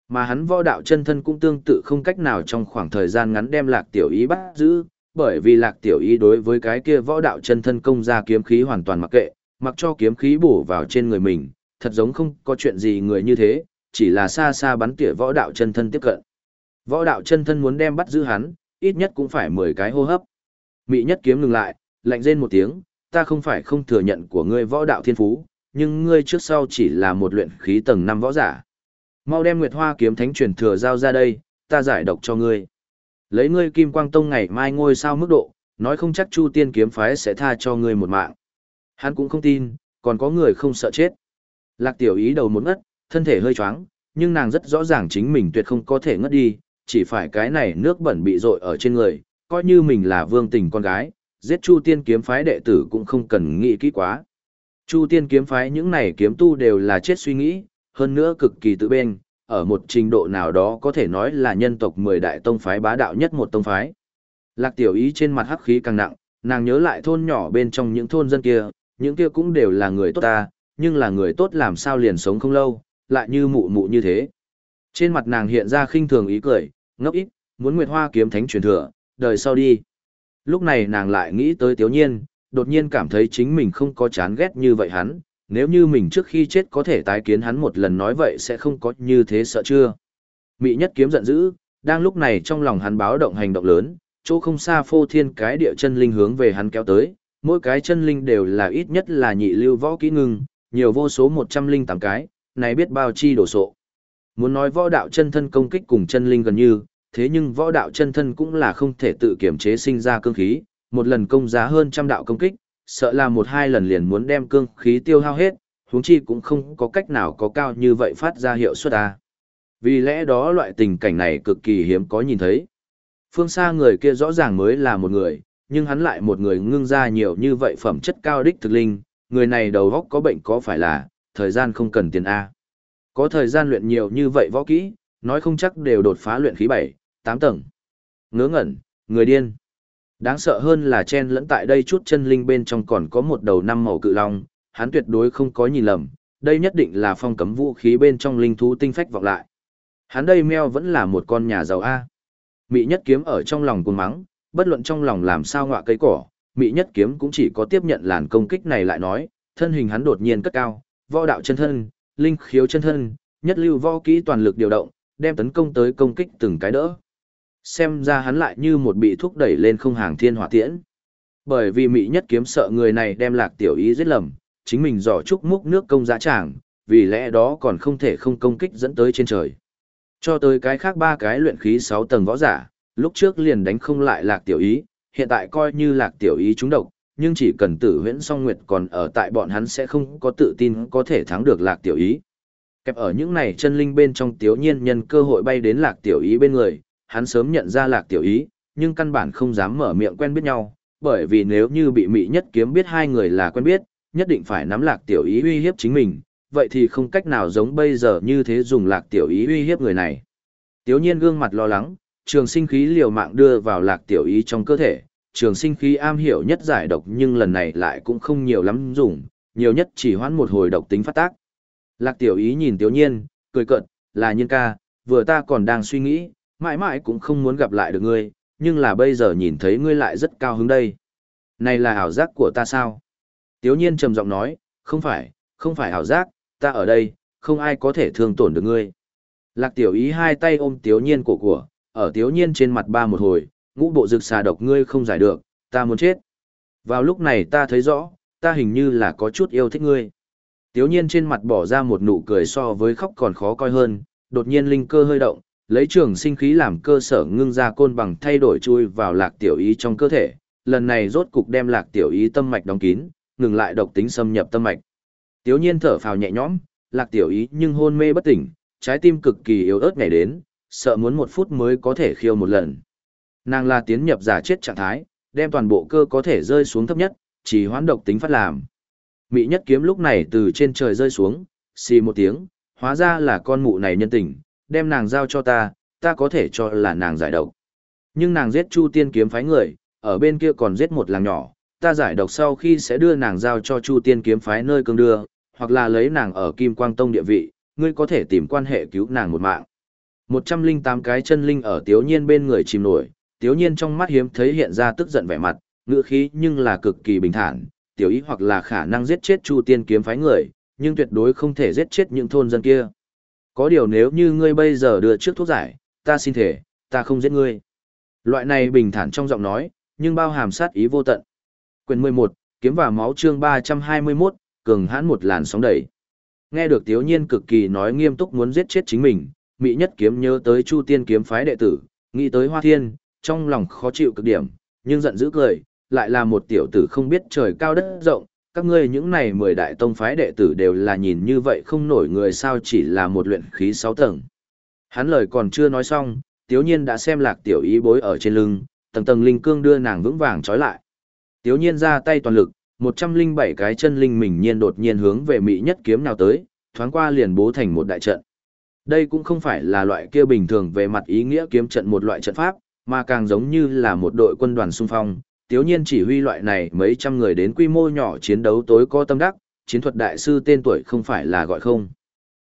Mà hắn võ đạo chân thân cũng tương tự không cách nào trong khoảng thời gian ngắn đem lạc tiểu ý bắt giữ, bởi vì lạc tiểu y đối với cái kia võ đạo chân thân công ra kiếm khí hoàn toàn mặc kệ, mặc cho kiếm khí bổ vào trên người mình, thật giống không có chuyện gì người như thế, chỉ là xa xa bắn tỉa võ đạo chân thân tiếp cận. Võ đạo chân thân muốn đem bắt giữ hắn, ít nhất cũng phải 10 cái hô hấp. Mị nhất kiếm ngừng lại, lạnh rên một tiếng, ta không phải không thừa nhận của ngươi võ đạo thiên phú, nhưng ngươi trước sau chỉ là một luyện khí tầng 5 võ giả. Mau đem Nguyệt Hoa kiếm thánh truyền thừa giao ra đây, ta giải độc cho ngươi. Lấy ngươi Kim Quang Tông ngày mai ngôi sao mức độ, nói không chắc Chu Tiên kiếm phái sẽ tha cho ngươi một mạng. Hắn cũng không tin, còn có người không sợ chết. Lạc Tiểu Ý đầu một ngất, thân thể hơi choáng, nhưng nàng rất rõ ràng chính mình tuyệt không có thể ngất đi, chỉ phải cái này nước bẩn bị rội ở trên người, coi như mình là vương tình con gái, giết Chu Tiên kiếm phái đệ tử cũng không cần nghĩ kỹ quá. Chu Tiên kiếm phái những này kiếm tu đều là chết suy nghĩ, hơn nữa cực kỳ tự bên, ở một trình độ nào đó có thể nói là nhân tộc mười đại tông phái bá đạo nhất một tông phái. Lạc tiểu ý trên mặt hắc khí càng nặng, nàng nhớ lại thôn nhỏ bên trong những thôn dân kia, những kia cũng đều là người tốt ta, nhưng là người tốt làm sao liền sống không lâu, lại như mụ mụ như thế. Trên mặt nàng hiện ra khinh thường ý cười, ngốc ít, muốn Nguyệt Hoa kiếm thánh truyền thừa, đời sau đi. Lúc này nàng lại nghĩ tới Tiếu Nhiên, đột nhiên cảm thấy chính mình không có chán ghét như vậy hắn, nếu như mình trước khi chết có thể tái kiến hắn một lần nói vậy sẽ không có như thế sợ chưa. Mị nhất kiếm giận dữ, đang lúc này trong lòng hắn báo động hành động lớn, chỗ không xa phô thiên cái địa chân linh hướng về hắn kéo tới, mỗi cái chân linh đều là ít nhất là nhị lưu võ kỹ ngưng, nhiều vô số 108 cái, này biết bao chi đổ sộ. Muốn nói võ đạo chân thân công kích cùng chân linh gần như, thế nhưng võ đạo chân thân cũng là không thể tự kiểm chế sinh ra cương khí, một lần công giá hơn trăm đạo công kích, sợ là một hai lần liền muốn đem cương khí tiêu hao hết, huống chi cũng không có cách nào có cao như vậy phát ra hiệu suất à. Vì lẽ đó loại tình cảnh này cực kỳ hiếm có nhìn thấy. Phương xa người kia rõ ràng mới là một người, nhưng hắn lại một người ngưng ra nhiều như vậy phẩm chất cao đích thực linh, người này đầu góc có bệnh có phải là, thời gian không cần tiền A. Có thời gian luyện nhiều như vậy võ kỹ, nói không chắc đều đột phá luyện khí 7, 8 tầng. Ngớ ngẩn, người điên. Đáng sợ hơn là chen lẫn tại đây chút chân linh bên trong còn có một đầu năm màu cự long, hắn tuyệt đối không có nhìn lầm, đây nhất định là phong cấm vũ khí bên trong linh thú tinh phách vọng lại. Hắn đây meo vẫn là một con nhà giàu A. Mị nhất kiếm ở trong lòng cuồng mắng, bất luận trong lòng làm sao ngọa cây cỏ, Mị nhất kiếm cũng chỉ có tiếp nhận làn công kích này lại nói, thân hình hắn đột nhiên cất cao, võ đạo chân thân, linh khiếu chân thân, nhất lưu võ kỹ toàn lực điều động, đem tấn công tới công kích từng cái đỡ. Xem ra hắn lại như một bị thúc đẩy lên không hàng thiên hỏa tiễn. Bởi vì mỹ nhất kiếm sợ người này đem lạc tiểu ý giết lầm, chính mình dò chúc múc nước công giá tràng, vì lẽ đó còn không thể không công kích dẫn tới trên trời. Cho tới cái khác ba cái luyện khí 6 tầng võ giả, lúc trước liền đánh không lại lạc tiểu ý, hiện tại coi như lạc tiểu ý trúng độc, nhưng chỉ cần tử huyễn song nguyệt còn ở tại bọn hắn sẽ không có tự tin có thể thắng được lạc tiểu ý. Kẹp ở những này chân linh bên trong tiểu nhiên nhân cơ hội bay đến lạc tiểu ý bên người, hắn sớm nhận ra lạc tiểu ý, nhưng căn bản không dám mở miệng quen biết nhau, bởi vì nếu như bị mị nhất kiếm biết hai người là quen biết, nhất định phải nắm lạc tiểu ý uy hiếp chính mình, vậy thì không cách nào giống bây giờ như thế dùng lạc tiểu ý uy hiếp người này. Tiểu nhiên gương mặt lo lắng, trường sinh khí liều mạng đưa vào lạc tiểu ý trong cơ thể, trường sinh khí am hiểu nhất giải độc nhưng lần này lại cũng không nhiều lắm dùng, nhiều nhất chỉ hoãn một hồi độc tính phát tác. Lạc tiểu ý nhìn tiểu nhiên, cười cợt, là nhân ca, vừa ta còn đang suy nghĩ, mãi mãi cũng không muốn gặp lại được ngươi, nhưng là bây giờ nhìn thấy ngươi lại rất cao hứng đây. Này là ảo giác của ta sao? Tiếu nhiên trầm giọng nói, không phải, không phải ảo giác, ta ở đây, không ai có thể thương tổn được ngươi. Lạc tiểu ý hai tay ôm tiếu nhiên cổ của, ở tiếu nhiên trên mặt ba một hồi, ngũ bộ rực xà độc ngươi không giải được, ta muốn chết. Vào lúc này ta thấy rõ, ta hình như là có chút yêu thích ngươi. Tiếu nhiên trên mặt bỏ ra một nụ cười so với khóc còn khó coi hơn, đột nhiên linh cơ hơi động, lấy trường sinh khí làm cơ sở ngưng ra côn bằng thay đổi chui vào lạc tiểu ý trong cơ thể, lần này rốt cục đem lạc tiểu ý tâm mạch đóng kín, ngừng lại độc tính xâm nhập tâm mạch. tiểu nhiên thở phào nhẹ nhõm, lạc tiểu ý nhưng hôn mê bất tỉnh, trái tim cực kỳ yếu ớt ngày đến, sợ muốn một phút mới có thể khiêu một lần. Nàng là tiến nhập giả chết trạng thái, đem toàn bộ cơ có thể rơi xuống thấp nhất, chỉ hoán độc tính phát làm. Mị nhất kiếm lúc này từ trên trời rơi xuống, xì một tiếng, hóa ra là con mụ này nhân tình, đem nàng giao cho ta, ta có thể cho là nàng giải độc. Nhưng nàng giết Chu Tiên kiếm phái người, ở bên kia còn giết một làng nhỏ, ta giải độc sau khi sẽ đưa nàng giao cho Chu Tiên kiếm phái nơi cương đưa, hoặc là lấy nàng ở Kim Quang Tông địa vị, ngươi có thể tìm quan hệ cứu nàng một mạng. 108 cái chân linh ở Tiếu Nhiên bên người chìm nổi, Tiếu Nhiên trong mắt hiếm thấy hiện ra tức giận vẻ mặt, ngữ khí nhưng là cực kỳ bình thản, tiểu ý hoặc là khả năng giết chết Chu Tiên kiếm phái người, nhưng tuyệt đối không thể giết chết những thôn dân kia. Có điều nếu như ngươi bây giờ đưa trước thuốc giải, ta xin thể, ta không giết ngươi. Loại này bình thản trong giọng nói, nhưng bao hàm sát ý vô tận. Quyền 11, kiếm và máu chương 321, cường hãn một làn sóng đẩy. Nghe được Tiếu Nhiên cực kỳ nói nghiêm túc muốn giết chết chính mình, Mỹ Nhất kiếm nhớ tới Chu Tiên kiếm phái đệ tử, nghĩ tới Hoa Thiên, trong lòng khó chịu cực điểm, nhưng giận dữ cười, lại là một tiểu tử không biết trời cao đất rộng, các ngươi những này mười đại tông phái đệ tử đều là nhìn như vậy không nổi người sao chỉ là một luyện khí sáu tầng. Hắn lời còn chưa nói xong, Tiếu Nhiên đã xem lạc tiểu ý bối ở trên lưng, tầng tầng linh cương đưa nàng vững vàng trói lại. Tiếu Nhiên ra tay toàn lực, một trăm linh bảy cái chân linh mình nhiên đột nhiên hướng về Mỹ nhất kiếm nào tới, thoáng qua liền bố thành một đại trận. Đây cũng không phải là loại kia bình thường về mặt ý nghĩa kiếm trận một loại trận pháp, mà càng giống như là một đội quân đoàn xung phong. Tiếu nhiên chỉ huy loại này mấy trăm người đến quy mô nhỏ chiến đấu tối có tâm đắc, chiến thuật đại sư tên tuổi không phải là gọi không.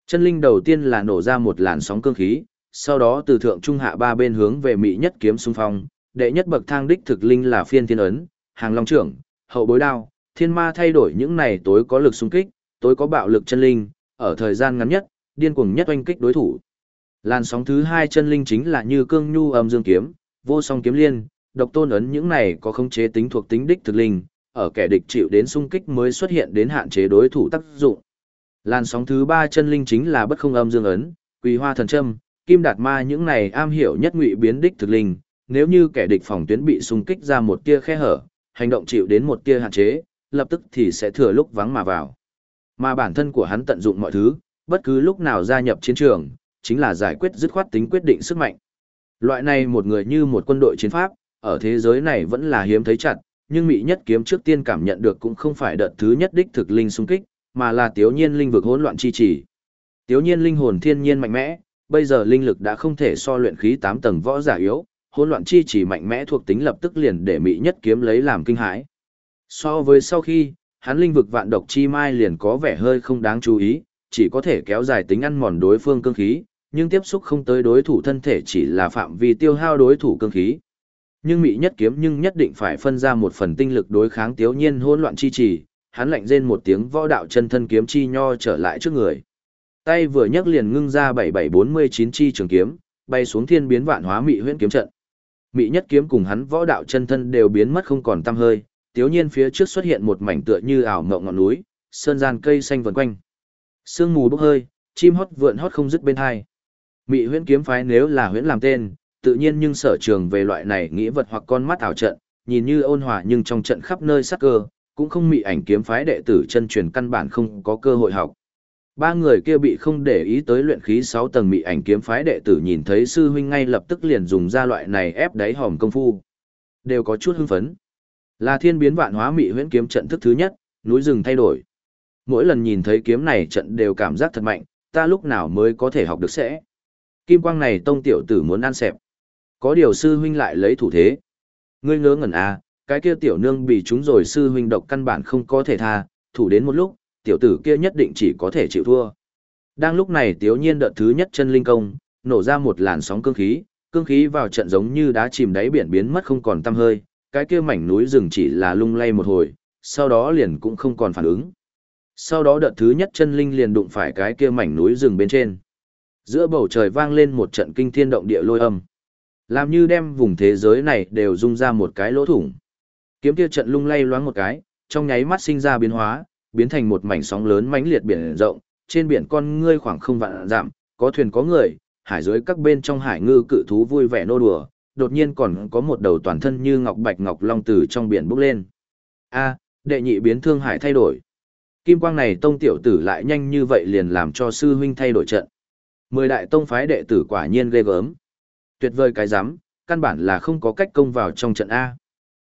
Chân linh đầu tiên là nổ ra một làn sóng cương khí, sau đó từ thượng trung hạ ba bên hướng về Mỹ nhất kiếm xung phong, đệ nhất bậc thang đích thực linh là phiên thiên ấn, hàng long trưởng, hậu bối đao, thiên ma thay đổi những này tối có lực xung kích, tối có bạo lực chân linh, ở thời gian ngắn nhất, điên cuồng nhất oanh kích đối thủ. Làn sóng thứ hai chân linh chính là như cương nhu âm dương kiếm, vô song kiếm liên, độc tôn ấn những này có khống chế tính thuộc tính đích thực linh, ở kẻ địch chịu đến xung kích mới xuất hiện đến hạn chế đối thủ tác dụng. Làn sóng thứ ba chân linh chính là bất không âm dương ấn, quỳ hoa thần châm, kim đạt ma những này am hiểu nhất ngụy biến đích thực linh, nếu như kẻ địch phòng tuyến bị xung kích ra một tia khe hở, hành động chịu đến một tia hạn chế, lập tức thì sẽ thừa lúc vắng mà vào. Mà bản thân của hắn tận dụng mọi thứ, bất cứ lúc nào gia nhập chiến trường, chính là giải quyết dứt khoát tính quyết định sức mạnh. Loại này một người như một quân đội chiến pháp, ở thế giới này vẫn là hiếm thấy chặt, nhưng Mỹ nhất kiếm trước tiên cảm nhận được cũng không phải đợt thứ nhất đích thực linh xung kích, mà là tiếu nhiên linh vực hỗn loạn chi trì. Tiếu nhiên linh hồn thiên nhiên mạnh mẽ, bây giờ linh lực đã không thể so luyện khí 8 tầng võ giả yếu, hỗn loạn chi trì mạnh mẽ thuộc tính lập tức liền để Mỹ nhất kiếm lấy làm kinh hãi. So với sau khi, hắn linh vực vạn độc chi mai liền có vẻ hơi không đáng chú ý, chỉ có thể kéo dài tính ăn mòn đối phương cương khí, nhưng tiếp xúc không tới đối thủ thân thể chỉ là phạm vi tiêu hao đối thủ cương khí. Nhưng Mị Nhất Kiếm nhưng nhất định phải phân ra một phần tinh lực đối kháng Tiếu Nhiên hỗn loạn chi trì, hắn lạnh rên một tiếng võ đạo chân thân kiếm chi nho trở lại trước người. Tay vừa nhấc liền ngưng ra 7749 chi trường kiếm, bay xuống thiên biến vạn hóa Mị Huyễn kiếm trận. Mị Nhất Kiếm cùng hắn võ đạo chân thân đều biến mất không còn tăm hơi, Tiếu Nhiên phía trước xuất hiện một mảnh tựa như ảo mộng ngọn núi, sơn gian cây xanh vần quanh. Sương mù bốc hơi, chim hót vượn hót không dứt bên hai. Mị huyễn kiếm phái nếu là huyễn làm tên, tự nhiên nhưng sở trường về loại này nghĩ vật hoặc con mắt ảo trận, nhìn như ôn hòa nhưng trong trận khắp nơi sắc cơ, cũng không mị ảnh kiếm phái đệ tử chân truyền căn bản không có cơ hội học. Ba người kia bị không để ý tới luyện khí 6 tầng mị ảnh kiếm phái đệ tử nhìn thấy sư huynh ngay lập tức liền dùng ra loại này ép đáy hòm công phu. Đều có chút hưng phấn. Là thiên biến vạn hóa mị huyễn kiếm trận thức thứ nhất, núi rừng thay đổi. Mỗi lần nhìn thấy kiếm này trận đều cảm giác thật mạnh, ta lúc nào mới có thể học được sẽ. Kim quang này tông tiểu tử muốn ăn xẹp. Có điều sư huynh lại lấy thủ thế. Ngươi ngớ ngẩn à, cái kia tiểu nương bị chúng rồi sư huynh độc căn bản không có thể tha, thủ đến một lúc, tiểu tử kia nhất định chỉ có thể chịu thua. Đang lúc này tiểu nhiên đợt thứ nhất chân linh công, nổ ra một làn sóng cương khí, cương khí vào trận giống như đá chìm đáy biển biến mất không còn tăm hơi, cái kia mảnh núi rừng chỉ là lung lay một hồi, sau đó liền cũng không còn phản ứng. Sau đó đợt thứ nhất chân linh liền đụng phải cái kia mảnh núi rừng bên trên. Giữa bầu trời vang lên một trận kinh thiên động địa lôi âm. Làm như đem vùng thế giới này đều rung ra một cái lỗ thủng. Kiếm kia trận lung lay loáng một cái, trong nháy mắt sinh ra biến hóa, biến thành một mảnh sóng lớn mãnh liệt biển rộng, trên biển con ngươi khoảng không vạn giảm, có thuyền có người, hải dưới các bên trong hải ngư cự thú vui vẻ nô đùa, đột nhiên còn có một đầu toàn thân như ngọc bạch ngọc long từ trong biển bốc lên. A, đệ nhị biến thương hải thay đổi. Kim quang này tông tiểu tử lại nhanh như vậy liền làm cho sư huynh thay đổi trận. Mười đại tông phái đệ tử quả nhiên ghê gớm. Tuyệt vời cái dám, căn bản là không có cách công vào trong trận A.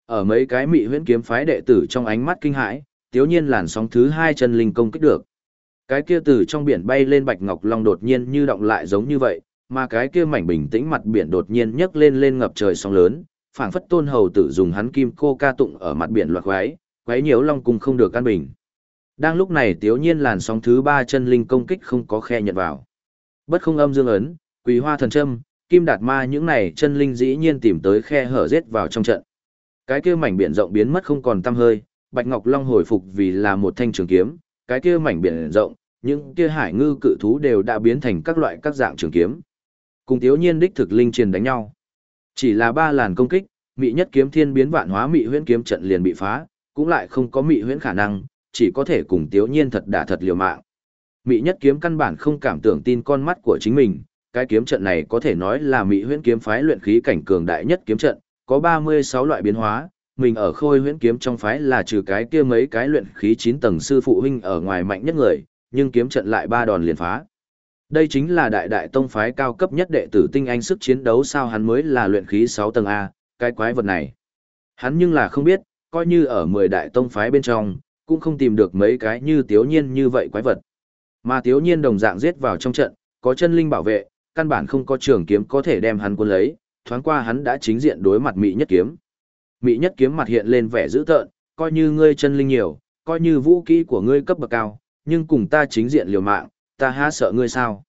Ở mấy cái mị huyễn kiếm phái đệ tử trong ánh mắt kinh hãi, tiếu nhiên làn sóng thứ hai chân linh công kích được. Cái kia từ trong biển bay lên bạch ngọc long đột nhiên như động lại giống như vậy, mà cái kia mảnh bình tĩnh mặt biển đột nhiên nhấc lên lên ngập trời sóng lớn, phảng phất tôn hầu tử dùng hắn kim cô ca tụng ở mặt biển loạt quái, quái nhiễu long cung không được căn bình. Đang lúc này tiếu nhiên làn sóng thứ ba chân linh công kích không có khe nhận vào. Bất không âm dương ấn, quỳ hoa thần châm, kim đạt ma những này chân linh dĩ nhiên tìm tới khe hở giết vào trong trận. Cái kia mảnh biển rộng biến mất không còn tăm hơi, Bạch Ngọc Long hồi phục vì là một thanh trường kiếm, cái kia mảnh biển rộng, những kia hải ngư cự thú đều đã biến thành các loại các dạng trường kiếm. Cùng Tiếu Nhiên đích thực linh truyền đánh nhau. Chỉ là ba làn công kích, Mị Nhất kiếm thiên biến vạn hóa Mị Huyễn kiếm trận liền bị phá, cũng lại không có Mị Huyễn khả năng, chỉ có thể cùng Tiếu Nhiên thật đả thật liều mạng. Mị Nhất kiếm căn bản không cảm tưởng tin con mắt của chính mình, cái kiếm trận này có thể nói là mỹ Huyễn kiếm phái luyện khí cảnh cường đại nhất kiếm trận, có 36 loại biến hóa, mình ở khôi huyễn kiếm trong phái là trừ cái kia mấy cái luyện khí 9 tầng sư phụ huynh ở ngoài mạnh nhất người, nhưng kiếm trận lại ba đòn liền phá. Đây chính là đại đại tông phái cao cấp nhất đệ tử tinh anh sức chiến đấu sao hắn mới là luyện khí 6 tầng A, cái quái vật này. Hắn nhưng là không biết, coi như ở 10 đại tông phái bên trong, cũng không tìm được mấy cái như tiếu nhiên như vậy quái vật. Mà tiếu nhiên đồng dạng giết vào trong trận, có chân linh bảo vệ, căn bản không có trường kiếm có thể đem hắn cuốn lấy, thoáng qua hắn đã chính diện đối mặt Mị Nhất Kiếm. Mị Nhất Kiếm mặt hiện lên vẻ dữ tợn, coi như ngươi chân linh nhiều, coi như vũ kỹ của ngươi cấp bậc cao, nhưng cùng ta chính diện liều mạng, ta há sợ ngươi sao?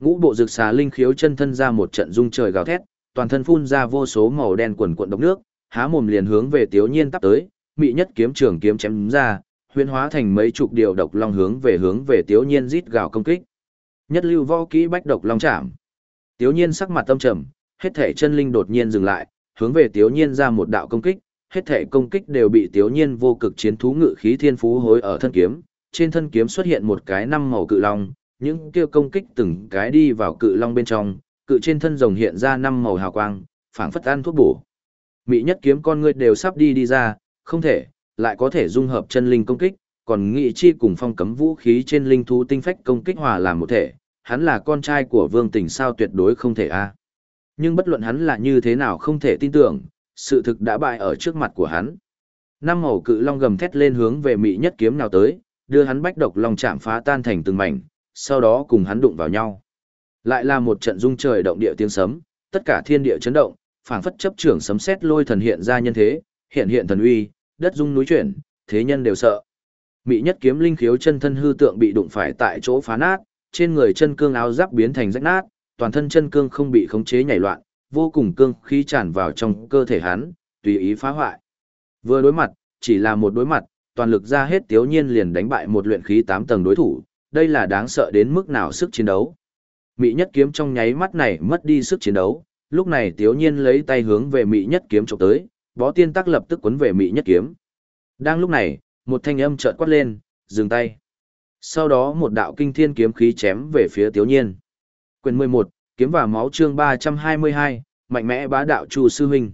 Ngũ bộ rực xà linh khiếu chân thân ra một trận rung trời gào thét, toàn thân phun ra vô số màu đen quần cuộn độc nước, há mồm liền hướng về Tiếu Nhiên tắp tới, Mị Nhất Kiếm trường kiếm chém ra, huyễn hóa thành mấy chục điều độc long hướng về hướng về Tiếu Nhiên rít gào công kích. Nhất lưu võ kỹ bách độc long chạm. Tiếu Nhiên sắc mặt tâm trầm, hết thể chân linh đột nhiên dừng lại, hướng về Tiếu Nhiên ra một đạo công kích, hết thể công kích đều bị Tiếu Nhiên vô cực chiến thú ngự khí thiên phú hối ở thân kiếm, trên thân kiếm xuất hiện một cái năm màu cự long, những kia công kích từng cái đi vào cự long bên trong, cự trên thân rồng hiện ra năm màu hào quang, phảng phất ăn thuốc bổ. Mị nhất kiếm con ngươi đều sắp đi đi ra, không thể, lại có thể dung hợp chân linh công kích, còn nghị chi cùng phong cấm vũ khí trên linh thú tinh phách công kích hòa làm một thể, hắn là con trai của vương tình sao tuyệt đối không thể a. Nhưng bất luận hắn là như thế nào không thể tin tưởng, sự thực đã bại ở trước mặt của hắn. Năm màu cự long gầm thét lên hướng về mị nhất kiếm nào tới, đưa hắn bách độc long chạm phá tan thành từng mảnh, sau đó cùng hắn đụng vào nhau. Lại là một trận rung trời động địa tiếng sấm, tất cả thiên địa chấn động, phảng phất chấp trưởng sấm sét lôi thần hiện ra nhân thế, hiện hiện thần uy, đất rung núi chuyển, thế nhân đều sợ. Mị nhất kiếm linh khiếu chân thân hư tượng bị đụng phải tại chỗ phá nát, trên người chân cương áo giáp biến thành rách nát, toàn thân chân cương không bị khống chế nhảy loạn, vô cùng cương khí tràn vào trong cơ thể hắn, tùy ý phá hoại. Vừa đối mặt, chỉ là một đối mặt, toàn lực ra hết tiếu nhiên liền đánh bại một luyện khí 8 tầng đối thủ, đây là đáng sợ đến mức nào sức chiến đấu. Mị nhất kiếm trong nháy mắt này mất đi sức chiến đấu, lúc này tiếu nhiên lấy tay hướng về mị nhất kiếm chụp tới, bó tiên tắc lập tức quấn về mị nhất kiếm. Đang lúc này, một thanh âm chợt quát lên, dừng tay. Sau đó một đạo kinh thiên kiếm khí chém về phía tiếu nhiên. Quyền 11, kiếm và máu chương 322, mạnh mẽ bá đạo Chu sư huynh.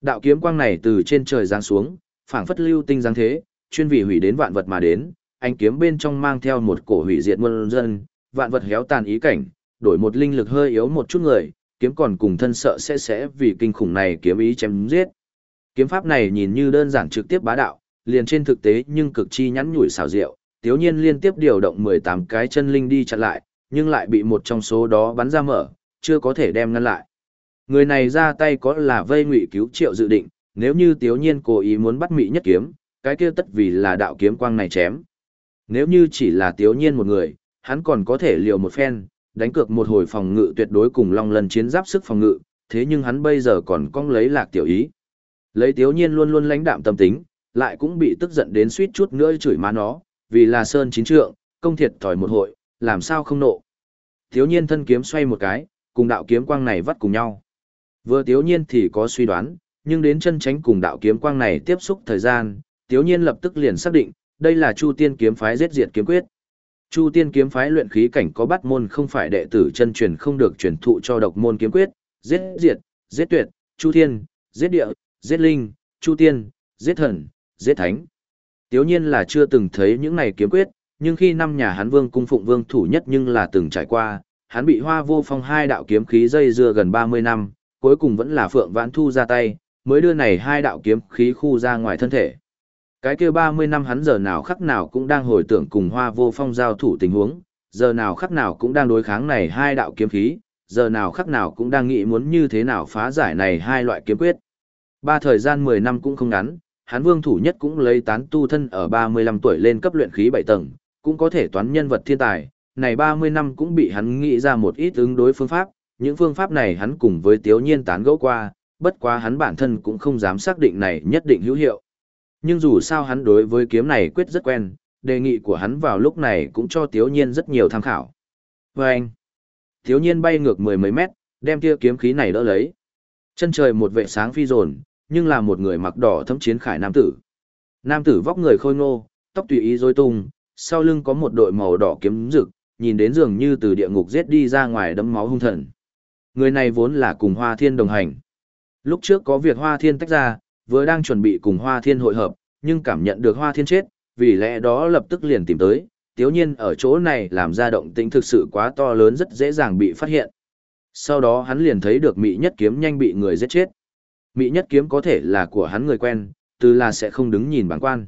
Đạo kiếm quang này từ trên trời giáng xuống, phảng phất lưu tinh giáng thế, chuyên vị hủy đến vạn vật mà đến, anh kiếm bên trong mang theo một cổ hủy diệt muôn dân, vạn vật héo tàn ý cảnh, đổi một linh lực hơi yếu một chút người, kiếm còn cùng thân sợ sẽ sẽ vì kinh khủng này kiếm ý chém giết. Kiếm pháp này nhìn như đơn giản trực tiếp bá đạo, liền trên thực tế nhưng cực chi nhắn nhủi xảo diệu, tiếu nhiên liên tiếp điều động 18 cái chân linh đi chặn lại, nhưng lại bị một trong số đó bắn ra mở, chưa có thể đem ngăn lại. Người này ra tay có là vây ngụy cứu triệu dự định, nếu như tiếu nhiên cố ý muốn bắt mị nhất kiếm, cái kia tất vì là đạo kiếm quang này chém. Nếu như chỉ là tiếu nhiên một người, hắn còn có thể liều một phen, đánh cược một hồi phòng ngự tuyệt đối cùng long lần chiến giáp sức phòng ngự, thế nhưng hắn bây giờ còn cong lấy lạc tiểu ý. Lấy tiếu nhiên luôn luôn lãnh đạm tâm tính, lại cũng bị tức giận đến suýt chút nữa chửi má nó, vì là sơn chín trượng, công thiệt thòi một hội, làm sao không nộ. thiếu nhiên thân kiếm xoay một cái, cùng đạo kiếm quang này vắt cùng nhau. Vừa thiếu nhiên thì có suy đoán, nhưng đến chân tránh cùng đạo kiếm quang này tiếp xúc thời gian, thiếu nhiên lập tức liền xác định, đây là Chu Tiên kiếm phái giết diệt kiếm quyết. Chu Tiên kiếm phái luyện khí cảnh có bắt môn không phải đệ tử chân truyền không được truyền thụ cho độc môn kiếm quyết, giết diệt, giết tuyệt, chu thiên, giết địa, giết linh, chu tiên, giết thần, giết thánh. Tiếu nhiên là chưa từng thấy những này kiếm quyết, nhưng khi năm nhà hắn vương cung phụng vương thủ nhất nhưng là từng trải qua, hắn bị hoa vô phong hai đạo kiếm khí dây dưa gần 30 năm, cuối cùng vẫn là phượng vãn thu ra tay, mới đưa này hai đạo kiếm khí khu ra ngoài thân thể. Cái kia 30 năm hắn giờ nào khắc nào cũng đang hồi tưởng cùng hoa vô phong giao thủ tình huống, giờ nào khắc nào cũng đang đối kháng này hai đạo kiếm khí, giờ nào khắc nào cũng đang nghĩ muốn như thế nào phá giải này hai loại kiếm quyết. Ba thời gian 10 năm cũng không ngắn, Hán vương thủ nhất cũng lấy tán tu thân ở 35 tuổi lên cấp luyện khí 7 tầng, cũng có thể toán nhân vật thiên tài, này 30 năm cũng bị hắn nghĩ ra một ít ứng đối phương pháp, những phương pháp này hắn cùng với Tiếu Nhiên tán gẫu qua, bất quá hắn bản thân cũng không dám xác định này nhất định hữu hiệu. Nhưng dù sao hắn đối với kiếm này quyết rất quen, đề nghị của hắn vào lúc này cũng cho Tiếu Nhiên rất nhiều tham khảo. Và anh, Tiếu Nhiên bay ngược mười mấy mét, đem tia kiếm khí này đỡ lấy. Chân trời một vệ sáng phi rồn, nhưng là một người mặc đỏ thấm chiến khải nam tử. Nam tử vóc người khôi ngô, tóc tùy ý rối tung, sau lưng có một đội màu đỏ kiếm rực, nhìn đến dường như từ địa ngục giết đi ra ngoài đấm máu hung thần. Người này vốn là cùng Hoa Thiên đồng hành. Lúc trước có việc Hoa Thiên tách ra, vừa đang chuẩn bị cùng Hoa Thiên hội hợp, nhưng cảm nhận được Hoa Thiên chết, vì lẽ đó lập tức liền tìm tới. Tiếu nhiên ở chỗ này làm ra động tĩnh thực sự quá to lớn rất dễ dàng bị phát hiện. Sau đó hắn liền thấy được Mị Nhất Kiếm nhanh bị người giết chết. Mỹ Nhất Kiếm có thể là của hắn người quen, từ là sẽ không đứng nhìn bản quan.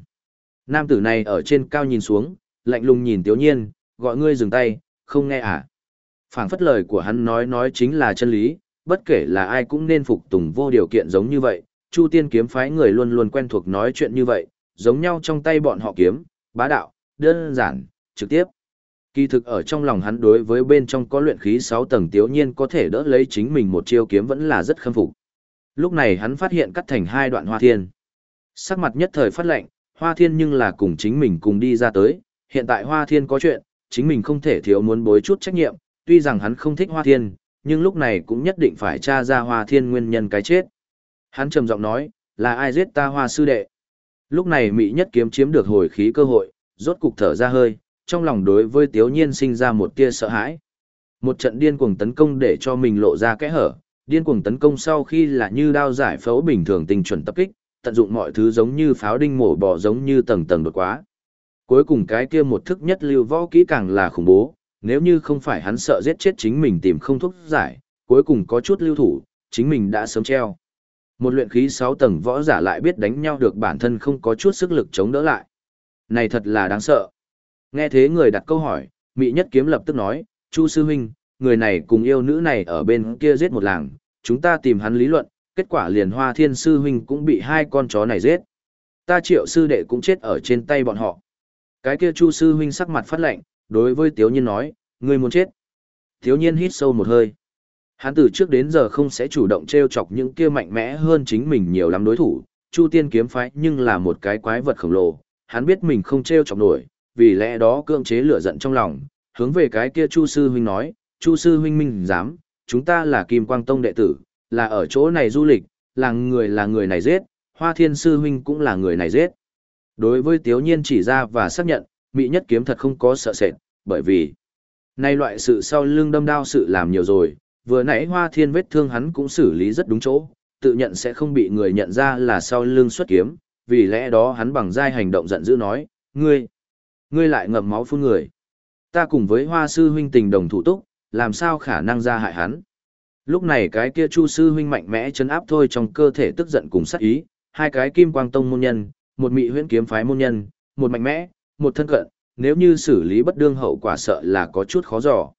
Nam tử này ở trên cao nhìn xuống, lạnh lùng nhìn Tiếu nhiên, gọi ngươi dừng tay, không nghe à. phảng phất lời của hắn nói nói chính là chân lý, bất kể là ai cũng nên phục tùng vô điều kiện giống như vậy, Chu Tiên kiếm phái người luôn luôn quen thuộc nói chuyện như vậy, giống nhau trong tay bọn họ kiếm, bá đạo, đơn giản, trực tiếp. Kỳ thực ở trong lòng hắn đối với bên trong có luyện khí 6 tầng tiếu nhiên có thể đỡ lấy chính mình một chiêu kiếm vẫn là rất khâm phục. Lúc này hắn phát hiện cắt thành hai đoạn hoa thiên. Sắc mặt nhất thời phát lệnh, hoa thiên nhưng là cùng chính mình cùng đi ra tới, hiện tại hoa thiên có chuyện, chính mình không thể thiếu muốn bối chút trách nhiệm, tuy rằng hắn không thích hoa thiên, nhưng lúc này cũng nhất định phải tra ra hoa thiên nguyên nhân cái chết. Hắn trầm giọng nói, là ai giết ta hoa sư đệ? Lúc này Mỹ nhất kiếm chiếm được hồi khí cơ hội, rốt cục thở ra hơi, trong lòng đối với Tiếu Nhiên sinh ra một tia sợ hãi. Một trận điên cuồng tấn công để cho mình lộ ra kẽ hở, điên cuồng tấn công sau khi là như đao giải phẫu bình thường tinh chuẩn tập kích, tận dụng mọi thứ giống như pháo đinh mổ bò giống như tầng tầng đột quá. Cuối cùng cái kia một thức nhất lưu võ kỹ càng là khủng bố, nếu như không phải hắn sợ giết chết chính mình tìm không thuốc giải, cuối cùng có chút lưu thủ, chính mình đã sớm treo. Một luyện khí 6 tầng võ giả lại biết đánh nhau được bản thân không có chút sức lực chống đỡ lại. Này thật là đáng sợ. Nghe thế người đặt câu hỏi, Mị Nhất Kiếm lập tức nói, Chu Sư Huynh, người này cùng yêu nữ này ở bên kia giết một làng, chúng ta tìm hắn lý luận, kết quả liền Hoa Thiên Sư Huynh cũng bị hai con chó này giết. Ta triệu sư đệ cũng chết ở trên tay bọn họ. Cái kia Chu Sư Huynh sắc mặt phát lạnh, đối với Tiếu Nhiên nói, ngươi muốn chết. Tiếu Nhiên hít sâu một hơi. Hắn từ trước đến giờ không sẽ chủ động treo chọc những kia mạnh mẽ hơn chính mình nhiều lắm đối thủ, Chu Tiên kiếm phái nhưng là một cái quái vật khổng lồ, hắn biết mình không treo chọc nổi, vì lẽ đó cưỡng chế lửa giận trong lòng, hướng về cái kia Chu sư huynh nói, "Chu sư huynh minh dám, chúng ta là Kim Quang Tông đệ tử, là ở chỗ này du lịch, là người là người này giết, Hoa Thiên sư huynh cũng là người này giết." Đối với Tiếu Nhiên chỉ ra và xác nhận, Mị Nhất kiếm thật không có sợ sệt, bởi vì nay loại sự sau lưng đâm đao sự làm nhiều rồi, vừa nãy hoa thiên vết thương hắn cũng xử lý rất đúng chỗ, tự nhận sẽ không bị người nhận ra là sau lưng xuất kiếm, vì lẽ đó hắn bằng giai hành động giận dữ nói, ngươi, ngươi lại ngậm máu phun người. Ta cùng với hoa sư huynh tình đồng thủ túc, làm sao khả năng ra hại hắn. Lúc này cái kia chu sư huynh mạnh mẽ chấn áp thôi trong cơ thể tức giận cùng sát ý, hai cái kim quang tông môn nhân, một mị huyễn kiếm phái môn nhân, một mạnh mẽ, một thân cận, nếu như xử lý bất đương hậu quả sợ là có chút khó dò.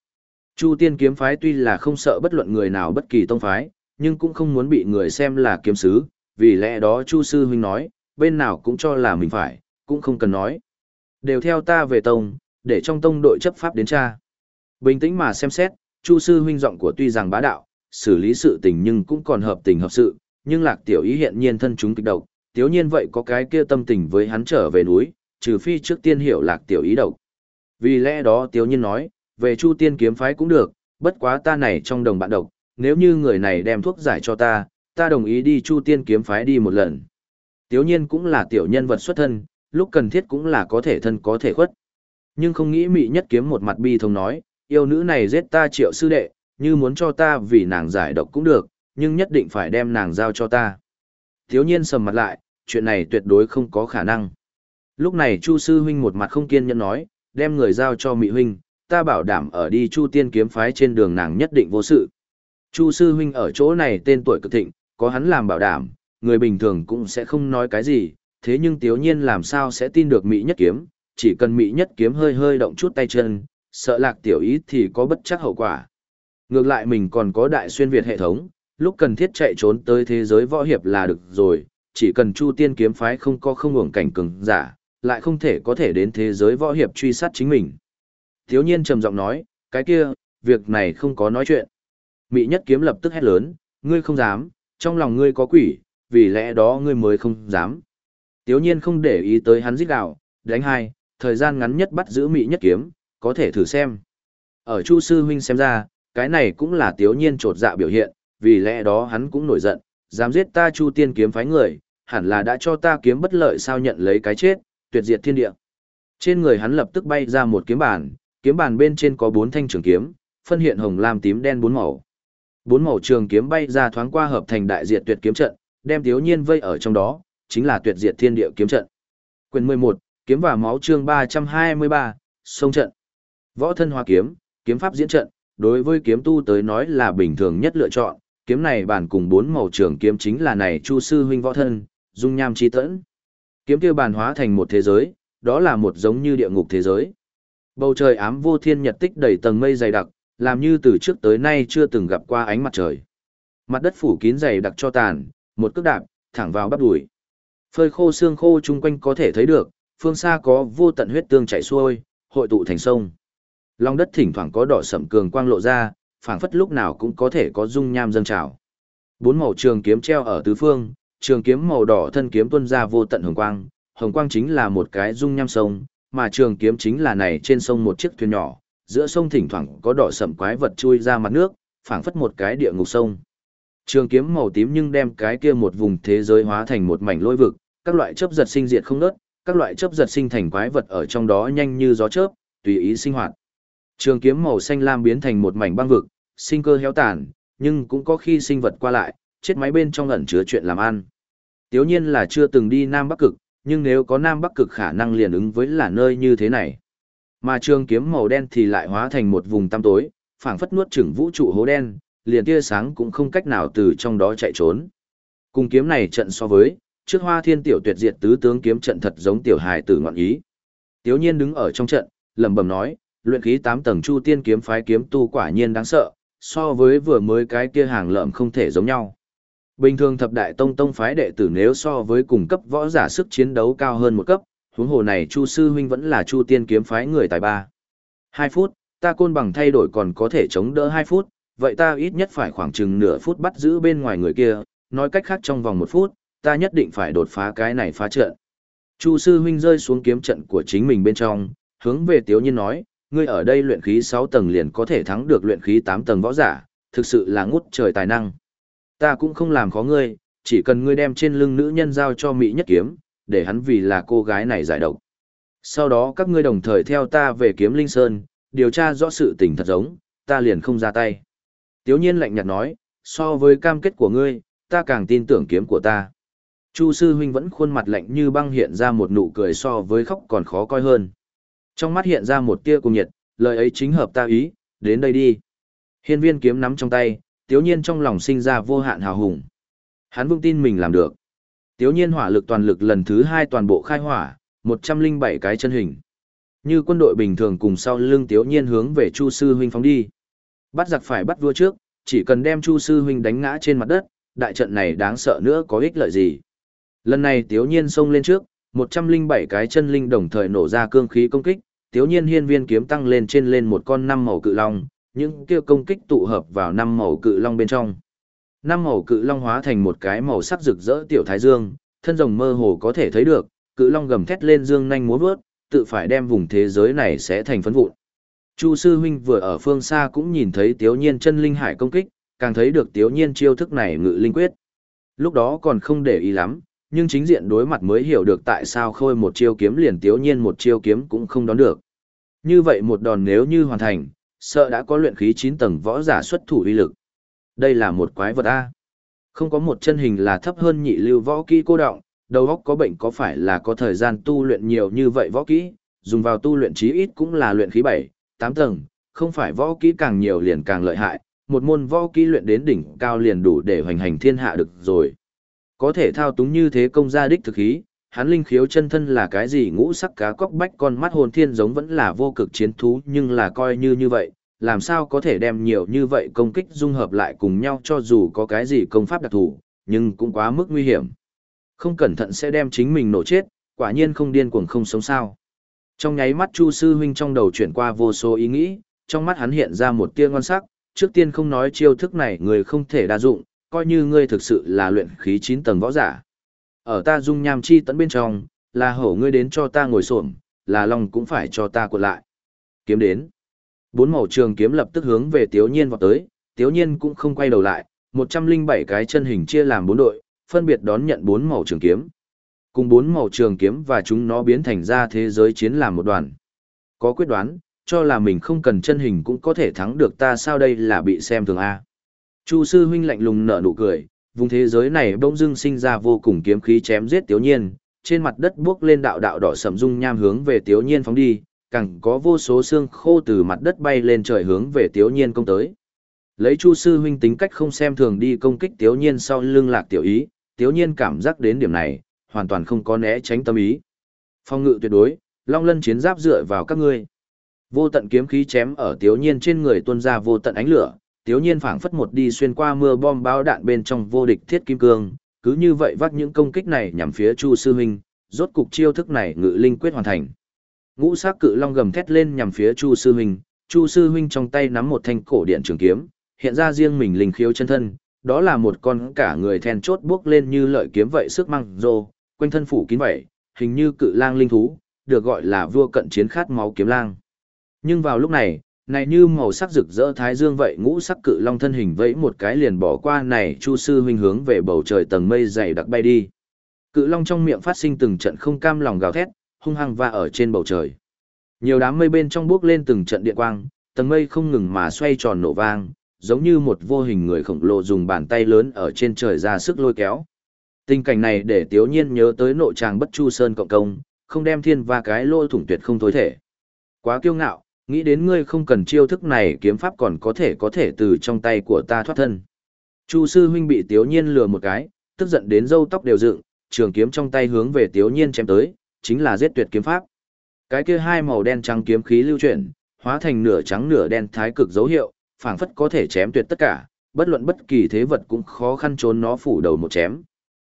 Chu tiên kiếm phái tuy là không sợ bất luận người nào bất kỳ tông phái, nhưng cũng không muốn bị người xem là kiếm sứ, vì lẽ đó Chu sư huynh nói, bên nào cũng cho là mình phải, cũng không cần nói. Đều theo ta về tông, để trong tông đội chấp pháp đến tra. Bình tĩnh mà xem xét, Chu sư huynh giọng của tuy rằng bá đạo, xử lý sự tình nhưng cũng còn hợp tình hợp sự, nhưng Lạc Tiểu Ý hiện nhiên thân chúng kịch độc, tiếu nhiên vậy có cái kia tâm tình với hắn trở về núi, trừ phi trước tiên hiểu Lạc Tiểu Ý độc. Vì lẽ đó tiếu nhiên nói, về Chu Tiên kiếm phái cũng được, bất quá ta này trong đồng bạn độc, nếu như người này đem thuốc giải cho ta, ta đồng ý đi Chu Tiên kiếm phái đi một lần. Tiếu nhiên cũng là tiểu nhân vật xuất thân, lúc cần thiết cũng là có thể thân có thể khuất. Nhưng không nghĩ mị nhất kiếm một mặt bi thông nói, yêu nữ này giết ta triệu sư đệ, như muốn cho ta vì nàng giải độc cũng được, nhưng nhất định phải đem nàng giao cho ta. Thiếu nhiên sầm mặt lại, chuyện này tuyệt đối không có khả năng. Lúc này Chu sư huynh một mặt không kiên nhẫn nói, đem người giao cho Mị huynh, ta bảo đảm ở đi Chu tiên kiếm phái trên đường nàng nhất định vô sự. Chu sư huynh ở chỗ này tên tuổi cực thịnh, có hắn làm bảo đảm, người bình thường cũng sẽ không nói cái gì, thế nhưng Tiếu Nhiên làm sao sẽ tin được Mỹ Nhất Kiếm, chỉ cần Mỹ Nhất Kiếm hơi hơi động chút tay chân, sợ lạc tiểu ý thì có bất chắc hậu quả. Ngược lại mình còn có đại xuyên Việt hệ thống, lúc cần thiết chạy trốn tới thế giới võ hiệp là được rồi, chỉ cần Chu Tiên kiếm phái không có không hưởng cảnh cường giả, lại không thể có thể đến thế giới võ hiệp truy sát chính mình. Thiếu nhiên trầm giọng nói, cái kia, việc này không có nói chuyện. Mỹ nhất kiếm lập tức hét lớn, ngươi không dám, trong lòng ngươi có quỷ, vì lẽ đó ngươi mới không dám. Tiếu nhiên không để ý tới hắn giết đạo, đánh hai, thời gian ngắn nhất bắt giữ Mỹ nhất kiếm, có thể thử xem. Ở Chu Sư Huynh xem ra, cái này cũng là tiếu nhiên trột dạ biểu hiện, vì lẽ đó hắn cũng nổi giận, dám giết ta Chu Tiên kiếm phái người, hẳn là đã cho ta kiếm bất lợi sao nhận lấy cái chết, tuyệt diệt thiên địa. Trên người hắn lập tức bay ra một kiếm bàn kiếm bàn bên trên có bốn thanh trường kiếm, phân hiện hồng lam tím đen bốn màu. Bốn màu trường kiếm bay ra thoáng qua hợp thành đại diệt tuyệt kiếm trận, đem Tiếu Nhiên vây ở trong đó, chính là tuyệt diệt thiên địa kiếm trận. Quyền 11, kiếm và máu chương 323, sông trận. Võ thân hoa kiếm, kiếm pháp diễn trận, đối với kiếm tu tới nói là bình thường nhất lựa chọn, kiếm này bản cùng bốn màu trường kiếm chính là này Chu sư huynh võ thân, dung nham chi tẫn. Kiếm kia bản hóa thành một thế giới, đó là một giống như địa ngục thế giới. Bầu trời ám vô thiên nhật tích đầy tầng mây dày đặc, làm như từ trước tới nay chưa từng gặp qua ánh mặt trời. Mặt đất phủ kín dày đặc cho tàn, một cước đạp, thẳng vào bắp đùi. Phơi khô xương khô chung quanh có thể thấy được, phương xa có vô tận huyết tương chảy xuôi, hội tụ thành sông. Long đất thỉnh thoảng có đỏ sậm cường quang lộ ra, phảng phất lúc nào cũng có thể có dung nham dâng trào. Bốn màu trường kiếm treo ở tứ phương, trường kiếm màu đỏ thân kiếm tuôn ra vô tận hồng quang, hồng quang chính là một cái dung nham sông, mà trường kiếm chính là này trên sông một chiếc thuyền nhỏ, giữa sông thỉnh thoảng có đỏ sậm quái vật chui ra mặt nước, phảng phất một cái địa ngục sông. Trường kiếm màu tím nhưng đem cái kia một vùng thế giới hóa thành một mảnh lôi vực, các loại chớp giật sinh diệt không ngớt, các loại chớp giật sinh thành quái vật ở trong đó nhanh như gió chớp, tùy ý sinh hoạt. Trường kiếm màu xanh lam biến thành một mảnh băng vực, sinh cơ héo tàn, nhưng cũng có khi sinh vật qua lại, chết máy bên trong ẩn chứa chuyện làm ăn. Tiếu nhiên là chưa từng đi Nam Bắc Cực, nhưng nếu có Nam Bắc Cực khả năng liền ứng với là nơi như thế này. Mà trường kiếm màu đen thì lại hóa thành một vùng tăm tối, phảng phất nuốt chửng vũ trụ hố đen, liền tia sáng cũng không cách nào từ trong đó chạy trốn. Cùng kiếm này trận so với, trước hoa thiên tiểu tuyệt diệt tứ tướng kiếm trận thật giống tiểu hài tử ngọn ý. Tiếu nhiên đứng ở trong trận, lẩm bẩm nói, luyện khí 8 tầng chu tiên kiếm phái kiếm tu quả nhiên đáng sợ, so với vừa mới cái kia hàng lợm không thể giống nhau. Bình thường thập đại tông tông phái đệ tử nếu so với cùng cấp võ giả sức chiến đấu cao hơn một cấp, huống hồ này Chu sư huynh vẫn là Chu tiên kiếm phái người tài ba. 2 phút, ta côn bằng thay đổi còn có thể chống đỡ 2 phút, vậy ta ít nhất phải khoảng chừng nửa phút bắt giữ bên ngoài người kia, nói cách khác trong vòng một phút, ta nhất định phải đột phá cái này phá trận. Chu sư huynh rơi xuống kiếm trận của chính mình bên trong, hướng về Tiếu Nhiên nói, ngươi ở đây luyện khí 6 tầng liền có thể thắng được luyện khí 8 tầng võ giả, thực sự là ngút trời tài năng. Ta cũng không làm khó ngươi, chỉ cần ngươi đem trên lưng nữ nhân giao cho Mỹ nhất kiếm, để hắn vì là cô gái này giải độc. Sau đó các ngươi đồng thời theo ta về kiếm Linh Sơn, điều tra rõ sự tình thật giống, ta liền không ra tay. Tiếu nhiên lạnh nhạt nói, so với cam kết của ngươi, ta càng tin tưởng kiếm của ta. Chu sư huynh vẫn khuôn mặt lạnh như băng hiện ra một nụ cười so với khóc còn khó coi hơn. Trong mắt hiện ra một tia cùng nhiệt, lời ấy chính hợp ta ý, đến đây đi. Hiên viên kiếm nắm trong tay, tiếu nhiên trong lòng sinh ra vô hạn hào hùng. Hắn vững tin mình làm được. Tiếu nhiên hỏa lực toàn lực lần thứ hai toàn bộ khai hỏa, 107 cái chân hình. Như quân đội bình thường cùng sau lưng tiếu nhiên hướng về Chu sư huynh phóng đi. Bắt giặc phải bắt vua trước, chỉ cần đem Chu sư huynh đánh ngã trên mặt đất, đại trận này đáng sợ nữa có ích lợi gì. Lần này tiếu nhiên xông lên trước, 107 cái chân linh đồng thời nổ ra cương khí công kích, tiếu nhiên hiên viên kiếm tăng lên trên lên một con năm màu cự long, những kia công kích tụ hợp vào năm màu cự long bên trong. Năm màu cự long hóa thành một cái màu sắc rực rỡ tiểu thái dương, thân rồng mơ hồ có thể thấy được, cự long gầm thét lên dương nhanh múa vớt, tự phải đem vùng thế giới này sẽ thành phấn vụn. Chu sư huynh vừa ở phương xa cũng nhìn thấy Tiếu Nhiên chân linh hải công kích, càng thấy được Tiếu Nhiên chiêu thức này ngự linh quyết. Lúc đó còn không để ý lắm, nhưng chính diện đối mặt mới hiểu được tại sao khôi một chiêu kiếm liền Tiếu Nhiên một chiêu kiếm cũng không đón được. Như vậy một đòn nếu như hoàn thành, sợ đã có luyện khí 9 tầng võ giả xuất thủ uy lực. Đây là một quái vật A. Không có một chân hình là thấp hơn nhị lưu võ kỹ cô động, đầu óc có bệnh có phải là có thời gian tu luyện nhiều như vậy võ kỹ, dùng vào tu luyện chí ít cũng là luyện khí 7, 8 tầng, không phải võ kỹ càng nhiều liền càng lợi hại, một môn võ kỹ luyện đến đỉnh cao liền đủ để hoành hành thiên hạ được rồi. Có thể thao túng như thế công gia đích thực khí, hắn linh khiếu chân thân là cái gì ngũ sắc cá cóc bách con mắt hồn thiên giống vẫn là vô cực chiến thú nhưng là coi như như vậy, làm sao có thể đem nhiều như vậy công kích dung hợp lại cùng nhau cho dù có cái gì công pháp đặc thù, nhưng cũng quá mức nguy hiểm. Không cẩn thận sẽ đem chính mình nổ chết, quả nhiên không điên cuồng không sống sao. Trong nháy mắt Chu sư huynh trong đầu chuyển qua vô số ý nghĩ, trong mắt hắn hiện ra một tia ngon sắc, trước tiên không nói chiêu thức này người không thể đa dụng, coi như ngươi thực sự là luyện khí 9 tầng võ giả. Ở ta dung nham chi tấn bên trong, là hổ ngươi đến cho ta ngồi xổm, là lòng cũng phải cho ta cuộn lại. Kiếm đến. Bốn màu trường kiếm lập tức hướng về Tiếu Nhiên vọt tới, Tiếu Nhiên cũng không quay đầu lại, 107 cái chân hình chia làm bốn đội, phân biệt đón nhận bốn màu trường kiếm. Cùng bốn màu trường kiếm và chúng nó biến thành ra thế giới chiến làm một đoàn. Có quyết đoán, cho là mình không cần chân hình cũng có thể thắng được ta sao đây là bị xem thường A. Chu sư huynh lạnh lùng nở nụ cười, vùng thế giới này bỗng dưng sinh ra vô cùng kiếm khí chém giết Tiếu Nhiên, trên mặt đất bước lên đạo đạo đỏ sầm dung nham hướng về Tiếu Nhiên phóng đi, càng có vô số xương khô từ mặt đất bay lên trời hướng về Tiếu Nhiên công tới. Lấy Chu sư huynh tính cách không xem thường đi công kích Tiếu Nhiên sau lưng lạc tiểu ý, Tiếu Nhiên cảm giác đến điểm này, hoàn toàn không có né tránh tâm ý. Phong ngự tuyệt đối, Long Lân chiến giáp dựa vào các ngươi. Vô tận kiếm khí chém ở Tiếu Nhiên trên người tuôn ra vô tận ánh lửa, Tiếu Nhiên phảng phất một đi xuyên qua mưa bom bao đạn bên trong vô địch thiết kim cương, cứ như vậy vắt những công kích này nhằm phía Chu sư huynh, rốt cục chiêu thức này ngự linh quyết hoàn thành. Ngũ sắc cự long gầm thét lên nhằm phía Chu sư huynh, Chu sư huynh trong tay nắm một thanh cổ điện trường kiếm, hiện ra riêng mình linh khiếu chân thân, đó là một con cả người then chốt bước lên như lợi kiếm vậy sức măng rô, quanh thân phủ kín vậy, hình như cự lang linh thú, được gọi là vua cận chiến khát máu kiếm lang. Nhưng vào lúc này, này như màu sắc rực rỡ thái dương vậy ngũ sắc cự long thân hình vẫy một cái liền bỏ qua này chu sư huynh hướng về bầu trời tầng mây dày đặc bay đi. Cự long trong miệng phát sinh từng trận không cam lòng gào thét, hung hăng va ở trên bầu trời. Nhiều đám mây bên trong bước lên từng trận điện quang, tầng mây không ngừng mà xoay tròn nổ vang, giống như một vô hình người khổng lồ dùng bàn tay lớn ở trên trời ra sức lôi kéo. Tình cảnh này để tiểu Nhiên nhớ tới nội tràng bất chu sơn cộng công, không đem thiên và cái lôi thủng tuyệt không tối thể. Quá kiêu ngạo, nghĩ đến ngươi không cần chiêu thức này kiếm pháp còn có thể có thể từ trong tay của ta thoát thân. Chu sư huynh bị Tiếu Nhiên lừa một cái, tức giận đến râu tóc đều dựng, trường kiếm trong tay hướng về Tiếu Nhiên chém tới, chính là giết tuyệt kiếm pháp. Cái kia hai màu đen trắng kiếm khí lưu chuyển, hóa thành nửa trắng nửa đen thái cực dấu hiệu, phảng phất có thể chém tuyệt tất cả, bất luận bất kỳ thế vật cũng khó khăn trốn nó phủ đầu một chém.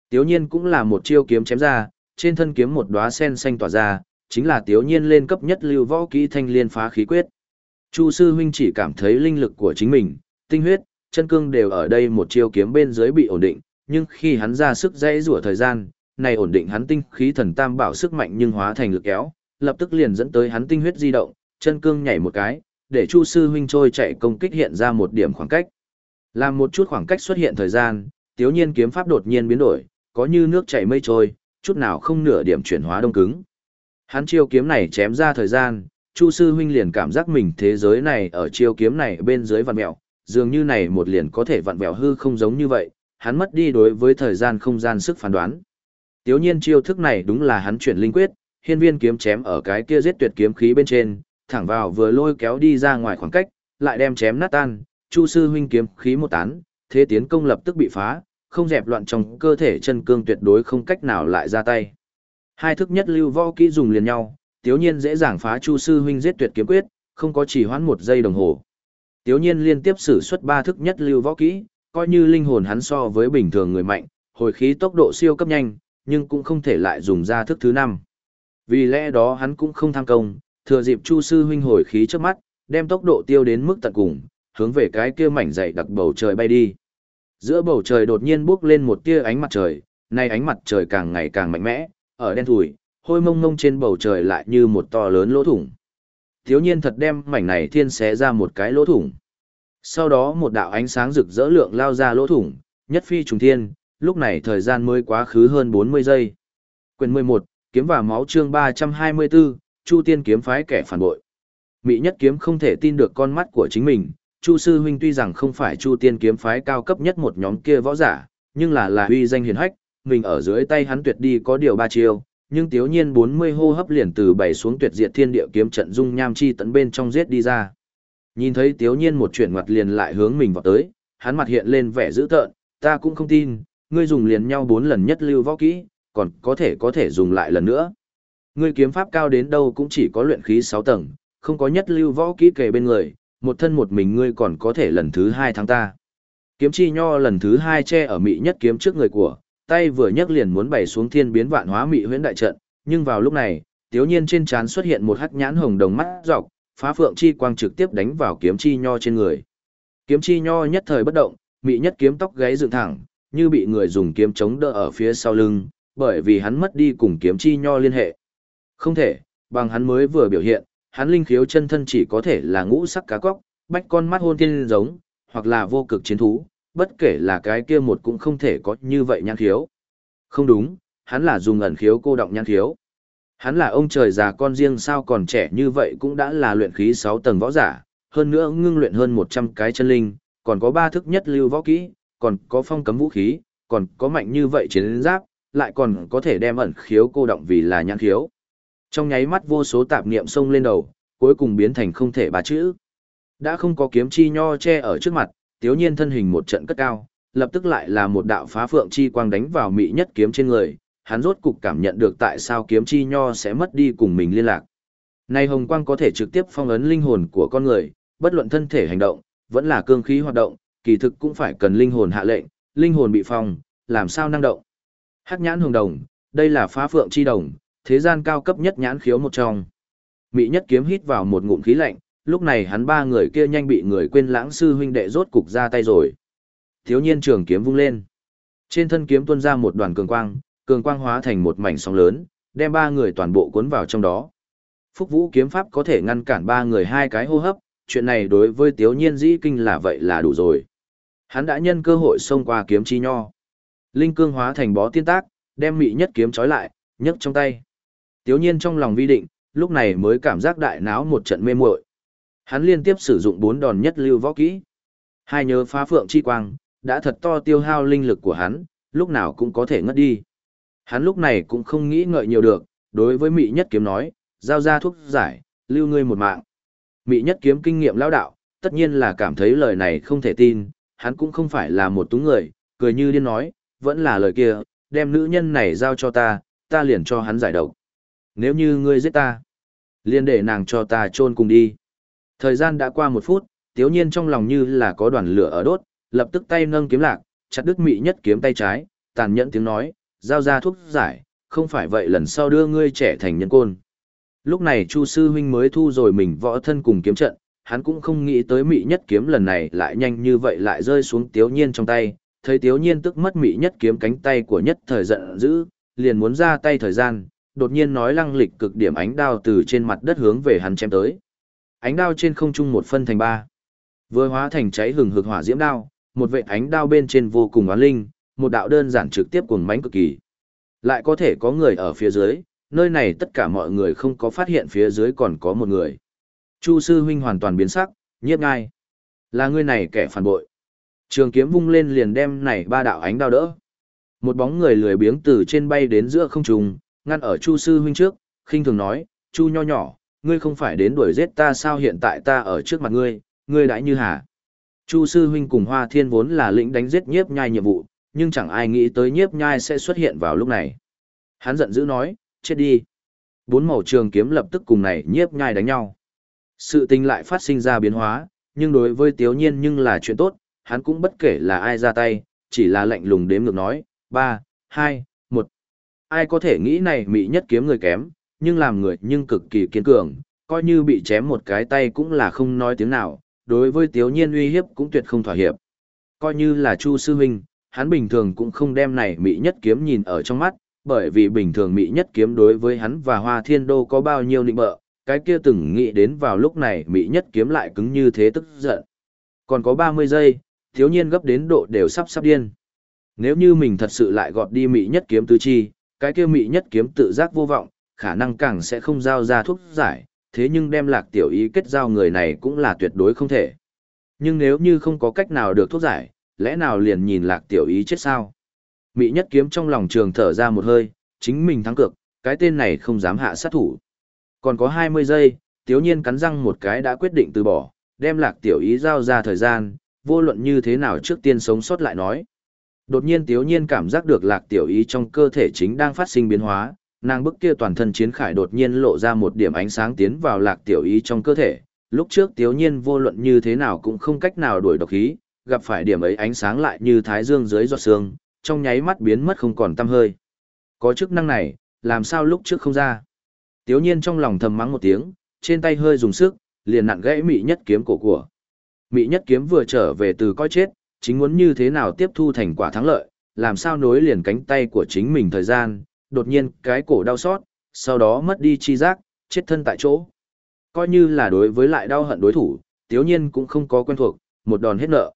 Tiếu nhiên cũng là một chiêu kiếm chém ra, trên thân kiếm một đóa sen xanh tỏa ra, chính là tiếu nhiên lên cấp nhất lưu võ kỹ thanh liên phá khí quyết. Chu sư huynh chỉ cảm thấy linh lực của chính mình, tinh huyết, chân cương đều ở đây một chiêu kiếm bên dưới bị ổn định, nhưng khi hắn ra sức dãy rủa thời gian, này ổn định hắn tinh khí thần tam bảo sức mạnh nhưng hóa thành lực kéo, lập tức liền dẫn tới hắn tinh huyết di động, chân cương nhảy một cái, để Chu sư huynh trôi chạy công kích hiện ra một điểm khoảng cách. Làm một chút khoảng cách xuất hiện thời gian, Tiếu Nhiên kiếm pháp đột nhiên biến đổi, có như nước chảy mây trôi, chút nào không nửa điểm chuyển hóa đông cứng. Hắn chiêu kiếm này chém ra thời gian, Chu sư huynh liền cảm giác mình thế giới này ở chiêu kiếm này bên dưới vặn mèo, dường như này một liền có thể vặn vẹo hư không giống như vậy, hắn mất đi đối với thời gian không gian sức phán đoán. Tiếu nhiên chiêu thức này đúng là hắn chuyển linh quyết, hiên viên kiếm chém ở cái kia giết tuyệt kiếm khí bên trên, thẳng vào vừa lôi kéo đi ra ngoài khoảng cách, lại đem chém nát tan, Chu sư huynh kiếm khí một tán, thế tiến công lập tức bị phá, không dẹp loạn trong cơ thể chân cương tuyệt đối không cách nào lại ra tay. Hai thức nhất lưu võ kỹ dùng liền nhau, Tiếu Nhiên dễ dàng phá Chu sư huynh giết tuyệt kiếm quyết, không có chỉ hoãn một giây đồng hồ. Tiếu Nhiên liên tiếp sử xuất ba thức nhất lưu võ kỹ, coi như linh hồn hắn so với bình thường người mạnh, hồi khí tốc độ siêu cấp nhanh, nhưng cũng không thể lại dùng ra thức thứ năm. Vì lẽ đó hắn cũng không tham công, thừa dịp Chu sư huynh hồi khí trước mắt, đem tốc độ tiêu đến mức tận cùng, hướng về cái kia mảnh dày đặc bầu trời bay đi. Giữa bầu trời đột nhiên bước lên một tia ánh mặt trời, nay ánh mặt trời càng ngày càng mạnh mẽ, ở đen thùi, hôi mông mông trên bầu trời lại như một to lớn lỗ thủng. Thiếu nhiên thật đem mảnh này thiên xé ra một cái lỗ thủng. Sau đó một đạo ánh sáng rực rỡ lượng lao ra lỗ thủng, nhất phi trùng thiên, lúc này thời gian mới quá khứ hơn 40 giây. Quyền 11, kiếm và máu chương 324, Chu Tiên kiếm phái kẻ phản bội. Mỹ nhất kiếm không thể tin được con mắt của chính mình, Chu sư huynh tuy rằng không phải Chu Tiên kiếm phái cao cấp nhất một nhóm kia võ giả, nhưng là là uy danh hiền hách, mình ở dưới tay hắn tuyệt đi có điều ba chiêu, nhưng tiếu nhiên 40 hô hấp liền từ bảy xuống tuyệt diệt thiên địa kiếm trận dung nham chi tận bên trong giết đi ra. Nhìn thấy tiếu nhiên một chuyển ngoặt liền lại hướng mình vào tới, hắn mặt hiện lên vẻ dữ tợn, ta cũng không tin, ngươi dùng liền nhau bốn lần nhất lưu võ kỹ, còn có thể có thể dùng lại lần nữa. Ngươi kiếm pháp cao đến đâu cũng chỉ có luyện khí 6 tầng, không có nhất lưu võ kỹ kề bên người, một thân một mình ngươi còn có thể lần thứ hai tháng ta. Kiếm chi nho lần thứ hai che ở mị nhất kiếm trước người của, tay vừa nhấc liền muốn bày xuống thiên biến vạn hóa mị huyễn đại trận, nhưng vào lúc này, tiếu nhiên trên trán xuất hiện một hắc nhãn hồng đồng mắt dọc, phá phượng chi quang trực tiếp đánh vào kiếm chi nho trên người. Kiếm chi nho nhất thời bất động, mị nhất kiếm tóc gáy dựng thẳng, như bị người dùng kiếm chống đỡ ở phía sau lưng, bởi vì hắn mất đi cùng kiếm chi nho liên hệ. Không thể, bằng hắn mới vừa biểu hiện, hắn linh khiếu chân thân chỉ có thể là ngũ sắc cá cóc, bách con mắt hôn tiên giống, hoặc là vô cực chiến thú, bất kể là cái kia một cũng không thể có như vậy nhãn khiếu. Không đúng, hắn là dùng ẩn khiếu cô động nhãn khiếu. Hắn là ông trời già con riêng sao còn trẻ như vậy cũng đã là luyện khí 6 tầng võ giả, hơn nữa ngưng luyện hơn 100 cái chân linh, còn có ba thức nhất lưu võ kỹ, còn có phong cấm vũ khí, còn có mạnh như vậy chiến giáp, lại còn có thể đem ẩn khiếu cô động vì là nhãn khiếu. Trong nháy mắt vô số tạp niệm xông lên đầu, cuối cùng biến thành không thể ba chữ. Đã không có kiếm chi nho che ở trước mặt, tiếu nhiên thân hình một trận cất cao, lập tức lại là một đạo phá phượng chi quang đánh vào mị nhất kiếm trên người, hắn rốt cục cảm nhận được tại sao kiếm chi nho sẽ mất đi cùng mình liên lạc. Nay hồng quang có thể trực tiếp phong ấn linh hồn của con người, bất luận thân thể hành động, vẫn là cương khí hoạt động, kỳ thực cũng phải cần linh hồn hạ lệnh, linh hồn bị phong, làm sao năng động. Hắc nhãn hồng đồng, đây là phá phượng chi đồng, thế gian cao cấp nhất nhãn khiếu một trong. Mị nhất kiếm hít vào một ngụm khí lạnh, lúc này hắn ba người kia nhanh bị người quên lãng sư huynh đệ rốt cục ra tay rồi. Thiếu nhiên trường kiếm vung lên. Trên thân kiếm tuôn ra một đoàn cường quang, cường quang hóa thành một mảnh sóng lớn, đem ba người toàn bộ cuốn vào trong đó. Phúc Vũ kiếm pháp có thể ngăn cản ba người hai cái hô hấp, chuyện này đối với Tiếu Nhiên dĩ kinh là vậy là đủ rồi. Hắn đã nhân cơ hội xông qua kiếm chi nho. Linh cương hóa thành bó tiên tác, đem mị nhất kiếm trói lại, nhấc trong tay. Tiếu Nhiên trong lòng vi định, lúc này mới cảm giác đại náo một trận mê muội. Hắn liên tiếp sử dụng bốn đòn nhất lưu võ kỹ. Hai nhớ phá phượng chi quang, đã thật to tiêu hao linh lực của hắn, lúc nào cũng có thể ngất đi. Hắn lúc này cũng không nghĩ ngợi nhiều được, đối với Mị Nhất Kiếm nói, giao ra thuốc giải, lưu ngươi một mạng. Mị Nhất Kiếm kinh nghiệm lão đạo, tất nhiên là cảm thấy lời này không thể tin, hắn cũng không phải là một túng người, cười như điên nói, vẫn là lời kia, đem nữ nhân này giao cho ta, ta liền cho hắn giải độc. Nếu như ngươi giết ta, liền để nàng cho ta chôn cùng đi. Thời gian đã qua một phút, tiếu nhiên trong lòng như là có đoàn lửa ở đốt, lập tức tay nâng kiếm lạc, chặt đứt mị nhất kiếm tay trái, tàn nhẫn tiếng nói, giao ra thuốc giải, không phải vậy lần sau đưa ngươi trẻ thành nhân côn. Lúc này Chu sư huynh mới thu rồi mình võ thân cùng kiếm trận, hắn cũng không nghĩ tới mị nhất kiếm lần này lại nhanh như vậy lại rơi xuống tiếu nhiên trong tay, thấy tiếu nhiên tức mất mị nhất kiếm cánh tay của nhất thời giận dữ, liền muốn ra tay thời gian, đột nhiên nói lăng lịch cực điểm ánh đao từ trên mặt đất hướng về hắn chém tới. Ánh đao trên không trung một phân thành ba, vừa hóa thành cháy hừng hực hỏa diễm đao, một vệ ánh đao bên trên vô cùng oán linh, một đạo đơn giản trực tiếp cuồng mánh cực kỳ. Lại có thể có người ở phía dưới, nơi này tất cả mọi người không có phát hiện phía dưới còn có một người. Chu sư huynh hoàn toàn biến sắc, nhiếp ngay. Là người này kẻ phản bội. Trường kiếm vung lên liền đem này ba đạo ánh đao đỡ. Một bóng người lười biếng từ trên bay đến giữa không trung, ngăn ở Chu sư huynh trước, khinh thường nói, "Chu nho nhỏ, ngươi không phải đến đuổi giết ta sao hiện tại ta ở trước mặt ngươi, ngươi đãi như hà?" Chu sư huynh cùng Hoa Thiên vốn là lĩnh đánh giết nhiếp nhai nhiệm vụ, nhưng chẳng ai nghĩ tới nhiếp nhai sẽ xuất hiện vào lúc này. Hắn giận dữ nói, chết đi. Bốn màu trường kiếm lập tức cùng này nhiếp nhai đánh nhau. Sự tình lại phát sinh ra biến hóa, nhưng đối với tiếu nhiên nhưng là chuyện tốt, hắn cũng bất kể là ai ra tay, chỉ là lạnh lùng đếm ngược nói, ba, hai, một. Ai có thể nghĩ này mị nhất kiếm người kém, nhưng làm người nhưng cực kỳ kiên cường, coi như bị chém một cái tay cũng là không nói tiếng nào, đối với tiếu nhiên uy hiếp cũng tuyệt không thỏa hiệp. Coi như là Chu Sư Minh, hắn bình thường cũng không đem này mỹ nhất kiếm nhìn ở trong mắt, bởi vì bình thường mỹ nhất kiếm đối với hắn và Hoa Thiên Đô có bao nhiêu nịnh bợ, cái kia từng nghĩ đến vào lúc này mỹ nhất kiếm lại cứng như thế tức giận. Còn có 30 giây, thiếu nhiên gấp đến độ đều sắp sắp điên. Nếu như mình thật sự lại gọt đi mỹ nhất kiếm tứ chi, cái kia mỹ nhất kiếm tự giác vô vọng, khả năng càng sẽ không giao ra thuốc giải, thế nhưng đem lạc tiểu ý kết giao người này cũng là tuyệt đối không thể. Nhưng nếu như không có cách nào được thuốc giải, lẽ nào liền nhìn lạc tiểu ý chết sao? Mị nhất kiếm trong lòng trường thở ra một hơi, chính mình thắng cực, cái tên này không dám hạ sát thủ. Còn có 20 giây, tiếu nhiên cắn răng một cái đã quyết định từ bỏ, đem lạc tiểu ý giao ra thời gian, vô luận như thế nào trước tiên sống sót lại nói. Đột nhiên tiếu nhiên cảm giác được lạc tiểu ý trong cơ thể chính đang phát sinh biến hóa, nàng bức kia toàn thân chiến khải đột nhiên lộ ra một điểm ánh sáng tiến vào lạc tiểu ý trong cơ thể. Lúc trước tiểu nhiên vô luận như thế nào cũng không cách nào đuổi độc khí, gặp phải điểm ấy ánh sáng lại như thái dương dưới giọt sương, trong nháy mắt biến mất không còn tăm hơi. Có chức năng này, làm sao lúc trước không ra? Tiểu nhiên trong lòng thầm mắng một tiếng, trên tay hơi dùng sức, liền nặn gãy mị nhất kiếm cổ của. Mị nhất kiếm vừa trở về từ coi chết, chính muốn như thế nào tiếp thu thành quả thắng lợi, làm sao nối liền cánh tay của chính mình thời gian, đột nhiên cái cổ đau xót, sau đó mất đi chi giác, chết thân tại chỗ. Coi như là đối với lại đau hận đối thủ, tiếu nhiên cũng không có quen thuộc, một đòn hết nợ.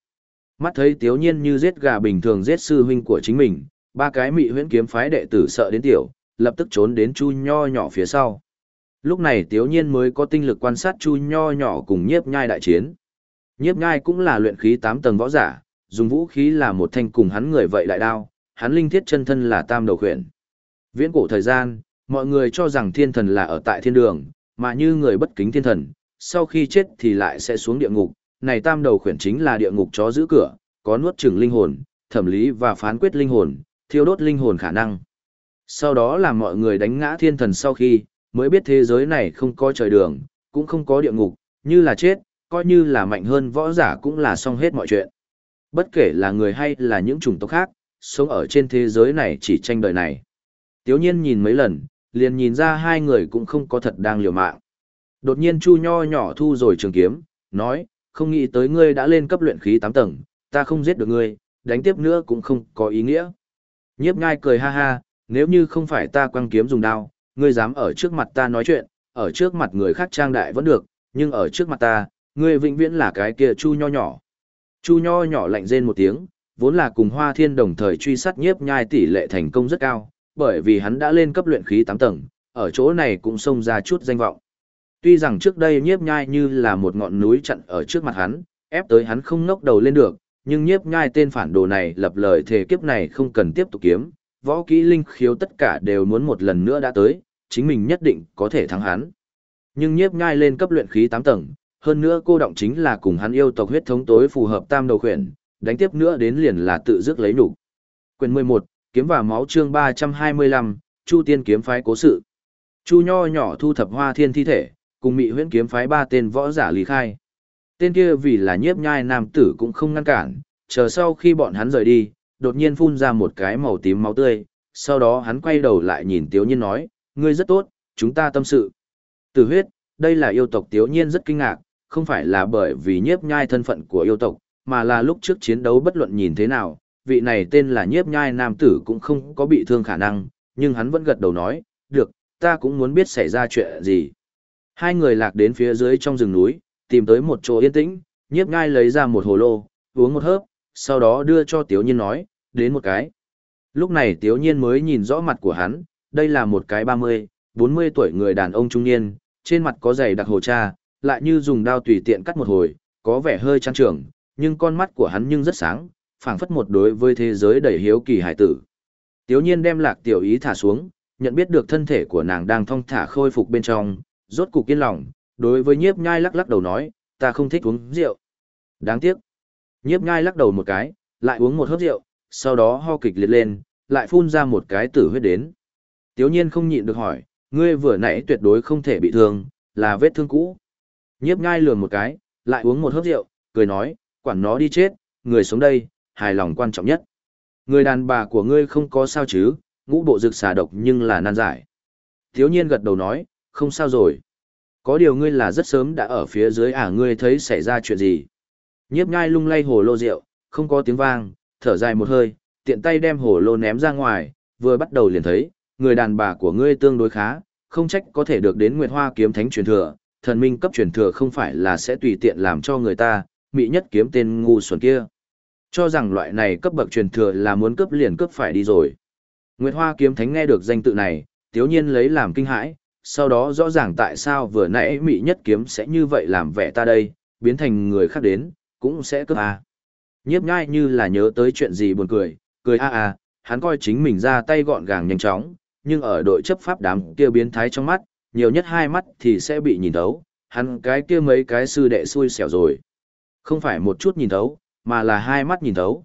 Mắt thấy tiếu nhiên như giết gà bình thường giết sư huynh của chính mình, ba cái mị huyễn kiếm phái đệ tử sợ đến tiểu, lập tức trốn đến chu nho nhỏ phía sau. Lúc này tiếu nhiên mới có tinh lực quan sát chu nho nhỏ cùng nhiếp nhai đại chiến. Nhiếp nhai cũng là luyện khí 8 tầng võ giả, dùng vũ khí là một thanh cùng hắn người vậy đại đao, hắn linh thiết chân thân là tam đầu khuyển. Viễn cổ thời gian, mọi người cho rằng thiên thần là ở tại thiên đường, mà như người bất kính thiên thần, sau khi chết thì lại sẽ xuống địa ngục. Này tam đầu khuyển chính là địa ngục chó giữ cửa, có nuốt chửng linh hồn, thẩm lý và phán quyết linh hồn, thiêu đốt linh hồn khả năng. Sau đó là mọi người đánh ngã thiên thần sau khi, mới biết thế giới này không có trời đường, cũng không có địa ngục, như là chết, coi như là mạnh hơn võ giả cũng là xong hết mọi chuyện. Bất kể là người hay là những chủng tộc khác, sống ở trên thế giới này chỉ tranh đời này. Tiếu nhiên nhìn mấy lần, liền nhìn ra hai người cũng không có thật đang liều mạng. Đột nhiên Chu Nho nhỏ thu rồi trường kiếm, nói, không nghĩ tới ngươi đã lên cấp luyện khí 8 tầng, ta không giết được ngươi, đánh tiếp nữa cũng không có ý nghĩa. Nhiếp ngai cười ha ha, nếu như không phải ta quăng kiếm dùng đao, ngươi dám ở trước mặt ta nói chuyện, ở trước mặt người khác trang đại vẫn được, nhưng ở trước mặt ta, ngươi vĩnh viễn là cái kia Chu Nho nhỏ. Chu Nho nhỏ lạnh rên một tiếng, vốn là cùng Hoa Thiên đồng thời truy sát nhiếp nhai tỷ lệ thành công rất cao, bởi vì hắn đã lên cấp luyện khí 8 tầng, ở chỗ này cũng xông ra chút danh vọng. Tuy rằng trước đây nhiếp nhai như là một ngọn núi chặn ở trước mặt hắn, ép tới hắn không ngóc đầu lên được, nhưng nhiếp nhai tên phản đồ này lập lời thề kiếp này không cần tiếp tục kiếm, võ kỹ linh khiếu tất cả đều muốn một lần nữa đã tới, chính mình nhất định có thể thắng hắn. Nhưng nhiếp nhai lên cấp luyện khí 8 tầng, hơn nữa cô động chính là cùng hắn yêu tộc huyết thống tối phù hợp tam đầu khuyển, đánh tiếp nữa đến liền là tự dứt lấy đủ. Quyền 11, kiếm và máu chương 325, Chu Tiên kiếm phái cố sự. Chu Nho nhỏ thu thập hoa thiên thi thể, cùng mị huyễn kiếm phái ba tên võ giả lý khai. Tên kia vì là nhiếp nhai nam tử cũng không ngăn cản, chờ sau khi bọn hắn rời đi, đột nhiên phun ra một cái màu tím máu tươi, sau đó hắn quay đầu lại nhìn Tiếu Nhiên nói, ngươi rất tốt, chúng ta tâm sự. Tử huyết, đây là yêu tộc Tiếu Nhiên rất kinh ngạc, không phải là bởi vì nhiếp nhai thân phận của yêu tộc, mà là lúc trước chiến đấu bất luận nhìn thế nào, vị này tên là nhiếp nhai nam tử cũng không có bị thương khả năng, nhưng hắn vẫn gật đầu nói, được, ta cũng muốn biết xảy ra chuyện gì. Hai người lạc đến phía dưới trong rừng núi, tìm tới một chỗ yên tĩnh, nhiếp nhai lấy ra một hồ lô, uống một hớp, sau đó đưa cho Tiếu Nhiên nói, đến một cái. Lúc này Tiếu Nhiên mới nhìn rõ mặt của hắn, đây là một cái 30, 40 tuổi người đàn ông trung niên, trên mặt có giày đặc hồ cha, lại như dùng đao tùy tiện cắt một hồi, có vẻ hơi trang trưởng, nhưng con mắt của hắn nhưng rất sáng, phảng phất một đối với thế giới đầy hiếu kỳ hải tử. Tiếu nhiên đem lạc tiểu ý thả xuống, nhận biết được thân thể của nàng đang thong thả khôi phục bên trong, rốt cục kiên lòng, đối với nhiếp nhai lắc lắc đầu nói, ta không thích uống rượu. Đáng tiếc. Nhiếp nhai lắc đầu một cái, lại uống một hớp rượu, sau đó ho kịch liệt lên, lại phun ra một cái tử huyết đến. Tiếu nhiên không nhịn được hỏi, ngươi vừa nãy tuyệt đối không thể bị thương, là vết thương cũ. Nhiếp nhai lườm một cái, lại uống một hớp rượu, cười nói, quản nó đi chết, người sống đây, hài lòng quan trọng nhất. Người đàn bà của ngươi không có sao chứ, ngũ bộ dược xà độc nhưng là nan giải. Thiếu nhiên gật đầu nói, không sao rồi. Có điều ngươi là rất sớm đã ở phía dưới à ngươi thấy xảy ra chuyện gì. Nhiếp nhai lung lay hồ lô rượu, không có tiếng vang, thở dài một hơi, tiện tay đem hồ lô ném ra ngoài, vừa bắt đầu liền thấy, người đàn bà của ngươi tương đối khá, không trách có thể được đến Nguyệt Hoa kiếm thánh truyền thừa, thần minh cấp truyền thừa không phải là sẽ tùy tiện làm cho người ta, mỹ nhất kiếm tên ngu xuẩn kia. Cho rằng loại này cấp bậc truyền thừa là muốn cấp liền cấp phải đi rồi. Nguyệt Hoa kiếm thánh nghe được danh tự này, tiếu nhiên lấy làm kinh hãi, sau đó rõ ràng tại sao vừa nãy mỹ nhất kiếm sẽ như vậy làm vẻ ta đây, biến thành người khác đến, cũng sẽ cướp à. Nhiếp nhai như là nhớ tới chuyện gì buồn cười, cười a a, hắn coi chính mình ra tay gọn gàng nhanh chóng, nhưng ở đội chấp pháp đám kia biến thái trong mắt, nhiều nhất hai mắt thì sẽ bị nhìn thấu, hắn cái kia mấy cái sư đệ xui xẻo rồi. Không phải một chút nhìn thấu, mà là hai mắt nhìn thấu.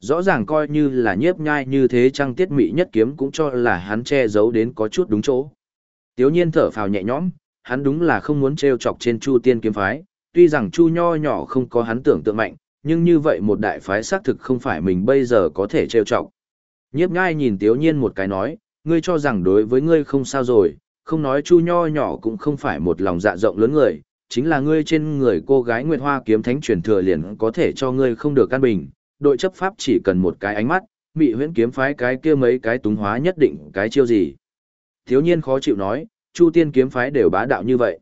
Rõ ràng coi như là nhiếp nhai như thế trăng tiết mị nhất kiếm cũng cho là hắn che giấu đến có chút đúng chỗ. Tiếu nhiên thở phào nhẹ nhõm, hắn đúng là không muốn treo chọc trên chu tiên kiếm phái, tuy rằng chu nho nhỏ không có hắn tưởng tượng mạnh, nhưng như vậy một đại phái xác thực không phải mình bây giờ có thể treo chọc. Nhiếp nhai nhìn tiếu nhiên một cái nói, ngươi cho rằng đối với ngươi không sao rồi, không nói chu nho nhỏ cũng không phải một lòng dạ rộng lớn người, chính là ngươi trên người cô gái Nguyệt Hoa kiếm thánh truyền thừa liền có thể cho ngươi không được căn bình, đội chấp pháp chỉ cần một cái ánh mắt, mị huyễn kiếm phái cái kia mấy cái túng hóa nhất định cái chiêu gì. Thiếu nhiên khó chịu nói, chu tiên kiếm phái đều bá đạo như vậy.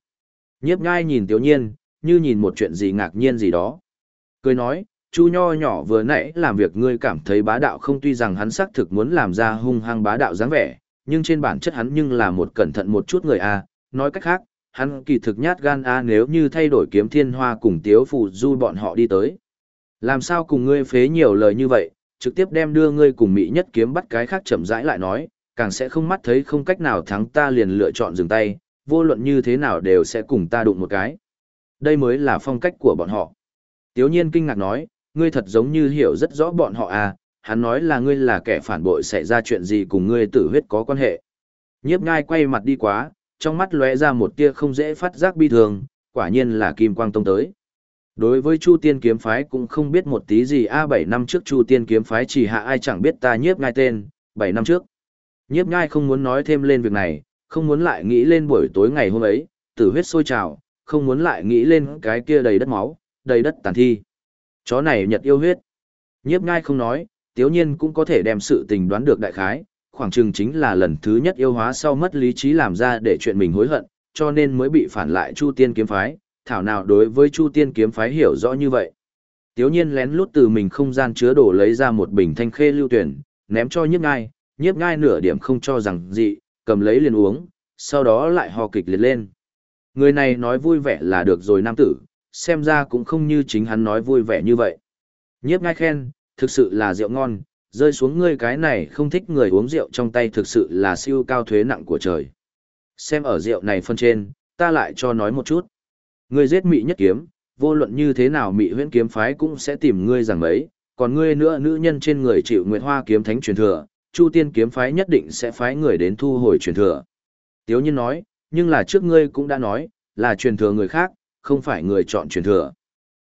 Nhiếp ngai nhìn thiếu nhiên, như nhìn một chuyện gì ngạc nhiên gì đó. Cười nói, chu nho nhỏ vừa nãy làm việc ngươi cảm thấy bá đạo không tuy rằng hắn xác thực muốn làm ra hung hăng bá đạo dáng vẻ, nhưng trên bản chất hắn nhưng là một cẩn thận một chút người a nói cách khác, hắn kỳ thực nhát gan a nếu như thay đổi kiếm thiên hoa cùng tiếu phù du bọn họ đi tới. Làm sao cùng ngươi phế nhiều lời như vậy, trực tiếp đem đưa ngươi cùng Mỹ nhất kiếm bắt cái khác chậm rãi lại nói, càng sẽ không mắt thấy không cách nào thắng ta liền lựa chọn dừng tay, vô luận như thế nào đều sẽ cùng ta đụng một cái. Đây mới là phong cách của bọn họ. Tiếu nhiên kinh ngạc nói, ngươi thật giống như hiểu rất rõ bọn họ à, hắn nói là ngươi là kẻ phản bội xảy ra chuyện gì cùng ngươi tử huyết có quan hệ. Nhiếp ngai quay mặt đi quá, trong mắt lóe ra một tia không dễ phát giác bi thường, quả nhiên là Kim Quang Tông tới. Đối với Chu Tiên kiếm phái cũng không biết một tí gì a bảy năm trước Chu Tiên kiếm phái chỉ hạ ai chẳng biết ta nhiếp ngai tên, bảy năm trước. Nhiếp ngai không muốn nói thêm lên việc này, không muốn lại nghĩ lên buổi tối ngày hôm ấy, tử huyết sôi trào, không muốn lại nghĩ lên cái kia đầy đất máu, đầy đất tàn thi. Chó này nhật yêu huyết. Nhiếp ngai không nói, tiếu nhiên cũng có thể đem sự tình đoán được đại khái, khoảng chừng chính là lần thứ nhất yêu hóa sau mất lý trí làm ra để chuyện mình hối hận, cho nên mới bị phản lại Chu Tiên kiếm phái, thảo nào đối với Chu Tiên kiếm phái hiểu rõ như vậy. Tiếu nhiên lén lút từ mình không gian chứa đồ lấy ra một bình thanh khê lưu tuyển, ném cho nhiếp ngai, nhiếp ngai nửa điểm không cho rằng gì, cầm lấy liền uống, sau đó lại ho kịch liệt lên. Người này nói vui vẻ là được rồi nam tử, xem ra cũng không như chính hắn nói vui vẻ như vậy. Nhiếp ngai khen, thực sự là rượu ngon, rơi xuống ngươi cái này không thích người uống rượu trong tay thực sự là siêu cao thuế nặng của trời. Xem ở rượu này phân trên, ta lại cho nói một chút. Ngươi giết mị nhất kiếm, vô luận như thế nào mị huyễn kiếm phái cũng sẽ tìm ngươi rằng mấy, còn ngươi nữa nữ nhân trên người chịu nguyệt hoa kiếm thánh truyền thừa, chu tiên kiếm phái nhất định sẽ phái người đến thu hồi truyền thừa. Tiếu nhiên nói, nhưng là trước ngươi cũng đã nói, là truyền thừa người khác, không phải người chọn truyền thừa.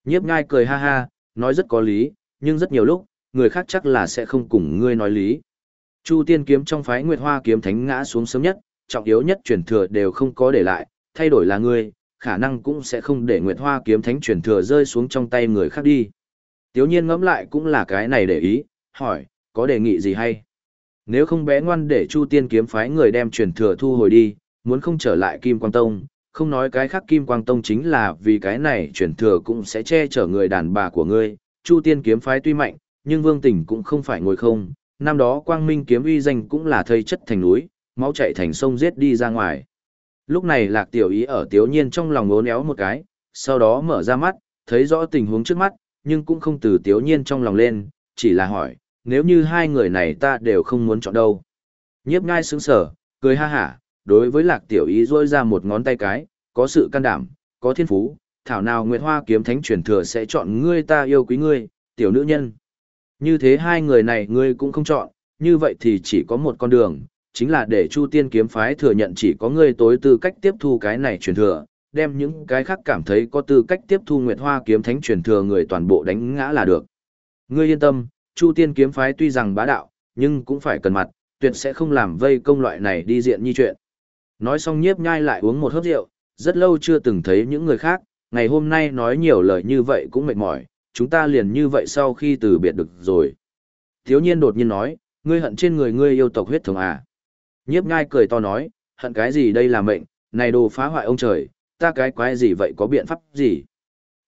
Nhiếp ngai cười ha ha, nói rất có lý, nhưng rất nhiều lúc, người khác chắc là sẽ không cùng ngươi nói lý. Chu tiên kiếm trong phái Nguyệt Hoa kiếm thánh ngã xuống sớm nhất, trọng yếu nhất truyền thừa đều không có để lại, thay đổi là ngươi, khả năng cũng sẽ không để Nguyệt Hoa kiếm thánh truyền thừa rơi xuống trong tay người khác đi. Tiếu nhiên ngẫm lại cũng là cái này để ý, hỏi, có đề nghị gì hay? Nếu không bé ngoan để Chu tiên kiếm phái người đem truyền thừa thu hồi đi, muốn không trở lại Kim Quang Tông, không nói cái khác Kim Quang Tông chính là vì cái này truyền thừa cũng sẽ che chở người đàn bà của ngươi, Chu tiên kiếm phái tuy mạnh, nhưng Vương Tỉnh cũng không phải ngồi không, năm đó Quang Minh kiếm uy danh cũng là thây chất thành núi, máu chạy thành sông giết đi ra ngoài. Lúc này Lạc Tiểu Ý ở Tiếu Nhiên trong lòng ngốn éo một cái, sau đó mở ra mắt, thấy rõ tình huống trước mắt, nhưng cũng không từ Tiếu Nhiên trong lòng lên, chỉ là hỏi, nếu như hai người này ta đều không muốn chọn đâu. Nhiếp ngai sướng sở, cười ha hả, đối với Lạc Tiểu Ý rôi ra một ngón tay cái, có sự can đảm, có thiên phú, thảo nào Nguyệt Hoa kiếm thánh truyền thừa sẽ chọn ngươi ta yêu quý ngươi, tiểu nữ nhân. Như thế hai người này ngươi cũng không chọn, như vậy thì chỉ có một con đường, chính là để Chu Tiên kiếm phái thừa nhận chỉ có ngươi tối tư cách tiếp thu cái này truyền thừa, đem những cái khác cảm thấy có tư cách tiếp thu Nguyệt Hoa kiếm thánh truyền thừa người toàn bộ đánh ngã là được. Ngươi yên tâm, Chu Tiên kiếm phái tuy rằng bá đạo, nhưng cũng phải cần mặt, tuyệt sẽ không làm vây công loại này đi diện như chuyện. Nói xong nhiếp nhai lại uống một hớp rượu, rất lâu chưa từng thấy những người khác, ngày hôm nay nói nhiều lời như vậy cũng mệt mỏi, chúng ta liền như vậy sau khi từ biệt được rồi. Thiếu nhiên đột nhiên nói, ngươi hận trên người ngươi yêu tộc huyết thống à. Nhiếp ngai cười to nói, hận cái gì đây là mệnh, này đồ phá hoại ông trời, ta cái quái gì vậy có biện pháp gì.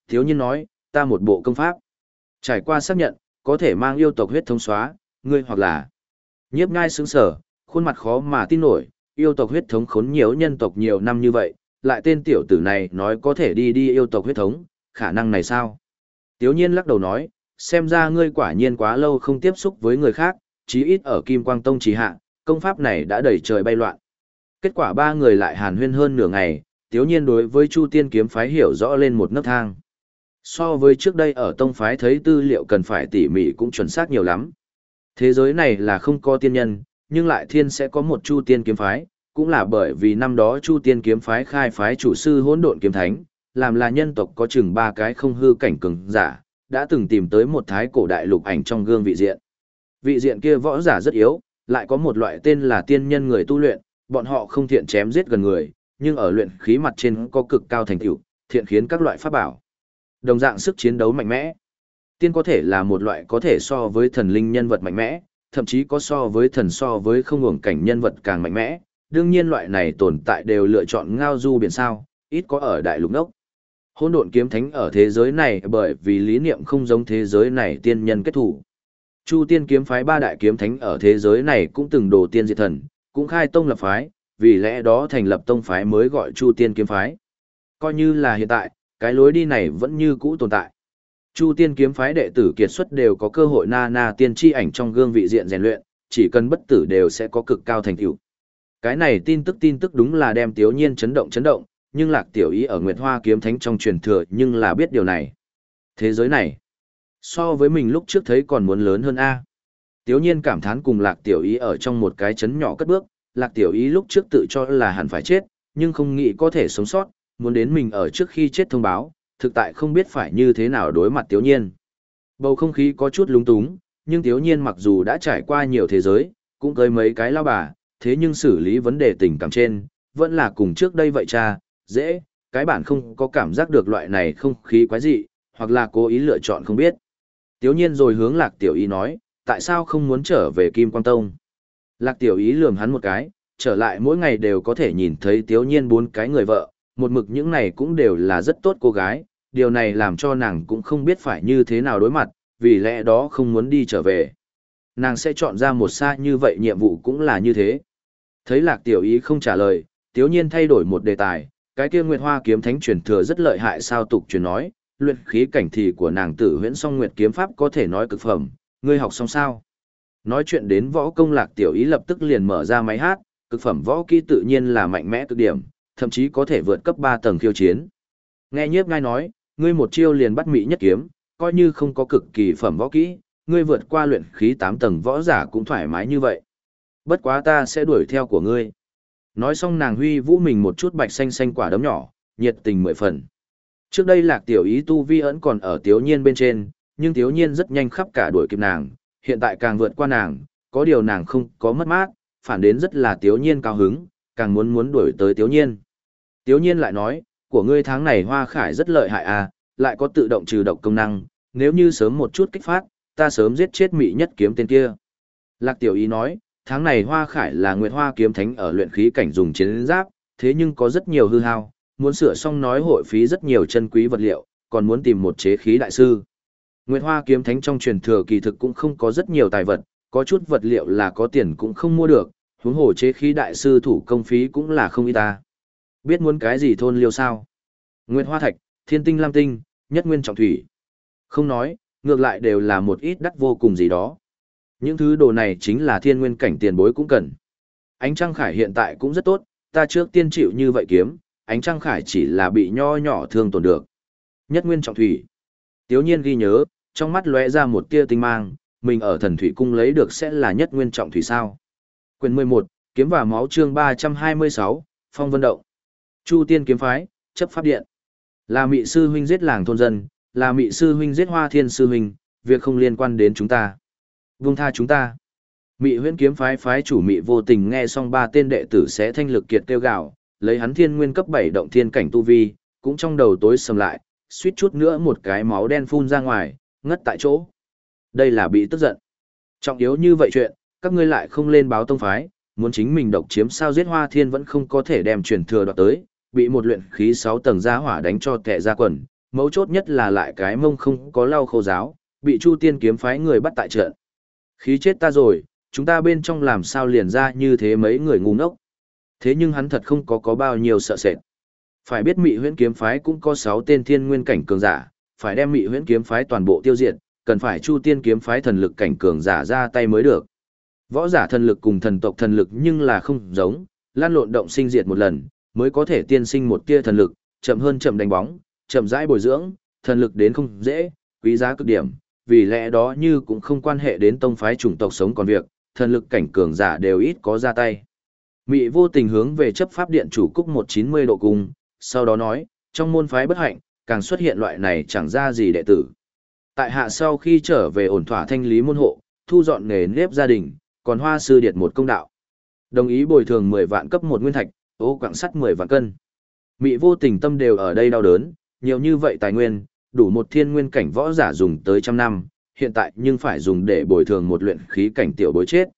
Thiếu nhiên nói, ta một bộ công pháp. Trải qua xác nhận, có thể mang yêu tộc huyết thống xóa, ngươi hoặc là. Nhiếp ngai sững sở, khuôn mặt khó mà tin nổi, yêu tộc huyết thống khốn nhiều nhân tộc nhiều năm như vậy, lại tên tiểu tử này nói có thể đi đi yêu tộc huyết thống, khả năng này sao? Tiếu nhiên lắc đầu nói, xem ra ngươi quả nhiên quá lâu không tiếp xúc với người khác, chí ít ở Kim Quang Tông trì hạ, công pháp này đã đẩy trời bay loạn. Kết quả ba người lại hàn huyên hơn nửa ngày, tiếu nhiên đối với Chu Tiên kiếm phái hiểu rõ lên một nấc thang. So với trước đây ở tông phái thấy tư liệu cần phải tỉ mỉ cũng chuẩn xác nhiều lắm. Thế giới này là không có tiên nhân, nhưng lại thiên sẽ có một Chu Tiên kiếm phái, cũng là bởi vì năm đó Chu Tiên kiếm phái khai phái chủ sư hỗn độn kiếm thánh, làm là nhân tộc có chừng ba cái không hư cảnh cường giả, đã từng tìm tới một thái cổ đại lục ảnh trong gương vị diện. Vị diện kia võ giả rất yếu, lại có một loại tên là tiên nhân người tu luyện, bọn họ không thiện chém giết gần người, nhưng ở luyện khí mặt trên có cực cao thành tựu, thiện khiến các loại pháp bảo. Đồng dạng sức chiến đấu mạnh mẽ. Tiên có thể là một loại có thể so với thần linh nhân vật mạnh mẽ, thậm chí có so với thần so với không ngưỡng cảnh nhân vật càng mạnh mẽ. Đương nhiên loại này tồn tại đều lựa chọn ngao du biển sao, ít có ở đại lục nốc hỗn độn kiếm thánh ở thế giới này bởi vì lý niệm không giống thế giới này tiên nhân kết thủ. Chu tiên kiếm phái ba đại kiếm thánh ở thế giới này cũng từng đồ tiên diệt thần, cũng khai tông lập phái, vì lẽ đó thành lập tông phái mới gọi Chu tiên kiếm phái. Coi như là hiện tại, cái lối đi này vẫn như cũ tồn tại. Chu tiên kiếm phái đệ tử kiệt xuất đều có cơ hội na na tiên tri ảnh trong gương vị diện rèn luyện, chỉ cần bất tử đều sẽ có cực cao thành tựu. Cái này tin tức tin tức đúng là đem Tiếu Nhiên chấn động chấn động, nhưng Lạc Tiểu Ý ở Nguyệt Hoa kiếm thánh trong truyền thừa nhưng là biết điều này. Thế giới này, so với mình lúc trước thấy còn muốn lớn hơn a. Tiếu Nhiên cảm thán cùng Lạc Tiểu Ý ở trong một cái chấn nhỏ cất bước, Lạc Tiểu Ý lúc trước tự cho là hẳn phải chết, nhưng không nghĩ có thể sống sót, muốn đến mình ở trước khi chết thông báo, thực tại không biết phải như thế nào đối mặt Tiếu Nhiên. Bầu không khí có chút lúng túng, nhưng Tiếu Nhiên mặc dù đã trải qua nhiều thế giới, cũng cưới mấy cái lao bà, thế nhưng xử lý vấn đề tình cảm trên, vẫn là cùng trước đây vậy cha, dễ, cái bản không có cảm giác được loại này không khí quái dị, hoặc là cố ý lựa chọn không biết. Tiếu nhiên rồi hướng lạc tiểu ý nói, tại sao không muốn trở về Kim Quang Tông? Lạc tiểu ý lườm hắn một cái, trở lại mỗi ngày đều có thể nhìn thấy tiếu nhiên bốn cái người vợ, một mực những này cũng đều là rất tốt cô gái, điều này làm cho nàng cũng không biết phải như thế nào đối mặt, vì lẽ đó không muốn đi trở về. Nàng sẽ chọn ra một xa như vậy nhiệm vụ cũng là như thế. Thấy lạc tiểu ý không trả lời, tiếu nhiên thay đổi một đề tài, cái kia Nguyệt Hoa kiếm thánh truyền thừa rất lợi hại sao tục truyền nói, luyện khí cảnh thì của nàng tử huyễn song nguyệt kiếm pháp có thể nói cực phẩm, ngươi học xong sao? Nói chuyện đến võ công lạc tiểu ý lập tức liền mở ra máy hát, cực phẩm võ kỹ tự nhiên là mạnh mẽ cực điểm, thậm chí có thể vượt cấp 3 tầng khiêu chiến. Nghe nhiếp ngai nói, ngươi một chiêu liền bắt mỹ nhất kiếm, coi như không có cực kỳ phẩm võ kỹ, ngươi vượt qua luyện khí 8 tầng võ giả cũng thoải mái như vậy. Bất quá ta sẽ đuổi theo của ngươi. Nói xong nàng huy vũ mình một chút bạch xanh xanh quả đấm nhỏ, nhiệt tình mười phần. Trước đây lạc tiểu ý tu vi ẩn còn ở tiếu nhiên bên trên, nhưng tiếu nhiên rất nhanh khắp cả đuổi kịp nàng, hiện tại càng vượt qua nàng, có điều nàng không có mất mát, phản đến rất là tiếu nhiên cao hứng, càng muốn muốn đuổi tới tiếu nhiên. Tiếu nhiên lại nói, của ngươi tháng này hoa khải rất lợi hại à, lại có tự động trừ độc công năng, nếu như sớm một chút kích phát, ta sớm giết chết mị nhất kiếm tên kia. Lạc tiểu ý nói, tháng này Hoa Khải là Nguyệt Hoa kiếm thánh ở luyện khí cảnh dùng chiến giáp, thế nhưng có rất nhiều hư hao, muốn sửa xong nói hội phí rất nhiều chân quý vật liệu, còn muốn tìm một chế khí đại sư. Nguyệt Hoa kiếm thánh trong truyền thừa kỳ thực cũng không có rất nhiều tài vật, có chút vật liệu là có tiền cũng không mua được, huống hồ chế khí đại sư thủ công phí cũng là không ít ta. Biết muốn cái gì thôn liêu sao? Nguyệt Hoa thạch, Thiên tinh lam tinh, Nhất Nguyên trọng thủy. Không nói, ngược lại đều là một ít đắt vô cùng gì đó. Những thứ đồ này chính là thiên nguyên cảnh tiền bối cũng cần. Ánh trăng khải hiện tại cũng rất tốt, ta trước tiên chịu như vậy kiếm, ánh trăng khải chỉ là bị nho nhỏ thương tổn được. Nhất nguyên trọng thủy. Tiếu nhiên ghi nhớ, trong mắt lóe ra một tia tinh mang, mình ở thần thủy cung lấy được sẽ là nhất nguyên trọng thủy sao. Quyền 11, kiếm và máu chương 326, phong vân động. Chu tiên kiếm phái, chấp pháp điện. Là mị sư huynh giết làng thôn dân, là mị sư huynh giết hoa thiên sư huynh, việc không liên quan đến chúng ta. Vung tha chúng ta. Mị huyễn kiếm phái phái chủ mị vô tình nghe xong ba tên đệ tử sẽ thanh lực kiệt kêu gạo, lấy hắn thiên nguyên cấp bảy động thiên cảnh tu vi, cũng trong đầu tối sầm lại, suýt chút nữa một cái máu đen phun ra ngoài, ngất tại chỗ. Đây là bị tức giận. Trọng yếu như vậy chuyện, các ngươi lại không lên báo tông phái, muốn chính mình độc chiếm sao giết hoa thiên vẫn không có thể đem truyền thừa đoạt tới, bị một luyện khí sáu tầng gia hỏa đánh cho tệ ra quần, mấu chốt nhất là lại cái mông không có lau khô giáo, bị Chu Tiên kiếm phái người bắt tại trận. Khí chết ta rồi, chúng ta bên trong làm sao liền ra như thế mấy người ngu ngốc. Thế nhưng hắn thật không có có bao nhiêu sợ sệt. Phải biết Mị Huyễn kiếm phái cũng có 6 tên thiên nguyên cảnh cường giả, phải đem Mị Huyễn kiếm phái toàn bộ tiêu diệt, cần phải Chu Tiên kiếm phái thần lực cảnh cường giả ra tay mới được. Võ giả thần lực cùng thần tộc thần lực nhưng là không giống, lan lộn động sinh diệt một lần, mới có thể tiên sinh một tia thần lực, chậm hơn chậm đánh bóng, chậm rãi bồi dưỡng, thần lực đến không dễ, quý giá cực điểm, vì lẽ đó như cũng không quan hệ đến tông phái chủng tộc sống còn việc, thần lực cảnh cường giả đều ít có ra tay. Mị vô tình hướng về chấp pháp điện chủ cúc 190 độ cung, sau đó nói, trong môn phái bất hạnh, càng xuất hiện loại này chẳng ra gì đệ tử. Tại hạ sau khi trở về ổn thỏa thanh lý môn hộ, thu dọn nghề nếp gia đình, còn hoa sư điệt một công đạo. Đồng ý bồi thường 10 vạn cấp một nguyên thạch, ô quặng sắt 10 vạn cân. Mị vô tình tâm đều ở đây đau đớn, nhiều như vậy tài nguyên, đủ một thiên nguyên cảnh võ giả dùng tới trăm năm, hiện tại nhưng phải dùng để bồi thường một luyện khí cảnh tiểu bối chết.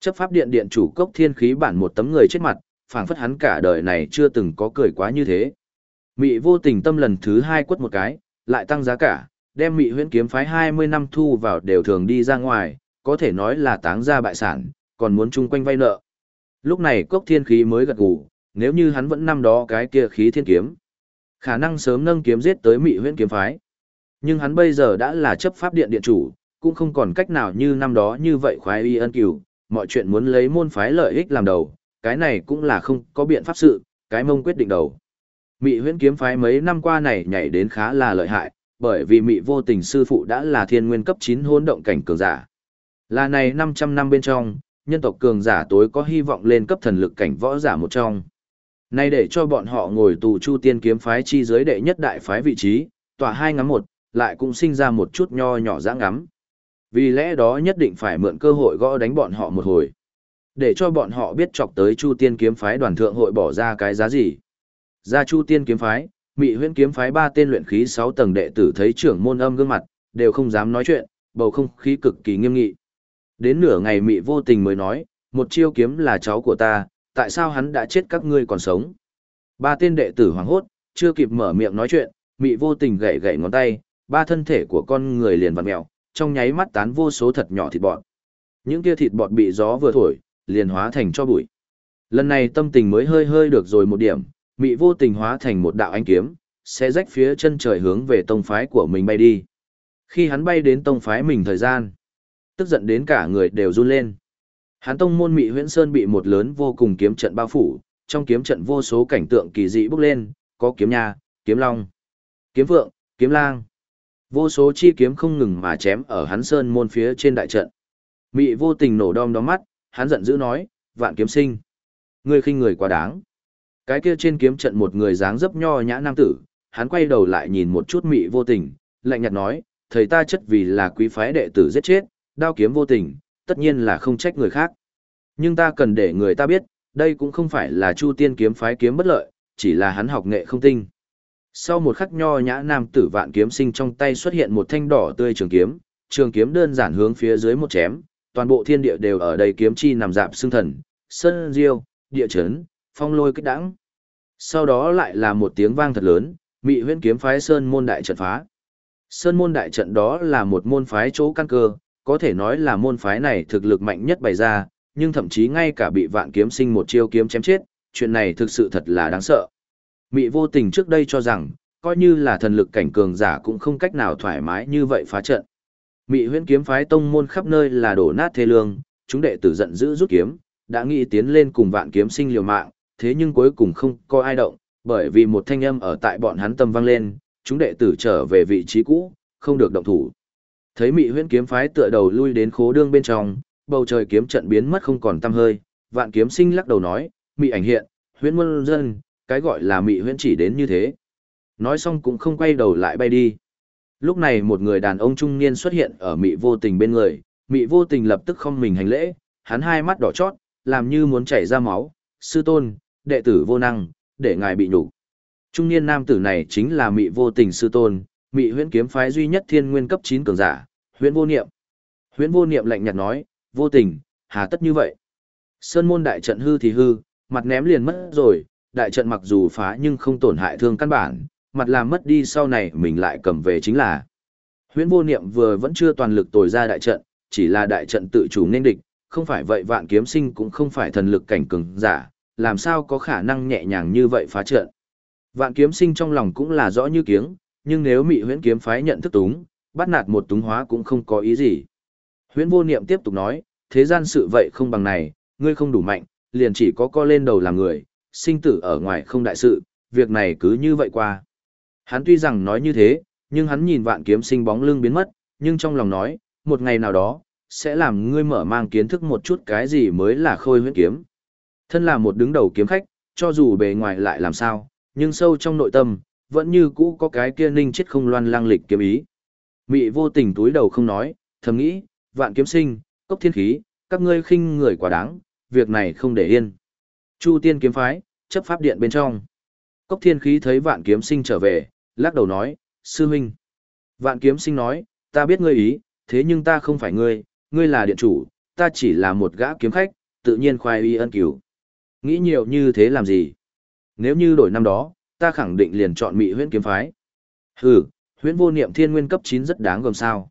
Chấp pháp điện điện chủ cốc thiên khí bản một tấm người chết mặt, phảng phất hắn cả đời này chưa từng có cười quá như thế. Mị vô tình tâm lần thứ hai quất một cái, lại tăng giá cả, đem mị huyễn kiếm phái 20 năm thu vào đều thường đi ra ngoài, có thể nói là táng ra bại sản, còn muốn chung quanh vay nợ. Lúc này cốc thiên khí mới gật gù, nếu như hắn vẫn năm đó cái kia khí thiên kiếm, khả năng sớm nâng kiếm giết tới mị huyễn kiếm phái. Nhưng hắn bây giờ đã là chấp pháp điện điện chủ, cũng không còn cách nào như năm đó như vậy khoái y ân cửu, mọi chuyện muốn lấy môn phái lợi ích làm đầu, cái này cũng là không có biện pháp sự, cái mông quyết định đầu. Mị huyễn kiếm phái mấy năm qua này nhảy đến khá là lợi hại, bởi vì mị vô tình sư phụ đã là thiên nguyên cấp 9 hôn động cảnh cường giả. Là này 500 năm bên trong, nhân tộc cường giả tối có hy vọng lên cấp thần lực cảnh võ giả một trong. Nay để cho bọn họ ngồi tù chu tiên kiếm phái chi giới đệ nhất đại phái vị trí, tòa hai ngắm một, lại cũng sinh ra một chút nho nhỏ dã ngắm. Vì lẽ đó nhất định phải mượn cơ hội gõ đánh bọn họ một hồi. Để cho bọn họ biết chọc tới Chu Tiên kiếm phái đoàn thượng hội bỏ ra cái giá gì. Ra Chu Tiên kiếm phái, Mị Huyễn kiếm phái ba tên luyện khí 6 tầng đệ tử thấy trưởng môn âm gương mặt, đều không dám nói chuyện, bầu không khí cực kỳ nghiêm nghị. Đến nửa ngày Mị vô tình mới nói, một chiêu kiếm là cháu của ta, tại sao hắn đã chết các ngươi còn sống? Ba tên đệ tử hoảng hốt, chưa kịp mở miệng nói chuyện, Mị vô tình gậy gậy ngón tay, ba thân thể của con người liền vặn mèo, trong nháy mắt tán vô số thật nhỏ thịt bọt. Những kia thịt bọt bị gió vừa thổi, liền hóa thành cho bụi. Lần này tâm tình mới hơi hơi được rồi một điểm, mị vô tình hóa thành một đạo ánh kiếm, sẽ rách phía chân trời hướng về tông phái của mình bay đi. Khi hắn bay đến tông phái mình thời gian, tức giận đến cả người đều run lên. Hán tông môn mị huyễn sơn bị một lớn vô cùng kiếm trận bao phủ, trong kiếm trận vô số cảnh tượng kỳ dị bốc lên, có kiếm nha, kiếm long, kiếm vượng, kiếm lang. Vô số chi kiếm không ngừng mà chém ở hắn sơn môn phía trên đại trận. Mị vô tình nổ đom đóm mắt, hắn giận dữ nói, vạn kiếm sinh. Ngươi khinh người quá đáng. Cái kia trên kiếm trận một người dáng dấp nho nhã nam tử, hắn quay đầu lại nhìn một chút mị vô tình, lạnh nhạt nói, thầy ta chất vì là quý phái đệ tử giết chết, đao kiếm vô tình, tất nhiên là không trách người khác. Nhưng ta cần để người ta biết, đây cũng không phải là Chu Tiên kiếm phái kiếm bất lợi, chỉ là hắn học nghệ không tinh. Sau một khắc nho nhã nam tử vạn kiếm sinh trong tay xuất hiện một thanh đỏ tươi trường kiếm, trường kiếm đơn giản hướng phía dưới một chém, toàn bộ thiên địa đều ở đây kiếm chi nằm dạp xương thần, sơn diêu, địa chấn, phong lôi kích đãng. Sau đó lại là một tiếng vang thật lớn, mị huyễn kiếm phái sơn môn đại trận phá. Sơn môn đại trận đó là một môn phái chỗ căn cơ, có thể nói là môn phái này thực lực mạnh nhất bày ra, nhưng thậm chí ngay cả bị vạn kiếm sinh một chiêu kiếm chém chết, chuyện này thực sự thật là đáng sợ. Mị vô tình trước đây cho rằng, coi như là thần lực cảnh cường giả cũng không cách nào thoải mái như vậy phá trận. Mị huyễn kiếm phái tông môn khắp nơi là đổ nát thê lương, chúng đệ tử giận dữ rút kiếm, đã nghĩ tiến lên cùng vạn kiếm sinh liều mạng, thế nhưng cuối cùng không có ai động, bởi vì một thanh âm ở tại bọn hắn tâm vang lên, chúng đệ tử trở về vị trí cũ, không được động thủ. Thấy Mị Huyễn kiếm phái tựa đầu lui đến khố đương bên trong, bầu trời kiếm trận biến mất không còn tăm hơi, Vạn Kiếm Sinh lắc đầu nói, "Mị ảnh hiện, Huyễn muôn dân, cái gọi là Mị Huyễn chỉ đến như thế." Nói xong cũng không quay đầu lại bay đi. Lúc này một người đàn ông trung niên xuất hiện ở Mị Vô Tình bên người, Mị Vô Tình lập tức không mình hành lễ, hắn hai mắt đỏ chót, làm như muốn chảy ra máu, "Sư tôn, đệ tử vô năng, để ngài bị nhục." Trung niên nam tử này chính là Mị Vô Tình sư tôn, Mị Huyễn kiếm phái duy nhất thiên nguyên cấp 9 cường giả, Huyễn Vô Niệm. Huyễn Vô Niệm lạnh nhạt nói, "Vô Tình, hà tất như vậy?" Sơn môn đại trận hư thì hư, mặt ném liền mất rồi, đại trận mặc dù phá nhưng không tổn hại thương căn bản, mặt làm mất đi sau này mình lại cầm về chính là. Huyễn Vô Niệm vừa vẫn chưa toàn lực tồi ra đại trận, chỉ là đại trận tự chủ nên địch, không phải vậy vạn kiếm sinh cũng không phải thần lực cảnh cường giả, làm sao có khả năng nhẹ nhàng như vậy phá trận. Vạn kiếm sinh trong lòng cũng là rõ như kiếng, nhưng nếu mị huyễn kiếm phái nhận thức túng, bắt nạt một túng hóa cũng không có ý gì. Huyễn vô niệm tiếp tục nói, thế gian sự vậy không bằng này, ngươi không đủ mạnh, liền chỉ có co lên đầu làm người, sinh tử ở ngoài không đại sự, việc này cứ như vậy qua. Hắn tuy rằng nói như thế, nhưng hắn nhìn vạn kiếm sinh bóng lưng biến mất, nhưng trong lòng nói, một ngày nào đó, sẽ làm ngươi mở mang kiến thức một chút cái gì mới là khôi huyễn kiếm. Thân là một đứng đầu kiếm khách, cho dù bề ngoài lại làm sao, nhưng sâu trong nội tâm, vẫn như cũ có cái kia ninh chết không loan lang lịch kiếm ý. Mị vô tình túi đầu không nói, thầm nghĩ, vạn kiếm sinh, cốc thiên khí, các ngươi khinh người quá đáng, việc này không để yên. Chu tiên kiếm phái, chấp pháp điện bên trong. Cốc thiên khí thấy vạn kiếm sinh trở về, lắc đầu nói, sư huynh. Vạn kiếm sinh nói, ta biết ngươi ý, thế nhưng ta không phải ngươi, ngươi là điện chủ, ta chỉ là một gã kiếm khách, tự nhiên khoai y ân cứu. Nghĩ nhiều như thế làm gì? Nếu như đổi năm đó, ta khẳng định liền chọn mị huyễn kiếm phái. Hừ, huyễn vô niệm thiên nguyên cấp 9 rất đáng gồm sao.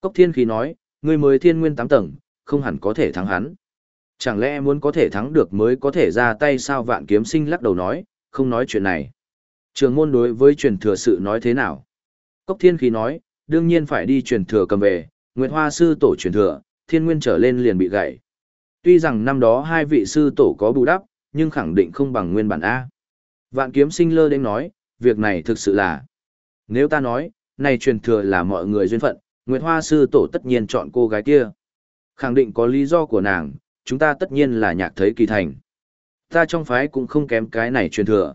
Cốc thiên khí nói, ngươi mới thiên nguyên 8 tầng, không hẳn có thể thắng hắn. Chẳng lẽ muốn có thể thắng được mới có thể ra tay sao vạn kiếm sinh lắc đầu nói, không nói chuyện này. Trường môn đối với truyền thừa sự nói thế nào? Cốc thiên khí nói, đương nhiên phải đi truyền thừa cầm về, Nguyệt Hoa sư tổ truyền thừa, thiên nguyên trở lên liền bị gãy. Tuy rằng năm đó hai vị sư tổ có bù đắp, nhưng khẳng định không bằng nguyên bản A. Vạn kiếm sinh lơ đến nói, việc này thực sự là. Nếu ta nói, này truyền thừa là mọi người duyên phận, Nguyệt Hoa sư tổ tất nhiên chọn cô gái kia. Khẳng định có lý do của nàng, chúng ta tất nhiên là nhạc thấy kỳ thành. Ta trong phái cũng không kém cái này truyền thừa.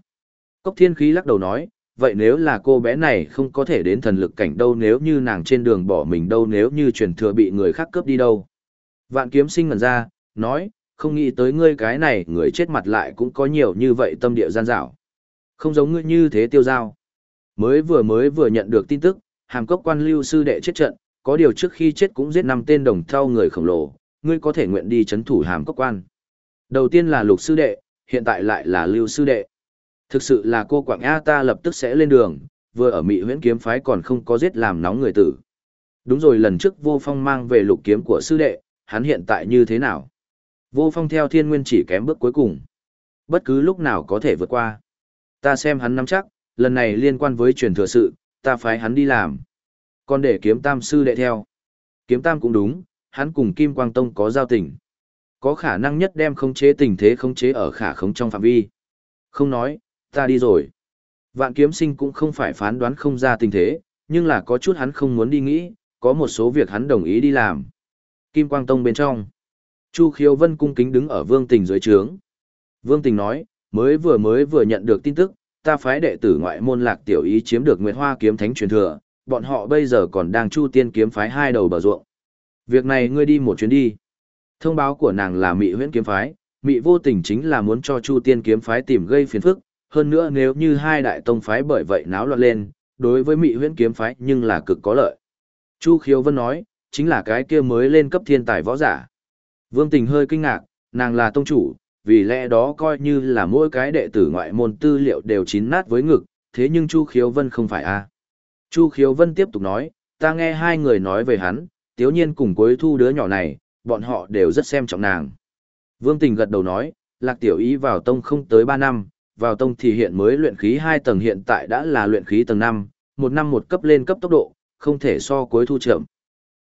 Cốc thiên khí lắc đầu nói, vậy nếu là cô bé này không có thể đến thần lực cảnh đâu nếu như nàng trên đường bỏ mình đâu nếu như truyền thừa bị người khác cướp đi đâu. Vạn kiếm sinh ngần ra, nói, không nghĩ tới ngươi cái này người chết mặt lại cũng có nhiều như vậy tâm địa gian dảo. Không giống ngươi như thế tiêu giao. Mới vừa mới vừa nhận được tin tức, hàm cốc quan lưu sư đệ chết trận, có điều trước khi chết cũng giết năm tên đồng thao người khổng lồ, ngươi có thể nguyện đi chấn thủ hàm cốc quan. Đầu tiên là lục sư đệ, hiện tại lại là lưu sư đệ. Thực sự là cô quảng A ta lập tức sẽ lên đường, vừa ở Mỹ huyễn kiếm phái còn không có giết làm nóng người tử. Đúng rồi lần trước vô phong mang về lục kiếm của sư đệ, hắn hiện tại như thế nào? Vô phong theo thiên nguyên chỉ kém bước cuối cùng. Bất cứ lúc nào có thể vượt qua. Ta xem hắn nắm chắc, lần này liên quan với truyền thừa sự, ta phái hắn đi làm. Còn để kiếm tam sư đệ theo. Kiếm tam cũng đúng, hắn cùng Kim Quang Tông có giao tình. Có khả năng nhất đem khống chế tình thế khống chế ở khả khống trong phạm vi. Không nói, ta đi rồi. Vạn kiếm sinh cũng không phải phán đoán không ra tình thế, nhưng là có chút hắn không muốn đi nghĩ, có một số việc hắn đồng ý đi làm. Kim Quang Tông bên trong. Chu Khiếu Vân cung kính đứng ở Vương Tình dưới trướng. Vương Tình nói, mới vừa mới vừa nhận được tin tức, ta phái đệ tử ngoại môn lạc tiểu ý chiếm được Nguyệt Hoa kiếm thánh truyền thừa, bọn họ bây giờ còn đang chu tiên kiếm phái hai đầu bờ ruộng. Việc này ngươi đi một chuyến đi. Thông báo của nàng là Mị Huyễn kiếm phái, Mị vô tình chính là muốn cho Chu Tiên kiếm phái tìm gây phiền phức, hơn nữa nếu như hai đại tông phái bởi vậy náo loạn lên, đối với Mị Huyễn kiếm phái nhưng là cực có lợi. Chu Khiếu Vân nói, chính là cái kia mới lên cấp thiên tài võ giả. Vương Tình hơi kinh ngạc, nàng là tông chủ, vì lẽ đó coi như là mỗi cái đệ tử ngoại môn tư liệu đều chín nát với ngực, thế nhưng Chu Khiếu Vân không phải a. Chu Khiếu Vân tiếp tục nói, ta nghe hai người nói về hắn, tiếu nhiên cùng cuối thu đứa nhỏ này, bọn họ đều rất xem trọng nàng. Vương Tình gật đầu nói, lạc tiểu ý vào tông không tới 3 năm, vào tông thì hiện mới luyện khí 2 tầng hiện tại đã là luyện khí tầng 5, một năm một cấp lên cấp tốc độ, không thể so cuối thu chậm.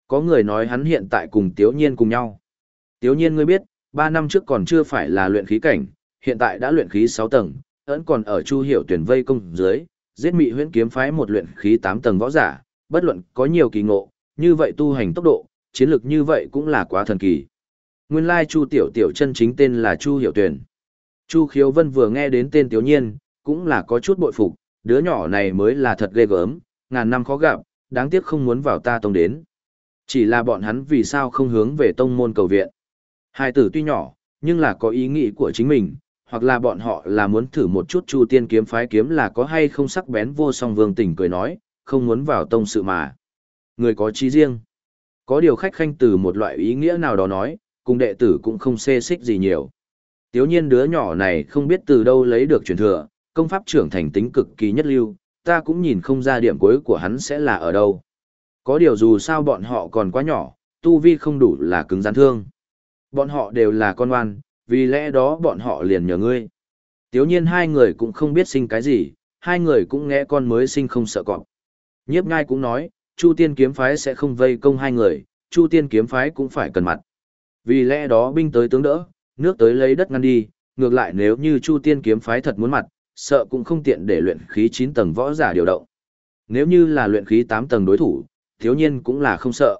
Có người nói hắn hiện tại cùng tiếu nhiên cùng nhau. Tiếu nhiên ngươi biết, 3 năm trước còn chưa phải là luyện khí cảnh, hiện tại đã luyện khí 6 tầng, vẫn còn ở chu hiểu tuyển vây công dưới, giết mị huyễn kiếm phái một luyện khí 8 tầng võ giả, bất luận có nhiều kỳ ngộ, như vậy tu hành tốc độ, chiến lược như vậy cũng là quá thần kỳ. Nguyên lai Chu Tiểu Tiểu chân chính tên là Chu Hiểu Tuyển. Chu Khiếu Vân vừa nghe đến tên Tiểu Nhiên, cũng là có chút bội phục, đứa nhỏ này mới là thật ghê gớm, ngàn năm khó gặp, đáng tiếc không muốn vào ta tông đến. Chỉ là bọn hắn vì sao không hướng về tông môn cầu viện. Hai tử tuy nhỏ, nhưng là có ý nghĩ của chính mình, hoặc là bọn họ là muốn thử một chút Chu Tiên kiếm phái kiếm là có hay không sắc bén vô song vương tỉnh cười nói, không muốn vào tông sự mà. Người có trí riêng. Có điều khách khanh từ một loại ý nghĩa nào đó nói, cùng đệ tử cũng không xê xích gì nhiều. Tiếu nhiên đứa nhỏ này không biết từ đâu lấy được truyền thừa, công pháp trưởng thành tính cực kỳ nhất lưu, ta cũng nhìn không ra điểm cuối của hắn sẽ là ở đâu. Có điều dù sao bọn họ còn quá nhỏ, tu vi không đủ là cứng rắn thương. Bọn họ đều là con oan, vì lẽ đó bọn họ liền nhờ ngươi. Tiếu nhiên hai người cũng không biết sinh cái gì, hai người cũng nghe con mới sinh không sợ cọp. Nhiếp ngai cũng nói, Chu Tiên kiếm phái sẽ không vây công hai người, Chu Tiên kiếm phái cũng phải cần mặt. Vì lẽ đó binh tới tướng đỡ, nước tới lấy đất ngăn đi, ngược lại nếu như Chu Tiên kiếm phái thật muốn mặt, sợ cũng không tiện để luyện khí 9 tầng võ giả điều động. Nếu như là luyện khí 8 tầng đối thủ, thiếu nhiên cũng là không sợ.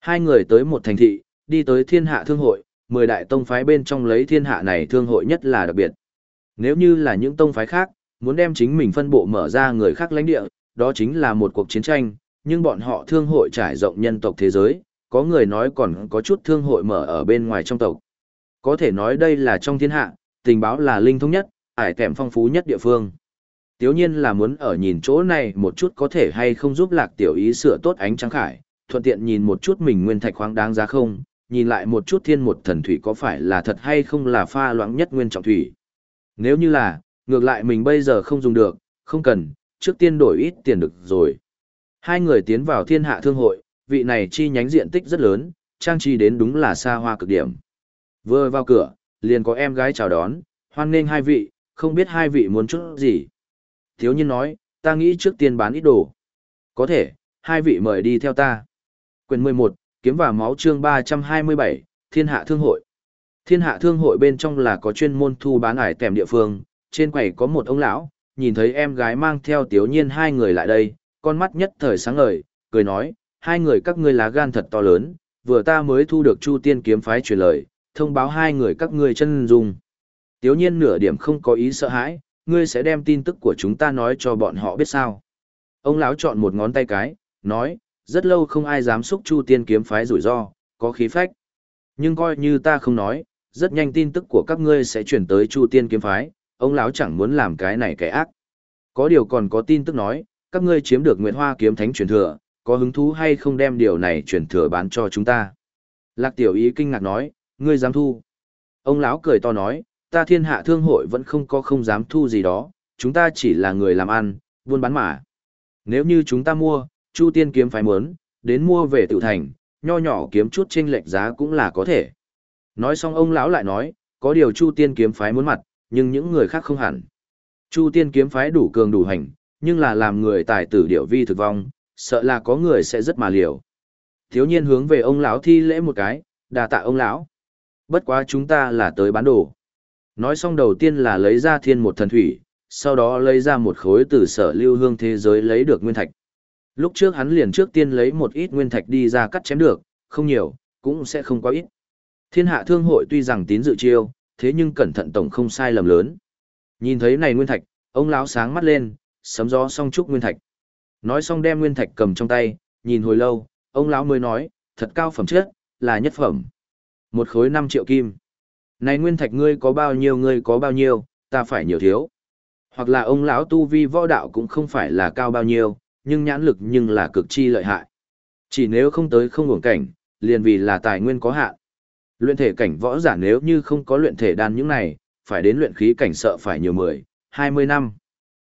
Hai người tới một thành thị, đi tới thiên hạ thương hội, 10 đại tông phái bên trong lấy thiên hạ này thương hội nhất là đặc biệt. Nếu như là những tông phái khác, muốn đem chính mình phân bộ mở ra người khác lãnh địa, đó chính là một cuộc chiến tranh, nhưng bọn họ thương hội trải rộng nhân tộc thế giới, có người nói còn có chút thương hội mở ở bên ngoài trong tộc. Có thể nói đây là trong thiên hạ, tình báo là linh thông nhất, ải kèm phong phú nhất địa phương. Tiếu nhiên là muốn ở nhìn chỗ này một chút có thể hay không giúp lạc tiểu ý sửa tốt ánh trắng khải, thuận tiện nhìn một chút mình nguyên thạch khoáng đáng giá không, nhìn lại một chút thiên một thần thủy có phải là thật hay không là pha loãng nhất nguyên trọng thủy. Nếu như là, ngược lại mình bây giờ không dùng được, không cần, trước tiên đổi ít tiền được rồi. Hai người tiến vào thiên hạ thương hội, vị này chi nhánh diện tích rất lớn, trang trí đến đúng là xa hoa cực điểm. Vừa vào cửa, liền có em gái chào đón, hoan nghênh hai vị, không biết hai vị muốn chút gì. Thiếu nhiên nói, ta nghĩ trước tiên bán ít đồ. Có thể, hai vị mời đi theo ta. Quyền 11, kiếm và máu chương 327, Thiên hạ thương hội. Thiên hạ thương hội bên trong là có chuyên môn thu bán ải tèm địa phương, trên quầy có một ông lão, nhìn thấy em gái mang theo tiểu nhiên hai người lại đây, con mắt nhất thời sáng ngời, cười nói, hai người các ngươi lá gan thật to lớn, vừa ta mới thu được Chu Tiên kiếm phái truyền lời, thông báo hai người các ngươi chân dung. tiểu nhiên nửa điểm không có ý sợ hãi, ngươi sẽ đem tin tức của chúng ta nói cho bọn họ biết sao. Ông lão chọn một ngón tay cái, nói, rất lâu không ai dám xúc Chu Tiên kiếm phái rủi ro, có khí phách. Nhưng coi như ta không nói, rất nhanh tin tức của các ngươi sẽ chuyển tới Chu Tiên kiếm phái, ông lão chẳng muốn làm cái này cái ác. Có điều còn có tin tức nói, các ngươi chiếm được Nguyệt Hoa kiếm thánh truyền thừa, có hứng thú hay không đem điều này truyền thừa bán cho chúng ta? Lạc Tiểu Ý kinh ngạc nói, ngươi dám thu? Ông lão cười to nói, ta thiên hạ thương hội vẫn không có không dám thu gì đó, chúng ta chỉ là người làm ăn, buôn bán mà. Nếu như chúng ta mua, Chu Tiên kiếm Phái muốn, đến mua về tự thành, nho nhỏ kiếm chút chênh lệch giá cũng là có thể. Nói xong ông lão lại nói, có điều Chu Tiên kiếm phái muốn mặt, nhưng những người khác không hẳn. Chu Tiên kiếm phái đủ cường đủ hành, nhưng là làm người tài tử điệu vi thực vong, sợ là có người sẽ rất mà liều. Thiếu nhiên hướng về ông lão thi lễ một cái, đà tạ ông lão. Bất quá chúng ta là tới bán đồ. Nói xong đầu tiên là lấy ra thiên một thần thủy, sau đó lấy ra một khối từ sở lưu hương thế giới lấy được nguyên thạch. Lúc trước hắn liền trước tiên lấy một ít nguyên thạch đi ra cắt chém được, không nhiều, cũng sẽ không quá ít. Thiên hạ thương hội tuy rằng tín dự chiêu, thế nhưng cẩn thận tổng không sai lầm lớn. Nhìn thấy này nguyên thạch, ông lão sáng mắt lên, sấm gió song trúc nguyên thạch. Nói xong đem nguyên thạch cầm trong tay, nhìn hồi lâu, ông lão mới nói, thật cao phẩm chất, là nhất phẩm. Một khối 5 triệu kim. Này nguyên thạch ngươi có bao nhiêu ngươi có bao nhiêu, ta phải nhiều thiếu. Hoặc là ông lão tu vi võ đạo cũng không phải là cao bao nhiêu, nhưng nhãn lực nhưng là cực chi lợi hại. Chỉ nếu không tới không ngưỡng cảnh, liền vì là tài nguyên có hạn. Luyện thể cảnh võ giả nếu như không có luyện thể đan những này, phải đến luyện khí cảnh sợ phải nhiều 10, 20 năm.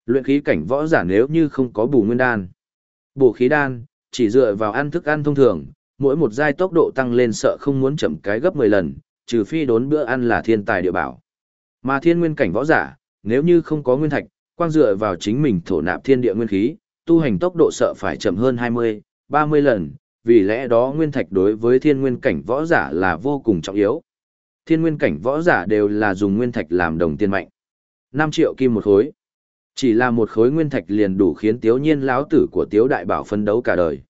Luyện khí cảnh võ giả nếu như không có bù nguyên đan. Bổ khí đan, chỉ dựa vào ăn thức ăn thông thường, mỗi một giai tốc độ tăng lên sợ không muốn chậm cái gấp 10 lần, trừ phi đốn bữa ăn là thiên tài địa bảo. Mà thiên nguyên cảnh võ giả, nếu như không có nguyên thạch, quang dựa vào chính mình thổ nạp thiên địa nguyên khí, tu hành tốc độ sợ phải chậm hơn 20, 30 lần, vì lẽ đó nguyên thạch đối với thiên nguyên cảnh võ giả là vô cùng trọng yếu. Thiên nguyên cảnh võ giả đều là dùng nguyên thạch làm đồng tiền mạnh. 5 triệu kim một khối. Chỉ là một khối nguyên thạch liền đủ khiến Tiếu Nhiên lão tử của Tiếu Đại Bảo phân đấu cả đời.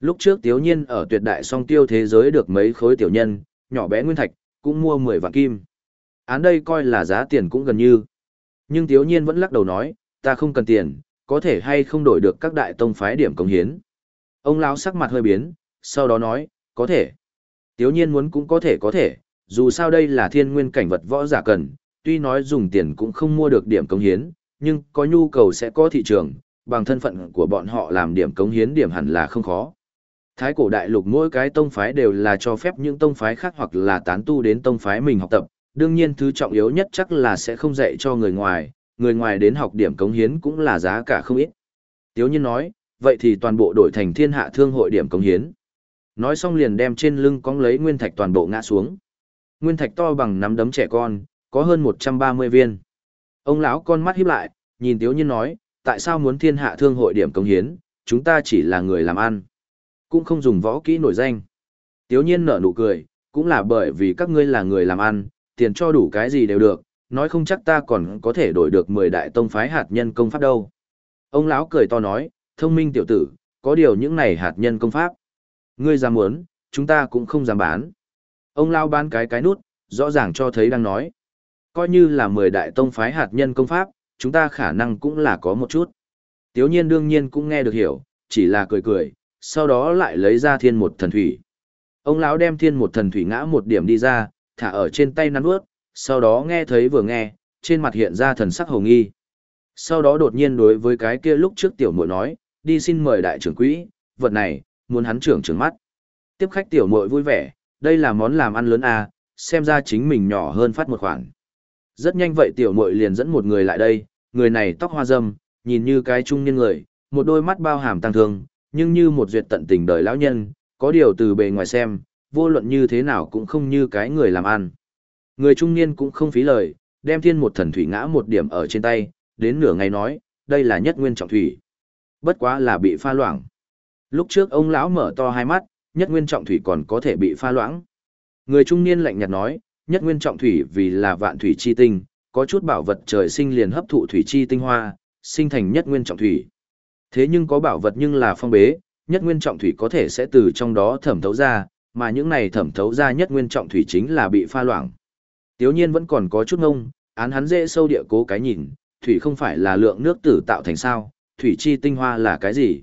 Lúc trước Tiếu Nhiên ở tuyệt đại song tiêu thế giới được mấy khối tiểu nhân, nhỏ bé nguyên thạch, cũng mua 10 vạn kim. Án đây coi là giá tiền cũng gần như. Nhưng Tiếu Nhiên vẫn lắc đầu nói, ta không cần tiền, có thể hay không đổi được các đại tông phái điểm công hiến. Ông lão sắc mặt hơi biến, sau đó nói, có thể. Tiếu Nhiên muốn cũng có thể có thể, dù sao đây là thiên nguyên cảnh vật võ giả cần, tuy nói dùng tiền cũng không mua được điểm công hiến, nhưng có nhu cầu sẽ có thị trường, bằng thân phận của bọn họ làm điểm cống hiến điểm hẳn là không khó. Thái cổ đại lục mỗi cái tông phái đều là cho phép những tông phái khác hoặc là tán tu đến tông phái mình học tập, đương nhiên thứ trọng yếu nhất chắc là sẽ không dạy cho người ngoài, người ngoài đến học điểm cống hiến cũng là giá cả không ít. Tiếu nhiên nói, vậy thì toàn bộ đổi thành thiên hạ thương hội điểm cống hiến. Nói xong liền đem trên lưng cong lấy nguyên thạch toàn bộ ngã xuống. Nguyên thạch to bằng nắm đấm trẻ con, có hơn 130 viên. Ông lão con mắt híp lại, nhìn Tiếu Nhiên nói, tại sao muốn thiên hạ thương hội điểm công hiến, chúng ta chỉ là người làm ăn. Cũng không dùng võ kỹ nổi danh. Tiếu Nhiên nở nụ cười, cũng là bởi vì các ngươi là người làm ăn, tiền cho đủ cái gì đều được, nói không chắc ta còn có thể đổi được 10 đại tông phái hạt nhân công pháp đâu. Ông lão cười to nói, thông minh tiểu tử, có điều những này hạt nhân công pháp. Ngươi dám muốn, chúng ta cũng không dám bán. Ông lão bán cái cái nút, rõ ràng cho thấy đang nói. Coi như là 10 đại tông phái hạt nhân công pháp, chúng ta khả năng cũng là có một chút. Tiếu nhiên đương nhiên cũng nghe được hiểu, chỉ là cười cười, sau đó lại lấy ra thiên một thần thủy. Ông lão đem thiên một thần thủy ngã một điểm đi ra, thả ở trên tay nắn ướt, sau đó nghe thấy vừa nghe, trên mặt hiện ra thần sắc hồng nghi. Sau đó đột nhiên đối với cái kia lúc trước tiểu muội nói, đi xin mời đại trưởng quỹ, vật này, muốn hắn trưởng trưởng mắt. Tiếp khách tiểu muội vui vẻ, đây là món làm ăn lớn à, xem ra chính mình nhỏ hơn phát một khoản. Rất nhanh vậy tiểu muội liền dẫn một người lại đây, người này tóc hoa râm, nhìn như cái trung niên người, một đôi mắt bao hàm tăng thương, nhưng như một duyệt tận tình đời lão nhân, có điều từ bề ngoài xem, vô luận như thế nào cũng không như cái người làm ăn. Người trung niên cũng không phí lời, đem thiên một thần thủy ngã một điểm ở trên tay, đến nửa ngày nói, đây là nhất nguyên trọng thủy. Bất quá là bị pha loãng. Lúc trước ông lão mở to hai mắt, nhất nguyên trọng thủy còn có thể bị pha loãng. Người trung niên lạnh nhạt nói, nhất nguyên trọng thủy vì là vạn thủy chi tinh, có chút bảo vật trời sinh liền hấp thụ thủy chi tinh hoa, sinh thành nhất nguyên trọng thủy. Thế nhưng có bảo vật nhưng là phong bế, nhất nguyên trọng thủy có thể sẽ từ trong đó thẩm thấu ra, mà những này thẩm thấu ra nhất nguyên trọng thủy chính là bị pha loãng. Tiếu nhiên vẫn còn có chút ngông, án hắn dễ sâu địa cố cái nhìn, thủy không phải là lượng nước tử tạo thành sao, thủy chi tinh hoa là cái gì?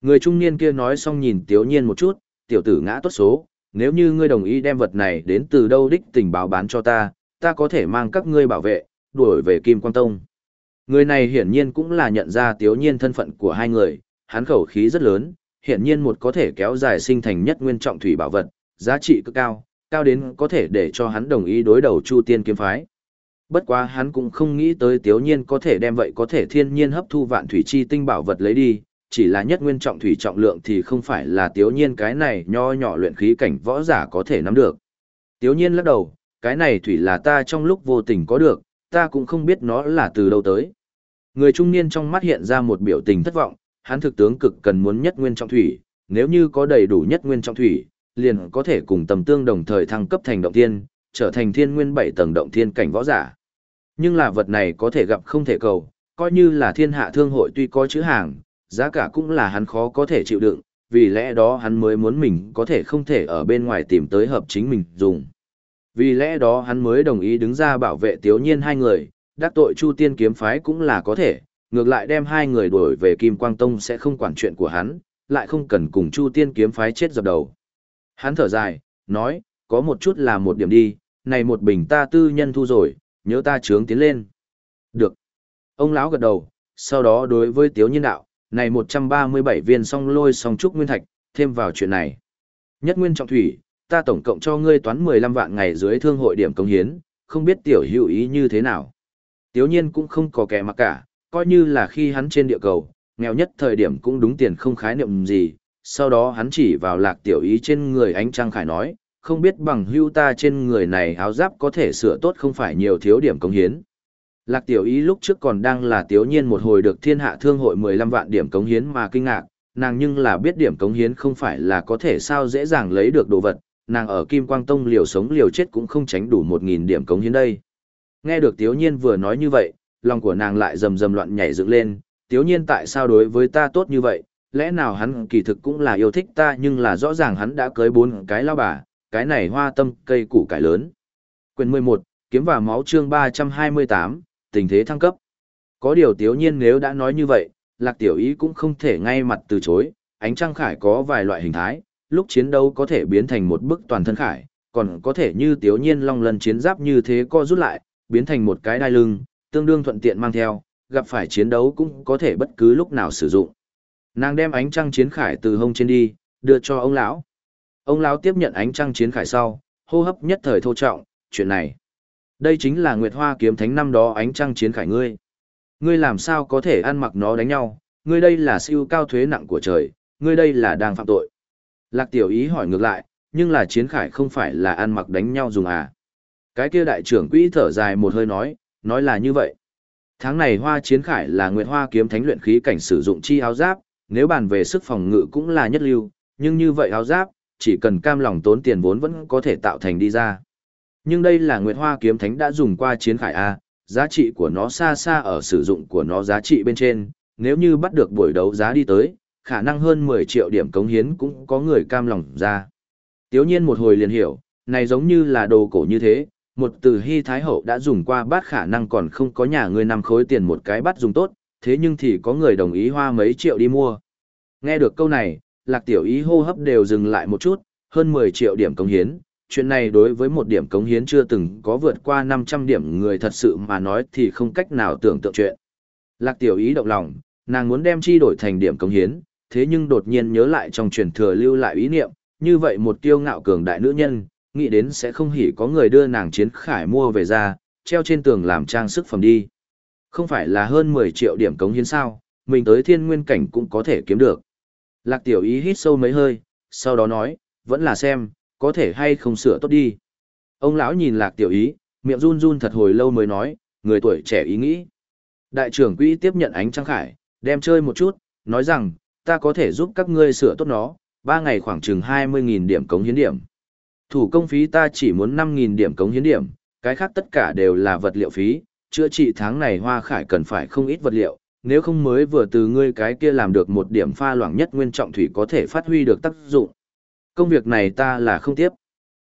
Người trung niên kia nói xong nhìn tiếu nhiên một chút, tiểu tử ngã tốt số, nếu như ngươi đồng ý đem vật này đến từ đâu đích tình báo bán cho ta, ta có thể mang các ngươi bảo vệ, đuổi về Kim Quang Tông. Người này hiển nhiên cũng là nhận ra tiếu nhiên thân phận của hai người, hắn khẩu khí rất lớn, hiển nhiên một có thể kéo dài sinh thành nhất nguyên trọng thủy bảo vật, giá trị cực cao, cao đến có thể để cho hắn đồng ý đối đầu Chu Tiên kiếm phái. Bất quá hắn cũng không nghĩ tới tiếu nhiên có thể đem vậy có thể thiên nhiên hấp thu vạn thủy chi tinh bảo vật lấy đi, chỉ là nhất nguyên trọng thủy trọng lượng thì không phải là tiếu nhiên cái này nho nhỏ luyện khí cảnh võ giả có thể nắm được. Tiếu nhiên lắc đầu, cái này thủy là ta trong lúc vô tình có được, ta cũng không biết nó là từ đâu tới. Người trung niên trong mắt hiện ra một biểu tình thất vọng, hắn thực tướng cực cần muốn nhất nguyên trọng thủy, nếu như có đầy đủ nhất nguyên trọng thủy, liền có thể cùng tầm tương đồng thời thăng cấp thành động thiên, trở thành thiên nguyên bảy tầng động thiên cảnh võ giả. Nhưng là vật này có thể gặp không thể cầu, coi như là thiên hạ thương hội tuy có chữ hàng, giá cả cũng là hắn khó có thể chịu đựng, vì lẽ đó hắn mới muốn mình có thể không thể ở bên ngoài tìm tới hợp chính mình dùng. Vì lẽ đó hắn mới đồng ý đứng ra bảo vệ tiếu nhiên hai người, đắc tội Chu Tiên kiếm phái cũng là có thể, ngược lại đem hai người đuổi về Kim Quang Tông sẽ không quản chuyện của hắn, lại không cần cùng Chu Tiên kiếm phái chết dập đầu. Hắn thở dài, nói, có một chút là một điểm đi, này một bình ta tư nhân thu rồi, nhớ ta trướng tiến lên. Được. Ông lão gật đầu, sau đó đối với Tiếu Nhiên đạo, này 137 viên song lôi song trúc nguyên thạch, thêm vào chuyện này. Nhất nguyên trọng thủy, ta tổng cộng cho ngươi toán 15 vạn ngày dưới thương hội điểm công hiến, không biết tiểu hữu ý như thế nào. Tiếu nhiên cũng không có kẻ mặc cả, coi như là khi hắn trên địa cầu, nghèo nhất thời điểm cũng đúng tiền không khái niệm gì, sau đó hắn chỉ vào lạc tiểu ý trên người ánh trăng khải nói, không biết bằng hưu ta trên người này áo giáp có thể sửa tốt không phải nhiều thiếu điểm cống hiến. Lạc tiểu ý lúc trước còn đang là tiểu nhiên một hồi được thiên hạ thương hội 15 vạn điểm cống hiến mà kinh ngạc, nàng nhưng là biết điểm cống hiến không phải là có thể sao dễ dàng lấy được đồ vật, nàng ở Kim Quang Tông liều sống liều chết cũng không tránh đủ 1.000 điểm cống hiến đây. Nghe được tiểu nhiên vừa nói như vậy, lòng của nàng lại rầm rầm loạn nhảy dựng lên, tiểu nhiên tại sao đối với ta tốt như vậy, lẽ nào hắn kỳ thực cũng là yêu thích ta nhưng là rõ ràng hắn đã cưới bốn cái lao bà, cái này hoa tâm cây củ cải lớn. Quyền 11, kiếm và máu chương 328, tình thế thăng cấp. Có điều tiếu nhiên nếu đã nói như vậy, lạc tiểu ý cũng không thể ngay mặt từ chối, ánh trăng khải có vài loại hình thái, lúc chiến đấu có thể biến thành một bức toàn thân khải, còn có thể như tiếu nhiên long lần chiến giáp như thế co rút lại, biến thành một cái đai lưng, tương đương thuận tiện mang theo, gặp phải chiến đấu cũng có thể bất cứ lúc nào sử dụng. Nàng đem ánh trăng chiến khải từ hông trên đi, đưa cho ông lão. Ông lão tiếp nhận ánh trăng chiến khải sau, hô hấp nhất thời thô trọng, chuyện này. Đây chính là Nguyệt Hoa kiếm thánh năm đó ánh trăng chiến khải ngươi. Ngươi làm sao có thể ăn mặc nó đánh nhau, ngươi đây là siêu cao thuế nặng của trời, ngươi đây là đang phạm tội. Lạc tiểu ý hỏi ngược lại, nhưng là chiến khải không phải là ăn mặc đánh nhau dùng à. Cái kia đại trưởng quỹ thở dài một hơi nói, nói là như vậy. Tháng này hoa chiến khải là Nguyệt Hoa kiếm thánh luyện khí cảnh sử dụng chi áo giáp, nếu bàn về sức phòng ngự cũng là nhất lưu, nhưng như vậy áo giáp, chỉ cần cam lòng tốn tiền vốn vẫn có thể tạo thành đi ra. Nhưng đây là Nguyệt Hoa kiếm thánh đã dùng qua chiến khải A, giá trị của nó xa xa ở sử dụng của nó giá trị bên trên, nếu như bắt được buổi đấu giá đi tới, khả năng hơn 10 triệu điểm cống hiến cũng có người cam lòng ra. Tiếu nhiên một hồi liền hiểu, này giống như là đồ cổ như thế, một từ hy thái hậu đã dùng qua bát khả năng còn không có nhà người nằm khối tiền một cái bát dùng tốt, thế nhưng thì có người đồng ý hoa mấy triệu đi mua. Nghe được câu này, lạc tiểu ý hô hấp đều dừng lại một chút, hơn 10 triệu điểm cống hiến, chuyện này đối với một điểm cống hiến chưa từng có vượt qua 500 điểm người thật sự mà nói thì không cách nào tưởng tượng chuyện. Lạc tiểu ý động lòng, nàng muốn đem chi đổi thành điểm cống hiến, thế nhưng đột nhiên nhớ lại trong truyền thừa lưu lại ý niệm, như vậy một tiêu ngạo cường đại nữ nhân, nghĩ đến sẽ không hỉ có người đưa nàng chiến khải mua về ra, treo trên tường làm trang sức phẩm đi. Không phải là hơn 10 triệu điểm cống hiến sao, mình tới thiên nguyên cảnh cũng có thể kiếm được. Lạc tiểu ý hít sâu mấy hơi, sau đó nói, vẫn là xem, có thể hay không sửa tốt đi. Ông lão nhìn lạc tiểu ý, miệng run run thật hồi lâu mới nói, người tuổi trẻ ý nghĩ. Đại trưởng quỹ tiếp nhận ánh trăng khải, đem chơi một chút, nói rằng, ta có thể giúp các ngươi sửa tốt nó, ba ngày khoảng chừng 20.000 điểm cống hiến điểm. Thủ công phí ta chỉ muốn 5.000 điểm cống hiến điểm, cái khác tất cả đều là vật liệu phí, chữa trị tháng này hoa khải cần phải không ít vật liệu, nếu không mới vừa từ ngươi cái kia làm được một điểm pha loãng nhất nguyên trọng thủy có thể phát huy được tác dụng. Công việc này ta là không tiếp.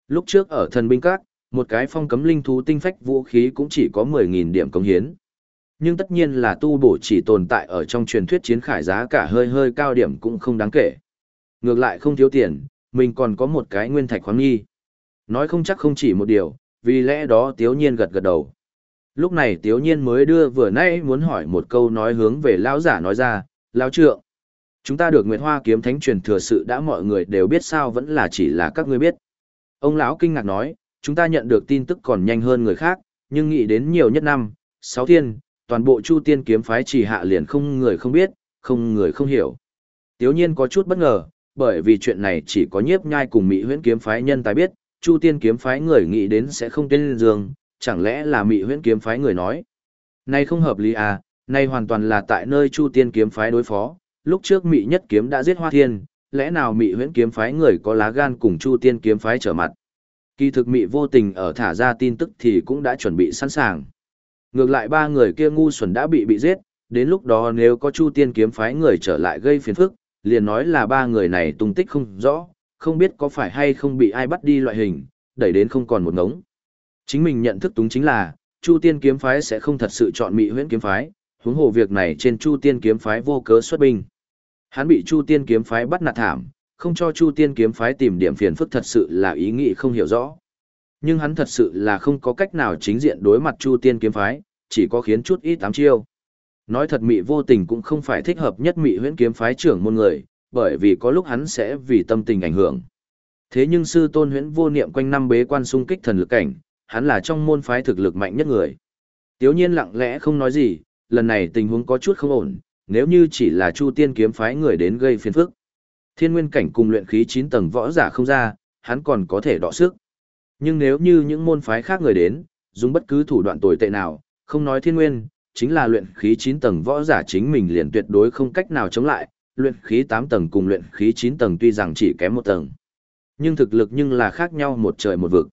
Lúc trước ở thần binh các, một cái phong cấm linh thú tinh phách vũ khí cũng chỉ có 10.000 điểm cống hiến. Nhưng tất nhiên là tu bổ chỉ tồn tại ở trong truyền thuyết chiến khải giá cả hơi hơi cao điểm cũng không đáng kể. Ngược lại không thiếu tiền, mình còn có một cái nguyên thạch khoáng nghi. Nói không chắc không chỉ một điều, vì lẽ đó Tiếu Nhiên gật gật đầu. Lúc này Tiếu Nhiên mới đưa vừa nãy muốn hỏi một câu nói hướng về lão giả nói ra, lão trượng. Chúng ta được Nguyệt Hoa kiếm thánh truyền thừa sự đã mọi người đều biết sao vẫn là chỉ là các ngươi biết. Ông lão kinh ngạc nói, chúng ta nhận được tin tức còn nhanh hơn người khác, nhưng nghĩ đến nhiều nhất năm, sáu thiên, toàn bộ Chu Tiên kiếm phái chỉ hạ liền không người không biết, không người không hiểu. Tiếu nhiên có chút bất ngờ, bởi vì chuyện này chỉ có nhiếp nhai cùng Mỹ huyễn kiếm phái nhân tài biết, Chu Tiên kiếm phái người nghĩ đến sẽ không tên dương, chẳng lẽ là Mị huyễn kiếm phái người nói. nay không hợp lý à, này hoàn toàn là tại nơi Chu Tiên kiếm phái đối phó, lúc trước Mị nhất kiếm đã giết Hoa Thiên, lẽ nào Mị huyễn kiếm phái người có lá gan cùng Chu Tiên kiếm phái trở mặt. Kỳ thực Mị vô tình ở thả ra tin tức thì cũng đã chuẩn bị sẵn sàng. Ngược lại ba người kia ngu xuẩn đã bị bị giết, đến lúc đó nếu có Chu Tiên kiếm phái người trở lại gây phiền phức, liền nói là ba người này tung tích không rõ, không biết có phải hay không bị ai bắt đi loại hình, đẩy đến không còn một ngống. Chính mình nhận thức túng chính là, Chu Tiên kiếm phái sẽ không thật sự chọn Mỹ huyễn kiếm phái, huống hồ việc này trên Chu Tiên kiếm phái vô cớ xuất binh. Hắn bị Chu Tiên kiếm phái bắt nạt thảm, không cho Chu Tiên kiếm phái tìm điểm phiền phức thật sự là ý nghĩ không hiểu rõ. Nhưng hắn thật sự là không có cách nào chính diện đối mặt Chu Tiên kiếm phái, chỉ có khiến chút ít tám chiêu. Nói thật mị vô tình cũng không phải thích hợp nhất mị huyễn kiếm phái trưởng môn người, bởi vì có lúc hắn sẽ vì tâm tình ảnh hưởng. Thế nhưng sư tôn huyễn vô niệm quanh năm bế quan xung kích thần lực cảnh, hắn là trong môn phái thực lực mạnh nhất người. Tiếu nhiên lặng lẽ không nói gì, lần này tình huống có chút không ổn, nếu như chỉ là Chu Tiên kiếm phái người đến gây phiền phức. Thiên nguyên cảnh cùng luyện khí 9 tầng võ giả không ra, hắn còn có thể đọ sức. Nhưng nếu như những môn phái khác người đến, dùng bất cứ thủ đoạn tồi tệ nào, không nói thiên nguyên, chính là luyện khí 9 tầng võ giả chính mình liền tuyệt đối không cách nào chống lại, luyện khí 8 tầng cùng luyện khí 9 tầng tuy rằng chỉ kém một tầng. Nhưng thực lực nhưng là khác nhau một trời một vực.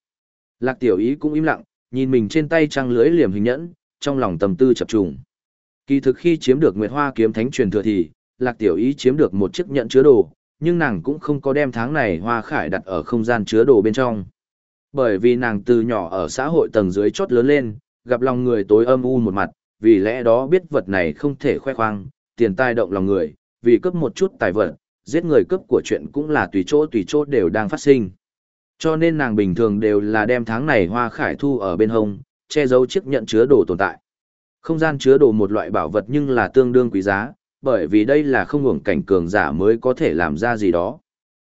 Lạc tiểu ý cũng im lặng, nhìn mình trên tay trăng lưới liềm hình nhẫn, trong lòng tầm tư chập trùng. Kỳ thực khi chiếm được Nguyệt Hoa kiếm thánh truyền thừa thì, Lạc Tiểu Ý chiếm được một chiếc nhẫn chứa đồ, nhưng nàng cũng không có đem tháng này Hoa Khải đặt ở không gian chứa đồ bên trong. Bởi vì nàng từ nhỏ ở xã hội tầng dưới chót lớn lên, gặp lòng người tối âm u một mặt, vì lẽ đó biết vật này không thể khoe khoang, tiền tai động lòng người, vì cướp một chút tài vật, giết người cướp của chuyện cũng là tùy chỗ tùy chỗ đều đang phát sinh. Cho nên nàng bình thường đều là đem tháng này Hoa Khải thu ở bên hông, che giấu chiếc nhận chứa đồ tồn tại. Không gian chứa đồ một loại bảo vật nhưng là tương đương quý giá, bởi vì đây là không hưởng cảnh cường giả mới có thể làm ra gì đó.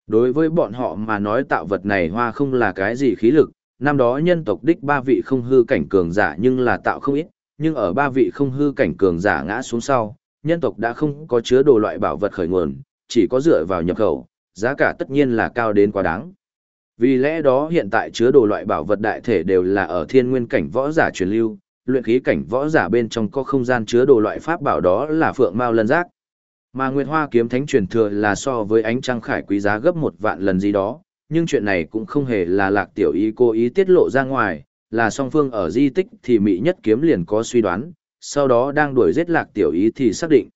Đối với bọn họ mà nói tạo vật này hoa không là cái gì khí lực, năm đó nhân tộc đích ba vị không hư cảnh cường giả nhưng là tạo không ít, nhưng ở ba vị không hư cảnh cường giả ngã xuống sau, nhân tộc đã không có chứa đồ loại bảo vật khởi nguồn, chỉ có dựa vào nhập khẩu, giá cả tất nhiên là cao đến quá đáng. Vì lẽ đó hiện tại chứa đồ loại bảo vật đại thể đều là ở thiên nguyên cảnh võ giả truyền lưu, luyện khí cảnh võ giả bên trong có không gian chứa đồ loại pháp bảo đó là phượng mao lân giác. Mà Nguyệt Hoa kiếm thánh truyền thừa là so với ánh trăng khải quý giá gấp một vạn lần gì đó, nhưng chuyện này cũng không hề là lạc tiểu ý cố ý tiết lộ ra ngoài, là song phương ở di tích thì Mỹ nhất kiếm liền có suy đoán, sau đó đang đuổi giết lạc tiểu ý thì xác định.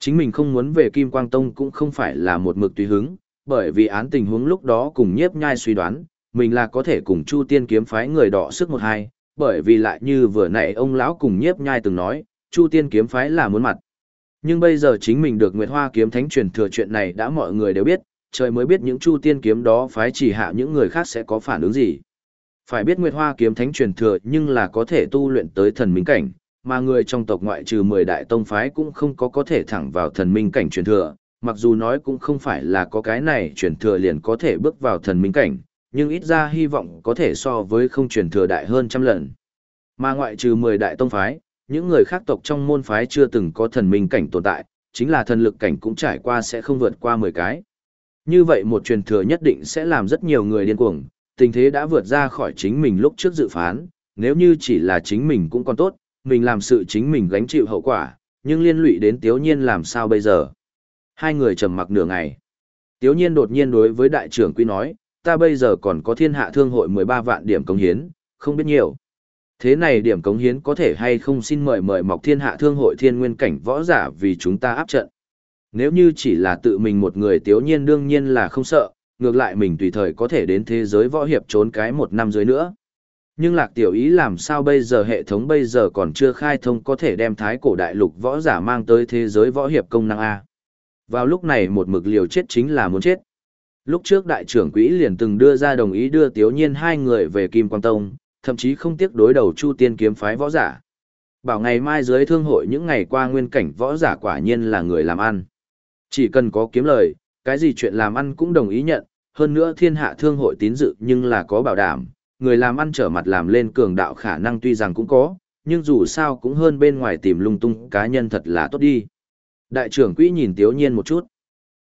Chính mình không muốn về Kim Quang Tông cũng không phải là một mực tùy hứng, bởi vì án tình huống lúc đó cùng nhiếp nhai suy đoán, mình là có thể cùng Chu Tiên kiếm phái người đỏ sức một hai, bởi vì lại như vừa nãy ông lão cùng nhiếp nhai từng nói, Chu Tiên kiếm phái là muốn mặt. Nhưng bây giờ chính mình được Nguyệt Hoa kiếm thánh truyền thừa chuyện này đã mọi người đều biết, trời mới biết những Chu Tiên kiếm đó phái chỉ hạ những người khác sẽ có phản ứng gì. Phải biết Nguyệt Hoa kiếm thánh truyền thừa nhưng là có thể tu luyện tới thần minh cảnh, mà người trong tộc ngoại trừ 10 đại tông phái cũng không có có thể thẳng vào thần minh cảnh truyền thừa, mặc dù nói cũng không phải là có cái này truyền thừa liền có thể bước vào thần minh cảnh, nhưng ít ra hy vọng có thể so với không truyền thừa đại hơn trăm lần. Mà ngoại trừ 10 đại tông phái, những người khác tộc trong môn phái chưa từng có thần minh cảnh tồn tại, chính là thần lực cảnh cũng trải qua sẽ không vượt qua 10 cái. Như vậy một truyền thừa nhất định sẽ làm rất nhiều người điên cuồng, tình thế đã vượt ra khỏi chính mình lúc trước dự phán, nếu như chỉ là chính mình cũng còn tốt, mình làm sự chính mình gánh chịu hậu quả, nhưng liên lụy đến Tiếu Nhiên làm sao bây giờ? Hai người trầm mặc nửa ngày. Tiếu Nhiên đột nhiên đối với đại trưởng quý nói, ta bây giờ còn có thiên hạ thương hội 13 vạn điểm công hiến, không biết nhiều. Thế này điểm cống hiến có thể hay không xin mời mời mọc thiên hạ thương hội thiên nguyên cảnh võ giả vì chúng ta áp trận. Nếu như chỉ là tự mình một người tiếu nhiên đương nhiên là không sợ, ngược lại mình tùy thời có thể đến thế giới võ hiệp trốn cái một năm dưới nữa. Nhưng lạc tiểu ý làm sao bây giờ hệ thống bây giờ còn chưa khai thông có thể đem thái cổ đại lục võ giả mang tới thế giới võ hiệp công năng A. Vào lúc này một mực liều chết chính là muốn chết. Lúc trước đại trưởng quỹ liền từng đưa ra đồng ý đưa Tiếu Nhiên hai người về Kim Quang Tông, thậm chí không tiếc đối đầu Chu Tiên kiếm phái võ giả. Bảo ngày mai dưới thương hội những ngày qua nguyên cảnh võ giả quả nhiên là người làm ăn. Chỉ cần có kiếm lời, cái gì chuyện làm ăn cũng đồng ý nhận, hơn nữa thiên hạ thương hội tín dự nhưng là có bảo đảm, người làm ăn trở mặt làm lên cường đạo khả năng tuy rằng cũng có, nhưng dù sao cũng hơn bên ngoài tìm lung tung cá nhân thật là tốt đi. Đại trưởng quỹ nhìn Tiếu Nhiên một chút.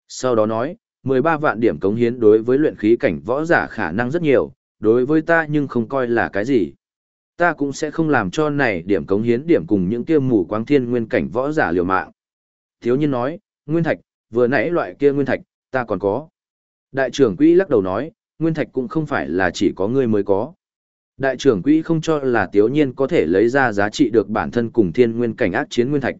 Sau đó nói, 13 vạn điểm cống hiến đối với luyện khí cảnh võ giả khả năng rất nhiều, đối với ta nhưng không coi là cái gì. Ta cũng sẽ không làm cho này điểm cống hiến điểm cùng những kia mù quáng thiên nguyên cảnh võ giả liều mạng. Thiếu nhiên nói, nguyên thạch, vừa nãy loại kia nguyên thạch, ta còn có. Đại trưởng quỹ lắc đầu nói, nguyên thạch cũng không phải là chỉ có ngươi mới có. Đại trưởng quỹ không cho là tiếu nhiên có thể lấy ra giá trị được bản thân cùng thiên nguyên cảnh ác chiến nguyên thạch.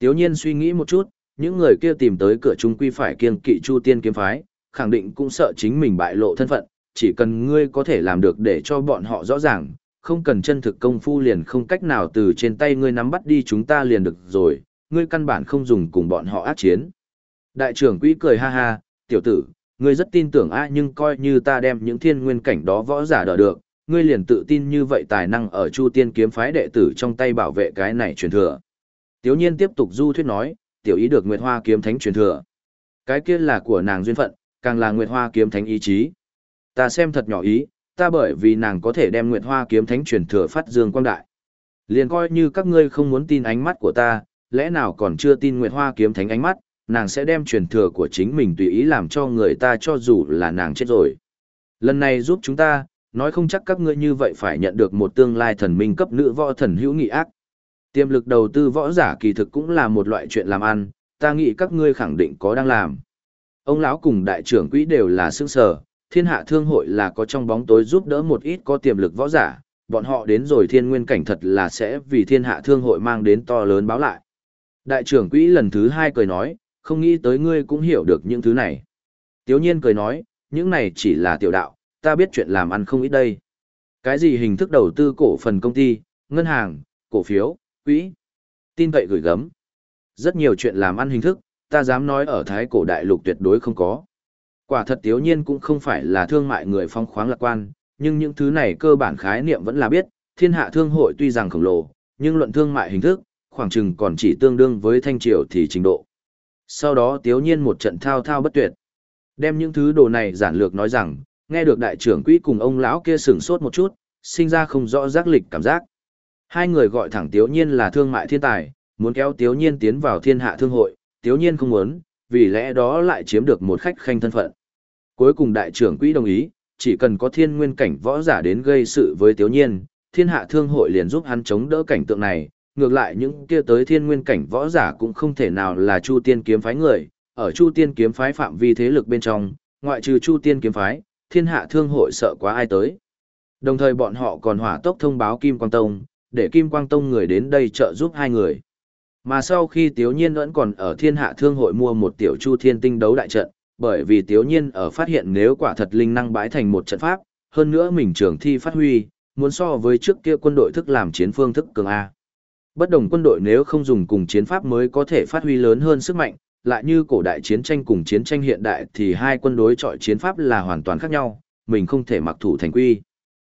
Tiếu nhiên suy nghĩ một chút, những người kia tìm tới cửa trung quy phải kiêng kỵ chu tiên kiếm phái, khẳng định cũng sợ chính mình bại lộ thân phận, chỉ cần ngươi có thể làm được để cho bọn họ rõ ràng, không cần chân thực công phu liền không cách nào từ trên tay ngươi nắm bắt đi chúng ta liền được rồi, ngươi căn bản không dùng cùng bọn họ ác chiến. Đại trưởng quỹ cười ha ha, tiểu tử, ngươi rất tin tưởng a nhưng coi như ta đem những thiên nguyên cảnh đó võ giả đỡ được, ngươi liền tự tin như vậy tài năng ở Chu Tiên kiếm phái đệ tử trong tay bảo vệ cái này truyền thừa. Tiếu nhiên tiếp tục du thuyết nói, tiểu ý được Nguyệt Hoa kiếm thánh truyền thừa. Cái kia là của nàng duyên phận, càng là Nguyệt Hoa kiếm thánh ý chí. Ta xem thật nhỏ ý, ta bởi vì nàng có thể đem Nguyệt Hoa kiếm thánh truyền thừa phát dương quang đại. Liền coi như các ngươi không muốn tin ánh mắt của ta, lẽ nào còn chưa tin Nguyệt Hoa kiếm thánh ánh mắt, nàng sẽ đem truyền thừa của chính mình tùy ý làm cho người ta cho dù là nàng chết rồi. Lần này giúp chúng ta, nói không chắc các ngươi như vậy phải nhận được một tương lai thần minh cấp nữ võ thần hữu nghị ác. Tiềm lực đầu tư võ giả kỳ thực cũng là một loại chuyện làm ăn, ta nghĩ các ngươi khẳng định có đang làm. Ông lão cùng đại trưởng quỹ đều là sức sở, thiên hạ thương hội là có trong bóng tối giúp đỡ một ít có tiềm lực võ giả, bọn họ đến rồi thiên nguyên cảnh thật là sẽ vì thiên hạ thương hội mang đến to lớn báo lại. Đại trưởng quỹ lần thứ hai cười nói, không nghĩ tới ngươi cũng hiểu được những thứ này. Tiếu nhiên cười nói, những này chỉ là tiểu đạo, ta biết chuyện làm ăn không ít đây. Cái gì hình thức đầu tư cổ phần công ty, ngân hàng, cổ phiếu, quỹ, tin cậy gửi gấm. Rất nhiều chuyện làm ăn hình thức, ta dám nói ở Thái cổ đại lục tuyệt đối không có. Quả thật tiếu nhiên cũng không phải là thương mại người phong khoáng lạc quan, nhưng những thứ này cơ bản khái niệm vẫn là biết, thiên hạ thương hội tuy rằng khổng lồ, nhưng luận thương mại hình thức, khoảng chừng còn chỉ tương đương với thanh triều thì trình độ. Sau đó tiếu nhiên một trận thao thao bất tuyệt. Đem những thứ đồ này giản lược nói rằng, nghe được đại trưởng quỹ cùng ông lão kia sửng sốt một chút, sinh ra không rõ giác lịch cảm giác. Hai người gọi thẳng tiếu nhiên là thương mại thiên tài, muốn kéo tiếu nhiên tiến vào thiên hạ thương hội, tiếu nhiên không muốn, vì lẽ đó lại chiếm được một khách khanh thân phận. Cuối cùng đại trưởng quỹ đồng ý, chỉ cần có thiên nguyên cảnh võ giả đến gây sự với Tiếu Nhiên, thiên hạ thương hội liền giúp hắn chống đỡ cảnh tượng này, ngược lại những kia tới thiên nguyên cảnh võ giả cũng không thể nào là Chu Tiên kiếm phái người, ở Chu Tiên kiếm phái phạm vi thế lực bên trong, ngoại trừ Chu Tiên kiếm phái, thiên hạ thương hội sợ quá ai tới. Đồng thời bọn họ còn hỏa tốc thông báo Kim Quang Tông, để Kim Quang Tông người đến đây trợ giúp hai người. Mà sau khi Tiếu Nhiên vẫn còn ở thiên hạ thương hội mua một tiểu chu thiên tinh đấu đại trận, bởi vì Tiếu Nhiên ở phát hiện nếu quả thật linh năng bãi thành một trận pháp, hơn nữa mình trường thi phát huy, muốn so với trước kia quân đội thức làm chiến phương thức cường A. Bất đồng quân đội nếu không dùng cùng chiến pháp mới có thể phát huy lớn hơn sức mạnh, lại như cổ đại chiến tranh cùng chiến tranh hiện đại thì hai quân đối chọi chiến pháp là hoàn toàn khác nhau, mình không thể mặc thủ thành quy.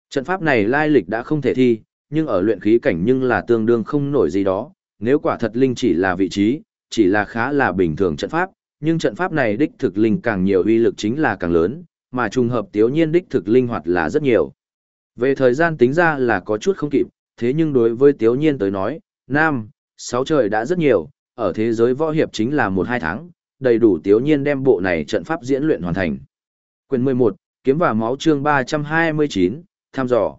Trận pháp này lai lịch đã không thể thi, nhưng ở luyện khí cảnh nhưng là tương đương không nổi gì đó, nếu quả thật linh chỉ là vị trí, chỉ là khá là bình thường trận pháp, nhưng trận pháp này đích thực linh càng nhiều uy lực chính là càng lớn, mà trùng hợp tiểu nhiên đích thực linh hoạt là rất nhiều. Về thời gian tính ra là có chút không kịp, thế nhưng đối với tiểu nhiên tới nói, nam, sáu trời đã rất nhiều, ở thế giới võ hiệp chính là một hai tháng, đầy đủ tiểu nhiên đem bộ này trận pháp diễn luyện hoàn thành. Quyền 11, kiếm và máu chương 329, tham dò.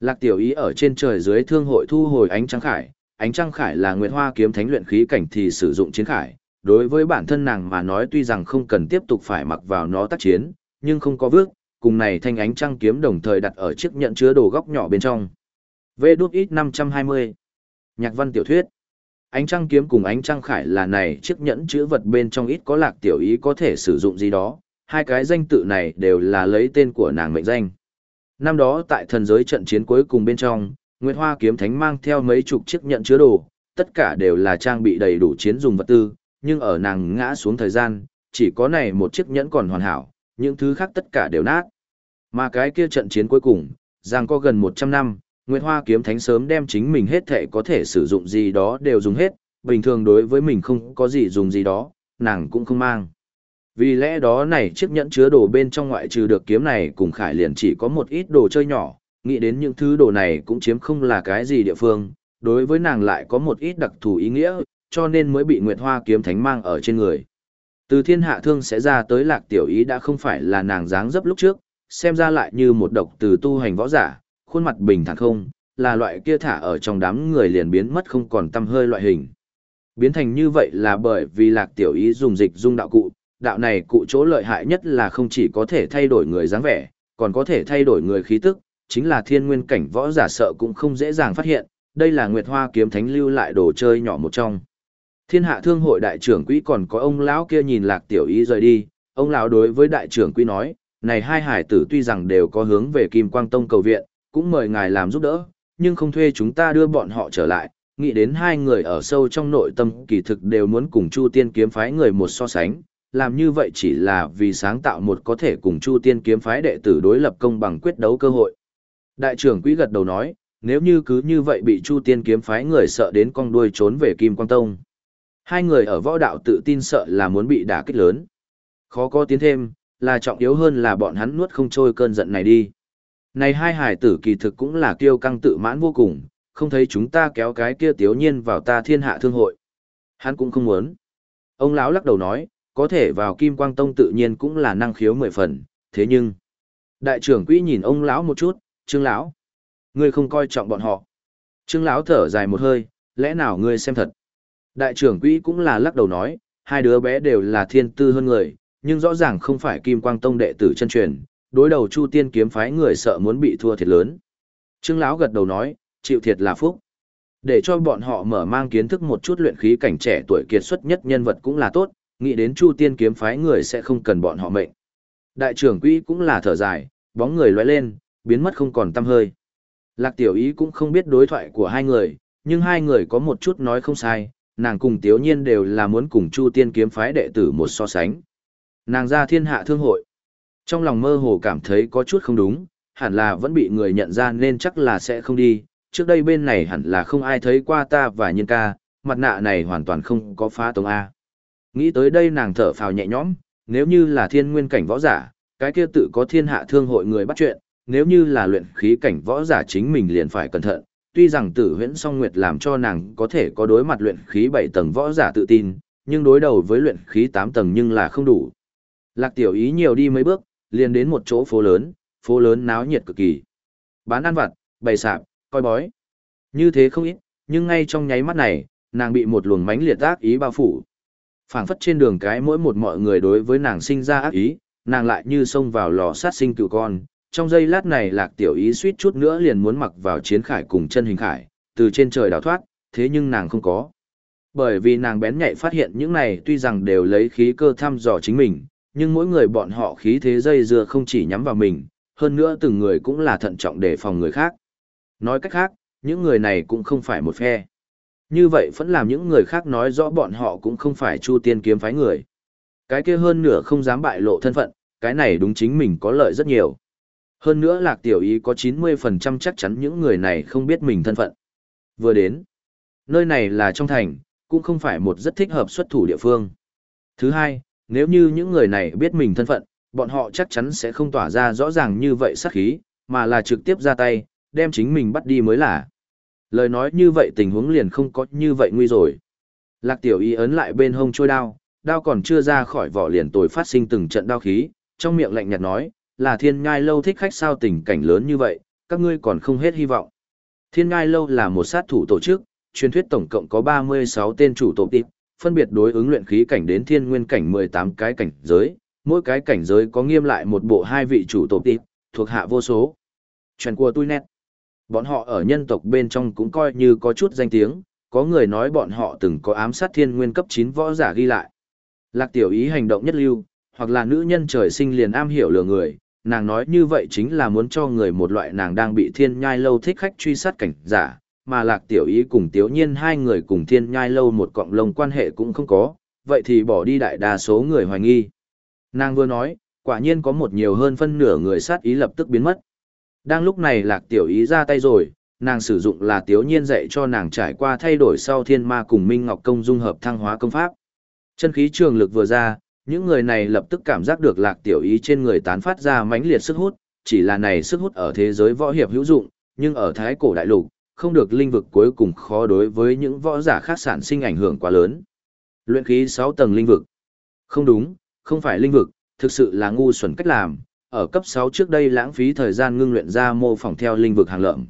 Lạc tiểu ý ở trên trời dưới thương hội thu hồi ánh trăng khải, ánh trăng khải là nguyệt hoa kiếm thánh luyện khí cảnh thì sử dụng chiến khải. Đối với bản thân nàng mà nói tuy rằng không cần tiếp tục phải mặc vào nó tác chiến, nhưng không có vước, cùng này thanh ánh trăng kiếm đồng thời đặt ở chiếc nhận chứa đồ góc nhỏ bên trong. V đút ít 520. Nhạc văn tiểu thuyết. Ánh trăng kiếm cùng ánh trăng khải là này chiếc nhẫn chữ vật bên trong ít có lạc tiểu ý có thể sử dụng gì đó, hai cái danh tự này đều là lấy tên của nàng mệnh danh. Năm đó tại thần giới trận chiến cuối cùng bên trong, Nguyệt Hoa kiếm thánh mang theo mấy chục chiếc nhận chứa đồ, tất cả đều là trang bị đầy đủ chiến dùng vật tư, nhưng ở nàng ngã xuống thời gian, chỉ có này một chiếc nhẫn còn hoàn hảo, những thứ khác tất cả đều nát. Mà cái kia trận chiến cuối cùng, giang có gần 100 năm, Nguyệt Hoa kiếm thánh sớm đem chính mình hết thể có thể sử dụng gì đó đều dùng hết, bình thường đối với mình không có gì dùng gì đó, nàng cũng không mang. Vì lẽ đó này chiếc nhẫn chứa đồ bên trong ngoại trừ được kiếm này cùng khải liền chỉ có một ít đồ chơi nhỏ, nghĩ đến những thứ đồ này cũng chiếm không là cái gì địa phương, đối với nàng lại có một ít đặc thù ý nghĩa, cho nên mới bị Nguyệt Hoa kiếm thánh mang ở trên người. Từ thiên hạ thương sẽ ra tới lạc tiểu ý đã không phải là nàng dáng dấp lúc trước, xem ra lại như một độc từ tu hành võ giả, khuôn mặt bình thản không, là loại kia thả ở trong đám người liền biến mất không còn tâm hơi loại hình. Biến thành như vậy là bởi vì lạc tiểu ý dùng dịch dung đạo cụ, đạo này cụ chỗ lợi hại nhất là không chỉ có thể thay đổi người dáng vẻ, còn có thể thay đổi người khí tức, chính là thiên nguyên cảnh võ giả sợ cũng không dễ dàng phát hiện, đây là Nguyệt Hoa kiếm thánh lưu lại đồ chơi nhỏ một trong. Thiên hạ thương hội đại trưởng quỹ còn có ông lão kia nhìn lạc tiểu ý rời đi, ông lão đối với đại trưởng quỹ nói, này hai hải tử tuy rằng đều có hướng về Kim Quang Tông cầu viện, cũng mời ngài làm giúp đỡ, nhưng không thuê chúng ta đưa bọn họ trở lại, nghĩ đến hai người ở sâu trong nội tâm kỳ thực đều muốn cùng Chu Tiên kiếm phái người một so sánh, làm như vậy chỉ là vì sáng tạo một có thể cùng Chu Tiên kiếm phái đệ tử đối lập công bằng quyết đấu cơ hội. Đại trưởng quỹ gật đầu nói, nếu như cứ như vậy bị Chu Tiên kiếm phái người sợ đến con đuôi trốn về Kim Quang Tông. Hai người ở võ đạo tự tin sợ là muốn bị đả kích lớn. Khó có tiến thêm, là trọng yếu hơn là bọn hắn nuốt không trôi cơn giận này đi. Này hai hải tử kỳ thực cũng là kiêu căng tự mãn vô cùng, không thấy chúng ta kéo cái kia tiếu nhiên vào ta thiên hạ thương hội. Hắn cũng không muốn. Ông lão lắc đầu nói, có thể vào kim quang tông tự nhiên cũng là năng khiếu mười phần, thế nhưng... Đại trưởng quỹ nhìn ông lão một chút, trương lão, ngươi không coi trọng bọn họ. Trương lão thở dài một hơi, lẽ nào ngươi xem thật. Đại trưởng quỹ cũng là lắc đầu nói, hai đứa bé đều là thiên tư hơn người, nhưng rõ ràng không phải kim quang tông đệ tử chân truyền, đối đầu chu tiên kiếm phái người sợ muốn bị thua thiệt lớn. Trương lão gật đầu nói, chịu thiệt là phúc. Để cho bọn họ mở mang kiến thức một chút luyện khí cảnh trẻ tuổi kiệt xuất nhất nhân vật cũng là tốt, nghĩ đến Chu Tiên kiếm phái người sẽ không cần bọn họ mệnh. Đại trưởng quỹ cũng là thở dài, bóng người lóe lên, biến mất không còn tăm hơi. Lạc Tiểu Ý cũng không biết đối thoại của hai người, nhưng hai người có một chút nói không sai, nàng cùng Tiểu Nhiên đều là muốn cùng Chu Tiên kiếm phái đệ tử một so sánh. Nàng ra thiên hạ thương hội. Trong lòng mơ hồ cảm thấy có chút không đúng, hẳn là vẫn bị người nhận ra nên chắc là sẽ không đi. Trước đây bên này hẳn là không ai thấy qua ta và nhiên ca, mặt nạ này hoàn toàn không có phá tống A. Nghĩ tới đây nàng thở phào nhẹ nhõm, nếu như là thiên nguyên cảnh võ giả, cái kia tự có thiên hạ thương hội người bắt chuyện, nếu như là luyện khí cảnh võ giả chính mình liền phải cẩn thận. Tuy rằng tử huyễn song nguyệt làm cho nàng có thể có đối mặt luyện khí 7 tầng võ giả tự tin, nhưng đối đầu với luyện khí 8 tầng nhưng là không đủ. Lạc tiểu ý nhiều đi mấy bước, liền đến một chỗ phố lớn, phố lớn náo nhiệt cực kỳ. Bán ăn vặt, bày sạp, coi bói. Như thế không ít, nhưng ngay trong nháy mắt này, nàng bị một luồng mánh liệt ác ý bao phủ phảng phất trên đường cái mỗi một mọi người đối với nàng sinh ra ác ý, nàng lại như xông vào lò sát sinh cựu con. Trong giây lát này lạc tiểu ý suýt chút nữa liền muốn mặc vào chiến khải cùng chân hình khải, từ trên trời đào thoát, thế nhưng nàng không có. Bởi vì nàng bén nhạy phát hiện những này tuy rằng đều lấy khí cơ thăm dò chính mình, nhưng mỗi người bọn họ khí thế dây dưa không chỉ nhắm vào mình, hơn nữa từng người cũng là thận trọng để phòng người khác. Nói cách khác, những người này cũng không phải một phe. Như vậy vẫn làm những người khác nói rõ bọn họ cũng không phải Chu Tiên kiếm phái người. Cái kia hơn nửa không dám bại lộ thân phận, cái này đúng chính mình có lợi rất nhiều. Hơn nữa Lạc Tiểu Ý có 90% chắc chắn những người này không biết mình thân phận. Vừa đến, nơi này là trong thành, cũng không phải một rất thích hợp xuất thủ địa phương. Thứ hai, nếu như những người này biết mình thân phận, bọn họ chắc chắn sẽ không tỏa ra rõ ràng như vậy sát khí, mà là trực tiếp ra tay, đem chính mình bắt đi mới là. Lời nói như vậy tình huống liền không có như vậy nguy rồi. Lạc tiểu y ấn lại bên hông trôi đao, đao còn chưa ra khỏi vỏ liền tồi phát sinh từng trận đao khí, trong miệng lạnh nhạt nói, là thiên ngai lâu thích khách sao tình cảnh lớn như vậy, các ngươi còn không hết hy vọng. Thiên ngai lâu là một sát thủ tổ chức, truyền thuyết tổng cộng có 36 tên chủ tổ tịp, phân biệt đối ứng luyện khí cảnh đến thiên nguyên cảnh 18 cái cảnh giới, mỗi cái cảnh giới có nghiêm lại một bộ hai vị chủ tổ tịp, thuộc hạ vô số. Chuyện của tôi nét. Bọn họ ở nhân tộc bên trong cũng coi như có chút danh tiếng, có người nói bọn họ từng có ám sát thiên nguyên cấp 9 võ giả ghi lại. Lạc tiểu ý hành động nhất lưu, hoặc là nữ nhân trời sinh liền am hiểu lừa người, nàng nói như vậy chính là muốn cho người một loại nàng đang bị thiên nhai lâu thích khách truy sát cảnh giả, mà lạc tiểu ý cùng tiểu nhiên hai người cùng thiên nhai lâu một cọng lông quan hệ cũng không có, vậy thì bỏ đi đại đa số người hoài nghi. Nàng vừa nói, quả nhiên có một nhiều hơn phân nửa người sát ý lập tức biến mất. Đang lúc này lạc tiểu ý ra tay rồi, nàng sử dụng là tiểu nhiên dạy cho nàng trải qua thay đổi sau thiên ma cùng minh ngọc công dung hợp thăng hóa công pháp. Chân khí trường lực vừa ra, những người này lập tức cảm giác được lạc tiểu ý trên người tán phát ra mãnh liệt sức hút, chỉ là này sức hút ở thế giới võ hiệp hữu dụng, nhưng ở thái cổ đại lục, không được linh vực cuối cùng khó đối với những võ giả khác sản sinh ảnh hưởng quá lớn. Luyện khí 6 tầng linh vực. Không đúng, không phải linh vực, thực sự là ngu xuẩn cách làm, ở cấp 6 trước đây lãng phí thời gian ngưng luyện ra mô phỏng theo linh vực hàng lợm.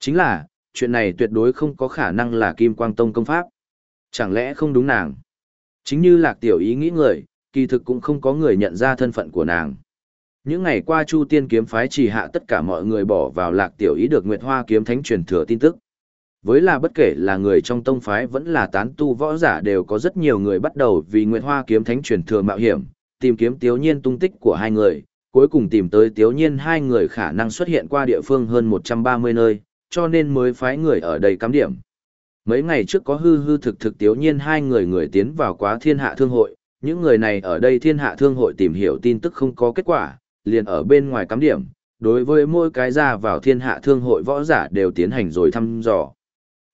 Chính là, chuyện này tuyệt đối không có khả năng là Kim Quang Tông công pháp. Chẳng lẽ không đúng nàng? Chính như lạc tiểu ý nghĩ người, kỳ thực cũng không có người nhận ra thân phận của nàng. Những ngày qua Chu Tiên kiếm phái chỉ hạ tất cả mọi người bỏ vào lạc tiểu ý được Nguyệt Hoa kiếm thánh truyền thừa tin tức. Với là bất kể là người trong tông phái vẫn là tán tu võ giả đều có rất nhiều người bắt đầu vì Nguyệt Hoa kiếm thánh truyền thừa mạo hiểm, tìm kiếm tiếu nhiên tung tích của hai người, cuối cùng tìm tới tiếu nhiên hai người khả năng xuất hiện qua địa phương hơn 130 nơi, cho nên mới phái người ở đây cắm điểm. Mấy ngày trước có hư hư thực thực tiếu nhiên hai người người tiến vào quá thiên hạ thương hội, những người này ở đây thiên hạ thương hội tìm hiểu tin tức không có kết quả, liền ở bên ngoài cắm điểm, đối với mỗi cái ra vào thiên hạ thương hội võ giả đều tiến hành rồi thăm dò.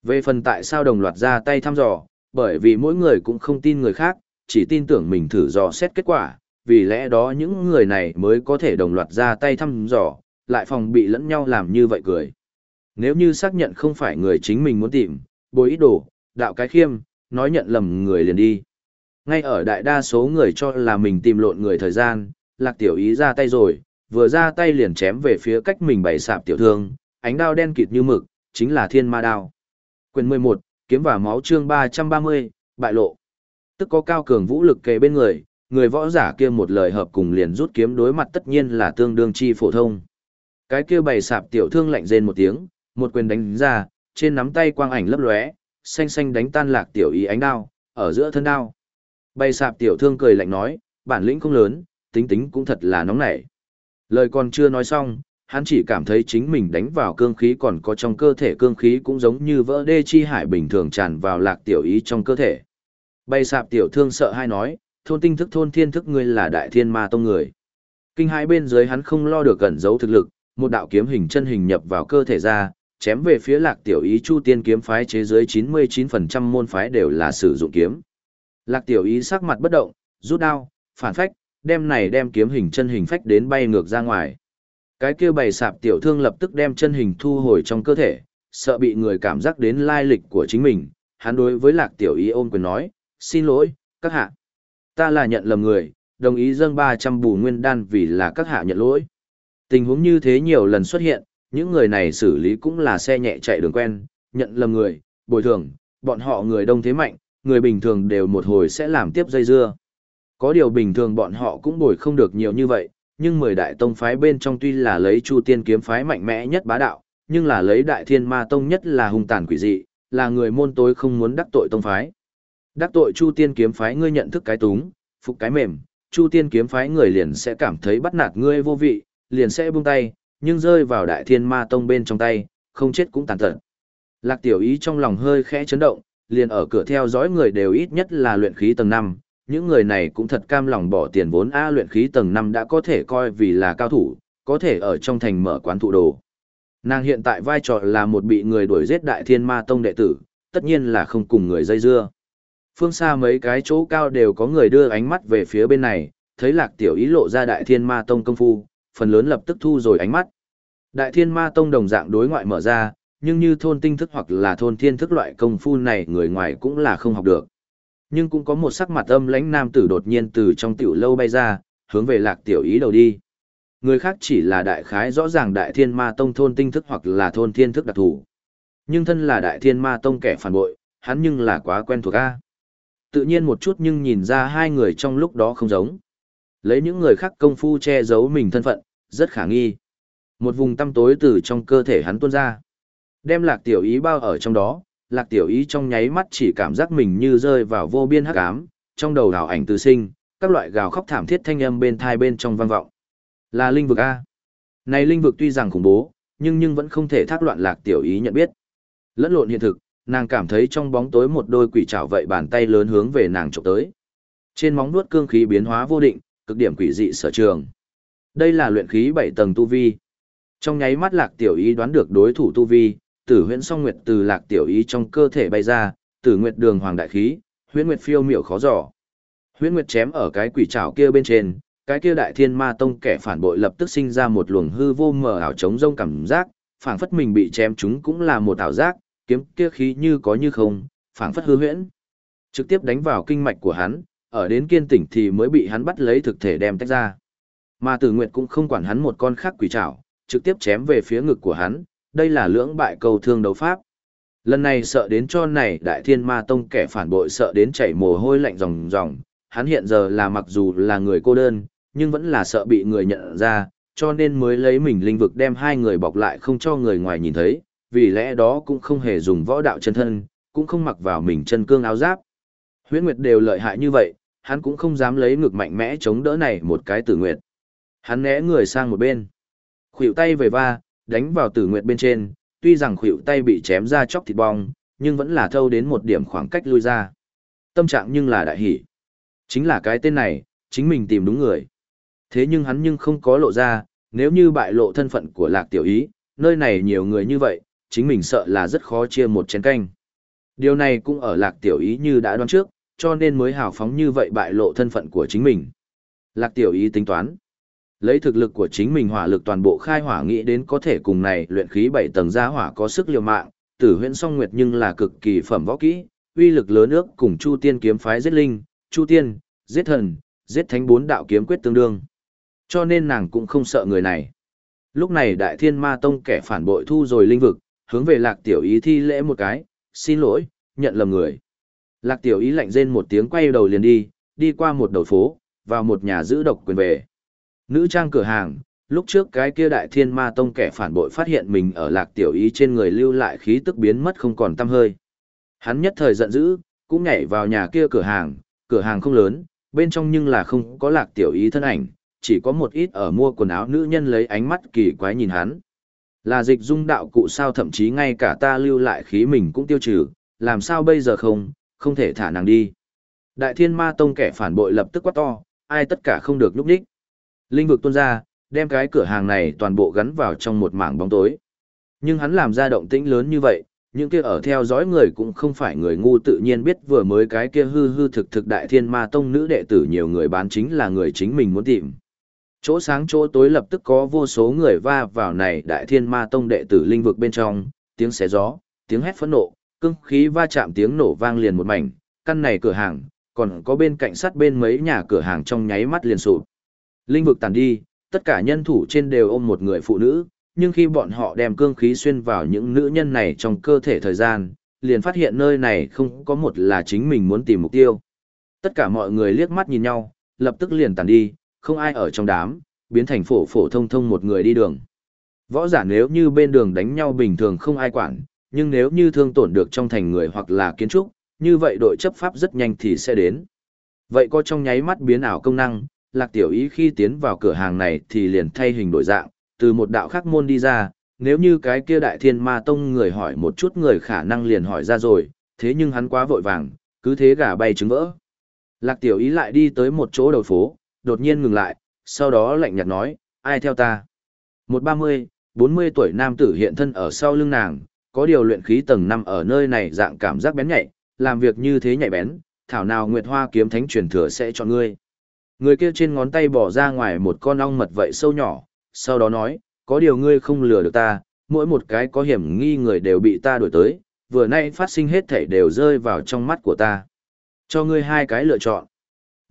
Về phần tại sao đồng loạt ra tay thăm dò, bởi vì mỗi người cũng không tin người khác, chỉ tin tưởng mình thử dò xét kết quả, vì lẽ đó những người này mới có thể đồng loạt ra tay thăm dò, lại phòng bị lẫn nhau làm như vậy cười. Nếu như xác nhận không phải người chính mình muốn tìm, bối ý đồ, đạo cái khiêm, nói nhận lầm người liền đi. Ngay ở đại đa số người cho là mình tìm lộn người thời gian, lạc tiểu ý ra tay rồi, vừa ra tay liền chém về phía cách mình bày sạp tiểu thương, ánh đao đen kịt như mực, chính là thiên ma đao. Quyền 11, kiếm và máu chương 330, bại lộ. Tức có cao cường vũ lực kề bên người, người võ giả kia một lời hợp cùng liền rút kiếm đối mặt tất nhiên là tương đương chi phổ thông. Cái kia bày sạp tiểu thương lạnh rên một tiếng, một quyền đánh ra, trên nắm tay quang ảnh lấp lóe, xanh xanh đánh tan lạc tiểu ý ánh đao, ở giữa thân đao. Bày sạp tiểu thương cười lạnh nói, bản lĩnh không lớn, tính tính cũng thật là nóng nảy. Lời còn chưa nói xong, hắn chỉ cảm thấy chính mình đánh vào cương khí còn có trong cơ thể cương khí cũng giống như vỡ đê chi hải bình thường tràn vào lạc tiểu ý trong cơ thể. Bày sạp tiểu thương sợ hai nói, thôn tinh thức thôn thiên thức ngươi là đại thiên ma tông người. Kinh hãi bên dưới hắn không lo được cẩn giấu thực lực, một đạo kiếm hình chân hình nhập vào cơ thể ra, chém về phía lạc tiểu ý chu tiên kiếm phái chế dưới 99% môn phái đều là sử dụng kiếm. Lạc tiểu ý sắc mặt bất động, rút đao, phản phách, đem này đem kiếm hình chân hình phách đến bay ngược ra ngoài. Cái kia bày sạp tiểu thương lập tức đem chân hình thu hồi trong cơ thể, sợ bị người cảm giác đến lai lịch của chính mình, hắn đối với lạc tiểu ý ôm quyền nói, xin lỗi, các hạ. Ta là nhận lầm người, đồng ý dâng 300 bù nguyên đan vì là các hạ nhận lỗi. Tình huống như thế nhiều lần xuất hiện, những người này xử lý cũng là xe nhẹ chạy đường quen, nhận lầm người, bồi thường, bọn họ người đông thế mạnh, người bình thường đều một hồi sẽ làm tiếp dây dưa. Có điều bình thường bọn họ cũng bồi không được nhiều như vậy, nhưng mười đại tông phái bên trong tuy là lấy Chu Tiên kiếm phái mạnh mẽ nhất bá đạo, nhưng là lấy Đại Thiên Ma tông nhất là hung tàn quỷ dị, là người môn tối không muốn đắc tội tông phái. Đắc tội Chu Tiên kiếm phái ngươi nhận thức cái túng, phục cái mềm, Chu Tiên kiếm phái người liền sẽ cảm thấy bắt nạt ngươi vô vị, liền sẽ buông tay, nhưng rơi vào Đại Thiên Ma tông bên trong tay, không chết cũng tàn tật. Lạc Tiểu Ý trong lòng hơi khẽ chấn động, liền ở cửa theo dõi người đều ít nhất là luyện khí tầng 5, những người này cũng thật cam lòng bỏ tiền vốn A luyện khí tầng 5 đã có thể coi vì là cao thủ, có thể ở trong thành mở quán thụ đồ. Nàng hiện tại vai trò là một bị người đuổi giết đại thiên ma tông đệ tử, tất nhiên là không cùng người dây dưa. Phương xa mấy cái chỗ cao đều có người đưa ánh mắt về phía bên này, thấy lạc tiểu ý lộ ra đại thiên ma tông công phu, phần lớn lập tức thu rồi ánh mắt. Đại thiên ma tông đồng dạng đối ngoại mở ra, nhưng như thôn tinh thức hoặc là thôn thiên thức loại công phu này người ngoài cũng là không học được. Nhưng cũng có một sắc mặt âm lãnh nam tử đột nhiên từ trong tiểu lâu bay ra, hướng về lạc tiểu ý đầu đi. Người khác chỉ là đại khái rõ ràng đại thiên ma tông thôn tinh thức hoặc là thôn thiên thức đặc thù. Nhưng thân là đại thiên ma tông kẻ phản bội, hắn nhưng là quá quen thuộc a. Tự nhiên một chút nhưng nhìn ra hai người trong lúc đó không giống. Lấy những người khác công phu che giấu mình thân phận, rất khả nghi. Một vùng tăm tối từ trong cơ thể hắn tuôn ra. Đem lạc tiểu ý bao ở trong đó, lạc tiểu ý trong nháy mắt chỉ cảm giác mình như rơi vào vô biên hắc ám, trong đầu đảo ảnh từ sinh, các loại gào khóc thảm thiết thanh âm bên thai bên trong vang vọng. Là linh vực A. Này linh vực tuy rằng khủng bố, nhưng nhưng vẫn không thể thác loạn lạc tiểu ý nhận biết. Lẫn lộn hiện thực, nàng cảm thấy trong bóng tối một đôi quỷ trảo vậy bàn tay lớn hướng về nàng chụp tới. Trên móng nuốt cương khí biến hóa vô định, cực điểm quỷ dị sở trường. Đây là luyện khí 7 tầng tu vi. Trong nháy mắt lạc tiểu ý đoán được đối thủ tu vi, tử huyễn song nguyệt từ lạc tiểu ý trong cơ thể bay ra, tử nguyệt đường hoàng đại khí, huyễn nguyệt phiêu miểu khó dò. Huyễn nguyệt chém ở cái quỷ trảo kia bên trên, cái kia đại thiên ma tông kẻ phản bội lập tức sinh ra một luồng hư vô mờ ảo trống rông cảm giác, phảng phất mình bị chém chúng cũng là một ảo giác, kiếm kia khí như có như không, phảng phất hư huyễn. Trực tiếp đánh vào kinh mạch của hắn, ở đến kiên tỉnh thì mới bị hắn bắt lấy thực thể đem tách ra. Mà Tử Nguyệt cũng không quản hắn một con khác quỷ trảo, trực tiếp chém về phía ngực của hắn, đây là lưỡng bại cầu thương đấu pháp. Lần này sợ đến cho này đại thiên ma tông kẻ phản bội sợ đến chảy mồ hôi lạnh ròng ròng, hắn hiện giờ là mặc dù là người cô đơn, nhưng vẫn là sợ bị người nhận ra, cho nên mới lấy mình linh vực đem hai người bọc lại không cho người ngoài nhìn thấy, vì lẽ đó cũng không hề dùng võ đạo chân thân, cũng không mặc vào mình chân cương áo giáp. Huyễn Nguyệt đều lợi hại như vậy, hắn cũng không dám lấy ngực mạnh mẽ chống đỡ này một cái tử nguyệt. Hắn né người sang một bên, khuỷu tay về va, đánh vào tử nguyệt bên trên, tuy rằng khuỷu tay bị chém ra chóc thịt bong, nhưng vẫn là thâu đến một điểm khoảng cách lui ra. Tâm trạng nhưng là đại hỉ Chính là cái tên này, chính mình tìm đúng người. Thế nhưng hắn nhưng không có lộ ra, nếu như bại lộ thân phận của lạc tiểu ý, nơi này nhiều người như vậy, chính mình sợ là rất khó chia một chén canh. Điều này cũng ở lạc tiểu ý như đã đoán trước, cho nên mới hào phóng như vậy bại lộ thân phận của chính mình. Lạc tiểu ý tính toán. Lấy thực lực của chính mình hỏa lực toàn bộ khai hỏa nghĩ đến có thể cùng này luyện khí 7 tầng gia hỏa có sức liều mạng, tử huyễn song nguyệt nhưng là cực kỳ phẩm võ kỹ, uy lực lớn ước cùng Chu Tiên kiếm phái giết linh, Chu Tiên, giết thần, giết thánh bốn đạo kiếm quyết tương đương. Cho nên nàng cũng không sợ người này. Lúc này đại thiên ma tông kẻ phản bội thu rồi linh vực, hướng về lạc tiểu ý thi lễ một cái, xin lỗi, nhận lầm người. Lạc tiểu ý lạnh rên một tiếng quay đầu liền đi, đi qua một đầu phố, vào một nhà giữ độc quyền về. Nữ trang cửa hàng, lúc trước cái kia đại thiên ma tông kẻ phản bội phát hiện mình ở lạc tiểu ý trên người lưu lại khí tức biến mất không còn tăm hơi. Hắn nhất thời giận dữ, cũng nhảy vào nhà kia cửa hàng, cửa hàng không lớn, bên trong nhưng là không có lạc tiểu ý thân ảnh, chỉ có một ít ở mua quần áo nữ nhân lấy ánh mắt kỳ quái nhìn hắn. Là dịch dung đạo cụ sao thậm chí ngay cả ta lưu lại khí mình cũng tiêu trừ, làm sao bây giờ không, không thể thả nàng đi. Đại thiên ma tông kẻ phản bội lập tức quát to, ai tất cả không được núp đích. Linh vực tuôn ra, đem cái cửa hàng này toàn bộ gắn vào trong một mảng bóng tối. Nhưng hắn làm ra động tĩnh lớn như vậy, những kia ở theo dõi người cũng không phải người ngu tự nhiên biết vừa mới cái kia hư hư thực thực đại thiên ma tông nữ đệ tử nhiều người bán chính là người chính mình muốn tìm chỗ sáng chỗ tối lập tức có vô số người va vào này đại thiên ma tông đệ tử linh vực bên trong, tiếng xé gió, tiếng hét phẫn nộ, cưng khí va chạm tiếng nổ vang liền một mảnh, căn này cửa hàng, còn có bên cạnh sát bên mấy nhà cửa hàng trong nháy mắt liền sụp. Linh vực tàn đi, tất cả nhân thủ trên đều ôm một người phụ nữ, nhưng khi bọn họ đem cương khí xuyên vào những nữ nhân này trong cơ thể thời gian, liền phát hiện nơi này không có một là chính mình muốn tìm mục tiêu. Tất cả mọi người liếc mắt nhìn nhau, lập tức liền tàn đi, không ai ở trong đám, biến thành phổ phổ thông thông một người đi đường. Võ giả nếu như bên đường đánh nhau bình thường không ai quản, nhưng nếu như thương tổn được trong thành người hoặc là kiến trúc, như vậy đội chấp pháp rất nhanh thì sẽ đến. Vậy có trong nháy mắt biến ảo công năng, lạc tiểu ý khi tiến vào cửa hàng này thì liền thay hình đổi dạng, từ một đạo khác môn đi ra, nếu như cái kia đại thiên ma tông người hỏi một chút người khả năng liền hỏi ra rồi, thế nhưng hắn quá vội vàng, cứ thế gà bay trứng vỡ. Lạc tiểu ý lại đi tới một chỗ đầu phố, đột nhiên ngừng lại, sau đó lạnh nhạt nói, ai theo ta? Một ba mươi, bốn mươi tuổi nam tử hiện thân ở sau lưng nàng, có điều luyện khí tầng năm ở nơi này dạng cảm giác bén nhạy, làm việc như thế nhạy bén, thảo nào Nguyệt Hoa kiếm thánh truyền thừa sẽ cho ngươi. Người kia trên ngón tay bỏ ra ngoài một con ong mật vậy sâu nhỏ, sau đó nói, có điều ngươi không lừa được ta, mỗi một cái có hiểm nghi người đều bị ta đuổi tới, vừa nay phát sinh hết thảy đều rơi vào trong mắt của ta. Cho ngươi hai cái lựa chọn.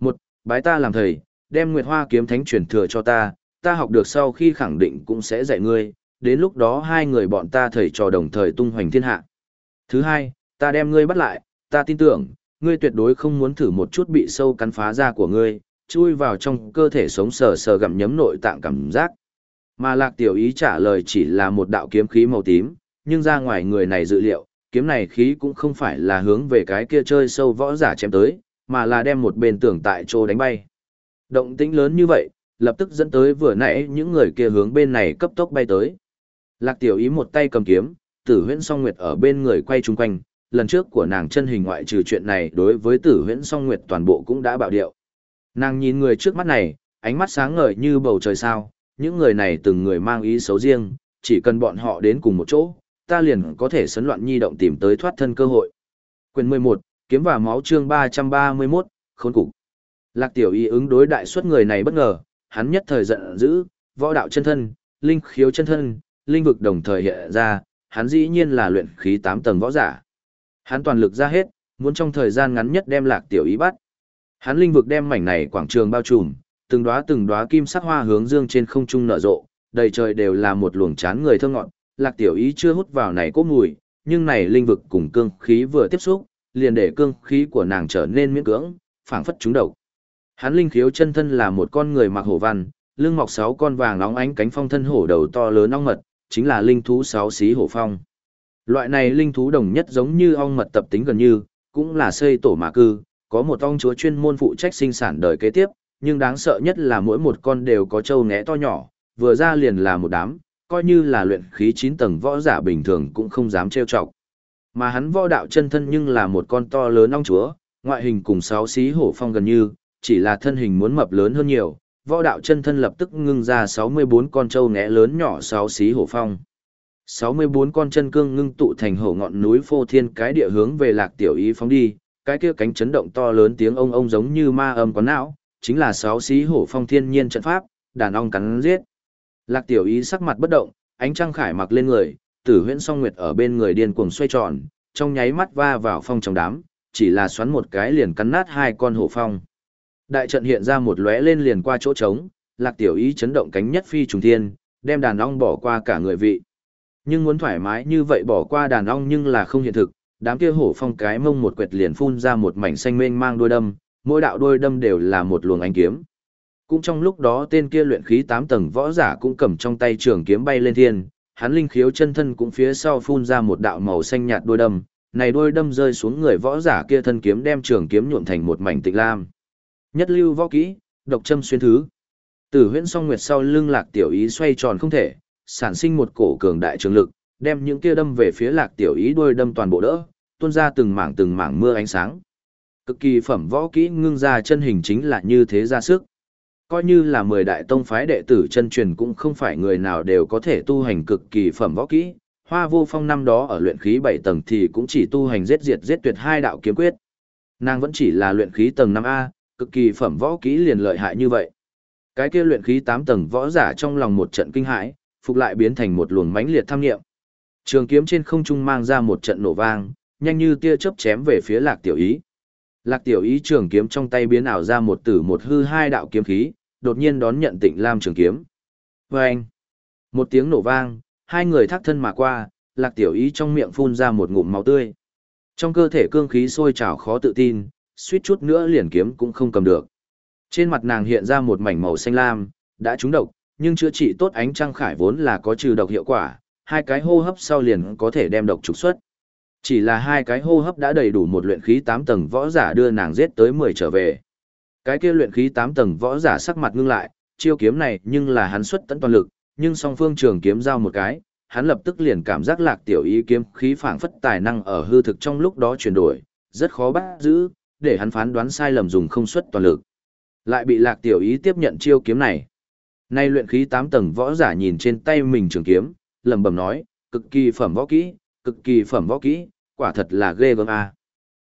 Một, bái ta làm thầy, đem Nguyệt Hoa kiếm thánh truyền thừa cho ta, ta học được sau khi khẳng định cũng sẽ dạy ngươi, đến lúc đó hai người bọn ta thầy trò đồng thời tung hoành thiên hạ. Thứ hai, ta đem ngươi bắt lại, ta tin tưởng, ngươi tuyệt đối không muốn thử một chút bị sâu cắn phá da của ngươi, chui vào trong cơ thể sống sờ sờ gặm nhấm nội tạng cảm giác. Mà lạc tiểu ý trả lời chỉ là một đạo kiếm khí màu tím, nhưng ra ngoài người này dự liệu, kiếm này khí cũng không phải là hướng về cái kia chơi sâu võ giả chém tới, mà là đem một bên tường tại chỗ đánh bay. Động tĩnh lớn như vậy, lập tức dẫn tới vừa nãy những người kia hướng bên này cấp tốc bay tới. Lạc tiểu ý một tay cầm kiếm, tử huyễn song nguyệt ở bên người quay chung quanh, lần trước của nàng chân hình ngoại trừ chuyện này đối với tử huyễn song nguyệt toàn bộ cũng đã bạo điệu. Nàng nhìn người trước mắt này, ánh mắt sáng ngời như bầu trời sao, những người này từng người mang ý xấu riêng, chỉ cần bọn họ đến cùng một chỗ, ta liền có thể sấn loạn nhi động tìm tới thoát thân cơ hội. Quyền 11, kiếm và máu chương 331, khốn cục. Lạc tiểu y ứng đối đại suất người này bất ngờ, hắn nhất thời giận dữ, võ đạo chân thân, linh khiếu chân thân, linh vực đồng thời hiện ra, hắn dĩ nhiên là luyện khí 8 tầng võ giả. Hắn toàn lực ra hết, muốn trong thời gian ngắn nhất đem lạc tiểu Y bắt. Hắn linh vực đem mảnh này quảng trường bao trùm, từng đóa từng đóa kim sắc hoa hướng dương trên không trung nở rộ, đầy trời đều là một luồng chán người thơ ngọn, lạc tiểu Y chưa hút vào này cốt mùi, nhưng này linh vực cùng cương khí vừa tiếp xúc, liền để cương khí của nàng trở nên miễn cưỡng, phảng phất chúng đầu. Hắn linh khiếu chân thân là một con người mặc hổ văn, lưng mọc sáu con vàng óng ánh cánh phong thân hổ đầu to lớn ong mật, chính là linh thú sáu xí hổ phong. Loại này linh thú đồng nhất giống như ong mật tập tính gần như, cũng là xây tổ mà cư, có một ong chúa chuyên môn phụ trách sinh sản đời kế tiếp, nhưng đáng sợ nhất là mỗi một con đều có trâu ngẽ to nhỏ, vừa ra liền là một đám, coi như là luyện khí 9 tầng võ giả bình thường cũng không dám trêu chọc. Mà hắn võ đạo chân thân nhưng là một con to lớn ong chúa, ngoại hình cùng sáu xí hổ phong gần như, chỉ là thân hình muốn mập lớn hơn nhiều, võ đạo chân thân lập tức ngưng ra 64 con trâu ngẽ lớn nhỏ sáu xí hổ phong. 64 con chân cương ngưng tụ thành hổ ngọn núi phô thiên cái địa hướng về lạc tiểu ý phóng đi, cái kia cánh chấn động to lớn tiếng ông ông giống như ma âm quán não, chính là sáu xí hổ phong thiên nhiên trận pháp, đàn ong cắn giết. Lạc tiểu ý sắc mặt bất động, ánh trăng khải mặc lên người, tử huyễn song nguyệt ở bên người điên cuồng xoay tròn, trong nháy mắt va vào phong trong đám, chỉ là xoắn một cái liền cắn nát hai con hổ phong. Đại trận hiện ra một lóe lên liền qua chỗ trống, lạc tiểu ý chấn động cánh nhất phi trùng thiên, đem đàn ong bỏ qua cả người vị. Nhưng muốn thoải mái như vậy bỏ qua đàn ong nhưng là không hiện thực, đám kia hổ phong cái mông một quệt liền phun ra một mảnh xanh mênh mang đôi đâm, mỗi đạo đôi đâm đều là một luồng ánh kiếm. Cũng trong lúc đó tên kia luyện khí 8 tầng võ giả cũng cầm trong tay trường kiếm bay lên thiên, hắn linh khiếu chân thân cũng phía sau phun ra một đạo màu xanh nhạt đôi đâm, này đôi đâm rơi xuống người võ giả kia thân kiếm đem trường kiếm nhuộm thành một mảnh tịch lam. Nhất lưu võ kỹ, độc châm xuyên thứ. Tử huyễn song nguyệt sau lưng lạc tiểu ý xoay tròn không thể, sản sinh một cổ cường đại trường lực, đem những kia đâm về phía lạc tiểu ý đuôi đâm toàn bộ đỡ, tuôn ra từng mảng từng mảng mưa ánh sáng. Cực kỳ phẩm võ kỹ ngưng ra chân hình chính là như thế ra sức. Coi như là mười đại tông phái đệ tử chân truyền cũng không phải người nào đều có thể tu hành cực kỳ phẩm võ kỹ. Hoa vô phong năm đó ở luyện khí bảy tầng thì cũng chỉ tu hành giết diệt giết tuyệt hai đạo kiếm quyết. Nàng vẫn chỉ là luyện khí tầng năm a cực kỳ phẩm võ kỹ liền lợi hại như vậy. Cái kia luyện khí 8 tầng võ giả trong lòng một trận kinh hãi, phục lại biến thành một luồng mãnh liệt tham nghiệm. Trường kiếm trên không trung mang ra một trận nổ vang, nhanh như tia chớp chém về phía Lạc Tiểu Ý. Lạc Tiểu Ý trường kiếm trong tay biến ảo ra một tử một hư hai đạo kiếm khí, đột nhiên đón nhận Tịnh Lam trường kiếm. Oeng! Một tiếng nổ vang, hai người thác thân mà qua, Lạc Tiểu Ý trong miệng phun ra một ngụm máu tươi. Trong cơ thể cương khí sôi trào khó tự tin, suýt chút nữa liền kiếm cũng không cầm được. Trên mặt nàng hiện ra một mảnh màu xanh lam, đã trúng độc, nhưng chữa trị tốt ánh trăng khải vốn là có trừ độc hiệu quả, hai cái hô hấp sau liền có thể đem độc trục xuất. Chỉ là hai cái hô hấp đã đầy đủ một luyện khí 8 tầng võ giả đưa nàng giết tới 10 trở về. Cái kia luyện khí 8 tầng võ giả sắc mặt ngưng lại, chiêu kiếm này nhưng là hắn xuất tận toàn lực, nhưng song phương trường kiếm giao một cái, hắn lập tức liền cảm giác lạc tiểu ý kiếm khí phảng phất tài năng ở hư thực trong lúc đó chuyển đổi, rất khó bắt giữ, để hắn phán đoán sai lầm dùng không xuất toàn lực. Lại bị lạc tiểu ý tiếp nhận chiêu kiếm này. Nay luyện khí 8 tầng võ giả nhìn trên tay mình trường kiếm, lẩm bẩm nói, cực kỳ phẩm võ kỹ, cực kỳ phẩm võ kỹ, quả thật là ghê gớm a.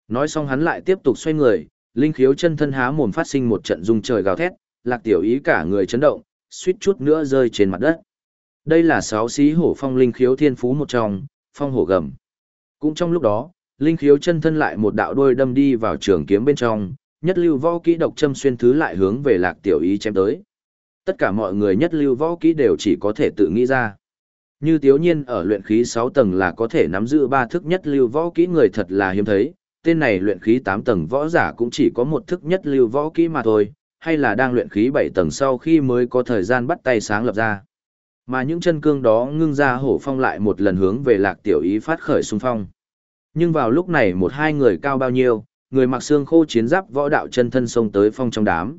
Nói xong hắn lại tiếp tục xoay người, linh khiếu chân thân há mồm phát sinh một trận rung trời gào thét, lạc tiểu ý cả người chấn động, suýt chút nữa rơi trên mặt đất. Đây là sáu xí hổ phong linh khiếu thiên phú một trong, phong hổ gầm. Cũng trong lúc đó, linh khiếu chân thân lại một đạo đôi đâm đi vào trường kiếm bên trong, nhất lưu võ kỹ độc châm xuyên thứ lại hướng về lạc tiểu ý chém tới. Tất cả mọi người nhất lưu võ kỹ đều chỉ có thể tự nghĩ ra. Như tiếu nhiên ở luyện khí 6 tầng là có thể nắm giữ ba thức nhất lưu võ kỹ người thật là hiếm thấy, tên này luyện khí 8 tầng võ giả cũng chỉ có một thức nhất lưu võ kỹ mà thôi, hay là đang luyện khí 7 tầng sau khi mới có thời gian bắt tay sáng lập ra. Mà những chân cương đó ngưng ra hổ phong lại một lần hướng về lạc tiểu ý phát khởi xung phong. Nhưng vào lúc này một hai người cao bao nhiêu, người mặc xương khô chiến giáp võ đạo chân thân xông tới phong trong đám.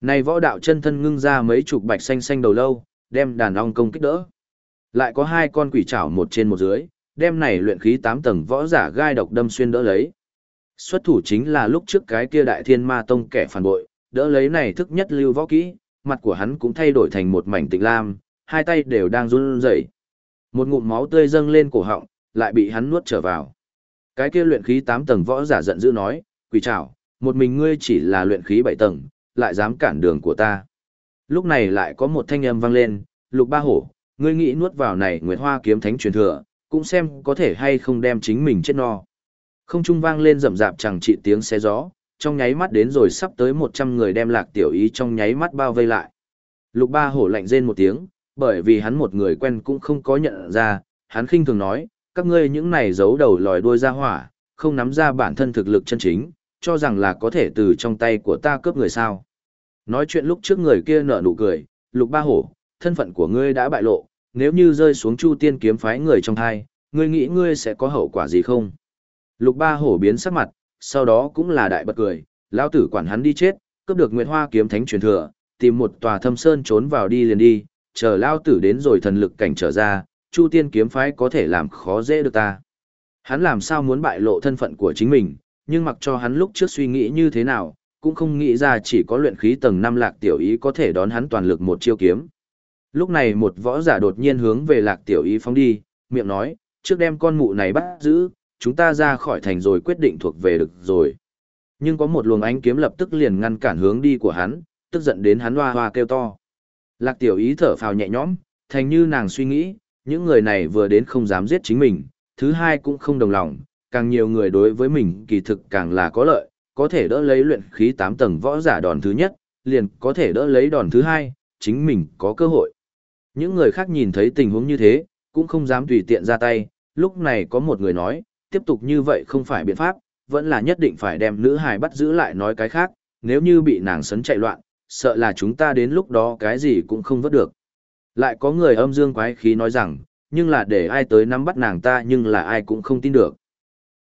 Này võ đạo chân thân ngưng ra mấy chục bạch xanh xanh đầu lâu, đem đàn ong công kích đỡ. Lại có hai con quỷ chảo một trên một dưới, đem này luyện khí 8 tầng võ giả gai độc đâm xuyên đỡ lấy. Xuất thủ chính là lúc trước cái kia đại thiên ma tông kẻ phản bội, đỡ lấy này thức nhất lưu võ kỹ, mặt của hắn cũng thay đổi thành một mảnh tịch lam, hai tay đều đang run rẩy. Một ngụm máu tươi dâng lên cổ họng, lại bị hắn nuốt trở vào. Cái kia luyện khí 8 tầng võ giả giận dữ nói, quỷ trảo, một mình ngươi chỉ là luyện khí 7 tầng, lại dám cản đường của ta. Lúc này lại có một thanh âm vang lên, lục ba hổ, ngươi nghĩ nuốt vào này Nguyệt Hoa kiếm thánh truyền thừa, cũng xem có thể hay không đem chính mình chết no. Không trung vang lên rầm rạp chẳng trị tiếng xe gió, trong nháy mắt đến rồi sắp tới 100 người đem lạc tiểu ý trong nháy mắt bao vây lại. Lục ba hổ lạnh rên một tiếng, bởi vì hắn một người quen cũng không có nhận ra, hắn khinh thường nói, các ngươi những này giấu đầu lòi đuôi ra hỏa, không nắm ra bản thân thực lực chân chính, cho rằng là có thể từ trong tay của ta cướp người sao. Nói chuyện lúc trước người kia nở nụ cười, lục ba hổ, thân phận của ngươi đã bại lộ, nếu như rơi xuống chu tiên kiếm phái người trong thai, ngươi nghĩ ngươi sẽ có hậu quả gì không? Lục ba hổ biến sắc mặt, sau đó cũng là đại bật cười, lão tử quản hắn đi chết, cướp được Nguyệt Hoa kiếm thánh truyền thừa, tìm một tòa thâm sơn trốn vào đi liền đi, chờ lão tử đến rồi thần lực cảnh trở ra, Chu Tiên kiếm phái có thể làm khó dễ được ta. Hắn làm sao muốn bại lộ thân phận của chính mình, nhưng mặc cho hắn lúc trước suy nghĩ như thế nào, cũng không nghĩ ra chỉ có luyện khí tầng năm lạc tiểu ý có thể đón hắn toàn lực một chiêu kiếm. Lúc này một võ giả đột nhiên hướng về lạc tiểu ý phóng đi, miệng nói, trước đem con mụ này bắt giữ, chúng ta ra khỏi thành rồi quyết định thuộc về được rồi. Nhưng có một luồng ánh kiếm lập tức liền ngăn cản hướng đi của hắn, tức giận đến hắn hoa hoa kêu to. Lạc tiểu ý thở phào nhẹ nhõm, thành như nàng suy nghĩ, những người này vừa đến không dám giết chính mình, thứ hai cũng không đồng lòng, càng nhiều người đối với mình kỳ thực càng là có lợi, có thể đỡ lấy luyện khí 8 tầng võ giả đòn thứ nhất, liền có thể đỡ lấy đòn thứ hai, chính mình có cơ hội. Những người khác nhìn thấy tình huống như thế, cũng không dám tùy tiện ra tay, lúc này có một người nói, tiếp tục như vậy không phải biện pháp, vẫn là nhất định phải đem nữ hài bắt giữ lại nói cái khác, nếu như bị nàng sấn chạy loạn, sợ là chúng ta đến lúc đó cái gì cũng không vớt được. Lại có người âm dương quái khí nói rằng, nhưng là để ai tới nắm bắt nàng ta nhưng là ai cũng không tin được.